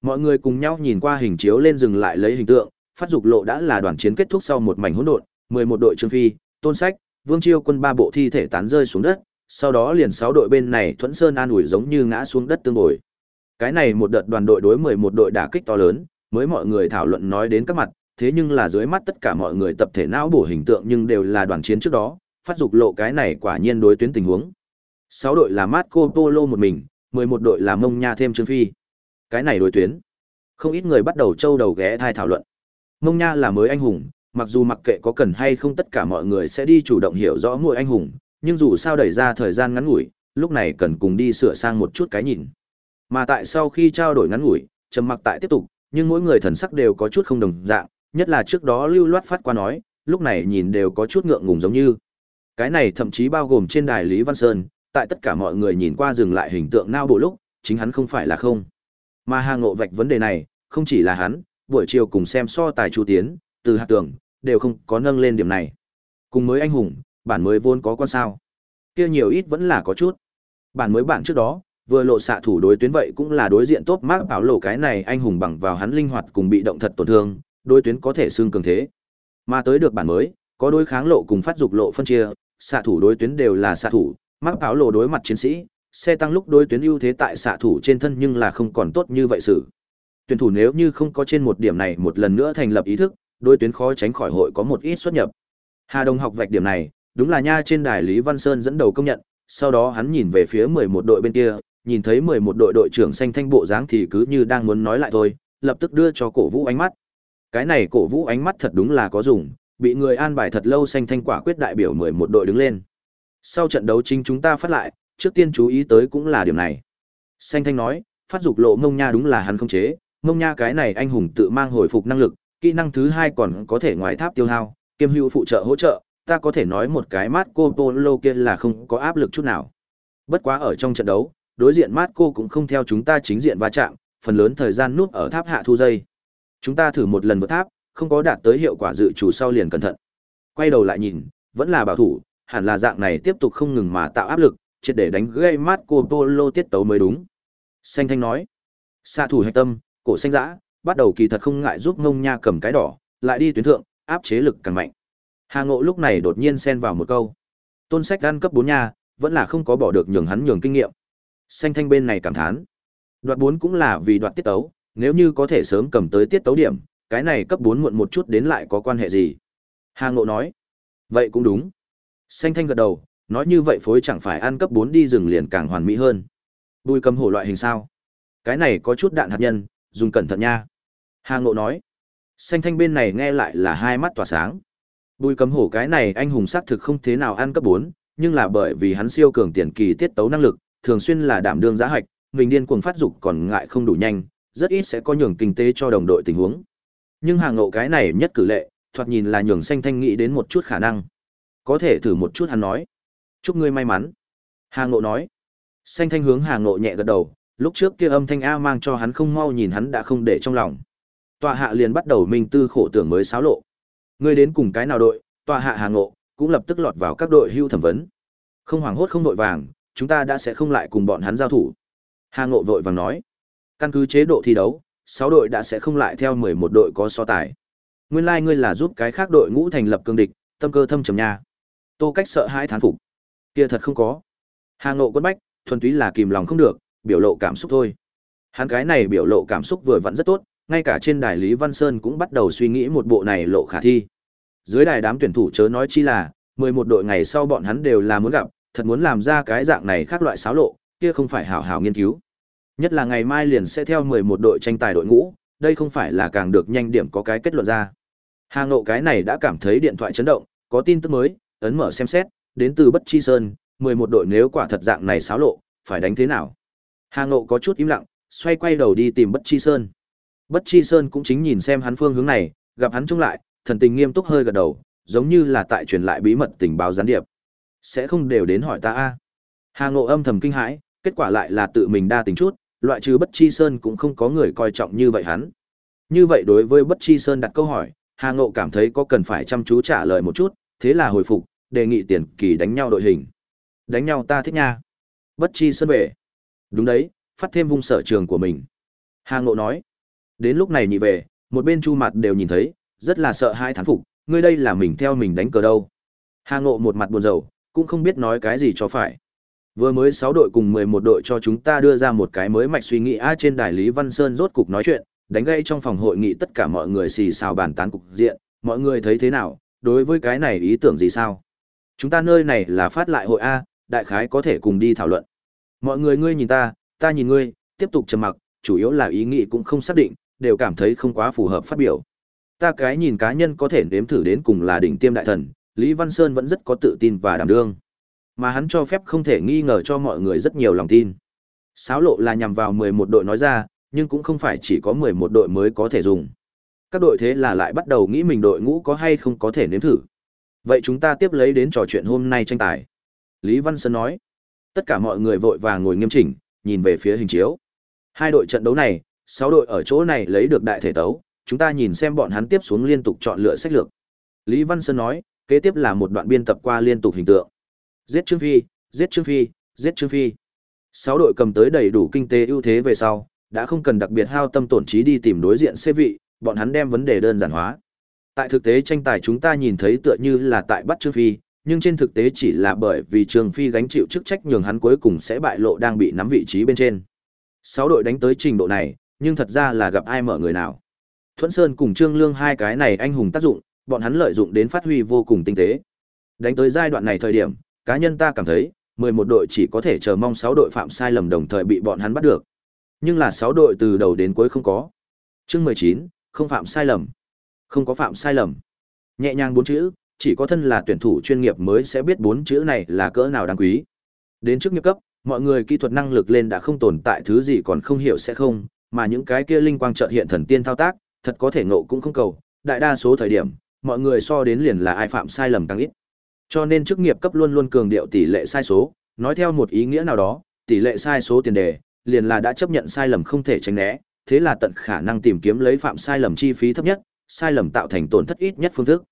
Mọi người cùng nhau nhìn qua hình chiếu lên dừng lại lấy hình tượng, phát dục lộ đã là đoàn chiến kết thúc sau một mảnh hỗn độn, 11 đội trương phi, tôn sách, vương chiêu quân ba bộ thi thể tán rơi xuống đất, sau đó liền sáu đội bên này thuẫn sơn an ủi giống như ngã xuống đất tương bồi. Cái này một đợt đoàn đội đối 11 đội đả kích to lớn, mới mọi người thảo luận nói đến các mặt, thế nhưng là dưới mắt tất cả mọi người tập thể não bổ hình tượng nhưng đều là đoàn chiến trước đó, phát dục lộ cái này quả nhiên đối tuyến tình huống. 6 đội là Marco Polo một mình, 11 đội là Mông Nha thêm Trương Phi. Cái này đối tuyến. Không ít người bắt đầu trâu đầu ghé thai thảo luận. Mông Nha là mới anh hùng, mặc dù mặc kệ có cần hay không tất cả mọi người sẽ đi chủ động hiểu rõ mỗi anh hùng, nhưng dù sao đẩy ra thời gian ngắn ngủi, lúc này cần cùng đi sửa sang một chút cái nhìn. Mà tại sau khi trao đổi ngắn ngủi, trầm mặc tại tiếp tục, nhưng mỗi người thần sắc đều có chút không đồng dạng, nhất là trước đó lưu loát phát qua nói, lúc này nhìn đều có chút ngượng ngùng giống như. Cái này thậm chí bao gồm trên đài Lý Văn Sơn, tại tất cả mọi người nhìn qua dừng lại hình tượng nao bộ lúc, chính hắn không phải là không. Mà Hà Ngộ vạch vấn đề này, không chỉ là hắn, buổi chiều cùng xem so tài chu tiến, từ hạt tưởng đều không có nâng lên điểm này. Cùng mới anh hùng, bản mới vốn có con sao. kia nhiều ít vẫn là có chút. Bản mới bản trước đó, vừa lộ xạ thủ đối tuyến vậy cũng là đối diện tốt mác bảo lộ cái này anh hùng bằng vào hắn linh hoạt cùng bị động thật tổn thương, đối tuyến có thể xương cường thế. Mà tới được bản mới, có đối kháng lộ cùng phát dục lộ phân chia, xạ thủ đối tuyến đều là xạ thủ, mắc áo lộ đối mặt chiến sĩ, xe tăng lúc đối tuyến ưu thế tại xạ thủ trên thân nhưng là không còn tốt như vậy sự. Tuyển thủ nếu như không có trên một điểm này một lần nữa thành lập ý thức, đối tuyến khó tránh khỏi hội có một ít xuất nhập. Hà Đồng học vạch điểm này, đúng là nha trên đài Lý Văn Sơn dẫn đầu công nhận, sau đó hắn nhìn về phía 11 đội bên kia, nhìn thấy 11 đội đội trưởng xanh thanh bộ dáng thì cứ như đang muốn nói lại thôi, lập tức đưa cho cổ vũ ánh mắt. Cái này cổ vũ ánh mắt thật đúng là có dùng, bị người an bài thật lâu xanh thanh quả quyết đại biểu 11 đội đứng lên. Sau trận đấu chính chúng ta phát lại, trước tiên chú ý tới cũng là điểm này. Xanh thanh nói, phát dục lộ mông nha đúng là hắn không chế, mông nha cái này anh hùng tự mang hồi phục năng lực, kỹ năng thứ hai còn có thể ngoài tháp tiêu hao, kiêm hữu phụ trợ hỗ trợ, ta có thể nói một cái mát cô Polo kia là không có áp lực chút nào. Bất quá ở trong trận đấu, đối diện mát cô cũng không theo chúng ta chính diện va chạm, phần lớn thời gian núp ở tháp hạ thu dây. Chúng ta thử một lần vượt tháp, không có đạt tới hiệu quả dự chủ sau liền cẩn thận. Quay đầu lại nhìn, vẫn là bảo thủ, hẳn là dạng này tiếp tục không ngừng mà tạo áp lực, triệt để đánh gây mát cô Polo tiết tấu mới đúng. Xanh thanh nói, xạ thủ hạch tâm, cổ xanh dã, bắt đầu kỳ thật không ngại giúp ngông nha cầm cái đỏ, lại đi tuyến thượng, áp chế lực càng mạnh. Hà Ngộ lúc này đột nhiên xen vào một câu. Tôn sách ăn cấp 4 nha, vẫn là không có bỏ được nhường hắn nhường kinh nghiệm. Xanh thanh bên này cảm thán. Đoạt 4 cũng là vì đoạt tiết tấu, nếu như có thể sớm cầm tới tiết tấu điểm, cái này cấp 4 muộn một chút đến lại có quan hệ gì? Hà Ngộ nói. Vậy cũng đúng. Xanh thanh gật đầu, nói như vậy phối chẳng phải ăn cấp 4 đi rừng liền càng hoàn mỹ hơn. Bùi cầm hổ loại hình sao? Cái này có chút đạn hạt nhân, dùng cẩn thận nha. Hà Ngộ nói. Xanh thanh bên này nghe lại là hai mắt tỏa sáng. Bùi cầm hổ cái này anh hùng xác thực không thế nào ăn cấp 4, nhưng là bởi vì hắn siêu cường tiền kỳ tiết tấu năng lực, thường xuyên là đảm đương giá hạch, mình điên cuồng phát dục còn ngại không đủ nhanh, rất ít sẽ có nhường kinh tế cho đồng đội tình huống. Nhưng hàng ngộ cái này nhất cử lệ, thoạt nhìn là nhường xanh thanh nghĩ đến một chút khả năng. Có thể thử một chút hắn nói. Chúc ngươi may mắn. Hàng ngộ nói. Xanh thanh hướng hàng ngộ nhẹ gật đầu, lúc trước kia âm thanh A mang cho hắn không mau nhìn hắn đã không để trong lòng. tòa hạ liền bắt đầu mình tư khổ tưởng mới xáo lộ. Ngươi đến cùng cái nào đội, tòa hạ hàng ngộ, cũng lập tức lọt vào các đội hưu thẩm vấn. Không hoảng hốt không vội vàng, chúng ta đã sẽ không lại cùng bọn hắn giao thủ. Hà Ngộ vội vàng nói, căn cứ chế độ thi đấu, 6 đội đã sẽ không lại theo 11 đội có so tài. Nguyên lai like ngươi là giúp cái khác đội ngũ thành lập cương địch, tâm cơ thâm trầm nha. Tô Cách sợ hãi thán phục. Kia thật không có. Hà Ngộ quất bách, thuần túy là kìm lòng không được, biểu lộ cảm xúc thôi. Hắn cái này biểu lộ cảm xúc vừa vặn rất tốt, ngay cả trên đài Lý Văn Sơn cũng bắt đầu suy nghĩ một bộ này lộ khả thi. Dưới đài đám tuyển thủ chớ nói chi là, 11 đội ngày sau bọn hắn đều là muốn gặp, thật muốn làm ra cái dạng này khác loại xáo lộ, kia không phải hảo hảo nghiên cứu. Nhất là ngày mai liền sẽ theo 11 đội tranh tài đội ngũ, đây không phải là càng được nhanh điểm có cái kết luận ra. Hà Ngộ cái này đã cảm thấy điện thoại chấn động, có tin tức mới, ấn mở xem xét, đến từ Bất Chi Sơn, 11 đội nếu quả thật dạng này xáo lộ, phải đánh thế nào? Hà Ngộ có chút im lặng, xoay quay đầu đi tìm Bất Chi Sơn. Bất Chi Sơn cũng chính nhìn xem hắn phương hướng này, gặp hắn trông lại, thần tình nghiêm túc hơi gật đầu, giống như là tại truyền lại bí mật tình báo gián điệp. Sẽ không đều đến hỏi ta a. Hà Ngộ âm thầm kinh hãi, kết quả lại là tự mình đa tình chút, loại trừ Bất Chi Sơn cũng không có người coi trọng như vậy hắn. Như vậy đối với Bất Chi Sơn đặt câu hỏi, Hà Ngộ cảm thấy có cần phải chăm chú trả lời một chút, thế là hồi phục, đề nghị tiền kỳ đánh nhau đội hình. Đánh nhau ta thích nha. Bất Chi Sơn về. Đúng đấy, phát thêm vung sở trường của mình. Hà Ngộ nói. Đến lúc này nhị về, một bên Chu Mặt đều nhìn thấy, rất là sợ hai thán phục, ngươi đây là mình theo mình đánh cờ đâu. Hà Ngộ một mặt buồn rầu, cũng không biết nói cái gì cho phải. Vừa mới 6 đội cùng 11 đội cho chúng ta đưa ra một cái mới mạch suy nghĩ a trên đài Lý Văn Sơn rốt cục nói chuyện, đánh gây trong phòng hội nghị tất cả mọi người xì xào bàn tán cục diện, mọi người thấy thế nào, đối với cái này ý tưởng gì sao? Chúng ta nơi này là phát lại hội A, đại khái có thể cùng đi thảo luận. Mọi người ngươi nhìn ta, ta nhìn ngươi, tiếp tục trầm mặc, chủ yếu là ý nghĩ cũng không xác định, đều cảm thấy không quá phù hợp phát biểu. Ta cái nhìn cá nhân có thể nếm thử đến cùng là đỉnh tiêm đại thần, Lý Văn Sơn vẫn rất có tự tin và đảm đương. Mà hắn cho phép không thể nghi ngờ cho mọi người rất nhiều lòng tin. Sáo lộ là nhằm vào 11 đội nói ra, nhưng cũng không phải chỉ có 11 đội mới có thể dùng. Các đội thế là lại bắt đầu nghĩ mình đội ngũ có hay không có thể nếm thử. Vậy chúng ta tiếp lấy đến trò chuyện hôm nay tranh tài. Lý Văn Sơn nói. Tất cả mọi người vội vàng ngồi nghiêm chỉnh, nhìn về phía hình chiếu. Hai đội trận đấu này, 6 đội ở chỗ này lấy được đại thể tấu, chúng ta nhìn xem bọn hắn tiếp xuống liên tục chọn lựa sách lược. Lý Văn Sơn nói, kế tiếp là một đoạn biên tập qua liên tục hình tượng. Giết Trương Phi, giết Trương Phi, giết Trương Phi. Sáu đội cầm tới đầy đủ kinh tế ưu thế về sau, đã không cần đặc biệt hao tâm tổn trí đi tìm đối diện xê vị, bọn hắn đem vấn đề đơn giản hóa. Tại thực tế tranh tài chúng ta nhìn thấy tựa như là tại bắt Trương Phi, nhưng trên thực tế chỉ là bởi vì Trương Phi gánh chịu chức trách nhường hắn cuối cùng sẽ bại lộ đang bị nắm vị trí bên trên. Sáu đội đánh tới trình độ này, nhưng thật ra là gặp ai mở người nào. Thuẫn Sơn cùng Trương Lương hai cái này anh hùng tác dụng, bọn hắn lợi dụng đến phát huy vô cùng tinh tế. Đánh tới giai đoạn này thời điểm, cá nhân ta cảm thấy, 11 đội chỉ có thể chờ mong 6 đội phạm sai lầm đồng thời bị bọn hắn bắt được. Nhưng là 6 đội từ đầu đến cuối không có. Chương 19, không phạm sai lầm. Không có phạm sai lầm. Nhẹ nhàng bốn chữ, chỉ có thân là tuyển thủ chuyên nghiệp mới sẽ biết bốn chữ này là cỡ nào đáng quý. Đến trước nghiệp cấp, mọi người kỹ thuật năng lực lên đã không tồn tại thứ gì còn không hiểu sẽ không, mà những cái kia linh quang chợt hiện thần tiên thao tác, thật có thể ngộ cũng không cầu, đại đa số thời điểm, mọi người so đến liền là ai phạm sai lầm càng ít. Cho nên chức nghiệp cấp luôn luôn cường điệu tỷ lệ sai số, nói theo một ý nghĩa nào đó, tỷ lệ sai số tiền đề, liền là đã chấp nhận sai lầm không thể tránh né, thế là tận khả năng tìm kiếm lấy phạm sai lầm chi phí thấp nhất, sai lầm tạo thành tổn thất ít nhất phương thức.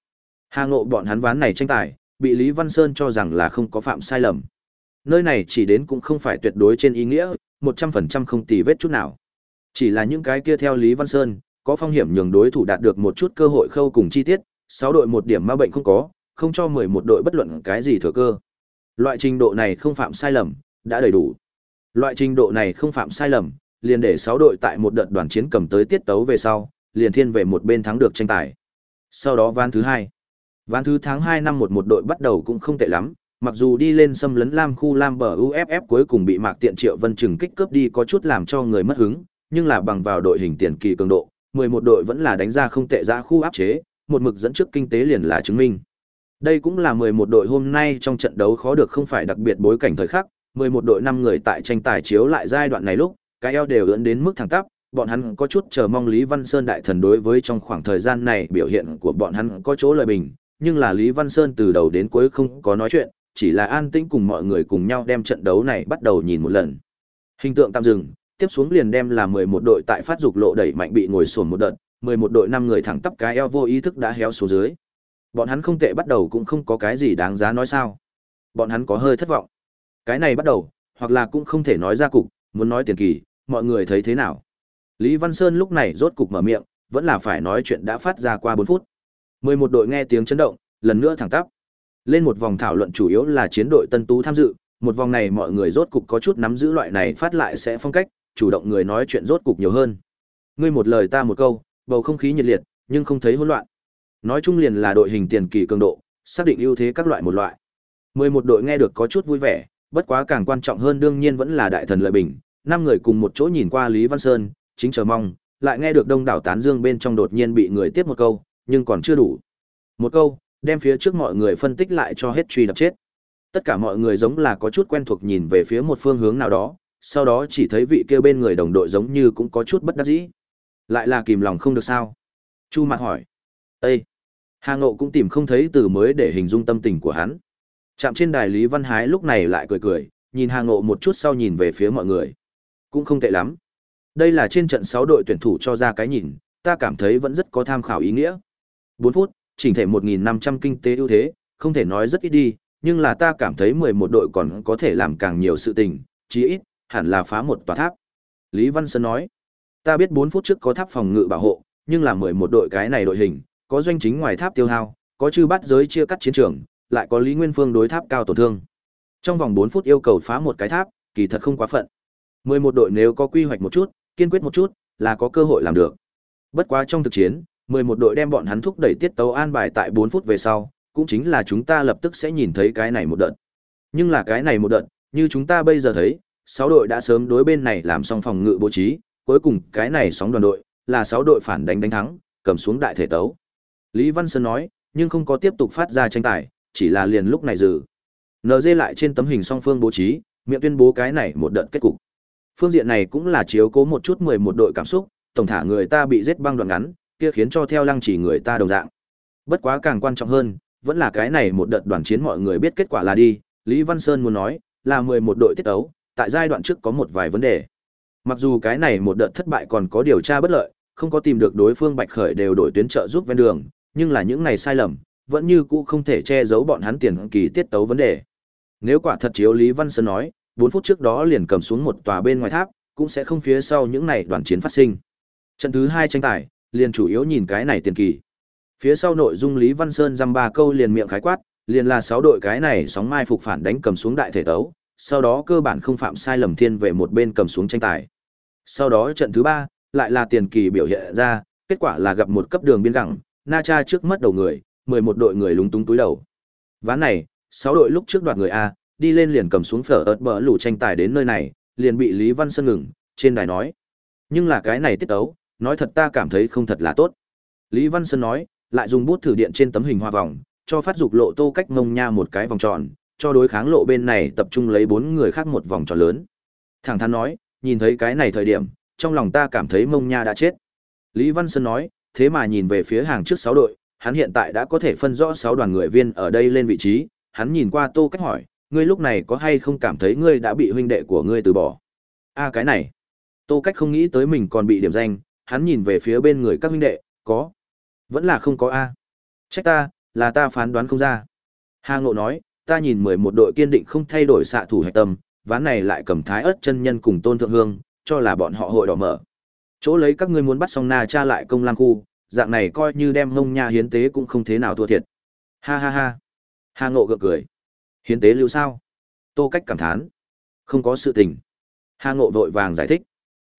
Hà Ngộ bọn hắn ván này tranh tài, bị Lý Văn Sơn cho rằng là không có phạm sai lầm. Nơi này chỉ đến cũng không phải tuyệt đối trên ý nghĩa, 100% không tì vết chút nào. Chỉ là những cái kia theo Lý Văn Sơn, có phong hiểm nhường đối thủ đạt được một chút cơ hội khâu cùng chi tiết, 6 đội một điểm ma bệnh không có, không cho 11 đội bất luận cái gì thừa cơ. Loại trình độ này không phạm sai lầm, đã đầy đủ. Loại trình độ này không phạm sai lầm, liền để 6 đội tại một đợt đoàn chiến cầm tới tiết tấu về sau, liền thiên về một bên thắng được tranh tài. Sau đó ván thứ 2. Ván thứ tháng 2 năm 11 đội bắt đầu cũng không tệ lắm, mặc dù đi lên xâm lấn Lam khu Lam bờ UFF cuối cùng bị Mạc Tiện Triệu Vân Trừng kích cướp đi có chút làm cho người mất hứng, nhưng là bằng vào đội hình tiền kỳ cường độ, 11 đội vẫn là đánh ra không tệ ra khu áp chế, một mực dẫn trước kinh tế liền là chứng minh. Đây cũng là 11 đội hôm nay trong trận đấu khó được không phải đặc biệt bối cảnh thời khắc, 11 đội 5 người tại tranh tài chiếu lại giai đoạn này lúc, cái eo đều ưỡn đến mức thẳng tắp, bọn hắn có chút chờ mong Lý Văn Sơn đại thần đối với trong khoảng thời gian này biểu hiện của bọn hắn có chỗ lời bình, nhưng là Lý Văn Sơn từ đầu đến cuối không có nói chuyện, chỉ là an tĩnh cùng mọi người cùng nhau đem trận đấu này bắt đầu nhìn một lần. Hình tượng tạm dừng, tiếp xuống liền đem là 11 đội tại phát dục lộ đẩy mạnh bị ngồi xổm một đợt, 11 đội 5 người thẳng tắp cái eo vô ý thức đã héo xuống dưới. Bọn hắn không tệ bắt đầu cũng không có cái gì đáng giá nói sao. Bọn hắn có hơi thất vọng. Cái này bắt đầu, hoặc là cũng không thể nói ra cục, muốn nói tiền kỳ, mọi người thấy thế nào. Lý Văn Sơn lúc này rốt cục mở miệng, vẫn là phải nói chuyện đã phát ra qua 4 phút. 11 đội nghe tiếng chấn động, lần nữa thẳng tắp. Lên một vòng thảo luận chủ yếu là chiến đội Tân Tú tham dự, một vòng này mọi người rốt cục có chút nắm giữ loại này phát lại sẽ phong cách, chủ động người nói chuyện rốt cục nhiều hơn. Ngươi một lời ta một câu, bầu không khí nhiệt liệt, nhưng không thấy hỗn loạn. Nói chung liền là đội hình tiền kỳ cường độ, xác định ưu thế các loại một loại. 11 đội nghe được có chút vui vẻ, bất quá càng quan trọng hơn đương nhiên vẫn là đại thần lợi bình, năm người cùng một chỗ nhìn qua Lý Văn Sơn, chính chờ mong, lại nghe được đông đảo tán dương bên trong đột nhiên bị người tiếp một câu, nhưng còn chưa đủ. Một câu, đem phía trước mọi người phân tích lại cho hết truy đập chết. Tất cả mọi người giống là có chút quen thuộc nhìn về phía một phương hướng nào đó, sau đó chỉ thấy vị kia bên người đồng đội giống như cũng có chút bất đắc dĩ. Lại là kìm lòng không được sao? Chu Mạn hỏi. Ê! Hà Ngộ cũng tìm không thấy từ mới để hình dung tâm tình của hắn. Chạm trên đài Lý Văn Hái lúc này lại cười cười, nhìn Hà Ngộ một chút sau nhìn về phía mọi người. Cũng không tệ lắm. Đây là trên trận 6 đội tuyển thủ cho ra cái nhìn, ta cảm thấy vẫn rất có tham khảo ý nghĩa. 4 phút, chỉnh thể 1.500 kinh tế ưu thế, không thể nói rất ít đi, nhưng là ta cảm thấy 11 đội còn có thể làm càng nhiều sự tình, chí ít, hẳn là phá một tòa tháp. Lý Văn Sơn nói, ta biết 4 phút trước có tháp phòng ngự bảo hộ, nhưng là 11 đội cái này đội hình, có doanh chính ngoài tháp tiêu hao, có chư bắt giới chia cắt chiến trường, lại có Lý Nguyên Phương đối tháp cao tổn thương. Trong vòng 4 phút yêu cầu phá một cái tháp, kỳ thật không quá phận. 11 đội nếu có quy hoạch một chút, kiên quyết một chút, là có cơ hội làm được. Bất quá trong thực chiến, 11 đội đem bọn hắn thúc đẩy tiết tấu an bài tại 4 phút về sau, cũng chính là chúng ta lập tức sẽ nhìn thấy cái này một đợt. Nhưng là cái này một đợt, như chúng ta bây giờ thấy, 6 đội đã sớm đối bên này làm xong phòng ngự bố trí, cuối cùng cái này sóng đoàn đội, là 6 đội phản đánh đánh thắng, cầm xuống đại thể tấu. Lý Văn Sơn nói, nhưng không có tiếp tục phát ra tranh tài, chỉ là liền lúc này dự. NG lại trên tấm hình song phương bố trí, miệng tuyên bố cái này một đợt kết cục. Phương diện này cũng là chiếu cố một chút 11 đội cảm xúc, tổng thả người ta bị giết băng đoạn ngắn, kia khiến cho theo lăng chỉ người ta đồng dạng. Bất quá càng quan trọng hơn, vẫn là cái này một đợt đoàn chiến mọi người biết kết quả là đi, Lý Văn Sơn muốn nói, là 11 đội tiết ấu, tại giai đoạn trước có một vài vấn đề. Mặc dù cái này một đợt thất bại còn có điều tra bất lợi, không có tìm được đối phương Bạch Khởi đều đổi tuyến trợ giúp ven đường, nhưng là những này sai lầm, vẫn như cũ không thể che giấu bọn hắn tiền kỳ tiết tấu vấn đề. Nếu quả thật chiếu Lý Văn Sơn nói, 4 phút trước đó liền cầm xuống một tòa bên ngoài tháp, cũng sẽ không phía sau những này đoàn chiến phát sinh. Trận thứ 2 tranh tài, liền chủ yếu nhìn cái này tiền kỳ. Phía sau nội dung Lý Văn Sơn dăm ba câu liền miệng khái quát, liền là 6 đội cái này sóng mai phục phản đánh cầm xuống đại thể tấu, sau đó cơ bản không phạm sai lầm thiên về một bên cầm xuống tranh tài. Sau đó trận thứ 3, lại là tiền kỳ biểu hiện ra, kết quả là gặp một cấp đường biên gẳng, Na Cha trước mất đầu người, 11 đội người lúng túng túi đầu. Ván này, 6 đội lúc trước đoạt người A, đi lên liền cầm xuống phở ớt bờ lũ tranh tài đến nơi này, liền bị Lý Văn Sơn ngừng, trên đài nói. Nhưng là cái này tiết ấu, nói thật ta cảm thấy không thật là tốt. Lý Văn Sơn nói, lại dùng bút thử điện trên tấm hình hoa vòng, cho phát dục lộ tô cách ngông nha một cái vòng tròn, cho đối kháng lộ bên này tập trung lấy bốn người khác một vòng tròn lớn. Thẳng thắn nói, nhìn thấy cái này thời điểm, trong lòng ta cảm thấy mông nha đã chết. Lý Văn Sơn nói, thế mà nhìn về phía hàng trước 6 đội, hắn hiện tại đã có thể phân rõ 6 đoàn người viên ở đây lên vị trí, hắn nhìn qua tô cách hỏi, ngươi lúc này có hay không cảm thấy ngươi đã bị huynh đệ của ngươi từ bỏ? A cái này. Tô Cách không nghĩ tới mình còn bị điểm danh, hắn nhìn về phía bên người các huynh đệ, có. Vẫn là không có A. Trách ta, là ta phán đoán không ra. Hà Ngộ nói, ta nhìn mười một đội kiên định không thay đổi xạ thủ hạch tâm, ván này lại cầm thái ớt chân nhân cùng tôn thượng hương, cho là bọn họ hội đỏ mở. Chỗ lấy các ngươi muốn bắt xong na cha lại công lang khu, dạng này coi như đem ngông nha hiến tế cũng không thế nào thua thiệt. Ha ha ha. Hà Ngộ gượng cười. Hiến tế lưu sao? Tô Cách cảm thán. Không có sự tình. Hà Ngộ vội vàng giải thích.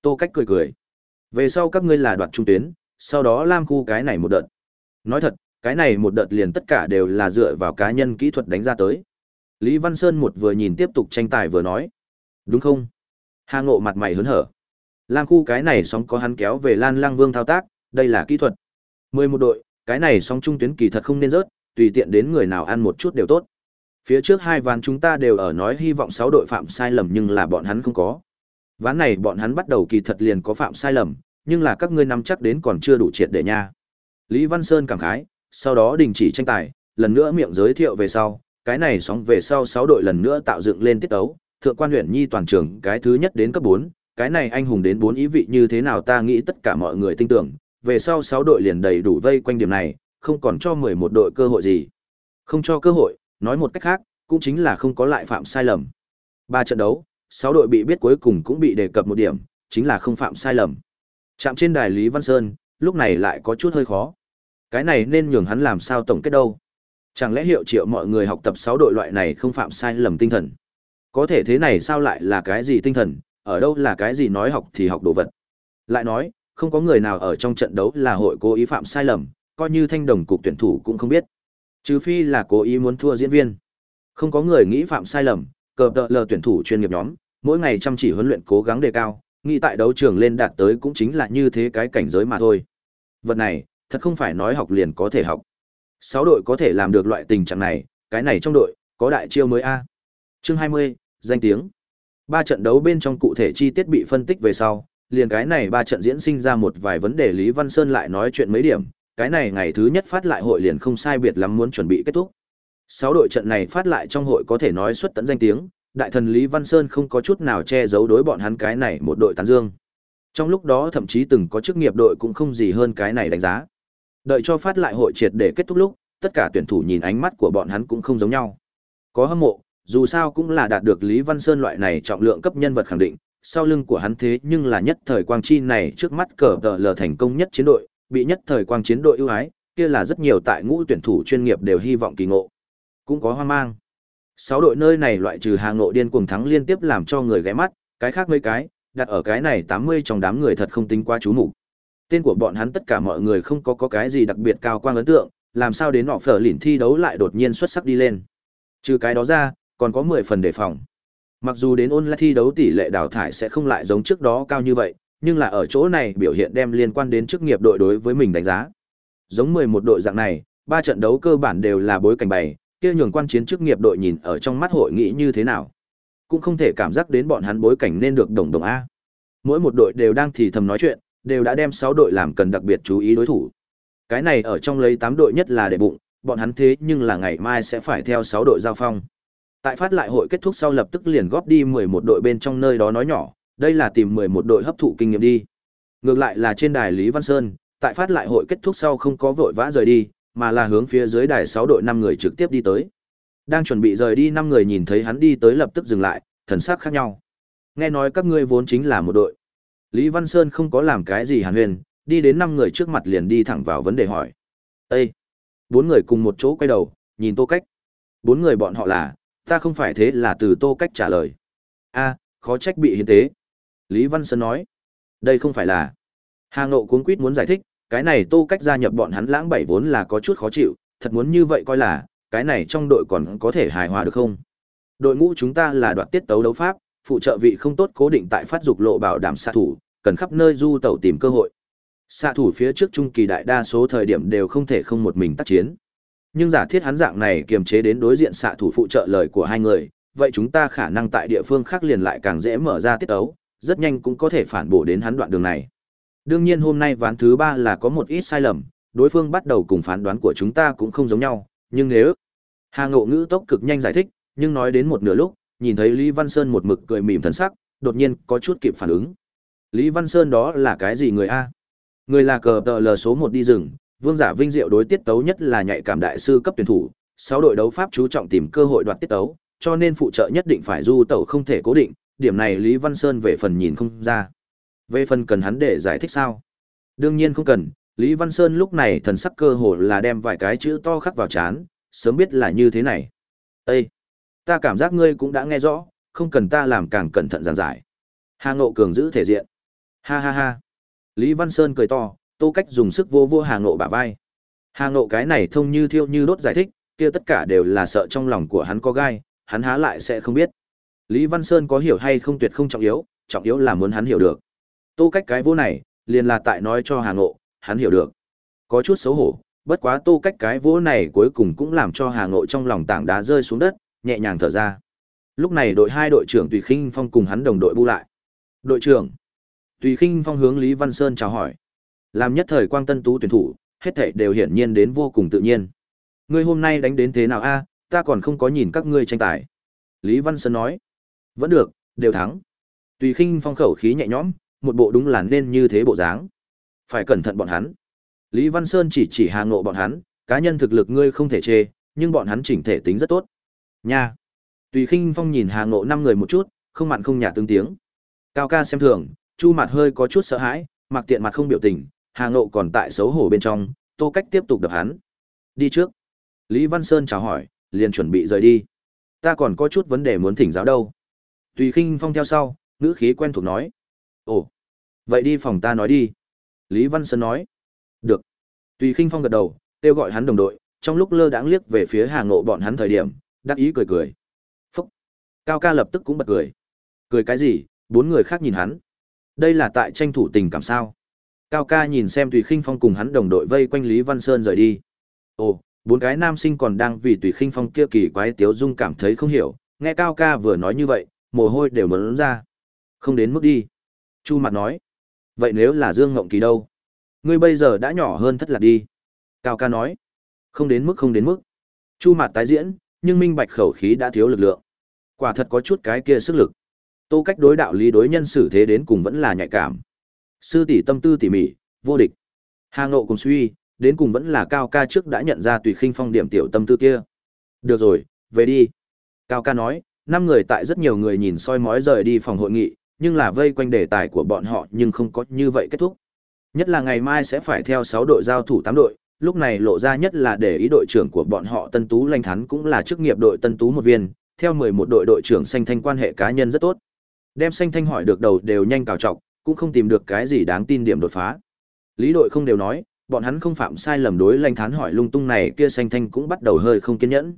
Tô Cách cười cười. Về sau các ngươi là đoạt trung tuyến, sau đó lam khu cái này một đợt. Nói thật, cái này một đợt liền tất cả đều là dựa vào cá nhân kỹ thuật đánh ra tới. Lý Văn Sơn một vừa nhìn tiếp tục tranh tài vừa nói. Đúng không? Hà Ngộ mặt mày hớn hở. Lam khu cái này sóng có hắn kéo về Lan Lang Vương thao tác, đây là kỹ thuật. Mười một đội, cái này sóng trung tuyến kỳ thật không nên rớt, tùy tiện đến người nào ăn một chút đều tốt. Phía trước hai ván chúng ta đều ở nói hy vọng sáu đội phạm sai lầm nhưng là bọn hắn không có. Ván này bọn hắn bắt đầu kỳ thật liền có phạm sai lầm, nhưng là các ngươi nắm chắc đến còn chưa đủ triệt để nha. Lý Văn Sơn cảm khái, sau đó đình chỉ tranh tài, lần nữa miệng giới thiệu về sau, cái này sóng về sau sáu đội lần nữa tạo dựng lên tiết tấu, thượng quan huyện nhi toàn trường cái thứ nhất đến cấp bốn, cái này anh hùng đến bốn ý vị như thế nào ta nghĩ tất cả mọi người tin tưởng, về sau sáu đội liền đầy đủ vây quanh điểm này, không còn cho mười một đội cơ hội gì. Không cho cơ hội, nói một cách khác, cũng chính là không có lại phạm sai lầm. Ba trận đấu, sáu đội bị biết cuối cùng cũng bị đề cập một điểm, chính là không phạm sai lầm. Chạm trên đài Lý Văn Sơn, lúc này lại có chút hơi khó. Cái này nên nhường hắn làm sao tổng kết đâu? Chẳng lẽ hiệu triệu mọi người học tập sáu đội loại này không phạm sai lầm tinh thần? Có thể thế này sao lại là cái gì tinh thần, ở đâu là cái gì nói học thì học đồ vật? Lại nói, không có người nào ở trong trận đấu là hội cố ý phạm sai lầm, coi như thanh đồng cục tuyển thủ cũng không biết. Trừ phi là cố ý muốn thua diễn viên. Không có người nghĩ phạm sai lầm, cờ tợ lờ tuyển thủ chuyên nghiệp nhóm, mỗi ngày chăm chỉ huấn luyện cố gắng đề cao, nghĩ tại đấu trường lên đạt tới cũng chính là như thế cái cảnh giới mà thôi. Vật này, thật không phải nói học liền có thể học. Sáu đội có thể làm được loại tình trạng này, cái này trong đội, có đại chiêu mới A. Chương 20, danh tiếng. Ba trận đấu bên trong cụ thể chi tiết bị phân tích về sau, liền cái này ba trận diễn sinh ra một vài vấn đề Lý Văn Sơn lại nói chuyện mấy điểm, cái này ngày thứ nhất phát lại hội liền không sai biệt lắm muốn chuẩn bị kết thúc. Sáu đội trận này phát lại trong hội có thể nói xuất tận danh tiếng, đại thần Lý Văn Sơn không có chút nào che giấu đối bọn hắn cái này một đội tán dương. Trong lúc đó thậm chí từng có chức nghiệp đội cũng không gì hơn cái này đánh giá. Đợi cho phát lại hội triệt để kết thúc lúc, tất cả tuyển thủ nhìn ánh mắt của bọn hắn cũng không giống nhau. Có hâm mộ, dù sao cũng là đạt được Lý Văn Sơn loại này trọng lượng cấp nhân vật khẳng định, sau lưng của hắn thế nhưng là nhất thời quang chi này trước mắt cờ tờ lờ thành công nhất chiến đội, bị nhất thời quang chiến đội ưu ái, kia là rất nhiều tại ngũ tuyển thủ chuyên nghiệp đều hy vọng kỳ ngộ. Cũng có hoang mang. Sáu đội nơi này loại trừ hàng ngộ điên cuồng thắng liên tiếp làm cho người ghé mắt, cái khác mấy cái, đặt ở cái này 80 trong đám người thật không tính quá chú mục. Tên của bọn hắn tất cả mọi người không có có cái gì đặc biệt cao quang ấn tượng, làm sao đến họ phở lỉn thi đấu lại đột nhiên xuất sắc đi lên. Trừ cái đó ra, còn có 10 phần đề phòng. Mặc dù đến online thi đấu tỷ lệ đào thải sẽ không lại giống trước đó cao như vậy, nhưng là ở chỗ này biểu hiện đem liên quan đến chức nghiệp đội đối với mình đánh giá. Giống 11 đội dạng này, ba trận đấu cơ bản đều là bối cảnh bày, kia nhường quan chiến chức nghiệp đội nhìn ở trong mắt hội nghị như thế nào. Cũng không thể cảm giác đến bọn hắn bối cảnh nên được đồng đồng A. Mỗi một đội đều đang thì thầm nói chuyện, đều đã đem 6 đội làm cần đặc biệt chú ý đối thủ. Cái này ở trong lấy 8 đội nhất là để bụng, bọn hắn thế nhưng là ngày mai sẽ phải theo 6 đội giao phong. Tại phát lại hội kết thúc sau lập tức liền góp đi 11 đội bên trong nơi đó nói nhỏ, đây là tìm 11 đội hấp thụ kinh nghiệm đi. Ngược lại là trên đài Lý Văn Sơn, tại phát lại hội kết thúc sau không có vội vã rời đi, mà là hướng phía dưới đài 6 đội 5 người trực tiếp đi tới. Đang chuẩn bị rời đi 5 người nhìn thấy hắn đi tới lập tức dừng lại, thần sắc khác nhau. Nghe nói các ngươi vốn chính là một đội. Lý Văn Sơn không có làm cái gì hàn huyền, đi đến 5 người trước mặt liền đi thẳng vào vấn đề hỏi. Ê! Bốn người cùng một chỗ quay đầu, nhìn tô cách. Bốn người bọn họ là, ta không phải thế là từ tô cách trả lời. a khó trách bị hiến tế. Lý Văn Sơn nói. Đây không phải là. Hà Ngộ cuống quýt muốn giải thích, cái này tô cách gia nhập bọn hắn lãng bảy vốn là có chút khó chịu, thật muốn như vậy coi là, cái này trong đội còn có thể hài hòa được không? Đội ngũ chúng ta là đoạt tiết tấu đấu pháp, phụ trợ vị không tốt cố định tại phát dục lộ bảo đảm xạ thủ, cần khắp nơi du tẩu tìm cơ hội. Xạ thủ phía trước trung kỳ đại đa số thời điểm đều không thể không một mình tác chiến. Nhưng giả thiết hắn dạng này kiềm chế đến đối diện xạ thủ phụ trợ lời của hai người, vậy chúng ta khả năng tại địa phương khác liền lại càng dễ mở ra tiết ấu, rất nhanh cũng có thể phản bổ đến hắn đoạn đường này. Đương nhiên hôm nay ván thứ ba là có một ít sai lầm, đối phương bắt đầu cùng phán đoán của chúng ta cũng không giống nhau, nhưng nếu Hà Ngộ ngữ tốc cực nhanh giải thích, nhưng nói đến một nửa lúc, nhìn thấy Lý Văn Sơn một mực cười mỉm thần sắc, đột nhiên có chút kịp phản ứng. Lý Văn Sơn đó là cái gì người a? Người là cờ tờ lờ số một đi rừng, vương giả vinh diệu đối tiết tấu nhất là nhạy cảm đại sư cấp tuyển thủ, sáu đội đấu pháp chú trọng tìm cơ hội đoạt tiết tấu, cho nên phụ trợ nhất định phải du tẩu không thể cố định, điểm này Lý Văn Sơn về phần nhìn không ra. Về phần cần hắn để giải thích sao? Đương nhiên không cần, Lý Văn Sơn lúc này thần sắc cơ hồ là đem vài cái chữ to khắc vào chán, sớm biết là như thế này. Ê! Ta cảm giác ngươi cũng đã nghe rõ, không cần ta làm càng cẩn thận giảng giải. Hà Ngộ Cường giữ thể diện. Ha ha ha. Lý Văn Sơn cười to, tô cách dùng sức vô vô Hà Ngộ bả vai. Hà Ngộ cái này thông như thiêu như đốt giải thích, kia tất cả đều là sợ trong lòng của hắn có gai, hắn há lại sẽ không biết. Lý Văn Sơn có hiểu hay không tuyệt không trọng yếu, trọng yếu là muốn hắn hiểu được. Tô cách cái vô này, liền là tại nói cho Hà Ngộ, hắn hiểu được. Có chút xấu hổ, bất quá tô cách cái vỗ này cuối cùng cũng làm cho Hà Ngộ trong lòng tảng đá rơi xuống đất, nhẹ nhàng thở ra. Lúc này đội hai đội trưởng Tùy Khinh Phong cùng hắn đồng đội bu lại. Đội trưởng. Tùy Khinh Phong hướng Lý Văn Sơn chào hỏi. Làm nhất thời quang tân tú tuyển thủ, hết thảy đều hiển nhiên đến vô cùng tự nhiên. Ngươi hôm nay đánh đến thế nào a? ta còn không có nhìn các ngươi tranh tài. Lý Văn Sơn nói. Vẫn được, đều thắng. Tùy Khinh Phong khẩu khí nhẹ nhõm, một bộ đúng là nên như thế bộ dáng. Phải cẩn thận bọn hắn. Lý Văn Sơn chỉ chỉ Hà Ngộ bọn hắn, cá nhân thực lực ngươi không thể chê, nhưng bọn hắn chỉnh thể tính rất tốt. Nha. Tùy Khinh Phong nhìn Hà Ngộ năm người một chút, không mặn không nhạt tương tiếng. Cao ca xem thường, Chu mặt hơi có chút sợ hãi, mặc tiện mặt không biểu tình, Hà Ngộ còn tại xấu hổ bên trong, Tô Cách tiếp tục đập hắn. Đi trước. Lý Văn Sơn chào hỏi, liền chuẩn bị rời đi. Ta còn có chút vấn đề muốn thỉnh giáo đâu. Tùy Khinh Phong theo sau, ngữ khí quen thuộc nói. Ồ, vậy đi phòng ta nói đi. Lý Văn Sơn nói. Được. Tùy Khinh Phong gật đầu, kêu gọi hắn đồng đội, trong lúc lơ đãng liếc về phía Hà Ngộ bọn hắn thời điểm, đắc ý cười cười. Phúc. Cao ca lập tức cũng bật cười. Cười cái gì? Bốn người khác nhìn hắn. Đây là tại tranh thủ tình cảm sao? Cao ca nhìn xem Tùy Khinh Phong cùng hắn đồng đội vây quanh Lý Văn Sơn rời đi. Ồ, bốn cái nam sinh còn đang vì Tùy Khinh Phong kia kỳ quái tiếu dung cảm thấy không hiểu, nghe Cao ca vừa nói như vậy, mồ hôi đều muốn ra. Không đến mức đi. Chu mặt nói. Vậy nếu là Dương Ngộng Kỳ đâu? Ngươi bây giờ đã nhỏ hơn thất lạc đi. Cao ca nói. Không đến mức không đến mức. Chu mặt tái diễn, nhưng minh bạch khẩu khí đã thiếu lực lượng. Quả thật có chút cái kia sức lực. Tô cách đối đạo lý đối nhân xử thế đến cùng vẫn là nhạy cảm. Sư tỷ tâm tư tỉ mỉ, vô địch. Hà Ngộ cùng suy, đến cùng vẫn là Cao ca trước đã nhận ra tùy khinh phong điểm tiểu tâm tư kia. Được rồi, về đi. Cao ca nói, năm người tại rất nhiều người nhìn soi mói rời đi phòng hội nghị, nhưng là vây quanh đề tài của bọn họ nhưng không có như vậy kết thúc. Nhất là ngày mai sẽ phải theo 6 đội giao thủ 8 đội, lúc này lộ ra nhất là để ý đội trưởng của bọn họ Tân Tú Lanh Thắn cũng là chức nghiệp đội Tân Tú một viên, theo 11 đội đội trưởng xanh thanh quan hệ cá nhân rất tốt. Đem xanh thanh hỏi được đầu đều nhanh cào trọng, cũng không tìm được cái gì đáng tin điểm đột phá. Lý đội không đều nói, bọn hắn không phạm sai lầm đối Lanh thán hỏi lung tung này kia xanh thanh cũng bắt đầu hơi không kiên nhẫn.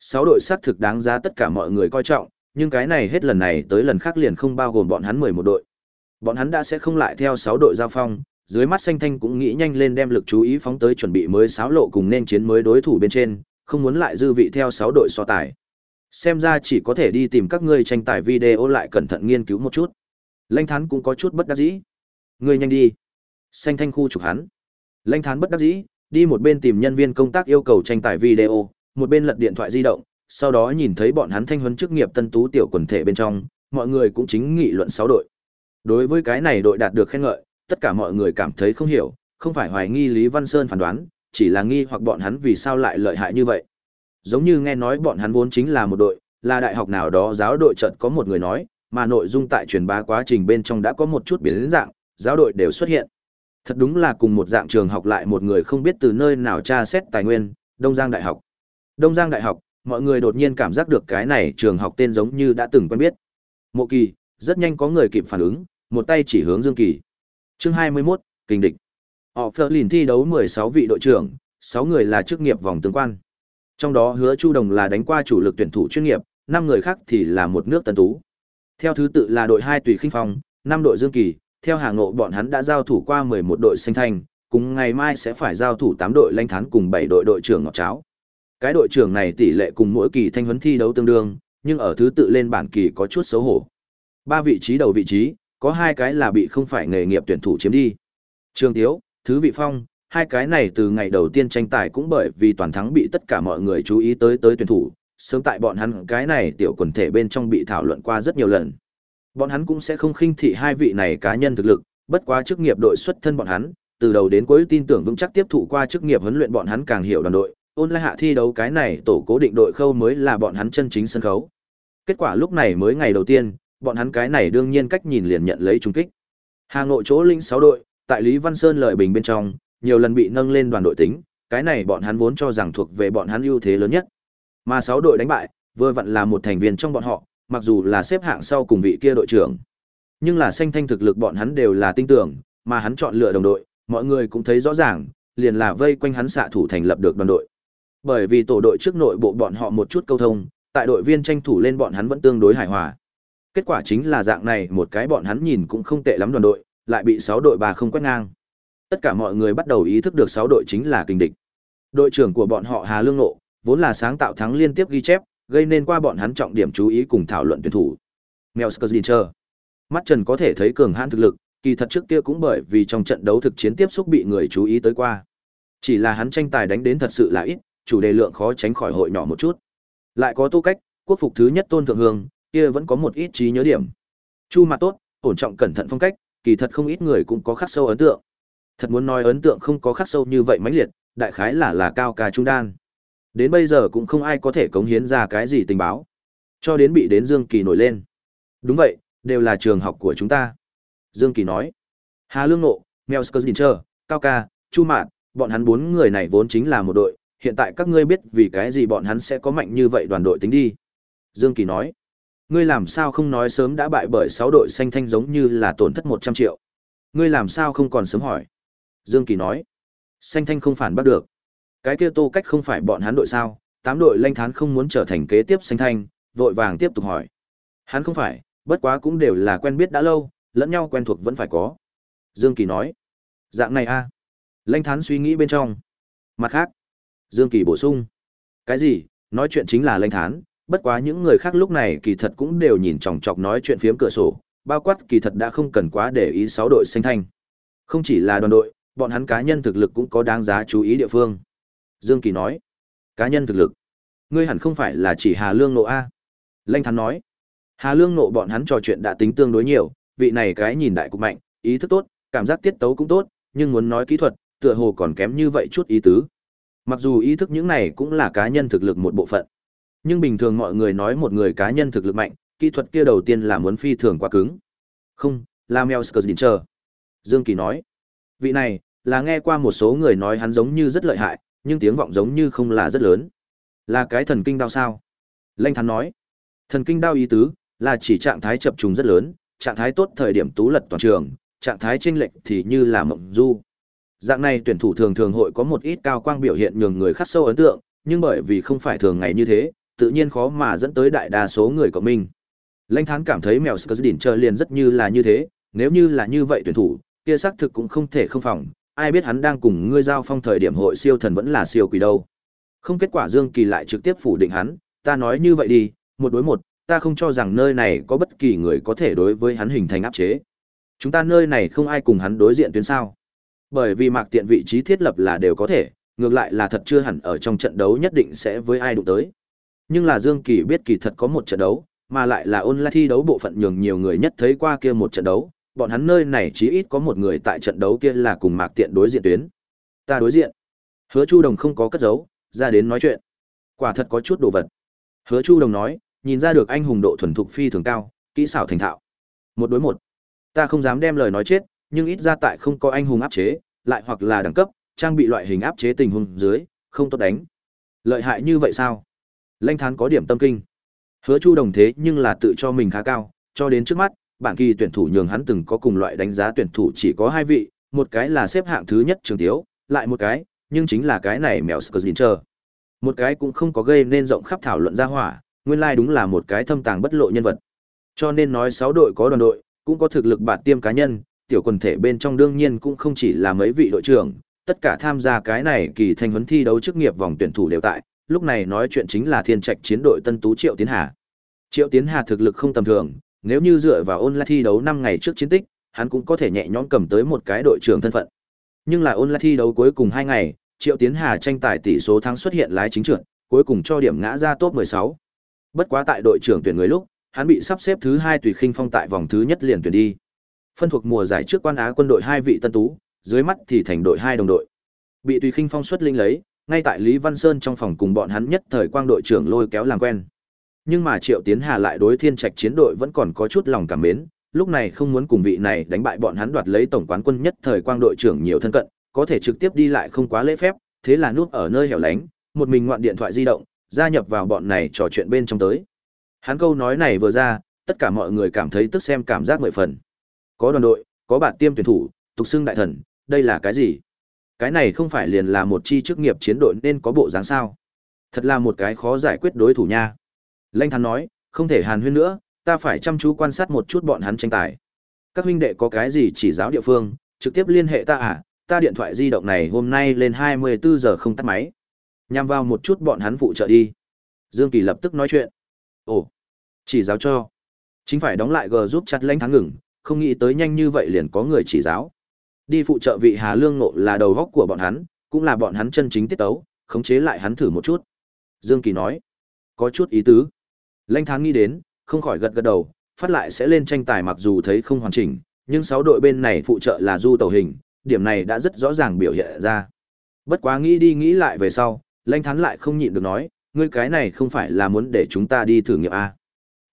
Sáu đội xác thực đáng giá tất cả mọi người coi trọng, nhưng cái này hết lần này tới lần khác liền không bao gồm bọn hắn 11 đội. Bọn hắn đã sẽ không lại theo sáu đội giao phong, dưới mắt xanh thanh cũng nghĩ nhanh lên đem lực chú ý phóng tới chuẩn bị mới sáo lộ cùng nên chiến mới đối thủ bên trên, không muốn lại dư vị theo sáu đội so tài. Xem ra chỉ có thể đi tìm các ngươi tranh tài video lại cẩn thận nghiên cứu một chút. Lanh Thán cũng có chút bất đắc dĩ. Ngươi nhanh đi. Xanh thanh khu trục hắn. Lanh Thán bất đắc dĩ, đi một bên tìm nhân viên công tác yêu cầu tranh tài video, một bên lật điện thoại di động, sau đó nhìn thấy bọn hắn thanh huấn chức nghiệp tân tú tiểu quần thể bên trong, mọi người cũng chính nghị luận sáu đội. Đối với cái này đội đạt được khen ngợi, tất cả mọi người cảm thấy không hiểu, không phải hoài nghi Lý Văn Sơn phán đoán, chỉ là nghi hoặc bọn hắn vì sao lại lợi hại như vậy. Giống như nghe nói bọn hắn vốn chính là một đội, là đại học nào đó giáo đội trận có một người nói, mà nội dung tại truyền bá quá trình bên trong đã có một chút biến dạng, giáo đội đều xuất hiện. Thật đúng là cùng một dạng trường học lại một người không biết từ nơi nào tra xét tài nguyên, Đông Giang Đại học. Đông Giang Đại học, mọi người đột nhiên cảm giác được cái này trường học tên giống như đã từng quen biết. Mộ Kỳ, rất nhanh có người kịp phản ứng, một tay chỉ hướng Dương Kỳ. Chương 21, kinh địch. Họ Phở lìn thi đấu 16 vị đội trưởng, 6 người là chức nghiệp vòng tương quan. Trong đó Hứa Chu Đồng là đánh qua chủ lực tuyển thủ chuyên nghiệp, 5 người khác thì là một nước tân tú. Theo thứ tự là đội 2 Tùy Khinh Phong, 5 đội Dương Kỳ, theo hàng ngộ bọn hắn đã giao thủ qua 11 đội xanh thanh, cùng ngày mai sẽ phải giao thủ 8 đội lãnh thán cùng 7 đội đội trưởng ngọt cháo. Cái đội trưởng này tỷ lệ cùng mỗi kỳ thanh huấn thi đấu tương đương, nhưng ở thứ tự lên bảng kỳ có chút xấu hổ. Ba vị trí đầu vị trí, có hai cái là bị không phải nghề nghiệp tuyển thủ chiếm đi. Trương Tiếu, Thứ Vị Phong, hai cái này từ ngày đầu tiên tranh tài cũng bởi vì toàn thắng bị tất cả mọi người chú ý tới tới tuyển thủ, sớm tại bọn hắn cái này tiểu quần thể bên trong bị thảo luận qua rất nhiều lần. Bọn hắn cũng sẽ không khinh thị hai vị này cá nhân thực lực, bất quá chức nghiệp đội xuất thân bọn hắn, từ đầu đến cuối tin tưởng vững chắc tiếp thụ qua chức nghiệp huấn luyện bọn hắn càng hiểu đoàn đội, ôn lại hạ thi đấu cái này tổ cố định đội khâu mới là bọn hắn chân chính sân khấu. Kết quả lúc này mới ngày đầu tiên, bọn hắn cái này đương nhiên cách nhìn liền nhận lấy trùng kích. Hà Nội chỗ linh 6 đội, tại Lý Văn Sơn lợi bình bên trong, nhiều lần bị nâng lên đoàn đội tính, cái này bọn hắn vốn cho rằng thuộc về bọn hắn ưu thế lớn nhất. Mà 6 đội đánh bại, vừa vặn là một thành viên trong bọn họ, mặc dù là xếp hạng sau cùng vị kia đội trưởng. Nhưng là xanh thanh thực lực bọn hắn đều là tin tưởng, mà hắn chọn lựa đồng đội, mọi người cũng thấy rõ ràng, liền là vây quanh hắn xạ thủ thành lập được đoàn đội. Bởi vì tổ đội trước nội bộ bọn họ một chút câu thông, tại đội viên tranh thủ lên bọn hắn vẫn tương đối hài hòa. Kết quả chính là dạng này một cái bọn hắn nhìn cũng không tệ lắm đoàn đội, lại bị 6 đội bà không quét ngang. Tất cả mọi người bắt đầu ý thức được 6 đội chính là kinh địch. Đội trưởng của bọn họ Hà Lương Nộ, vốn là sáng tạo thắng liên tiếp ghi chép, gây nên qua bọn hắn trọng điểm chú ý cùng thảo luận tuyển thủ. Melskerdincher. Mắt Trần có thể thấy cường hãn thực lực, kỳ thật trước kia cũng bởi vì trong trận đấu thực chiến tiếp xúc bị người chú ý tới qua. Chỉ là hắn tranh tài đánh đến thật sự là ít, chủ đề lượng khó tránh khỏi hội nhỏ một chút. Lại có tu Cách, quốc phục thứ nhất Tôn Thượng Hương, kia vẫn có một ít trí nhớ điểm. Chu mặt tốt, ổn trọng cẩn thận phong cách, kỳ thật không ít người cũng có khắc sâu ấn tượng. Thật muốn nói ấn tượng không có khắc sâu như vậy mãnh liệt, đại khái là là cao ca trung đan. Đến bây giờ cũng không ai có thể cống hiến ra cái gì tình báo. Cho đến bị đến Dương Kỳ nổi lên. Đúng vậy, đều là trường học của chúng ta. Dương Kỳ nói. Hà Lương Nộ, Melskerdincher, Cao Ca, Chu Mạn, bọn hắn bốn người này vốn chính là một đội, hiện tại các ngươi biết vì cái gì bọn hắn sẽ có mạnh như vậy đoàn đội tính đi. Dương Kỳ nói. Ngươi làm sao không nói sớm đã bại bởi sáu đội xanh thanh giống như là tổn thất một trăm triệu. Ngươi làm sao không còn sớm hỏi. Dương Kỳ nói. Xanh thanh không phản bắt được. Cái kia tô cách không phải bọn hắn đội sao, tám đội lanh thán không muốn trở thành kế tiếp xanh thanh, vội vàng tiếp tục hỏi. Hắn không phải, bất quá cũng đều là quen biết đã lâu, lẫn nhau quen thuộc vẫn phải có. Dương Kỳ nói. Dạng này a à? Lanh thán suy nghĩ bên trong. Mặt khác. Dương Kỳ bổ sung. Cái gì, nói chuyện chính là lanh thán, bất quá những người khác lúc này kỳ thật cũng đều nhìn chòng chọc nói chuyện phiếm cửa sổ, bao quát kỳ thật đã không cần quá để ý sáu đội xanh thanh. Không chỉ là đoàn đội, bọn hắn cá nhân thực lực cũng có đáng giá chú ý địa phương. Dương Kỳ nói, cá nhân thực lực, ngươi hẳn không phải là chỉ Hà Lương Nộ A. Lanh Thắn nói, Hà Lương Nộ bọn hắn trò chuyện đã tính tương đối nhiều, vị này cái nhìn đại cục mạnh, ý thức tốt, cảm giác tiết tấu cũng tốt, nhưng muốn nói kỹ thuật, tựa hồ còn kém như vậy chút ý tứ. Mặc dù ý thức những này cũng là cá nhân thực lực một bộ phận. Nhưng bình thường mọi người nói một người cá nhân thực lực mạnh, kỹ thuật kia đầu tiên là muốn phi thường quá cứng. Không, là Mel Skerdincher. Dương Kỳ nói, vị này, là nghe qua một số người nói hắn giống như rất lợi hại, nhưng tiếng vọng giống như không là rất lớn. Là cái thần kinh đau sao? Lanh Thắn nói, thần kinh đau ý tứ, là chỉ trạng thái chập trùng rất lớn, trạng thái tốt thời điểm tú lật toàn trường, trạng thái chênh lệch thì như là mộng du. Dạng này tuyển thủ thường thường hội có một ít cao quang biểu hiện nhường người khắc sâu ấn tượng, nhưng bởi vì không phải thường ngày như thế, tự nhiên khó mà dẫn tới đại đa số người của mình. Lanh Thán cảm thấy mèo Skurdin chơi liền rất như là như thế, nếu như là như vậy tuyển thủ, kia xác thực cũng không thể không phòng, ai biết hắn đang cùng ngươi giao phong thời điểm hội siêu thần vẫn là siêu quỷ đâu. Không kết quả Dương Kỳ lại trực tiếp phủ định hắn, ta nói như vậy đi, một đối một, ta không cho rằng nơi này có bất kỳ người có thể đối với hắn hình thành áp chế. Chúng ta nơi này không ai cùng hắn đối diện tuyến sao. Bởi vì mạc tiện vị trí thiết lập là đều có thể, ngược lại là thật chưa hẳn ở trong trận đấu nhất định sẽ với ai đụng tới. Nhưng là Dương Kỳ biết kỳ thật có một trận đấu, mà lại là online thi đấu bộ phận nhường nhiều người nhất thấy qua kia một trận đấu, bọn hắn nơi này chí ít có một người tại trận đấu kia là cùng Mạc Tiện đối diện tuyến. Ta đối diện. Hứa Chu Đồng không có cất giấu, ra đến nói chuyện. Quả thật có chút đồ vật. Hứa Chu Đồng nói, nhìn ra được anh hùng độ thuần thục phi thường cao, kỹ xảo thành thạo. Một đối một. Ta không dám đem lời nói chết, nhưng ít ra tại không có anh hùng áp chế, lại hoặc là đẳng cấp, trang bị loại hình áp chế tình huống dưới, không tốt đánh. Lợi hại như vậy sao? Lanh Thán có điểm tâm kinh. Hứa Chu đồng thế nhưng là tự cho mình khá cao, cho đến trước mắt, bản kỳ tuyển thủ nhường hắn từng có cùng loại đánh giá tuyển thủ chỉ có hai vị, một cái là xếp hạng thứ nhất trường tiếu, lại một cái, nhưng chính là cái này mèo chờ. Một cái cũng không có gây nên rộng khắp thảo luận ra hỏa, nguyên lai like đúng là một cái thâm tàng bất lộ nhân vật. Cho nên nói sáu đội có đoàn đội, cũng có thực lực bản tiêm cá nhân, tiểu quần thể bên trong đương nhiên cũng không chỉ là mấy vị đội trưởng, tất cả tham gia cái này kỳ thanh huấn thi đấu chức nghiệp vòng tuyển thủ đều tại, lúc này nói chuyện chính là thiên trạch chiến đội tân tú Triệu Tiến Hà. Triệu Tiến Hà thực lực không tầm thường, nếu như dựa vào online thi đấu 5 ngày trước chiến tích, hắn cũng có thể nhẹ nhõm cầm tới một cái đội trưởng thân phận. Nhưng là online thi đấu cuối cùng 2 ngày, Triệu Tiến Hà tranh tài tỷ số thắng xuất hiện lái chính trưởng, cuối cùng cho điểm ngã ra top 16. Bất quá tại đội trưởng tuyển người lúc, hắn bị sắp xếp thứ 2 tùy khinh phong tại vòng thứ nhất liền tuyển đi. Phân thuộc mùa giải trước quan á quân đội hai vị tân tú, dưới mắt thì thành đội hai đồng đội. Bị tùy khinh phong xuất linh lấy, ngay tại Lý Văn Sơn trong phòng cùng bọn hắn nhất thời quang đội trưởng lôi kéo làm quen. Nhưng mà Triệu Tiến Hà lại đối Thiên Trạch chiến đội vẫn còn có chút lòng cảm mến, lúc này không muốn cùng vị này đánh bại bọn hắn đoạt lấy tổng quán quân nhất thời quang đội trưởng nhiều thân cận, có thể trực tiếp đi lại không quá lễ phép, thế là núp ở nơi hẻo lánh, một mình ngoạn điện thoại di động, gia nhập vào bọn này trò chuyện bên trong tới. Hắn câu nói này vừa ra, tất cả mọi người cảm thấy tức xem cảm giác mười phần. Có đoàn đội, có bạn tiêm tuyển thủ, tục xưng đại thần, đây là cái gì? Cái này không phải liền là một chi chức nghiệp chiến đội nên có bộ dáng sao? Thật là một cái khó giải quyết đối thủ nha. Lanh Thắn nói, không thể hàn huyên nữa, ta phải chăm chú quan sát một chút bọn hắn tranh tài. Các huynh đệ có cái gì chỉ giáo địa phương, trực tiếp liên hệ ta à, ta điện thoại di động này hôm nay lên 24 giờ không tắt máy. Nhằm vào một chút bọn hắn phụ trợ đi. Dương Kỳ lập tức nói chuyện. Ồ, chỉ giáo cho. Chính phải đóng lại G giúp chặt lãnh thắng ngừng, không nghĩ tới nhanh như vậy liền có người chỉ giáo. Đi phụ trợ vị Hà Lương Nộ là đầu góc của bọn hắn, cũng là bọn hắn chân chính tiết tấu, khống chế lại hắn thử một chút. Dương Kỳ nói, có chút ý tứ. Lãnh thắng nghĩ đến, không khỏi gật gật đầu, phát lại sẽ lên tranh tài mặc dù thấy không hoàn chỉnh, nhưng sáu đội bên này phụ trợ là du tàu hình, điểm này đã rất rõ ràng biểu hiện ra. Bất quá nghĩ đi nghĩ lại về sau, Lãnh Thán lại không nhịn được nói, ngươi cái này không phải là muốn để chúng ta đi thử nghiệm à?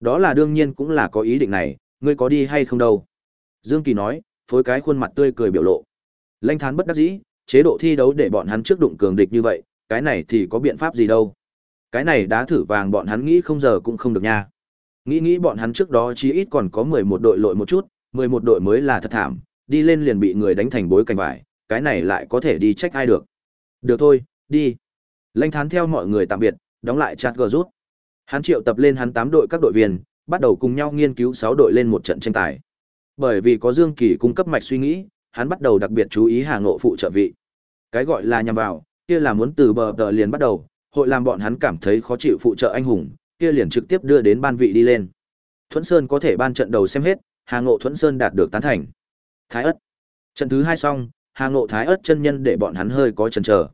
Đó là đương nhiên cũng là có ý định này, ngươi có đi hay không đâu. Dương Kỳ nói, phối cái khuôn mặt tươi cười biểu lộ. Lãnh Thán bất đắc dĩ, chế độ thi đấu để bọn hắn trước đụng cường địch như vậy, cái này thì có biện pháp gì đâu. Cái này đá thử vàng bọn hắn nghĩ không giờ cũng không được nha. Nghĩ nghĩ bọn hắn trước đó chí ít còn có 11 đội lội một chút, 11 đội mới là thật thảm, đi lên liền bị người đánh thành bối cảnh vải, cái này lại có thể đi trách ai được. Được thôi, đi. Lãnh thán theo mọi người tạm biệt, đóng lại chat gờ rút. Hắn triệu tập lên hắn 8 đội các đội viên, bắt đầu cùng nhau nghiên cứu 6 đội lên một trận tranh tài. Bởi vì có Dương Kỳ cung cấp mạch suy nghĩ, hắn bắt đầu đặc biệt chú ý Hà Ngộ phụ trợ vị. Cái gọi là nhằm vào, kia là muốn từ bờ tờ liền bắt đầu, hội làm bọn hắn cảm thấy khó chịu phụ trợ anh hùng, kia liền trực tiếp đưa đến ban vị đi lên. Thuẫn Sơn có thể ban trận đầu xem hết, Hà Ngộ Thuẫn Sơn đạt được tán thành. Thái ất. Trận thứ hai xong, Hà Ngộ Thái ất chân nhân để bọn hắn hơi có chần chờ.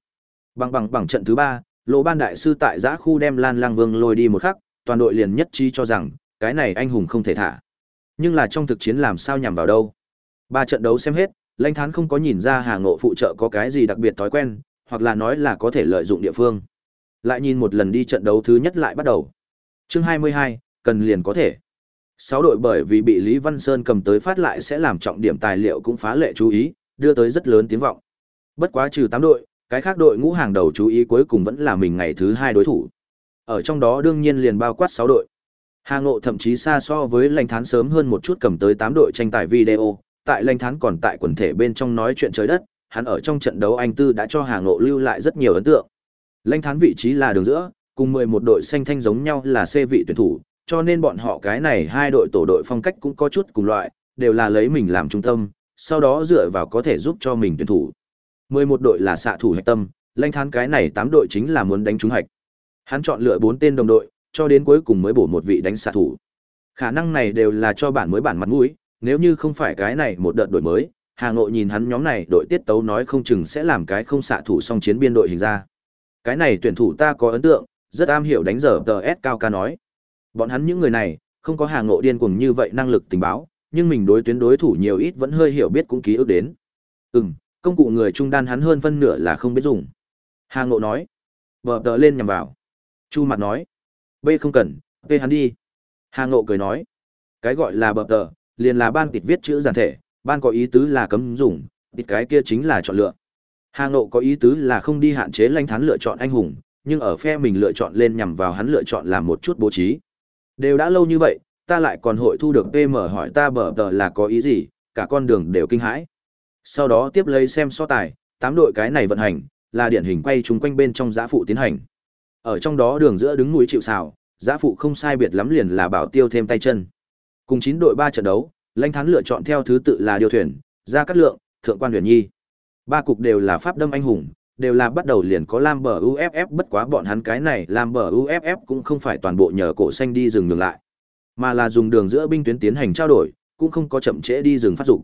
Bằng bằng bằng trận thứ ba, Lỗ Ban đại sư tại giã khu đem Lan Lang Vương lôi đi một khắc, toàn đội liền nhất trí cho rằng, cái này anh hùng không thể thả. Nhưng là trong thực chiến làm sao nhằm vào đâu? Ba trận đấu xem hết, Lãnh Thán không có nhìn ra Hà Ngộ phụ trợ có cái gì đặc biệt thói quen, hoặc là nói là có thể lợi dụng địa phương. Lại nhìn một lần đi trận đấu thứ nhất lại bắt đầu. Chương 22, cần liền có thể. Sáu đội bởi vì bị Lý Văn Sơn cầm tới phát lại sẽ làm trọng điểm tài liệu cũng phá lệ chú ý, đưa tới rất lớn tiếng vọng. Bất quá trừ 8 đội, cái khác đội ngũ hàng đầu chú ý cuối cùng vẫn là mình ngày thứ hai đối thủ. Ở trong đó đương nhiên liền bao quát 6 đội. Hà Ngộ thậm chí xa so với Lãnh Thán sớm hơn một chút cầm tới 8 đội tranh tài video, tại Lãnh Thán còn tại quần thể bên trong nói chuyện trời đất, hắn ở trong trận đấu anh tư đã cho Hà Ngộ lưu lại rất nhiều ấn tượng. Lãnh Thán vị trí là đường giữa, cùng 11 đội xanh thanh giống nhau là C vị tuyển thủ, cho nên bọn họ cái này hai đội tổ đội phong cách cũng có chút cùng loại, đều là lấy mình làm trung tâm, sau đó dựa vào có thể giúp cho mình tuyển thủ. 11 đội là xạ thủ hạch tâm, lanh thán cái này 8 đội chính là muốn đánh trúng hạch. Hắn chọn lựa 4 tên đồng đội, cho đến cuối cùng mới bổ một vị đánh xạ thủ. Khả năng này đều là cho bản mới bản mặt mũi, nếu như không phải cái này một đợt đổi mới, Hà Nội nhìn hắn nhóm này đội tiết tấu nói không chừng sẽ làm cái không xạ thủ song chiến biên đội hình ra. Cái này tuyển thủ ta có ấn tượng, rất am hiểu đánh giờ tờ S cao ca nói. Bọn hắn những người này, không có Hà Ngộ điên cuồng như vậy năng lực tình báo, nhưng mình đối tuyến đối thủ nhiều ít vẫn hơi hiểu biết cũng ký ức đến. Ừm, công cụ người trung đan hắn hơn phân nửa là không biết dùng. Hà Ngộ nói. Bờ tờ lên nhằm vào. Chu mặt nói. B không cần, B hắn đi. Hà Ngộ cười nói. Cái gọi là bờ tờ, liền là ban tịt viết chữ giản thể, ban có ý tứ là cấm dùng, tịt cái kia chính là chọn lựa. Hà Ngộ có ý tứ là không đi hạn chế lanh thán lựa chọn anh hùng, nhưng ở phe mình lựa chọn lên nhằm vào hắn lựa chọn làm một chút bố trí. Đều đã lâu như vậy, ta lại còn hội thu được PM hỏi ta bở tờ là có ý gì, cả con đường đều kinh hãi. Sau đó tiếp lấy xem so tài, tám đội cái này vận hành, là điển hình quay chúng quanh bên trong giã phụ tiến hành. Ở trong đó đường giữa đứng núi chịu xào, giã phụ không sai biệt lắm liền là bảo tiêu thêm tay chân. Cùng chín đội ba trận đấu, lãnh thắng lựa chọn theo thứ tự là điều thuyền, gia cát lượng, thượng quan huyền nhi. Ba cục đều là pháp đâm anh hùng, đều là bắt đầu liền có lam bờ uff bất quá bọn hắn cái này lam bờ uff cũng không phải toàn bộ nhờ cổ xanh đi rừng ngừng lại mà là dùng đường giữa binh tuyến tiến hành trao đổi cũng không có chậm trễ đi rừng phát dụng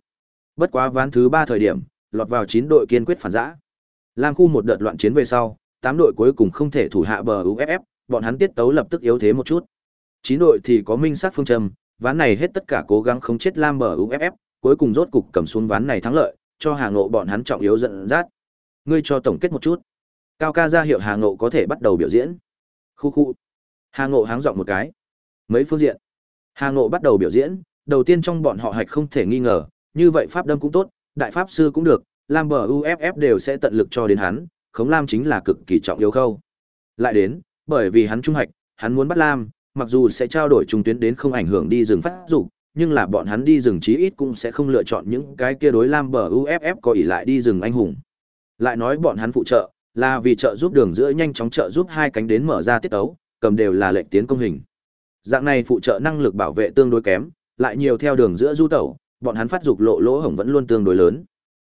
bất quá ván thứ ba thời điểm lọt vào chín đội kiên quyết phản giã. Lam khu một đợt loạn chiến về sau tám đội cuối cùng không thể thủ hạ bờ uff bọn hắn tiết tấu lập tức yếu thế một chút. Chín đội thì có minh sát phương châm ván này hết tất cả cố gắng không chết lam bờ uff cuối cùng rốt cục cầm xuống ván này thắng lợi cho hà ngộ bọn hắn trọng yếu dẫn dắt ngươi cho tổng kết một chút Cao ca ra hiệu Hà Ngộ có thể bắt đầu biểu diễn. Khu khu. Hà Ngộ háng giọng một cái. Mấy phương diện. Hà Ngộ bắt đầu biểu diễn, đầu tiên trong bọn họ hạch không thể nghi ngờ, như vậy pháp đâm cũng tốt, đại pháp sư cũng được, Lam bờ UFF đều sẽ tận lực cho đến hắn, Khống Lam chính là cực kỳ trọng yếu khâu. Lại đến, bởi vì hắn trung hạch, hắn muốn bắt Lam, mặc dù sẽ trao đổi trung tuyến đến không ảnh hưởng đi rừng phát dục, nhưng là bọn hắn đi rừng chí ít cũng sẽ không lựa chọn những cái kia đối Lam bờ UFF có ỷ lại đi rừng anh hùng. Lại nói bọn hắn phụ trợ, là vì trợ giúp đường giữa nhanh chóng trợ giúp hai cánh đến mở ra tiết tấu, cầm đều là lệnh tiến công hình. Dạng này phụ trợ năng lực bảo vệ tương đối kém, lại nhiều theo đường giữa du tẩu, bọn hắn phát dục lộ lỗ hổng vẫn luôn tương đối lớn.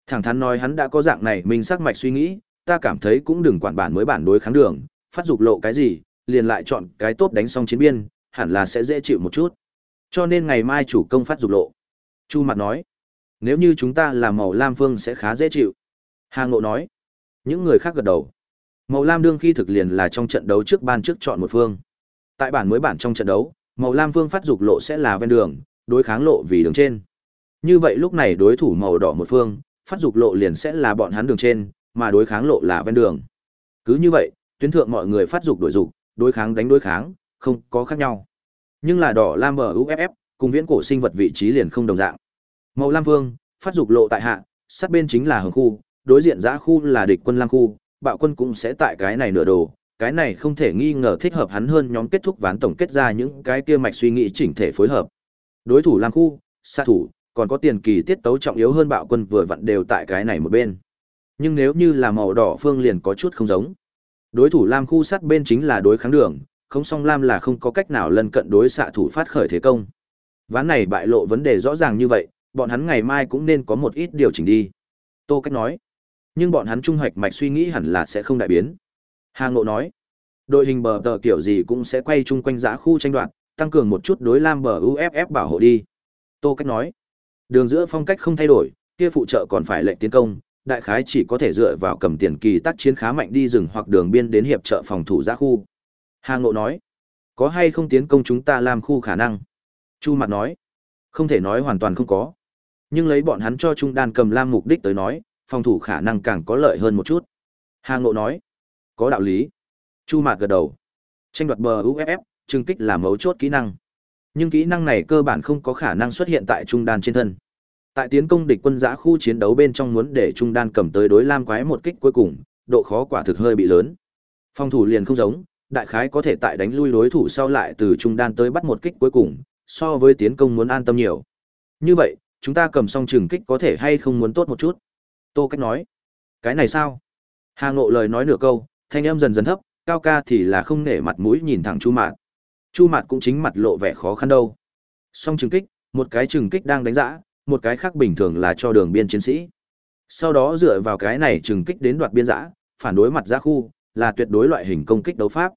Thẳng thắn nói hắn đã có dạng này mình sắc mạch suy nghĩ, ta cảm thấy cũng đừng quản bản mới bản đối kháng đường, phát dục lộ cái gì, liền lại chọn cái tốt đánh xong chiến biên, hẳn là sẽ dễ chịu một chút. Cho nên ngày mai chủ công phát dục lộ. Chu Mặt nói, nếu như chúng ta là màu lam phương sẽ khá dễ chịu. Hà Ngộ nói, những người khác gật đầu. Màu lam đương khi thực liền là trong trận đấu trước ban trước chọn một phương. Tại bản mới bản trong trận đấu, màu lam phương phát dục lộ sẽ là ven đường, đối kháng lộ vì đường trên. Như vậy lúc này đối thủ màu đỏ một phương, phát dục lộ liền sẽ là bọn hắn đường trên, mà đối kháng lộ là ven đường. Cứ như vậy, tuyến thượng mọi người phát dục đổi dục, đối kháng đánh đối kháng, không có khác nhau. Nhưng là đỏ lam bờ UFF, cùng viễn cổ sinh vật vị trí liền không đồng dạng. Màu lam vương, phát dục lộ tại hạ, sát bên chính là hồng khu, đối diện giã khu là địch quân lam khu, bạo quân cũng sẽ tại cái này nửa đồ, cái này không thể nghi ngờ thích hợp hắn hơn nhóm kết thúc ván tổng kết ra những cái kia mạch suy nghĩ chỉnh thể phối hợp. Đối thủ lam khu, sát thủ, còn có tiền kỳ tiết tấu trọng yếu hơn bạo quân vừa vặn đều tại cái này một bên. Nhưng nếu như là màu đỏ phương liền có chút không giống. Đối thủ lam khu sát bên chính là đối kháng đường, không song lam là không có cách nào lân cận đối xạ thủ phát khởi thế công. Ván này bại lộ vấn đề rõ ràng như vậy, bọn hắn ngày mai cũng nên có một ít điều chỉnh đi. Tô Cách nói. Nhưng bọn hắn trung hoạch mạch suy nghĩ hẳn là sẽ không đại biến. Hà Ngộ nói. Đội hình bờ tờ kiểu gì cũng sẽ quay chung quanh giã khu tranh đoạt, tăng cường một chút đối lam bờ UFF bảo hộ đi. Tô Cách nói. Đường giữa phong cách không thay đổi, kia phụ trợ còn phải lệnh tiến công, đại khái chỉ có thể dựa vào cầm tiền kỳ tác chiến khá mạnh đi rừng hoặc đường biên đến hiệp trợ phòng thủ giã khu. Hà Ngộ nói, có hay không tiến công chúng ta làm khu khả năng? Chu Mặt nói, không thể nói hoàn toàn không có. Nhưng lấy bọn hắn cho Trung Đan cầm lam mục đích tới nói, phòng thủ khả năng càng có lợi hơn một chút. Hà Ngộ nói, có đạo lý. Chu Mạt gật đầu. Tranh đoạt bờ UFF, Trừng kích là mấu chốt kỹ năng. Nhưng kỹ năng này cơ bản không có khả năng xuất hiện tại trung đan trên thân. Tại tiến công địch quân giã khu chiến đấu bên trong muốn để trung đan cầm tới đối lam quái một kích cuối cùng, độ khó quả thực hơi bị lớn. Phòng thủ liền không giống, đại khái có thể tại đánh lui đối thủ sau lại từ trung đan tới bắt một kích cuối cùng, so với tiến công muốn an tâm nhiều. Như vậy, chúng ta cầm xong trường kích có thể hay không muốn tốt một chút? Tô Cách nói. Cái này sao? Hà Ngộ lời nói nửa câu, thanh âm dần dần thấp, cao ca thì là không nể mặt mũi nhìn thẳng Chu Mạt. Chu Mạt cũng chính mặt lộ vẻ khó khăn đâu. Song trường kích, một cái trường kích đang đánh dã, một cái khác bình thường là cho đường biên chiến sĩ. Sau đó dựa vào cái này trường kích đến đoạt biên giã, phản đối mặt giã khu, là tuyệt đối loại hình công kích đấu pháp.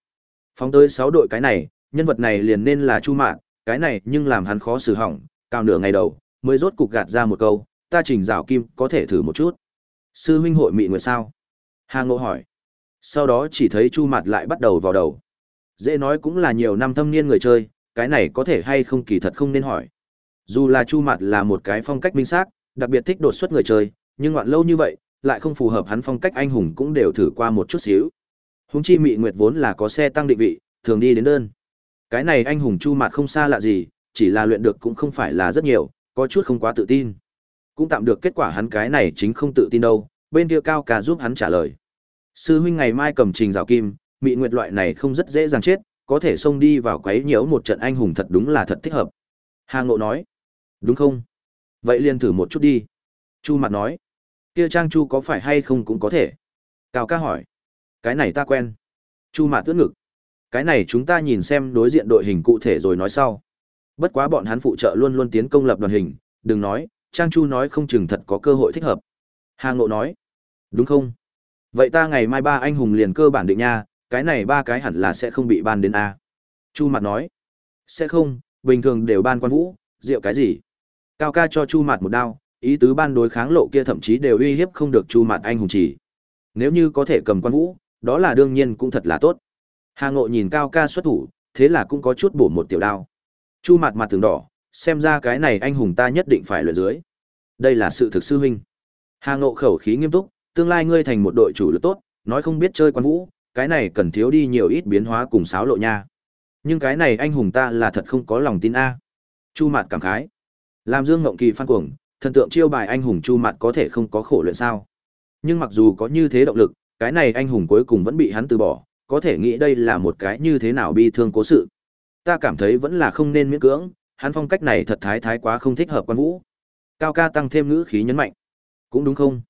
Phóng tới 6 đội cái này, nhân vật này liền nên là Chu Mạn, cái này nhưng làm hắn khó xử hỏng, cao nửa ngày đầu, mới rốt cục gạt ra một câu, ta trình rào kim có thể thử một chút. Sư huynh hội mị nguyệt sao? Hà Ngộ hỏi. Sau đó chỉ thấy Chu Mạt lại bắt đầu vào đầu. Dễ nói cũng là nhiều năm thâm niên người chơi, cái này có thể hay không kỳ thật không nên hỏi. Dù là Chu Mạt là một cái phong cách minh xác, đặc biệt thích đột xuất người chơi, nhưng ngoạn lâu như vậy, lại không phù hợp hắn phong cách anh hùng cũng đều thử qua một chút xíu. Huống chi Mị Nguyệt vốn là có xe tăng định vị, thường đi đến đơn. Cái này anh hùng Chu Mạt không xa lạ gì, chỉ là luyện được cũng không phải là rất nhiều, có chút không quá tự tin. Cũng tạm được kết quả hắn cái này chính không tự tin đâu, bên kia cao ca giúp hắn trả lời. Sư huynh ngày mai cầm trình rào kim, Mị Nguyệt loại này không rất dễ dàng chết, có thể xông đi vào quấy nhiễu một trận anh hùng thật đúng là thật thích hợp. Hà Ngộ nói, đúng không? Vậy liền thử một chút đi. Chu Mặt nói, kia Trang Chu có phải hay không cũng có thể. Cao ca hỏi, cái này ta quen. Chu Mạt tước ngực. Cái này chúng ta nhìn xem đối diện đội hình cụ thể rồi nói sau. Bất quá bọn hắn phụ trợ luôn luôn tiến công lập đoàn hình, đừng nói, Trang Chu nói không chừng thật có cơ hội thích hợp. Hà Ngộ nói, đúng không? Vậy ta ngày mai ba anh hùng liền cơ bản định nha, cái này ba cái hẳn là sẽ không bị ban đến A. Chu Mạt nói, sẽ không, bình thường đều ban quan vũ, rượu cái gì? Cao ca cho Chu Mạt một đao, ý tứ ban đối kháng lộ kia thậm chí đều uy hiếp không được Chu Mạt anh hùng chỉ. Nếu như có thể cầm quan vũ, đó là đương nhiên cũng thật là tốt. Hà Ngộ nhìn Cao ca xuất thủ, thế là cũng có chút bổ một tiểu đao. Chu mặt mặt từng đỏ, xem ra cái này anh hùng ta nhất định phải luyện dưới. Đây là sự thực sư huynh. Hà Ngộ khẩu khí nghiêm túc, tương lai ngươi thành một đội chủ lực tốt, nói không biết chơi quan vũ, cái này cần thiếu đi nhiều ít biến hóa cùng sáo lộ nha. Nhưng cái này anh hùng ta là thật không có lòng tin a. Chu Mạt cảm khái. Làm Dương Ngộng Kỳ phan cuồng, thần tượng chiêu bài anh hùng Chu Mạt có thể không có khổ luyện sao? Nhưng mặc dù có như thế động lực, cái này anh hùng cuối cùng vẫn bị hắn từ bỏ, có thể nghĩ đây là một cái như thế nào bi thương cố sự. Ta cảm thấy vẫn là không nên miễn cưỡng, hắn phong cách này thật thái thái quá không thích hợp quan vũ. Cao ca tăng thêm ngữ khí nhấn mạnh. Cũng đúng không?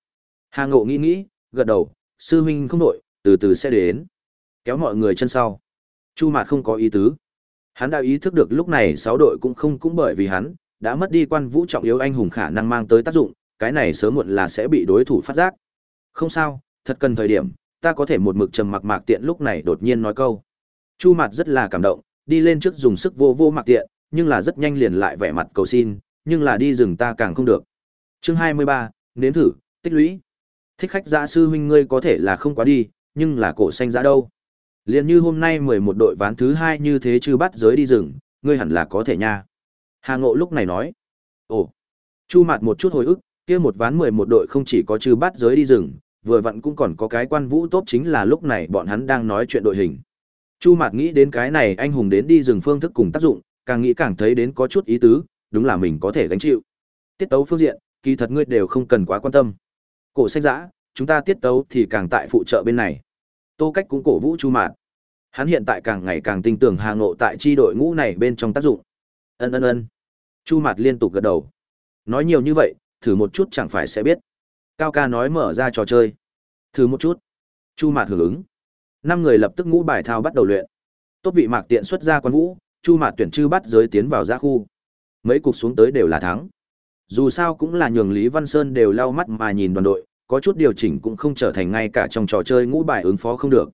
Hà Ngộ nghĩ nghĩ, gật đầu, sư huynh không đội, từ từ sẽ đến. Kéo mọi người chân sau. Chu Mạt không có ý tứ. Hắn đã ý thức được lúc này sáu đội cũng không cũng bởi vì hắn, đã mất đi quan vũ trọng yếu anh hùng khả năng mang tới tác dụng, cái này sớm muộn là sẽ bị đối thủ phát giác. Không sao, thật cần thời điểm, ta có thể một mực trầm mặc mạc tiện lúc này đột nhiên nói câu. Chu Mạt rất là cảm động, đi lên trước dùng sức vô vô mạc tiện, nhưng là rất nhanh liền lại vẻ mặt cầu xin, nhưng là đi rừng ta càng không được. Chương 23, nếm thử, tích lũy. Thích khách giã sư huynh ngươi có thể là không quá đi, nhưng là cổ xanh giã đâu. Liền như hôm nay 11 đội ván thứ hai như thế chứ bắt giới đi rừng, ngươi hẳn là có thể nha. Hà Ngộ lúc này nói. Ồ. Chu Mạt một chút hồi ức, kia một ván 11 đội không chỉ có trừ bắt giới đi rừng, vừa vặn cũng còn có cái quan vũ tốt chính là lúc này bọn hắn đang nói chuyện đội hình. Chu Mạt nghĩ đến cái này anh hùng đến đi rừng phương thức cùng tác dụng, càng nghĩ càng thấy đến có chút ý tứ, đúng là mình có thể gánh chịu. Tiết tấu phương diện, kỳ thật ngươi đều không cần quá quan tâm. Cổ sách giã, chúng ta tiết tấu thì càng tại phụ trợ bên này. Tô Cách cũng cổ vũ Chu Mạt. Hắn hiện tại càng ngày càng tin tưởng Hà Ngộ tại chi đội ngũ này bên trong tác dụng. Ân ân ân. Chu Mạt liên tục gật đầu. Nói nhiều như vậy, thử một chút chẳng phải sẽ biết. Cao ca nói mở ra trò chơi. Thử một chút. Chu Mạt hưởng ứng. Năm người lập tức ngũ bài thao bắt đầu luyện. Tốt vị mạc tiện xuất ra quan vũ, Chu Mạt tuyển chư bắt giới tiến vào ra khu. Mấy cục xuống tới đều là thắng. Dù sao cũng là nhường Lý Văn Sơn đều lau mắt mà nhìn đoàn đội, có chút điều chỉnh cũng không trở thành ngay cả trong trò chơi ngũ bài ứng phó không được.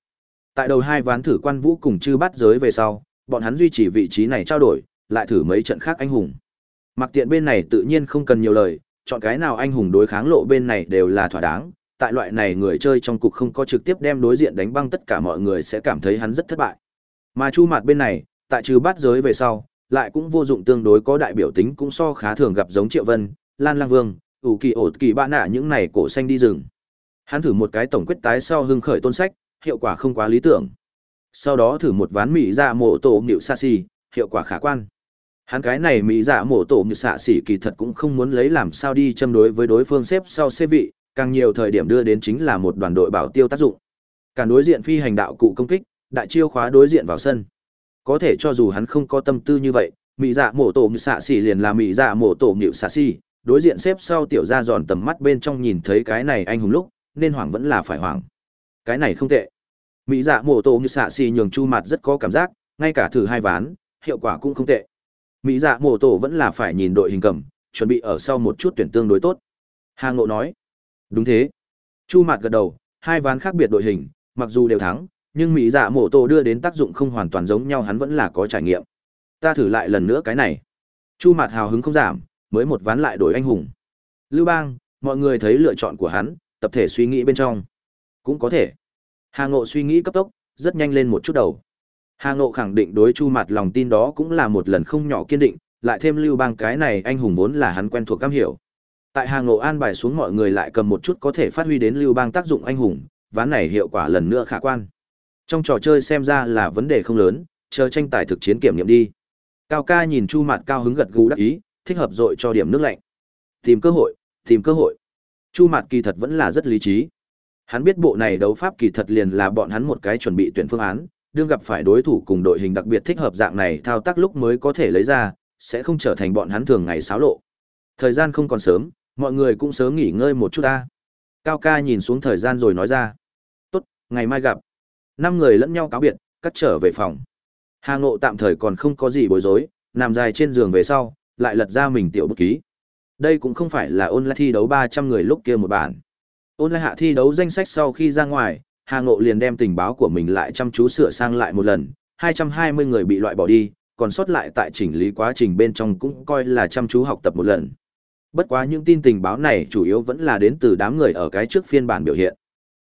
Tại đầu hai ván thử quan vũ cùng chư bắt giới về sau, bọn hắn duy trì vị trí này trao đổi, lại thử mấy trận khác anh hùng. Mặc tiện bên này tự nhiên không cần nhiều lời, chọn cái nào anh hùng đối kháng lộ bên này đều là thỏa đáng. Tại loại này người chơi trong cục không có trực tiếp đem đối diện đánh băng tất cả mọi người sẽ cảm thấy hắn rất thất bại. Mà chu mặt bên này, tại trừ bắt giới về sau, lại cũng vô dụng tương đối có đại biểu tính cũng so khá thường gặp giống Triệu Vân, Lan Lang Vương, ủ kỳ ổ kỳ bạn nạ những này cổ xanh đi rừng. Hắn thử một cái tổng quyết tái sau hưng khởi tôn sách, hiệu quả không quá lý tưởng. Sau đó thử một ván mỹ ra mộ tổ nhịu xa xì, hiệu quả khả quan. Hắn cái này mỹ dạ mổ tổ như xạ xỉ kỳ thật cũng không muốn lấy làm sao đi châm đối với đối phương xếp sau xếp vị, càng nhiều thời điểm đưa đến chính là một đoàn đội bảo tiêu tác dụng. Cả đối diện phi hành đạo cụ công kích, đại chiêu khóa đối diện vào sân. Có thể cho dù hắn không có tâm tư như vậy, mỹ dạ mổ tổ như xạ xỉ liền là mỹ dạ mổ tổ nhịu xạ xỉ, đối diện xếp sau tiểu ra giòn tầm mắt bên trong nhìn thấy cái này anh hùng lúc, nên hoảng vẫn là phải hoảng. Cái này không tệ mỹ dạ mổ tổ như xạ xỉ nhường chu mặt rất có cảm giác ngay cả thử hai ván hiệu quả cũng không tệ mỹ dạ mổ tổ vẫn là phải nhìn đội hình cầm chuẩn bị ở sau một chút tuyển tương đối tốt. Hà ngộ nói đúng thế. Chu mạt gật đầu hai ván khác biệt đội hình mặc dù đều thắng nhưng mỹ dạ mổ tổ đưa đến tác dụng không hoàn toàn giống nhau hắn vẫn là có trải nghiệm. Ta thử lại lần nữa cái này. Chu mạt hào hứng không giảm mới một ván lại đổi anh hùng. Lưu bang mọi người thấy lựa chọn của hắn tập thể suy nghĩ bên trong. Cũng có thể. Hà Ngộ suy nghĩ cấp tốc, rất nhanh lên một chút đầu. Hà Ngộ khẳng định đối Chu Mạt lòng tin đó cũng là một lần không nhỏ kiên định, lại thêm Lưu Bang cái này anh hùng vốn là hắn quen thuộc cam hiểu. Tại Hà Ngộ an bài xuống mọi người lại cầm một chút có thể phát huy đến Lưu Bang tác dụng anh hùng, ván này hiệu quả lần nữa khả quan. Trong trò chơi xem ra là vấn đề không lớn, chờ tranh tài thực chiến kiểm nghiệm đi. Cao ca nhìn Chu Mạt cao hứng gật gù đắc ý, thích hợp dội cho điểm nước lạnh. Tìm cơ hội, tìm cơ hội. Chu Mạt kỳ thật vẫn là rất lý trí. Hắn biết bộ này đấu pháp kỳ thật liền là bọn hắn một cái chuẩn bị tuyển phương án, đương gặp phải đối thủ cùng đội hình đặc biệt thích hợp dạng này thao tác lúc mới có thể lấy ra, sẽ không trở thành bọn hắn thường ngày xáo lộ. Thời gian không còn sớm, mọi người cũng sớm nghỉ ngơi một chút ta. Cao ca nhìn xuống thời gian rồi nói ra. Tốt, ngày mai gặp. Năm người lẫn nhau cáo biệt, cắt trở về phòng. Hà Ngộ tạm thời còn không có gì bối rối, nằm dài trên giường về sau, lại lật ra mình tiểu bút ký. Đây cũng không phải là ôn thi đấu 300 người lúc kia một bản. Ôn hạ thi đấu danh sách sau khi ra ngoài, Hà Ngộ liền đem tình báo của mình lại chăm chú sửa sang lại một lần, 220 người bị loại bỏ đi, còn sót lại tại chỉnh lý quá trình bên trong cũng coi là chăm chú học tập một lần. Bất quá những tin tình báo này chủ yếu vẫn là đến từ đám người ở cái trước phiên bản biểu hiện.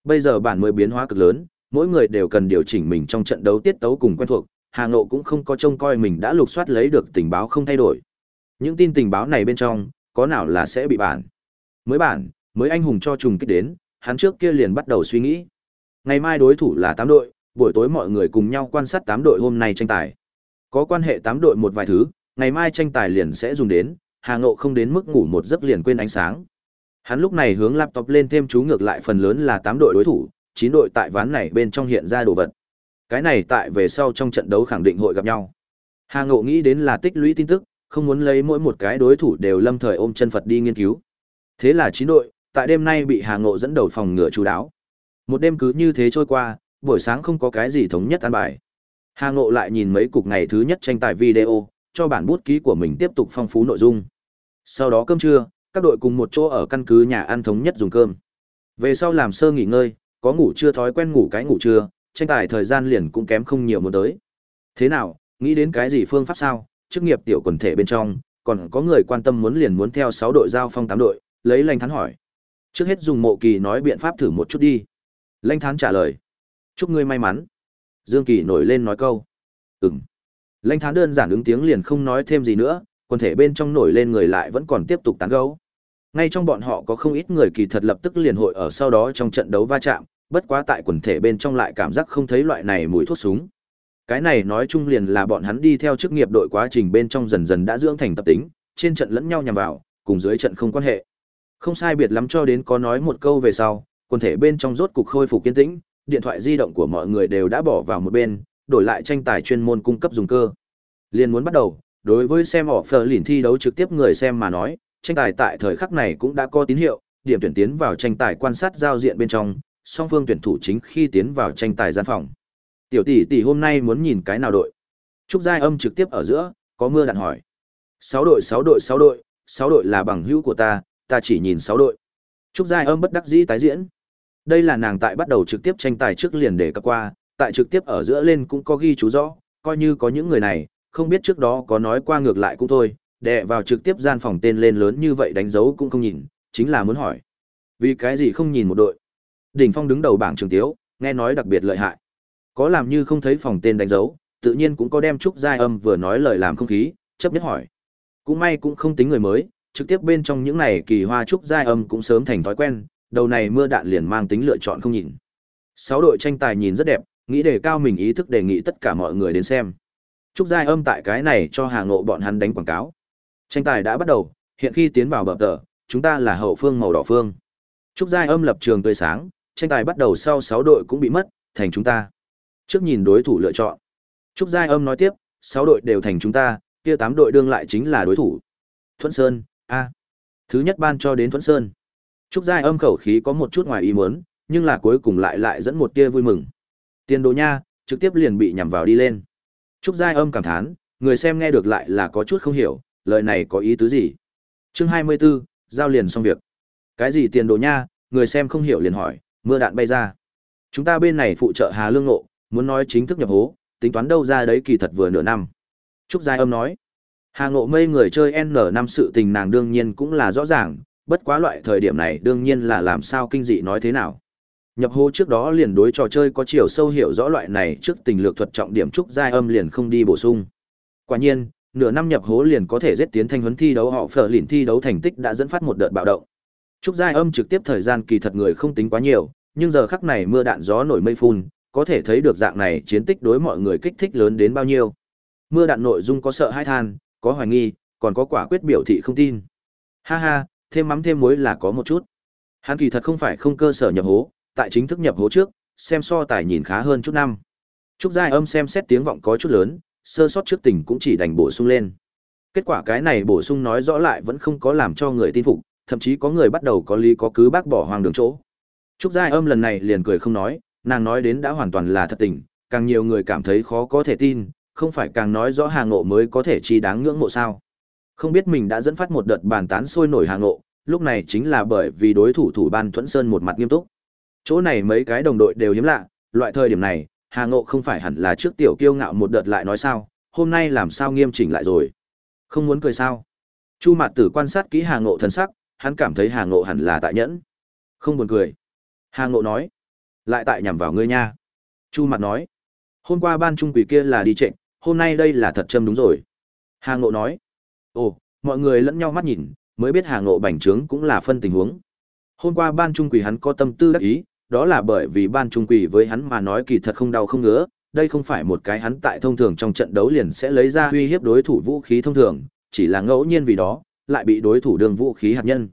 Bây giờ bản mới biến hóa cực lớn, mỗi người đều cần điều chỉnh mình trong trận đấu tiết tấu cùng quen thuộc, Hà Ngộ cũng không có trông coi mình đã lục soát lấy được tình báo không thay đổi. Những tin tình báo này bên trong, có nào là sẽ bị bản. Mới bản, mới anh hùng cho trùng kích đến, hắn trước kia liền bắt đầu suy nghĩ. Ngày mai đối thủ là tám đội, buổi tối mọi người cùng nhau quan sát tám đội hôm nay tranh tài. Có quan hệ tám đội một vài thứ, ngày mai tranh tài liền sẽ dùng đến, Hà Ngộ không đến mức ngủ một giấc liền quên ánh sáng. Hắn lúc này hướng laptop lên thêm chú ngược lại phần lớn là tám đội đối thủ, chín đội tại ván này bên trong hiện ra đồ vật. Cái này tại về sau trong trận đấu khẳng định hội gặp nhau. Hà Ngộ nghĩ đến là tích lũy tin tức, không muốn lấy mỗi một cái đối thủ đều lâm thời ôm chân Phật đi nghiên cứu. Thế là chín đội, tại đêm nay bị Hà Ngộ dẫn đầu phòng ngựa chú đáo. Một đêm cứ như thế trôi qua, buổi sáng không có cái gì thống nhất ăn bài. Hà Ngộ lại nhìn mấy cục ngày thứ nhất tranh tài video, cho bản bút ký của mình tiếp tục phong phú nội dung. Sau đó cơm trưa, các đội cùng một chỗ ở căn cứ nhà ăn thống nhất dùng cơm. Về sau làm sơ nghỉ ngơi, có ngủ chưa thói quen ngủ cái ngủ trưa, tranh tài thời gian liền cũng kém không nhiều muốn tới. Thế nào, nghĩ đến cái gì phương pháp sao? Chức nghiệp tiểu quần thể bên trong, còn có người quan tâm muốn liền muốn theo 6 đội giao phong 8 đội, lấy lành Thán hỏi. Trước hết dùng Mộ Kỳ nói biện pháp thử một chút đi. Lanh Thán trả lời. Chúc ngươi may mắn. Dương Kỳ nổi lên nói câu. Ừm. Lanh Thán đơn giản ứng tiếng liền không nói thêm gì nữa, quần thể bên trong nổi lên người lại vẫn còn tiếp tục tán gẫu. Ngay trong bọn họ có không ít người kỳ thật lập tức liền hội ở sau đó trong trận đấu va chạm, bất quá tại quần thể bên trong lại cảm giác không thấy loại này mùi thuốc súng. Cái này nói chung liền là bọn hắn đi theo chức nghiệp đội quá trình bên trong dần dần đã dưỡng thành tập tính, trên trận lẫn nhau nhằm vào, cùng dưới trận không quan hệ. Không sai biệt lắm cho đến có nói một câu về sau, quần thể bên trong rốt cục khôi phục kiên tĩnh, điện thoại di động của mọi người đều đã bỏ vào một bên, đổi lại tranh tài chuyên môn cung cấp dùng cơ. Liên muốn bắt đầu, đối với xem họ phờ lìn thi đấu trực tiếp người xem mà nói, tranh tài tại thời khắc này cũng đã có tín hiệu, điểm tuyển tiến vào tranh tài quan sát giao diện bên trong, song phương tuyển thủ chính khi tiến vào tranh tài gian phòng. Tiểu tỷ tỷ hôm nay muốn nhìn cái nào đội? Trúc Giai Âm trực tiếp ở giữa, có mưa đạn hỏi. Sáu đội, sáu đội, sáu đội, sáu đội là bằng hữu của ta, ta chỉ nhìn sáu đội. Trúc Giai Âm bất đắc dĩ tái diễn. Đây là nàng tại bắt đầu trực tiếp tranh tài trước liền để cập qua, tại trực tiếp ở giữa lên cũng có ghi chú rõ, coi như có những người này, không biết trước đó có nói qua ngược lại cũng thôi, đè vào trực tiếp gian phòng tên lên lớn như vậy đánh dấu cũng không nhìn, chính là muốn hỏi. Vì cái gì không nhìn một đội? Đỉnh Phong đứng đầu bảng trường tiếu, nghe nói đặc biệt lợi hại. Có làm như không thấy phòng tên đánh dấu, tự nhiên cũng có đem Trúc Giai Âm vừa nói lời làm không khí, chấp nhất hỏi. Cũng may cũng không tính người mới, trực tiếp bên trong những này kỳ hoa Trúc Giai Âm cũng sớm thành thói quen, đầu này mưa đạn liền mang tính lựa chọn không nhìn. Sáu đội tranh tài nhìn rất đẹp, nghĩ đề cao mình ý thức đề nghị tất cả mọi người đến xem. Trúc Giai Âm tại cái này cho hàng ngộ bọn hắn đánh quảng cáo. Tranh tài đã bắt đầu, hiện khi tiến vào bờ tờ, chúng ta là hậu phương màu đỏ phương. Trúc Giai Âm lập trường tươi sáng, tranh tài bắt đầu sau 6 đội cũng bị mất, thành chúng ta. Trước nhìn đối thủ lựa chọn. Trúc Giai Âm nói tiếp, 6 đội đều thành chúng ta, kia 8 đội đương lại chính là đối thủ. Thuận Sơn, A. Thứ nhất ban cho đến Thuận Sơn. Trúc Giai Âm khẩu khí có một chút ngoài ý muốn, nhưng là cuối cùng lại lại dẫn một tia vui mừng. Tiền đồ nha, trực tiếp liền bị nhằm vào đi lên. Trúc Giai Âm cảm thán, người xem nghe được lại là có chút không hiểu, lời này có ý tứ gì. Chương 24, giao liền xong việc. Cái gì tiền đồ nha, người xem không hiểu liền hỏi, mưa đạn bay ra. Chúng ta bên này phụ trợ Hà Lương Ngộ, muốn nói chính thức nhập hố, tính toán đâu ra đấy kỳ thật vừa nửa năm. Trúc Giai Âm nói, Hà Ngộ mây người chơi N năm sự tình nàng đương nhiên cũng là rõ ràng, bất quá loại thời điểm này đương nhiên là làm sao kinh dị nói thế nào. Nhập hố trước đó liền đối trò chơi có chiều sâu hiểu rõ loại này trước tình lược thuật trọng điểm Trúc Giai Âm liền không đi bổ sung. Quả nhiên, nửa năm nhập hố liền có thể giết tiến thanh huấn thi đấu họ phở lìn thi đấu thành tích đã dẫn phát một đợt bạo động. Trúc Giai Âm trực tiếp thời gian kỳ thật người không tính quá nhiều, nhưng giờ khắc này mưa đạn gió nổi mây phun, có thể thấy được dạng này chiến tích đối mọi người kích thích lớn đến bao nhiêu. Mưa đạn nội dung có sợ hãi than, có hoài nghi, còn có quả quyết biểu thị không tin. Ha ha, thêm mắm thêm muối là có một chút. Hắn kỳ thật không phải không cơ sở nhập hố, tại chính thức nhập hố trước, xem so tài nhìn khá hơn chút năm. Trúc Giai Âm xem xét tiếng vọng có chút lớn, sơ sót trước tình cũng chỉ đành bổ sung lên. Kết quả cái này bổ sung nói rõ lại vẫn không có làm cho người tin phục, thậm chí có người bắt đầu có lý có cứ bác bỏ hoàng đường chỗ. Trúc Giai Âm lần này liền cười không nói, nàng nói đến đã hoàn toàn là thật tình, càng nhiều người cảm thấy khó có thể tin, không phải càng nói rõ hàng ngộ mới có thể chi đáng ngưỡng mộ sao. Không biết mình đã dẫn phát một đợt bàn tán sôi nổi hàng ngộ, lúc này chính là bởi vì đối thủ thủ ban Thuẫn Sơn một mặt nghiêm túc. Chỗ này mấy cái đồng đội đều hiếm lạ, loại thời điểm này, Hà Ngộ không phải hẳn là trước tiểu kiêu ngạo một đợt lại nói sao, hôm nay làm sao nghiêm chỉnh lại rồi. Không muốn cười sao. Chu Mạt Tử quan sát kỹ Hà Ngộ thần sắc, hắn cảm thấy Hà Ngộ hẳn là tại nhẫn. Không buồn cười. Hà Ngộ nói, lại tại nhằm vào ngươi nha. Chu Mạt nói, hôm qua ban trung quỷ kia là đi trệnh, hôm nay đây là thật châm đúng rồi. Hà Ngộ nói, ồ, mọi người lẫn nhau mắt nhìn, mới biết Hà Ngộ bành trướng cũng là phân tình huống. Hôm qua ban trung quỷ hắn có tâm tư đắc ý, đó là bởi vì ban trung quỷ với hắn mà nói kỳ thật không đau không ngứa, đây không phải một cái hắn tại thông thường trong trận đấu liền sẽ lấy ra uy hiếp đối thủ vũ khí thông thường, chỉ là ngẫu nhiên vì đó, lại bị đối thủ đường vũ khí hạt nhân.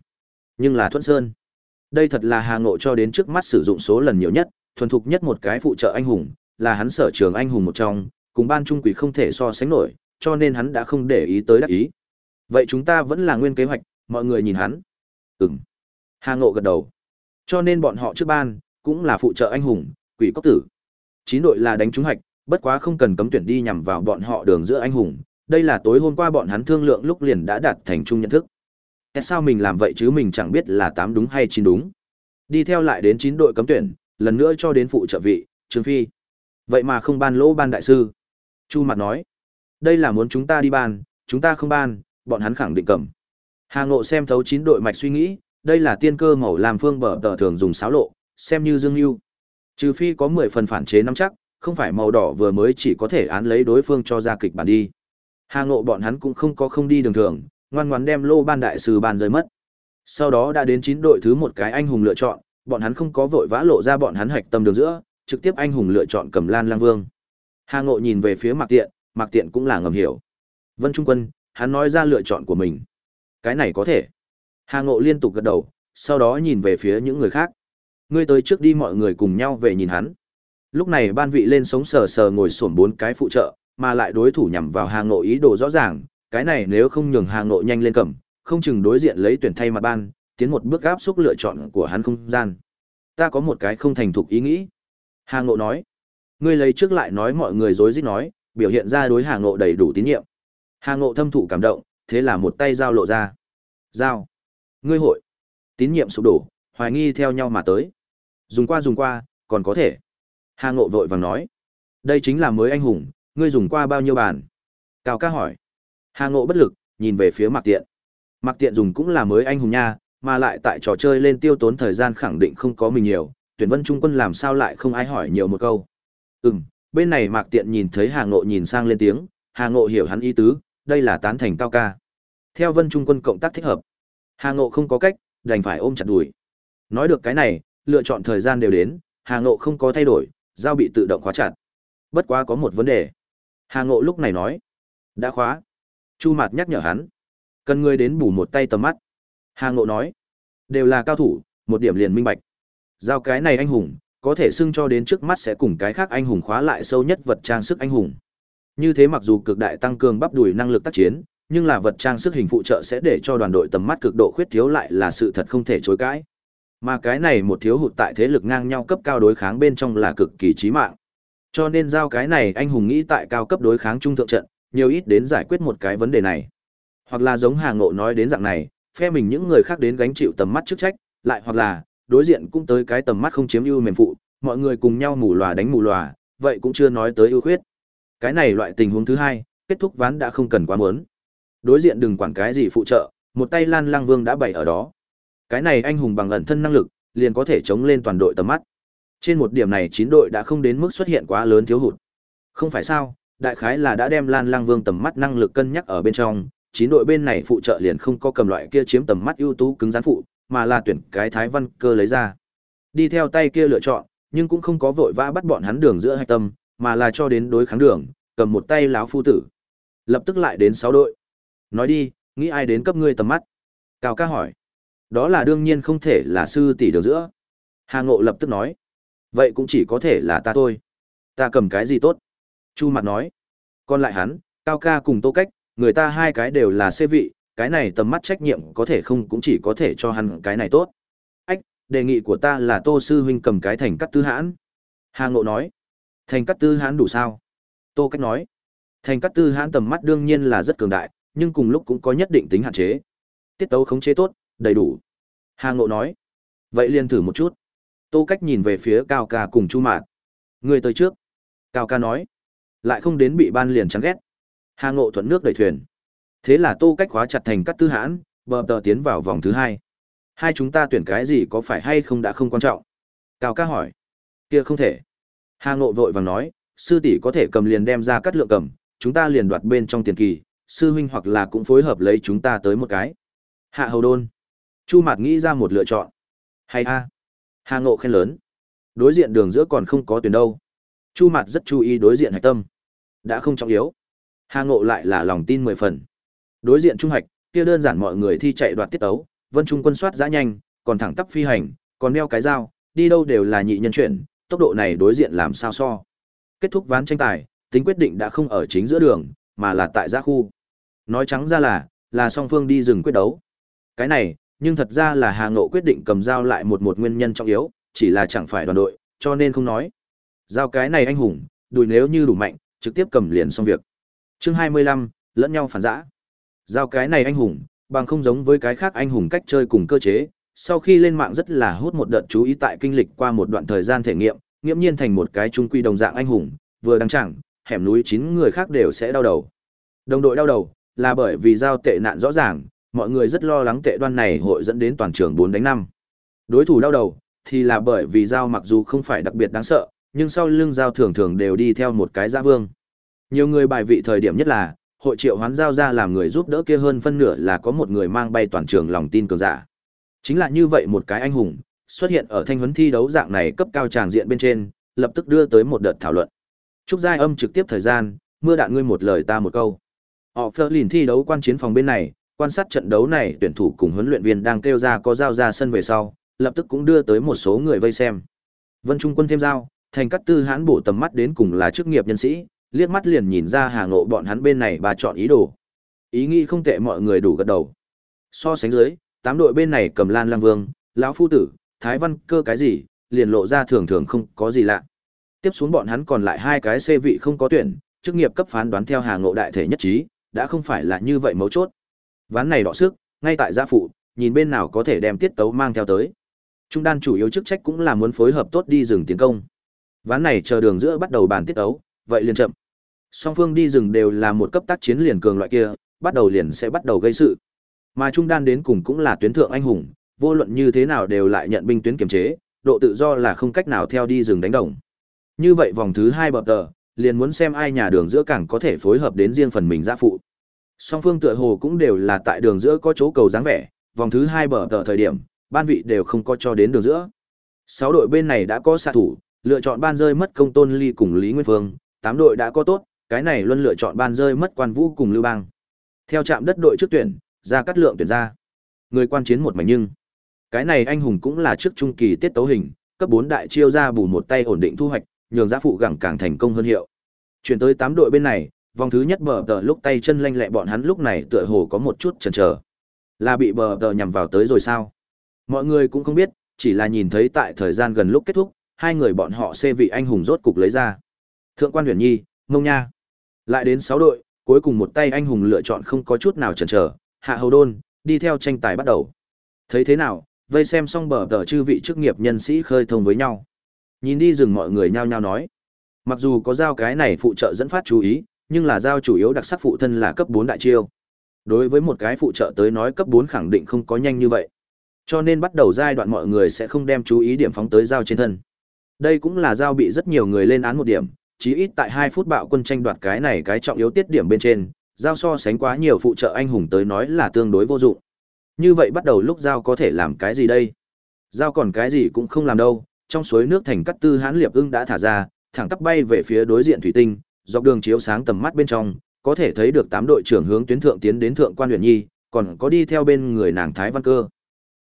Nhưng là Thuận Sơn. Đây thật là Hà Ngộ cho đến trước mắt sử dụng số lần nhiều nhất, thuần thục nhất một cái phụ trợ anh hùng, là hắn sở trường anh hùng một trong, cùng ban trung quỷ không thể so sánh nổi, cho nên hắn đã không để ý tới đắc ý. Vậy chúng ta vẫn là nguyên kế hoạch, mọi người nhìn hắn. ừng Hà Ngộ gật đầu. Cho nên bọn họ trước ban, cũng là phụ trợ anh hùng, quỷ cốc tử. Chín đội là đánh trúng hạch, bất quá không cần cấm tuyển đi nhằm vào bọn họ đường giữa anh hùng. Đây là tối hôm qua bọn hắn thương lượng lúc liền đã đạt thành chung nhận thức. Tại sao mình làm vậy chứ mình chẳng biết là tám đúng hay chín đúng. Đi theo lại đến chín đội cấm tuyển, lần nữa cho đến phụ trợ vị, Trương Phi. Vậy mà không ban lỗ ban đại sư. Chu Mặt nói, đây là muốn chúng ta đi ban, chúng ta không ban, bọn hắn khẳng định cầm. Hà Ngộ xem thấu chín đội mạch suy nghĩ, đây là tiên cơ màu làm phương bờ tờ thường dùng xáo lộ, xem như dương lưu. Trừ phi có 10 phần phản chế nắm chắc, không phải màu đỏ vừa mới chỉ có thể án lấy đối phương cho ra kịch bản đi. Hà Ngộ bọn hắn cũng không có không đi đường thường, ngoan ngoãn đem lô ban đại sư ban rơi mất. Sau đó đã đến chín đội thứ một cái anh hùng lựa chọn, bọn hắn không có vội vã lộ ra bọn hắn hạch tâm đường giữa, trực tiếp anh hùng lựa chọn cầm Lan Lang Vương. Hà Ngộ nhìn về phía Mạc Tiện, Mạc Tiện cũng là ngầm hiểu. Vân Trung Quân, hắn nói ra lựa chọn của mình. Cái này có thể. Hà Ngộ liên tục gật đầu, sau đó nhìn về phía những người khác. Ngươi tới trước đi mọi người cùng nhau về nhìn hắn. Lúc này ban vị lên sống sờ sờ ngồi xổm bốn cái phụ trợ, mà lại đối thủ nhằm vào Hà Ngộ ý đồ rõ ràng, cái này nếu không nhường Hà Ngộ nhanh lên cầm, không chừng đối diện lấy tuyển thay mặt ban, tiến một bước áp xúc lựa chọn của hắn không gian. Ta có một cái không thành thục ý nghĩ. Hà Ngộ nói. Ngươi lấy trước lại nói mọi người dối rít nói, biểu hiện ra đối Hà Ngộ đầy đủ tín nhiệm. Hà Ngộ thâm thụ cảm động, thế là một tay giao lộ ra. Giao. Ngươi hội. Tín nhiệm sụp đổ, hoài nghi theo nhau mà tới. Dùng qua dùng qua, còn có thể. Hà Ngộ vội vàng nói. Đây chính là mới anh hùng, ngươi dùng qua bao nhiêu bàn? Cao ca hỏi. Hà Ngộ bất lực, nhìn về phía Mạc Tiện. Mạc Tiện dùng cũng là mới anh hùng nha, mà lại tại trò chơi lên tiêu tốn thời gian khẳng định không có mình nhiều, tuyển vân trung quân làm sao lại không ai hỏi nhiều một câu. Ừm, bên này Mạc Tiện nhìn thấy Hà Ngộ nhìn sang lên tiếng, Hà Ngộ hiểu hắn ý tứ, đây là tán thành cao ca. Theo vân trung quân cộng tác thích hợp. Hà Ngộ không có cách, đành phải ôm chặt đùi. Nói được cái này, lựa chọn thời gian đều đến, Hà Ngộ không có thay đổi, giao bị tự động khóa chặt. Bất quá có một vấn đề. Hà Ngộ lúc này nói, đã khóa. Chu Mạt nhắc nhở hắn, cần người đến bù một tay tầm mắt. Hà Ngộ nói, đều là cao thủ, một điểm liền minh bạch. Giao cái này anh hùng, có thể xưng cho đến trước mắt sẽ cùng cái khác anh hùng khóa lại sâu nhất vật trang sức anh hùng. Như thế mặc dù cực đại tăng cường bắp đùi năng lực tác chiến, nhưng là vật trang sức hình phụ trợ sẽ để cho đoàn đội tầm mắt cực độ khuyết thiếu lại là sự thật không thể chối cãi. Mà cái này một thiếu hụt tại thế lực ngang nhau cấp cao đối kháng bên trong là cực kỳ chí mạng. Cho nên giao cái này anh hùng nghĩ tại cao cấp đối kháng trung thượng trận, nhiều ít đến giải quyết một cái vấn đề này. Hoặc là giống Hà Ngộ nói đến dạng này, phe mình những người khác đến gánh chịu tầm mắt chức trách, lại hoặc là đối diện cũng tới cái tầm mắt không chiếm ưu mềm phụ, mọi người cùng nhau mù lòa đánh mù lòa, vậy cũng chưa nói tới ưu khuyết. Cái này loại tình huống thứ hai, kết thúc ván đã không cần quá muốn. Đối diện đừng quản cái gì phụ trợ, một tay Lan Lang Vương đã bày ở đó. Cái này anh hùng bằng ẩn thân năng lực, liền có thể chống lên toàn đội tầm mắt. Trên một điểm này chín đội đã không đến mức xuất hiện quá lớn thiếu hụt. Không phải sao, đại khái là đã đem Lan Lang Vương tầm mắt năng lực cân nhắc ở bên trong, chín đội bên này phụ trợ liền không có cầm loại kia chiếm tầm mắt ưu tú cứng rắn phụ, mà là tuyển cái Thái Văn cơ lấy ra. Đi theo tay kia lựa chọn, nhưng cũng không có vội vã bắt bọn hắn đường giữa hạch tâm, mà là cho đến đối kháng đường, cầm một tay láo phu tử. Lập tức lại đến sáu đội. Nói đi, nghĩ ai đến cấp ngươi tầm mắt? Cao ca hỏi. Đó là đương nhiên không thể là sư tỷ đường giữa. Hà Ngộ lập tức nói. Vậy cũng chỉ có thể là ta thôi. Ta cầm cái gì tốt? Chu mặt nói. Còn lại hắn, Cao ca cùng tô cách, người ta hai cái đều là xê vị, cái này tầm mắt trách nhiệm có thể không cũng chỉ có thể cho hắn cái này tốt. Ách, đề nghị của ta là Tô Sư Huynh cầm cái thành cắt tư hãn. Hà Ngộ nói. Thành cát tư hãn đủ sao? Tô Cách nói. Thành cát tư hãn tầm mắt đương nhiên là rất cường đại, nhưng cùng lúc cũng có nhất định tính hạn chế. Tiết tấu khống chế tốt, đầy đủ. Hà Ngộ nói. Vậy liền thử một chút. Tô Cách nhìn về phía Cao Ca cùng Chu Mạt. Người tới trước. Cao Ca nói. Lại không đến bị ban liền chán ghét. Hà Ngộ thuận nước đẩy thuyền. Thế là Tô Cách khóa chặt thành cát tư hãn, bờ tờ tiến vào vòng thứ hai. Hai chúng ta tuyển cái gì có phải hay không đã không quan trọng. Cao Ca hỏi. Kia không thể. Hà Ngộ vội vàng nói, sư tỷ có thể cầm liền đem ra cắt lượng cầm, chúng ta liền đoạt bên trong tiền kỳ, sư huynh hoặc là cũng phối hợp lấy chúng ta tới một cái. Hạ hầu đôn. Chu Mạt nghĩ ra một lựa chọn. Hay a. Hà Ngộ khen lớn. Đối diện đường giữa còn không có tuyển đâu. Chu Mạt rất chú ý đối diện hạch tâm. Đã không trọng yếu. Hà Ngộ lại là lòng tin mười phần. Đối diện trung hạch, kia đơn giản mọi người thi chạy đoạt tiết ấu, Vân Trung quân soát dã nhanh, còn thẳng tắp phi hành, còn đeo cái dao, đi đâu đều là nhị nhân chuyển, tốc độ này đối diện làm sao so. Kết thúc ván tranh tài, tính quyết định đã không ở chính giữa đường, mà là tại giã khu. Nói trắng ra là, là song phương đi rừng quyết đấu. Cái này, nhưng thật ra là Hà Ngộ quyết định cầm dao lại một một nguyên nhân trọng yếu, chỉ là chẳng phải đoàn đội, cho nên không nói. Giao cái này anh hùng, đùi nếu như đủ mạnh, trực tiếp cầm liền xong việc. Chương 25, lẫn nhau phản giã. Giao cái này anh hùng, bằng không giống với cái khác anh hùng cách chơi cùng cơ chế, sau khi lên mạng rất là hút một đợt chú ý tại kinh lịch qua một đoạn thời gian thể nghiệm, nghiễm nhiên thành một cái trung quy đồng dạng anh hùng, vừa đăng chẳng, hẻm núi chín người khác đều sẽ đau đầu. Đồng đội đau đầu, là bởi vì giao tệ nạn rõ ràng, mọi người rất lo lắng tệ đoan này hội dẫn đến toàn trường bốn đánh năm. Đối thủ đau đầu, thì là bởi vì giao mặc dù không phải đặc biệt đáng sợ, nhưng sau lưng giao thường thường đều đi theo một cái giã vương. Nhiều người bài vị thời điểm nhất là, hội triệu hoán giao ra làm người giúp đỡ kia hơn phân nửa là có một người mang bay toàn trường lòng tin cường giả. Chính là như vậy một cái anh hùng, xuất hiện ở thanh huấn thi đấu dạng này cấp cao tràng diện bên trên, lập tức đưa tới một đợt thảo luận. Trúc Giai âm trực tiếp thời gian, mưa đạn ngươi một lời ta một câu. Họ phơ lìn thi đấu quan chiến phòng bên này, quan sát trận đấu này tuyển thủ cùng huấn luyện viên đang kêu ra có dao ra sân về sau, lập tức cũng đưa tới một số người vây xem. Vân Trung Quân thêm dao thành cắt tư hãn bổ tầm mắt đến cùng là chức nghiệp nhân sĩ, liếc mắt liền nhìn ra Hà Ngộ bọn hắn bên này bà chọn ý đồ. Ý nghĩ không tệ mọi người đủ gật đầu. So sánh dưới, tám đội bên này cầm Lan Lang Vương, lão phu tử, Thái Văn Cơ cái gì, liền lộ ra thường thường không có gì lạ. Tiếp xuống bọn hắn còn lại hai cái xê vị không có tuyển, chức nghiệp cấp phán đoán theo Hà Ngộ đại thể nhất trí, đã không phải là như vậy mấu chốt. Ván này đọ sức, ngay tại gia phụ, nhìn bên nào có thể đem tiết tấu mang theo tới. Trung đan chủ yếu chức trách cũng là muốn phối hợp tốt đi rừng tiến công. Ván này chờ đường giữa bắt đầu bàn tiết tấu, vậy liền chậm. Song phương đi rừng đều là một cấp tác chiến liền cường loại kia, bắt đầu liền sẽ bắt đầu gây sự. Mà trung đan đến cùng cũng là tuyến thượng anh hùng, vô luận như thế nào đều lại nhận binh tuyến kiểm chế, độ tự do là không cách nào theo đi rừng đánh đồng. Như vậy vòng thứ hai bập tờ, liền muốn xem ai nhà đường giữa càng có thể phối hợp đến riêng phần mình gia phụ. Song phương tựa hồ cũng đều là tại đường giữa có chỗ cầu dáng vẻ, vòng thứ hai bờ tờ thời điểm, ban vị đều không có cho đến đường giữa. Sáu đội bên này đã có xạ thủ, lựa chọn ban rơi mất công tôn ly cùng Lý Nguyên Phương, tám đội đã có tốt, cái này luôn lựa chọn ban rơi mất quan vũ cùng Lưu Bang. Theo trạm đất đội trước tuyển, ra cắt lượng tuyển ra. Người quan chiến một mảnh nhưng. Cái này anh hùng cũng là trước trung kỳ tiết tấu hình, cấp 4 đại chiêu ra bù một tay ổn định thu hoạch, nhường giá phụ gẳng càng thành công hơn hiệu. Chuyển tới 8 đội bên này, vòng thứ nhất bờ tờ lúc tay chân lanh lẹ bọn hắn lúc này tựa hồ có một chút chần chờ. Là bị bờ tờ nhằm vào tới rồi sao? Mọi người cũng không biết, chỉ là nhìn thấy tại thời gian gần lúc kết thúc, hai người bọn họ xê vị anh hùng rốt cục lấy ra. Thượng quan Huyền Nhi, Mông Nha. Lại đến 6 đội, cuối cùng một tay anh hùng lựa chọn không có chút nào chần chờ, Hạ Hầu Đôn, đi theo tranh tài bắt đầu. Thấy thế nào, vây xem xong bờ tờ chư vị chức nghiệp nhân sĩ khơi thông với nhau. Nhìn đi dừng mọi người nhao nhao nói. Mặc dù có giao cái này phụ trợ dẫn phát chú ý, nhưng là giao chủ yếu đặc sắc phụ thân là cấp bốn đại chiêu. Đối với một cái phụ trợ tới nói cấp bốn khẳng định không có nhanh như vậy. Cho nên bắt đầu giai đoạn mọi người sẽ không đem chú ý điểm phóng tới giao trên thân. Đây cũng là giao bị rất nhiều người lên án một điểm, chí ít tại hai phút bạo quân tranh đoạt cái này cái trọng yếu tiết điểm bên trên, giao so sánh quá nhiều phụ trợ anh hùng tới nói là tương đối vô dụng. Như vậy bắt đầu lúc giao có thể làm cái gì đây? Giao còn cái gì cũng không làm đâu, trong suối nước thành cắt tư hãn liệp ưng đã thả ra, thẳng tắp bay về phía đối diện thủy tinh, dọc đường chiếu sáng tầm mắt bên trong, có thể thấy được tám đội trưởng hướng tuyến thượng tiến đến thượng quan huyện nhi, còn có đi theo bên người nàng Thái Văn Cơ.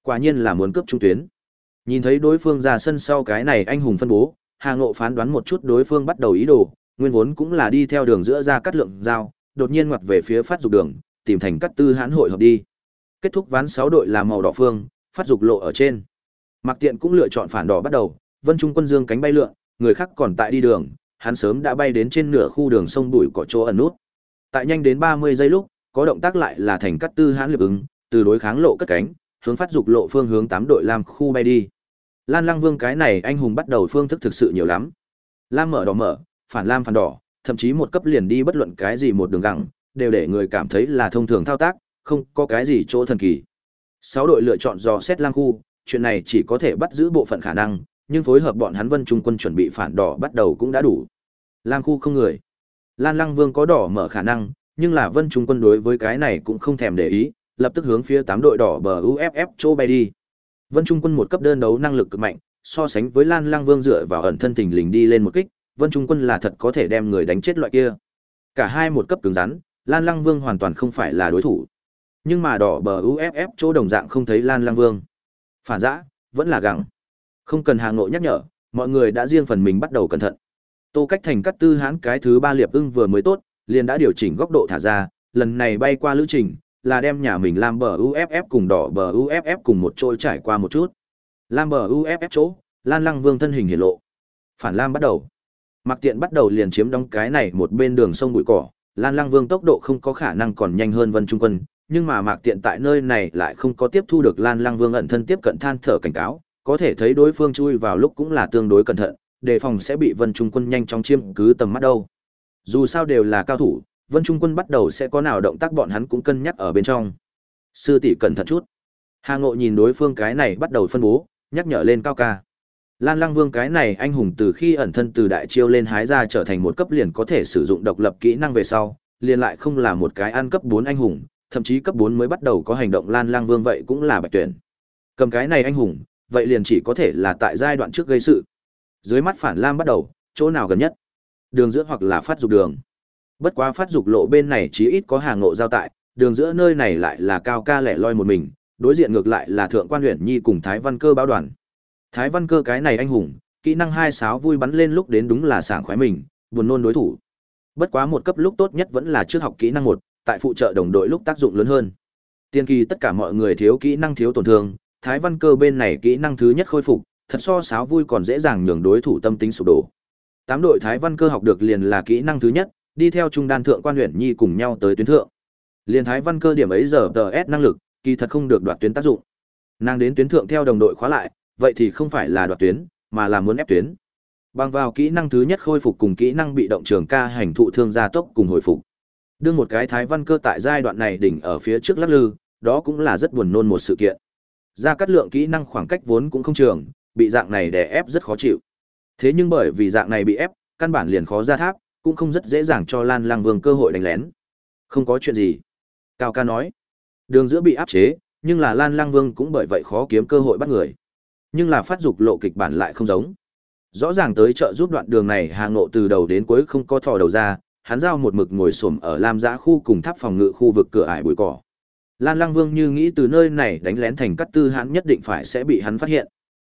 Quả nhiên là muốn cướp trung tuyến. Nhìn thấy đối phương ra sân sau cái này anh hùng phân bố, Hà Ngộ phán đoán một chút đối phương bắt đầu ý đồ, nguyên vốn cũng là đi theo đường giữa ra cắt lượng giao, đột nhiên ngoặt về phía phát dục đường, tìm thành cắt tư hãn hội hợp đi. Kết thúc ván 6 đội là màu đỏ phương, phát dục lộ ở trên. Mạc Tiện cũng lựa chọn phản đỏ bắt đầu, Vân Trung Quân Dương cánh bay lượn, người khác còn tại đi đường, hắn sớm đã bay đến trên nửa khu đường sông bụi cỏ chỗ ẩn nút. Tại nhanh đến 30 giây lúc, có động tác lại là thành cắt tư hãn liệp ứng, từ đối kháng lộ cất cánh, hướng phát dục lộ phương hướng 8 đội làm khu bay đi. Lan Lăng Vương cái này anh hùng bắt đầu phương thức thực sự nhiều lắm. Lam mở đỏ mở, phản lam phản đỏ, thậm chí một cấp liền đi bất luận cái gì một đường gẳng, đều để người cảm thấy là thông thường thao tác, không có cái gì chỗ thần kỳ. Sáu đội lựa chọn dò xét lang khu, chuyện này chỉ có thể bắt giữ bộ phận khả năng, nhưng phối hợp bọn hắn Vân Trung quân chuẩn bị phản đỏ bắt đầu cũng đã đủ. Lang khu không người. Lan Lăng Vương có đỏ mở khả năng, nhưng là Vân Trung quân đối với cái này cũng không thèm để ý, lập tức hướng phía tám đội đỏ bờ UFF chỗ bay đi. Vân Trung quân một cấp đơn đấu năng lực cực mạnh, so sánh với Lan Lang Vương dựa vào ẩn thân tình lình đi lên một kích, Vân Trung Quân là thật có thể đem người đánh chết loại kia. Cả hai một cấp cứng rắn, Lan Lang Vương hoàn toàn không phải là đối thủ. Nhưng mà đỏ bờ UFF chỗ đồng dạng không thấy Lan Lang Vương. Phản giã, vẫn là gẳng. Không cần hàng nội nhắc nhở, mọi người đã riêng phần mình bắt đầu cẩn thận. Tô Cách Thành cắt tư hãn cái thứ ba liệp ưng vừa mới tốt, liền đã điều chỉnh góc độ thả ra, lần này bay qua lữ trình, là đem nhà mình làm bờ UFF cùng đỏ bờ UFF cùng một trôi trải qua một chút. Lam bờ UFF chỗ, Lan Lăng Vương thân hình hiển lộ. Phản Lam bắt đầu. Mặc tiện bắt đầu liền chiếm đóng cái này một bên đường sông bụi cỏ, Lan Lăng Vương tốc độ không có khả năng còn nhanh hơn Vân Trung Quân, nhưng mà Mạc Tiện tại nơi này lại không có tiếp thu được Lan Lăng Vương ẩn thân tiếp cận than thở cảnh cáo, có thể thấy đối phương chui vào lúc cũng là tương đối cẩn thận, đề phòng sẽ bị Vân Trung Quân nhanh chóng chiếm cứ tầm mắt đâu. Dù sao đều là cao thủ, Vân Trung Quân bắt đầu sẽ có nào động tác bọn hắn cũng cân nhắc ở bên trong. Sư tỷ cẩn thận chút. Hà Ngộ nhìn đối phương cái này bắt đầu phân bố, nhắc nhở lên cao ca. Lan Lăng Vương cái này anh hùng từ khi ẩn thân từ đại chiêu lên hái ra trở thành một cấp liền có thể sử dụng độc lập kỹ năng về sau, liền lại không là một cái ăn cấp 4 anh hùng, thậm chí cấp 4 mới bắt đầu có hành động Lan Lăng Vương vậy cũng là bạch tuyển. Cầm cái này anh hùng, vậy liền chỉ có thể là tại giai đoạn trước gây sự. Dưới mắt phản lam bắt đầu, chỗ nào gần nhất? Đường giữa hoặc là phát dục đường. Bất quá phát dục lộ bên này chí ít có hàng ngộ giao tại, đường giữa nơi này lại là cao ca lẻ loi một mình, đối diện ngược lại là thượng quan huyện nhi cùng thái văn cơ báo đoàn. Thái văn cơ cái này anh hùng, kỹ năng hai sáo vui bắn lên lúc đến đúng là sảng khoái mình, buồn nôn đối thủ. Bất quá một cấp lúc tốt nhất vẫn là trước học kỹ năng một, tại phụ trợ đồng đội lúc tác dụng lớn hơn. Tiên kỳ tất cả mọi người thiếu kỹ năng thiếu tổn thương, Thái Văn Cơ bên này kỹ năng thứ nhất khôi phục, thật so sáo vui còn dễ dàng nhường đối thủ tâm tính sụp đổ. Tám đội Thái Văn Cơ học được liền là kỹ năng thứ nhất, đi theo trung đan thượng quan huyện nhi cùng nhau tới tuyến thượng. Liên Thái Văn Cơ điểm ấy giờ TS năng lực, kỳ thật không được đoạt tuyến tác dụng. Nàng đến tuyến thượng theo đồng đội khóa lại, vậy thì không phải là đoạt tuyến, mà là muốn ép tuyến. Bằng vào kỹ năng thứ nhất khôi phục cùng kỹ năng bị động trường ca hành thụ thương gia tốc cùng hồi phục. Đương một cái Thái Văn Cơ tại giai đoạn này đỉnh ở phía trước lắc lư, đó cũng là rất buồn nôn một sự kiện. Ra cắt lượng kỹ năng khoảng cách vốn cũng không trường, bị dạng này đè ép rất khó chịu. Thế nhưng bởi vì dạng này bị ép, căn bản liền khó ra tháp, cũng không rất dễ dàng cho Lan Lang Vương cơ hội đánh lén. Không có chuyện gì. Cao ca nói. Đường giữa bị áp chế, nhưng là Lan Lang Vương cũng bởi vậy khó kiếm cơ hội bắt người. Nhưng là phát dục lộ kịch bản lại không giống. Rõ ràng tới chợ giúp đoạn đường này hàng nộ từ đầu đến cuối không có thò đầu ra, hắn giao một mực ngồi xổm ở Lam Giã khu cùng tháp phòng ngự khu vực cửa ải bụi cỏ. Lan Lăng Vương như nghĩ từ nơi này đánh lén thành cắt tư hắn nhất định phải sẽ bị hắn phát hiện.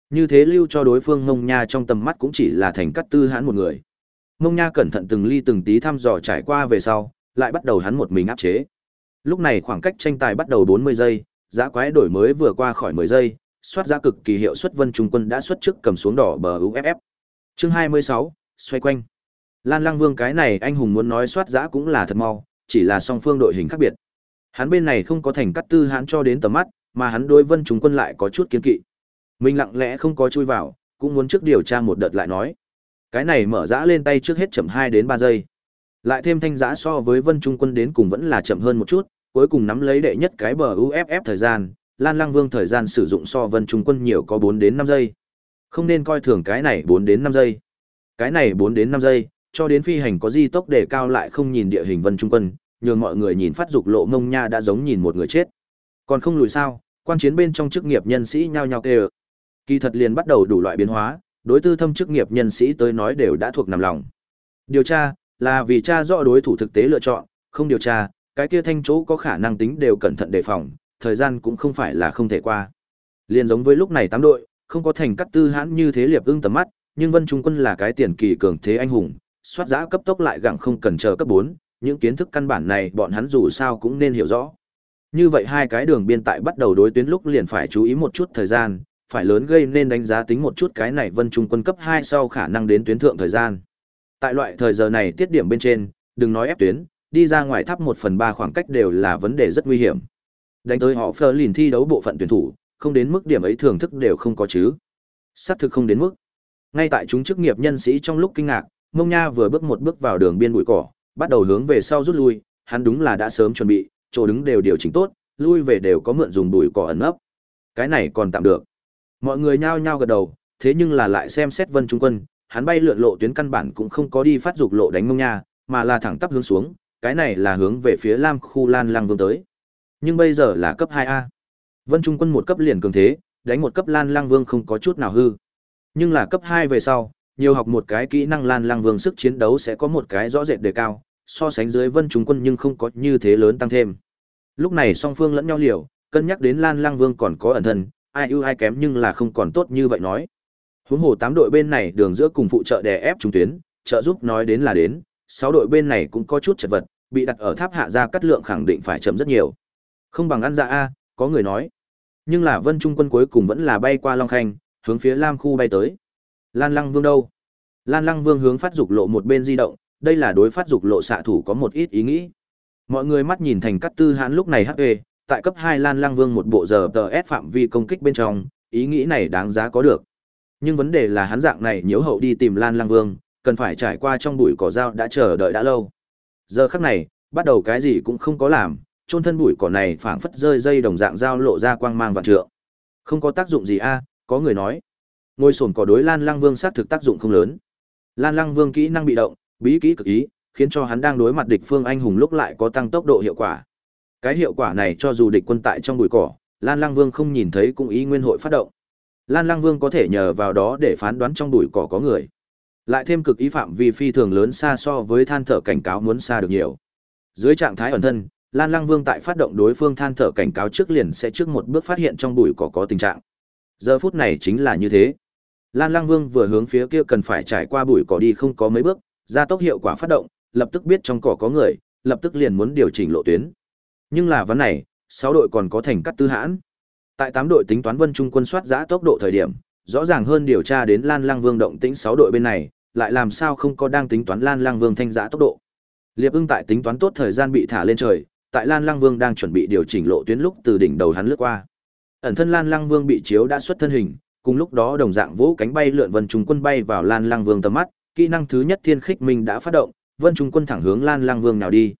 Như thế lưu cho đối phương Ngông Nha trong tầm mắt cũng chỉ là thành cắt tư hắn một người. Ngông Nha cẩn thận từng ly từng tí thăm dò trải qua về sau, lại bắt đầu hắn một mình áp chế. Lúc này khoảng cách tranh tài bắt đầu 40 giây, giá quái đổi mới vừa qua khỏi 10 giây, soát giá cực kỳ hiệu suất Vân Trung Quân đã xuất trước cầm xuống đỏ bờ UFF. Chương 26, xoay quanh. Lan Lăng Vương cái này anh hùng muốn nói soát giá cũng là thật mau, chỉ là song phương đội hình khác biệt. Hắn bên này không có thành cắt tư hãn cho đến tầm mắt, mà hắn đối vân trung quân lại có chút kiên kỵ. Mình lặng lẽ không có chui vào, cũng muốn trước điều tra một đợt lại nói. Cái này mở giã lên tay trước hết chậm hai đến ba giây. Lại thêm thanh giã so với vân trung quân đến cùng vẫn là chậm hơn một chút, cuối cùng nắm lấy đệ nhất cái bờ UFF thời gian, Lan Lang Vương thời gian sử dụng so vân trung quân nhiều có 4 đến 5 giây. Không nên coi thường cái này 4 đến 5 giây. Cái này 4 đến 5 giây, cho đến phi hành có di tốc để cao lại không nhìn địa hình vân trung quân, nhường mọi người nhìn phát dục lộ mông nha đã giống nhìn một người chết. Còn không lùi sao, quan chiến bên trong chức nghiệp nhân sĩ nhao nhao kêu. Kỳ thật liền bắt đầu đủ loại biến hóa, đối tư thâm chức nghiệp nhân sĩ tới nói đều đã thuộc nằm lòng. Điều tra, là vì tra rõ đối thủ thực tế lựa chọn, không điều tra, cái kia thanh chỗ có khả năng tính đều cẩn thận đề phòng, thời gian cũng không phải là không thể qua. Liên giống với lúc này tám đội, không có thành cắt tư hãn như thế liệp ưng tầm mắt, nhưng Vân Trung Quân là cái tiền kỳ cường thế anh hùng, soát giã cấp tốc lại gặng không cần chờ cấp 4, những kiến thức căn bản này bọn hắn dù sao cũng nên hiểu rõ. Như vậy hai cái đường biên tại bắt đầu đối tuyến lúc liền phải chú ý một chút thời gian, phải lớn gây nên đánh giá tính một chút cái này vân trung quân cấp 2 sau khả năng đến tuyến thượng thời gian. Tại loại thời giờ này tiết điểm bên trên, đừng nói ép tuyến, đi ra ngoài tháp 1 phần 3 khoảng cách đều là vấn đề rất nguy hiểm. Đánh tới họ phơ lìn thi đấu bộ phận tuyển thủ, không đến mức điểm ấy thưởng thức đều không có chứ. Xác thực không đến mức. Ngay tại chúng chức nghiệp nhân sĩ trong lúc kinh ngạc, Mông Nha vừa bước một bước vào đường biên bụi cỏ, bắt đầu hướng về sau rút lui, hắn đúng là đã sớm chuẩn bị, chỗ đứng đều điều chỉnh tốt, lui về đều có mượn dùng bụi cỏ ẩn nấp. Cái này còn tạm được. Mọi người nhao nhao gật đầu, thế nhưng là lại xem xét Vân Trung Quân, hắn bay lượn lộ tuyến căn bản cũng không có đi phát dục lộ đánh mông nha, mà là thẳng tắp hướng xuống, cái này là hướng về phía Lam khu Lan Lăng Vương tới. Nhưng bây giờ là cấp 2A. Vân Trung Quân một cấp liền cường thế, đánh một cấp Lan lang Vương không có chút nào hư. Nhưng là cấp 2 về sau, nhiều học một cái kỹ năng Lan Lang Vương sức chiến đấu sẽ có một cái rõ rệt đề cao, so sánh dưới Vân Trung Quân nhưng không có như thế lớn tăng thêm. Lúc này song phương lẫn nhau liều, cân nhắc đến Lan Lang Vương còn có ẩn thân, ai ưu ai kém nhưng là không còn tốt như vậy nói. Huống hồ tám đội bên này đường giữa cùng phụ trợ đè ép trung tuyến, trợ giúp nói đến là đến, sáu đội bên này cũng có chút chật vật, bị đặt ở tháp hạ ra cắt lượng khẳng định phải chậm rất nhiều. Không bằng ăn dạ a, có người nói. Nhưng là Vân Trung quân cuối cùng vẫn là bay qua Long Khanh, hướng phía Lam khu bay tới. Lan Lăng Vương đâu? Lan Lăng Vương hướng phát dục lộ một bên di động, đây là đối phát dục lộ xạ thủ có một ít ý nghĩ. Mọi người mắt nhìn thành cắt tư hãn lúc này hê tại cấp 2 Lan Lăng Vương một bộ giờ tờ ép phạm vi công kích bên trong, ý nghĩ này đáng giá có được. Nhưng vấn đề là hắn dạng này nhiễu hậu đi tìm Lan Lăng Vương, cần phải trải qua trong bụi cỏ dao đã chờ đợi đã lâu. Giờ khắc này, bắt đầu cái gì cũng không có làm, chôn thân bụi cỏ này phảng phất rơi dây đồng dạng dao lộ ra quang mang vạn trượng. Không có tác dụng gì a, có người nói. Ngôi sồn cỏ đối Lan Lăng Vương sát thực tác dụng không lớn. Lan Lăng Vương kỹ năng bị động, bí kỹ cực ý, khiến cho hắn đang đối mặt địch phương anh hùng lúc lại có tăng tốc độ hiệu quả. Cái hiệu quả này cho dù địch quân tại trong bụi cỏ, Lan Lăng Vương không nhìn thấy cũng ý nguyên hội phát động. Lan Lăng Vương có thể nhờ vào đó để phán đoán trong bụi cỏ có người. Lại thêm cực ý phạm vi phi thường lớn xa so với than thở cảnh cáo muốn xa được nhiều. Dưới trạng thái ẩn thân, Lan Lăng Vương tại phát động đối phương than thở cảnh cáo trước liền sẽ trước một bước phát hiện trong bụi cỏ có tình trạng. Giờ phút này chính là như thế. Lan Lăng Vương vừa hướng phía kia cần phải trải qua bụi cỏ đi không có mấy bước, ra tốc hiệu quả phát động, lập tức biết trong cỏ có người, lập tức liền muốn điều chỉnh lộ tuyến. Nhưng là vấn này, 6 đội còn có thành cắt tư hãn. Tại 8 đội tính toán Vân Trung quân soát giã tốc độ thời điểm, rõ ràng hơn điều tra đến Lan Lăng Vương động tĩnh 6 đội bên này, lại làm sao không có đang tính toán Lan Lăng Vương thanh giã tốc độ. Liệp ưng tại tính toán tốt thời gian bị thả lên trời, tại Lan Lăng Vương đang chuẩn bị điều chỉnh lộ tuyến lúc từ đỉnh đầu hắn lướt qua. Ẩn thân Lan Lăng Vương bị chiếu đã xuất thân hình, cùng lúc đó đồng dạng vỗ cánh bay lượn Vân Trung quân bay vào Lan Lăng Vương tầm mắt, kỹ năng thứ nhất Thiên Khích Minh đã phát động, Vân Trung quân thẳng hướng Lan Lăng Vương nào đi.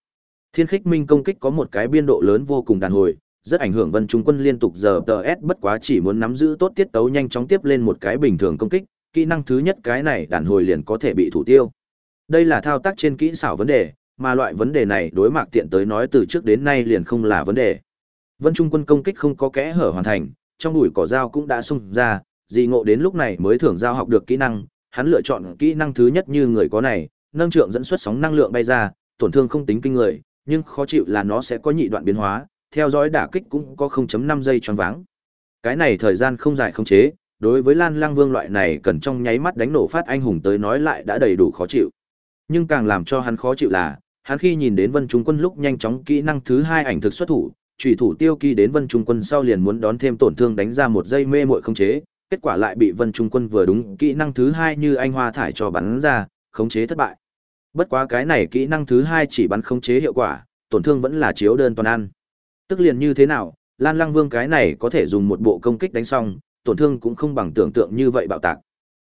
Thiên Khích Minh công kích có một cái biên độ lớn vô cùng đàn hồi, rất ảnh hưởng Vân Trung quân liên tục giờ TS bất quá chỉ muốn nắm giữ tốt tiết tấu nhanh chóng tiếp lên một cái bình thường công kích, kỹ năng thứ nhất cái này đàn hồi liền có thể bị thủ tiêu. Đây là thao tác trên kỹ xảo vấn đề, mà loại vấn đề này đối mạc tiện tới nói từ trước đến nay liền không là vấn đề. Vân Trung quân công kích không có kẽ hở hoàn thành, trong đùi cỏ dao cũng đã xung ra, Dì ngộ đến lúc này mới thưởng giao học được kỹ năng, hắn lựa chọn kỹ năng thứ nhất như người có này, nâng trượng dẫn xuất sóng năng lượng bay ra, tổn thương không tính kinh người, nhưng khó chịu là nó sẽ có nhị đoạn biến hóa, theo dõi đả kích cũng có 0.5 giây choáng váng. Cái này thời gian không dài không chế, đối với Lan Lang Vương loại này cần trong nháy mắt đánh nổ phát anh hùng tới nói lại đã đầy đủ khó chịu. Nhưng càng làm cho hắn khó chịu là, hắn khi nhìn đến Vân Trung Quân lúc nhanh chóng kỹ năng thứ hai ảnh thực xuất thủ, chủy thủ tiêu kỳ đến Vân Trung Quân sau liền muốn đón thêm tổn thương đánh ra một dây mê muội không chế, kết quả lại bị Vân Trung Quân vừa đúng kỹ năng thứ hai như anh hoa thải cho bắn ra, khống chế thất bại. Bất quá cái này kỹ năng thứ hai chỉ bắn khống chế hiệu quả, tổn thương vẫn là chiếu đơn toàn ăn. Tức liền như thế nào, Lan Lăng Vương cái này có thể dùng một bộ công kích đánh xong, tổn thương cũng không bằng tưởng tượng như vậy bạo tạc.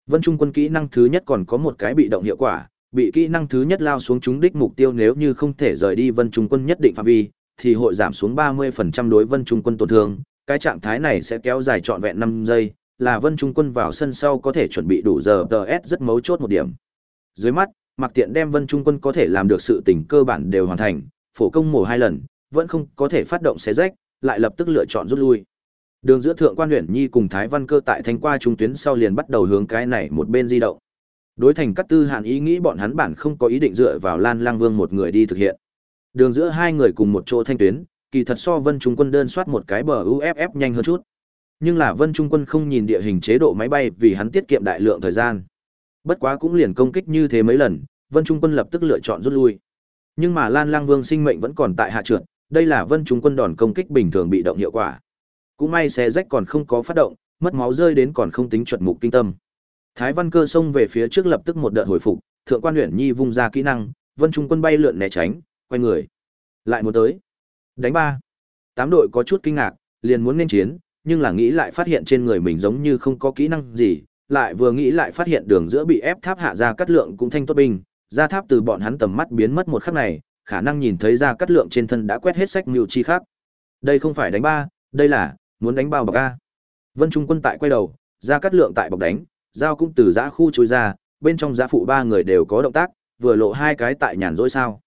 Vân Trung Quân kỹ năng thứ nhất còn có một cái bị động hiệu quả, bị kỹ năng thứ nhất lao xuống trúng đích mục tiêu nếu như không thể rời đi Vân Trung Quân nhất định phạm vi, thì hội giảm xuống 30% đối Vân Trung Quân tổn thương, cái trạng thái này sẽ kéo dài trọn vẹn 5 giây, là Vân Trung Quân vào sân sau có thể chuẩn bị đủ giờ TS rất mấu chốt một điểm. Dưới mắt, Mặc Tiện đem Vân Trung Quân có thể làm được sự tình cơ bản đều hoàn thành, phổ công mổ hai lần, vẫn không có thể phát động xé rách, lại lập tức lựa chọn rút lui. Đường giữa thượng quan huyện nhi cùng Thái Văn Cơ tại thanh qua trung tuyến sau liền bắt đầu hướng cái này một bên di động. Đối thành các tư hạn ý nghĩ bọn hắn bản không có ý định dựa vào Lan Lang Vương một người đi thực hiện. Đường giữa hai người cùng một chỗ thanh tuyến, kỳ thật so Vân Trung Quân đơn soát một cái bờ UFF nhanh hơn chút. Nhưng là Vân Trung Quân không nhìn địa hình chế độ máy bay vì hắn tiết kiệm đại lượng thời gian. Bất quá cũng liền công kích như thế mấy lần, Vân Trung Quân lập tức lựa chọn rút lui. Nhưng mà Lan Lang Vương sinh mệnh vẫn còn tại hạ trượt, đây là Vân Trung Quân đòn công kích bình thường bị động hiệu quả. Cũng may xé rách còn không có phát động, mất máu rơi đến còn không tính chuẩn mục kinh tâm. Thái Văn Cơ xông về phía trước lập tức một đợt hồi phục, Thượng quan Uyển Nhi vung ra kỹ năng, Vân Trung Quân bay lượn né tránh, quay người. Lại một tới. Đánh ba. Tám đội có chút kinh ngạc, liền muốn nên chiến, nhưng là nghĩ lại phát hiện trên người mình giống như không có kỹ năng gì, lại vừa nghĩ lại phát hiện đường giữa bị ép tháp hạ ra cắt lượng cũng thanh tốt binh, ra tháp từ bọn hắn tầm mắt biến mất một khắc này, khả năng nhìn thấy ra cắt lượng trên thân đã quét hết sách mưu chi khác. Đây không phải đánh ba, đây là muốn đánh bao bọc a. Vân Trung Quân tại quay đầu, ra cắt lượng tại bọc đánh, giao cũng từ giã khu chui ra, bên trong giã phụ ba người đều có động tác, vừa lộ hai cái tại nhàn rỗi sao.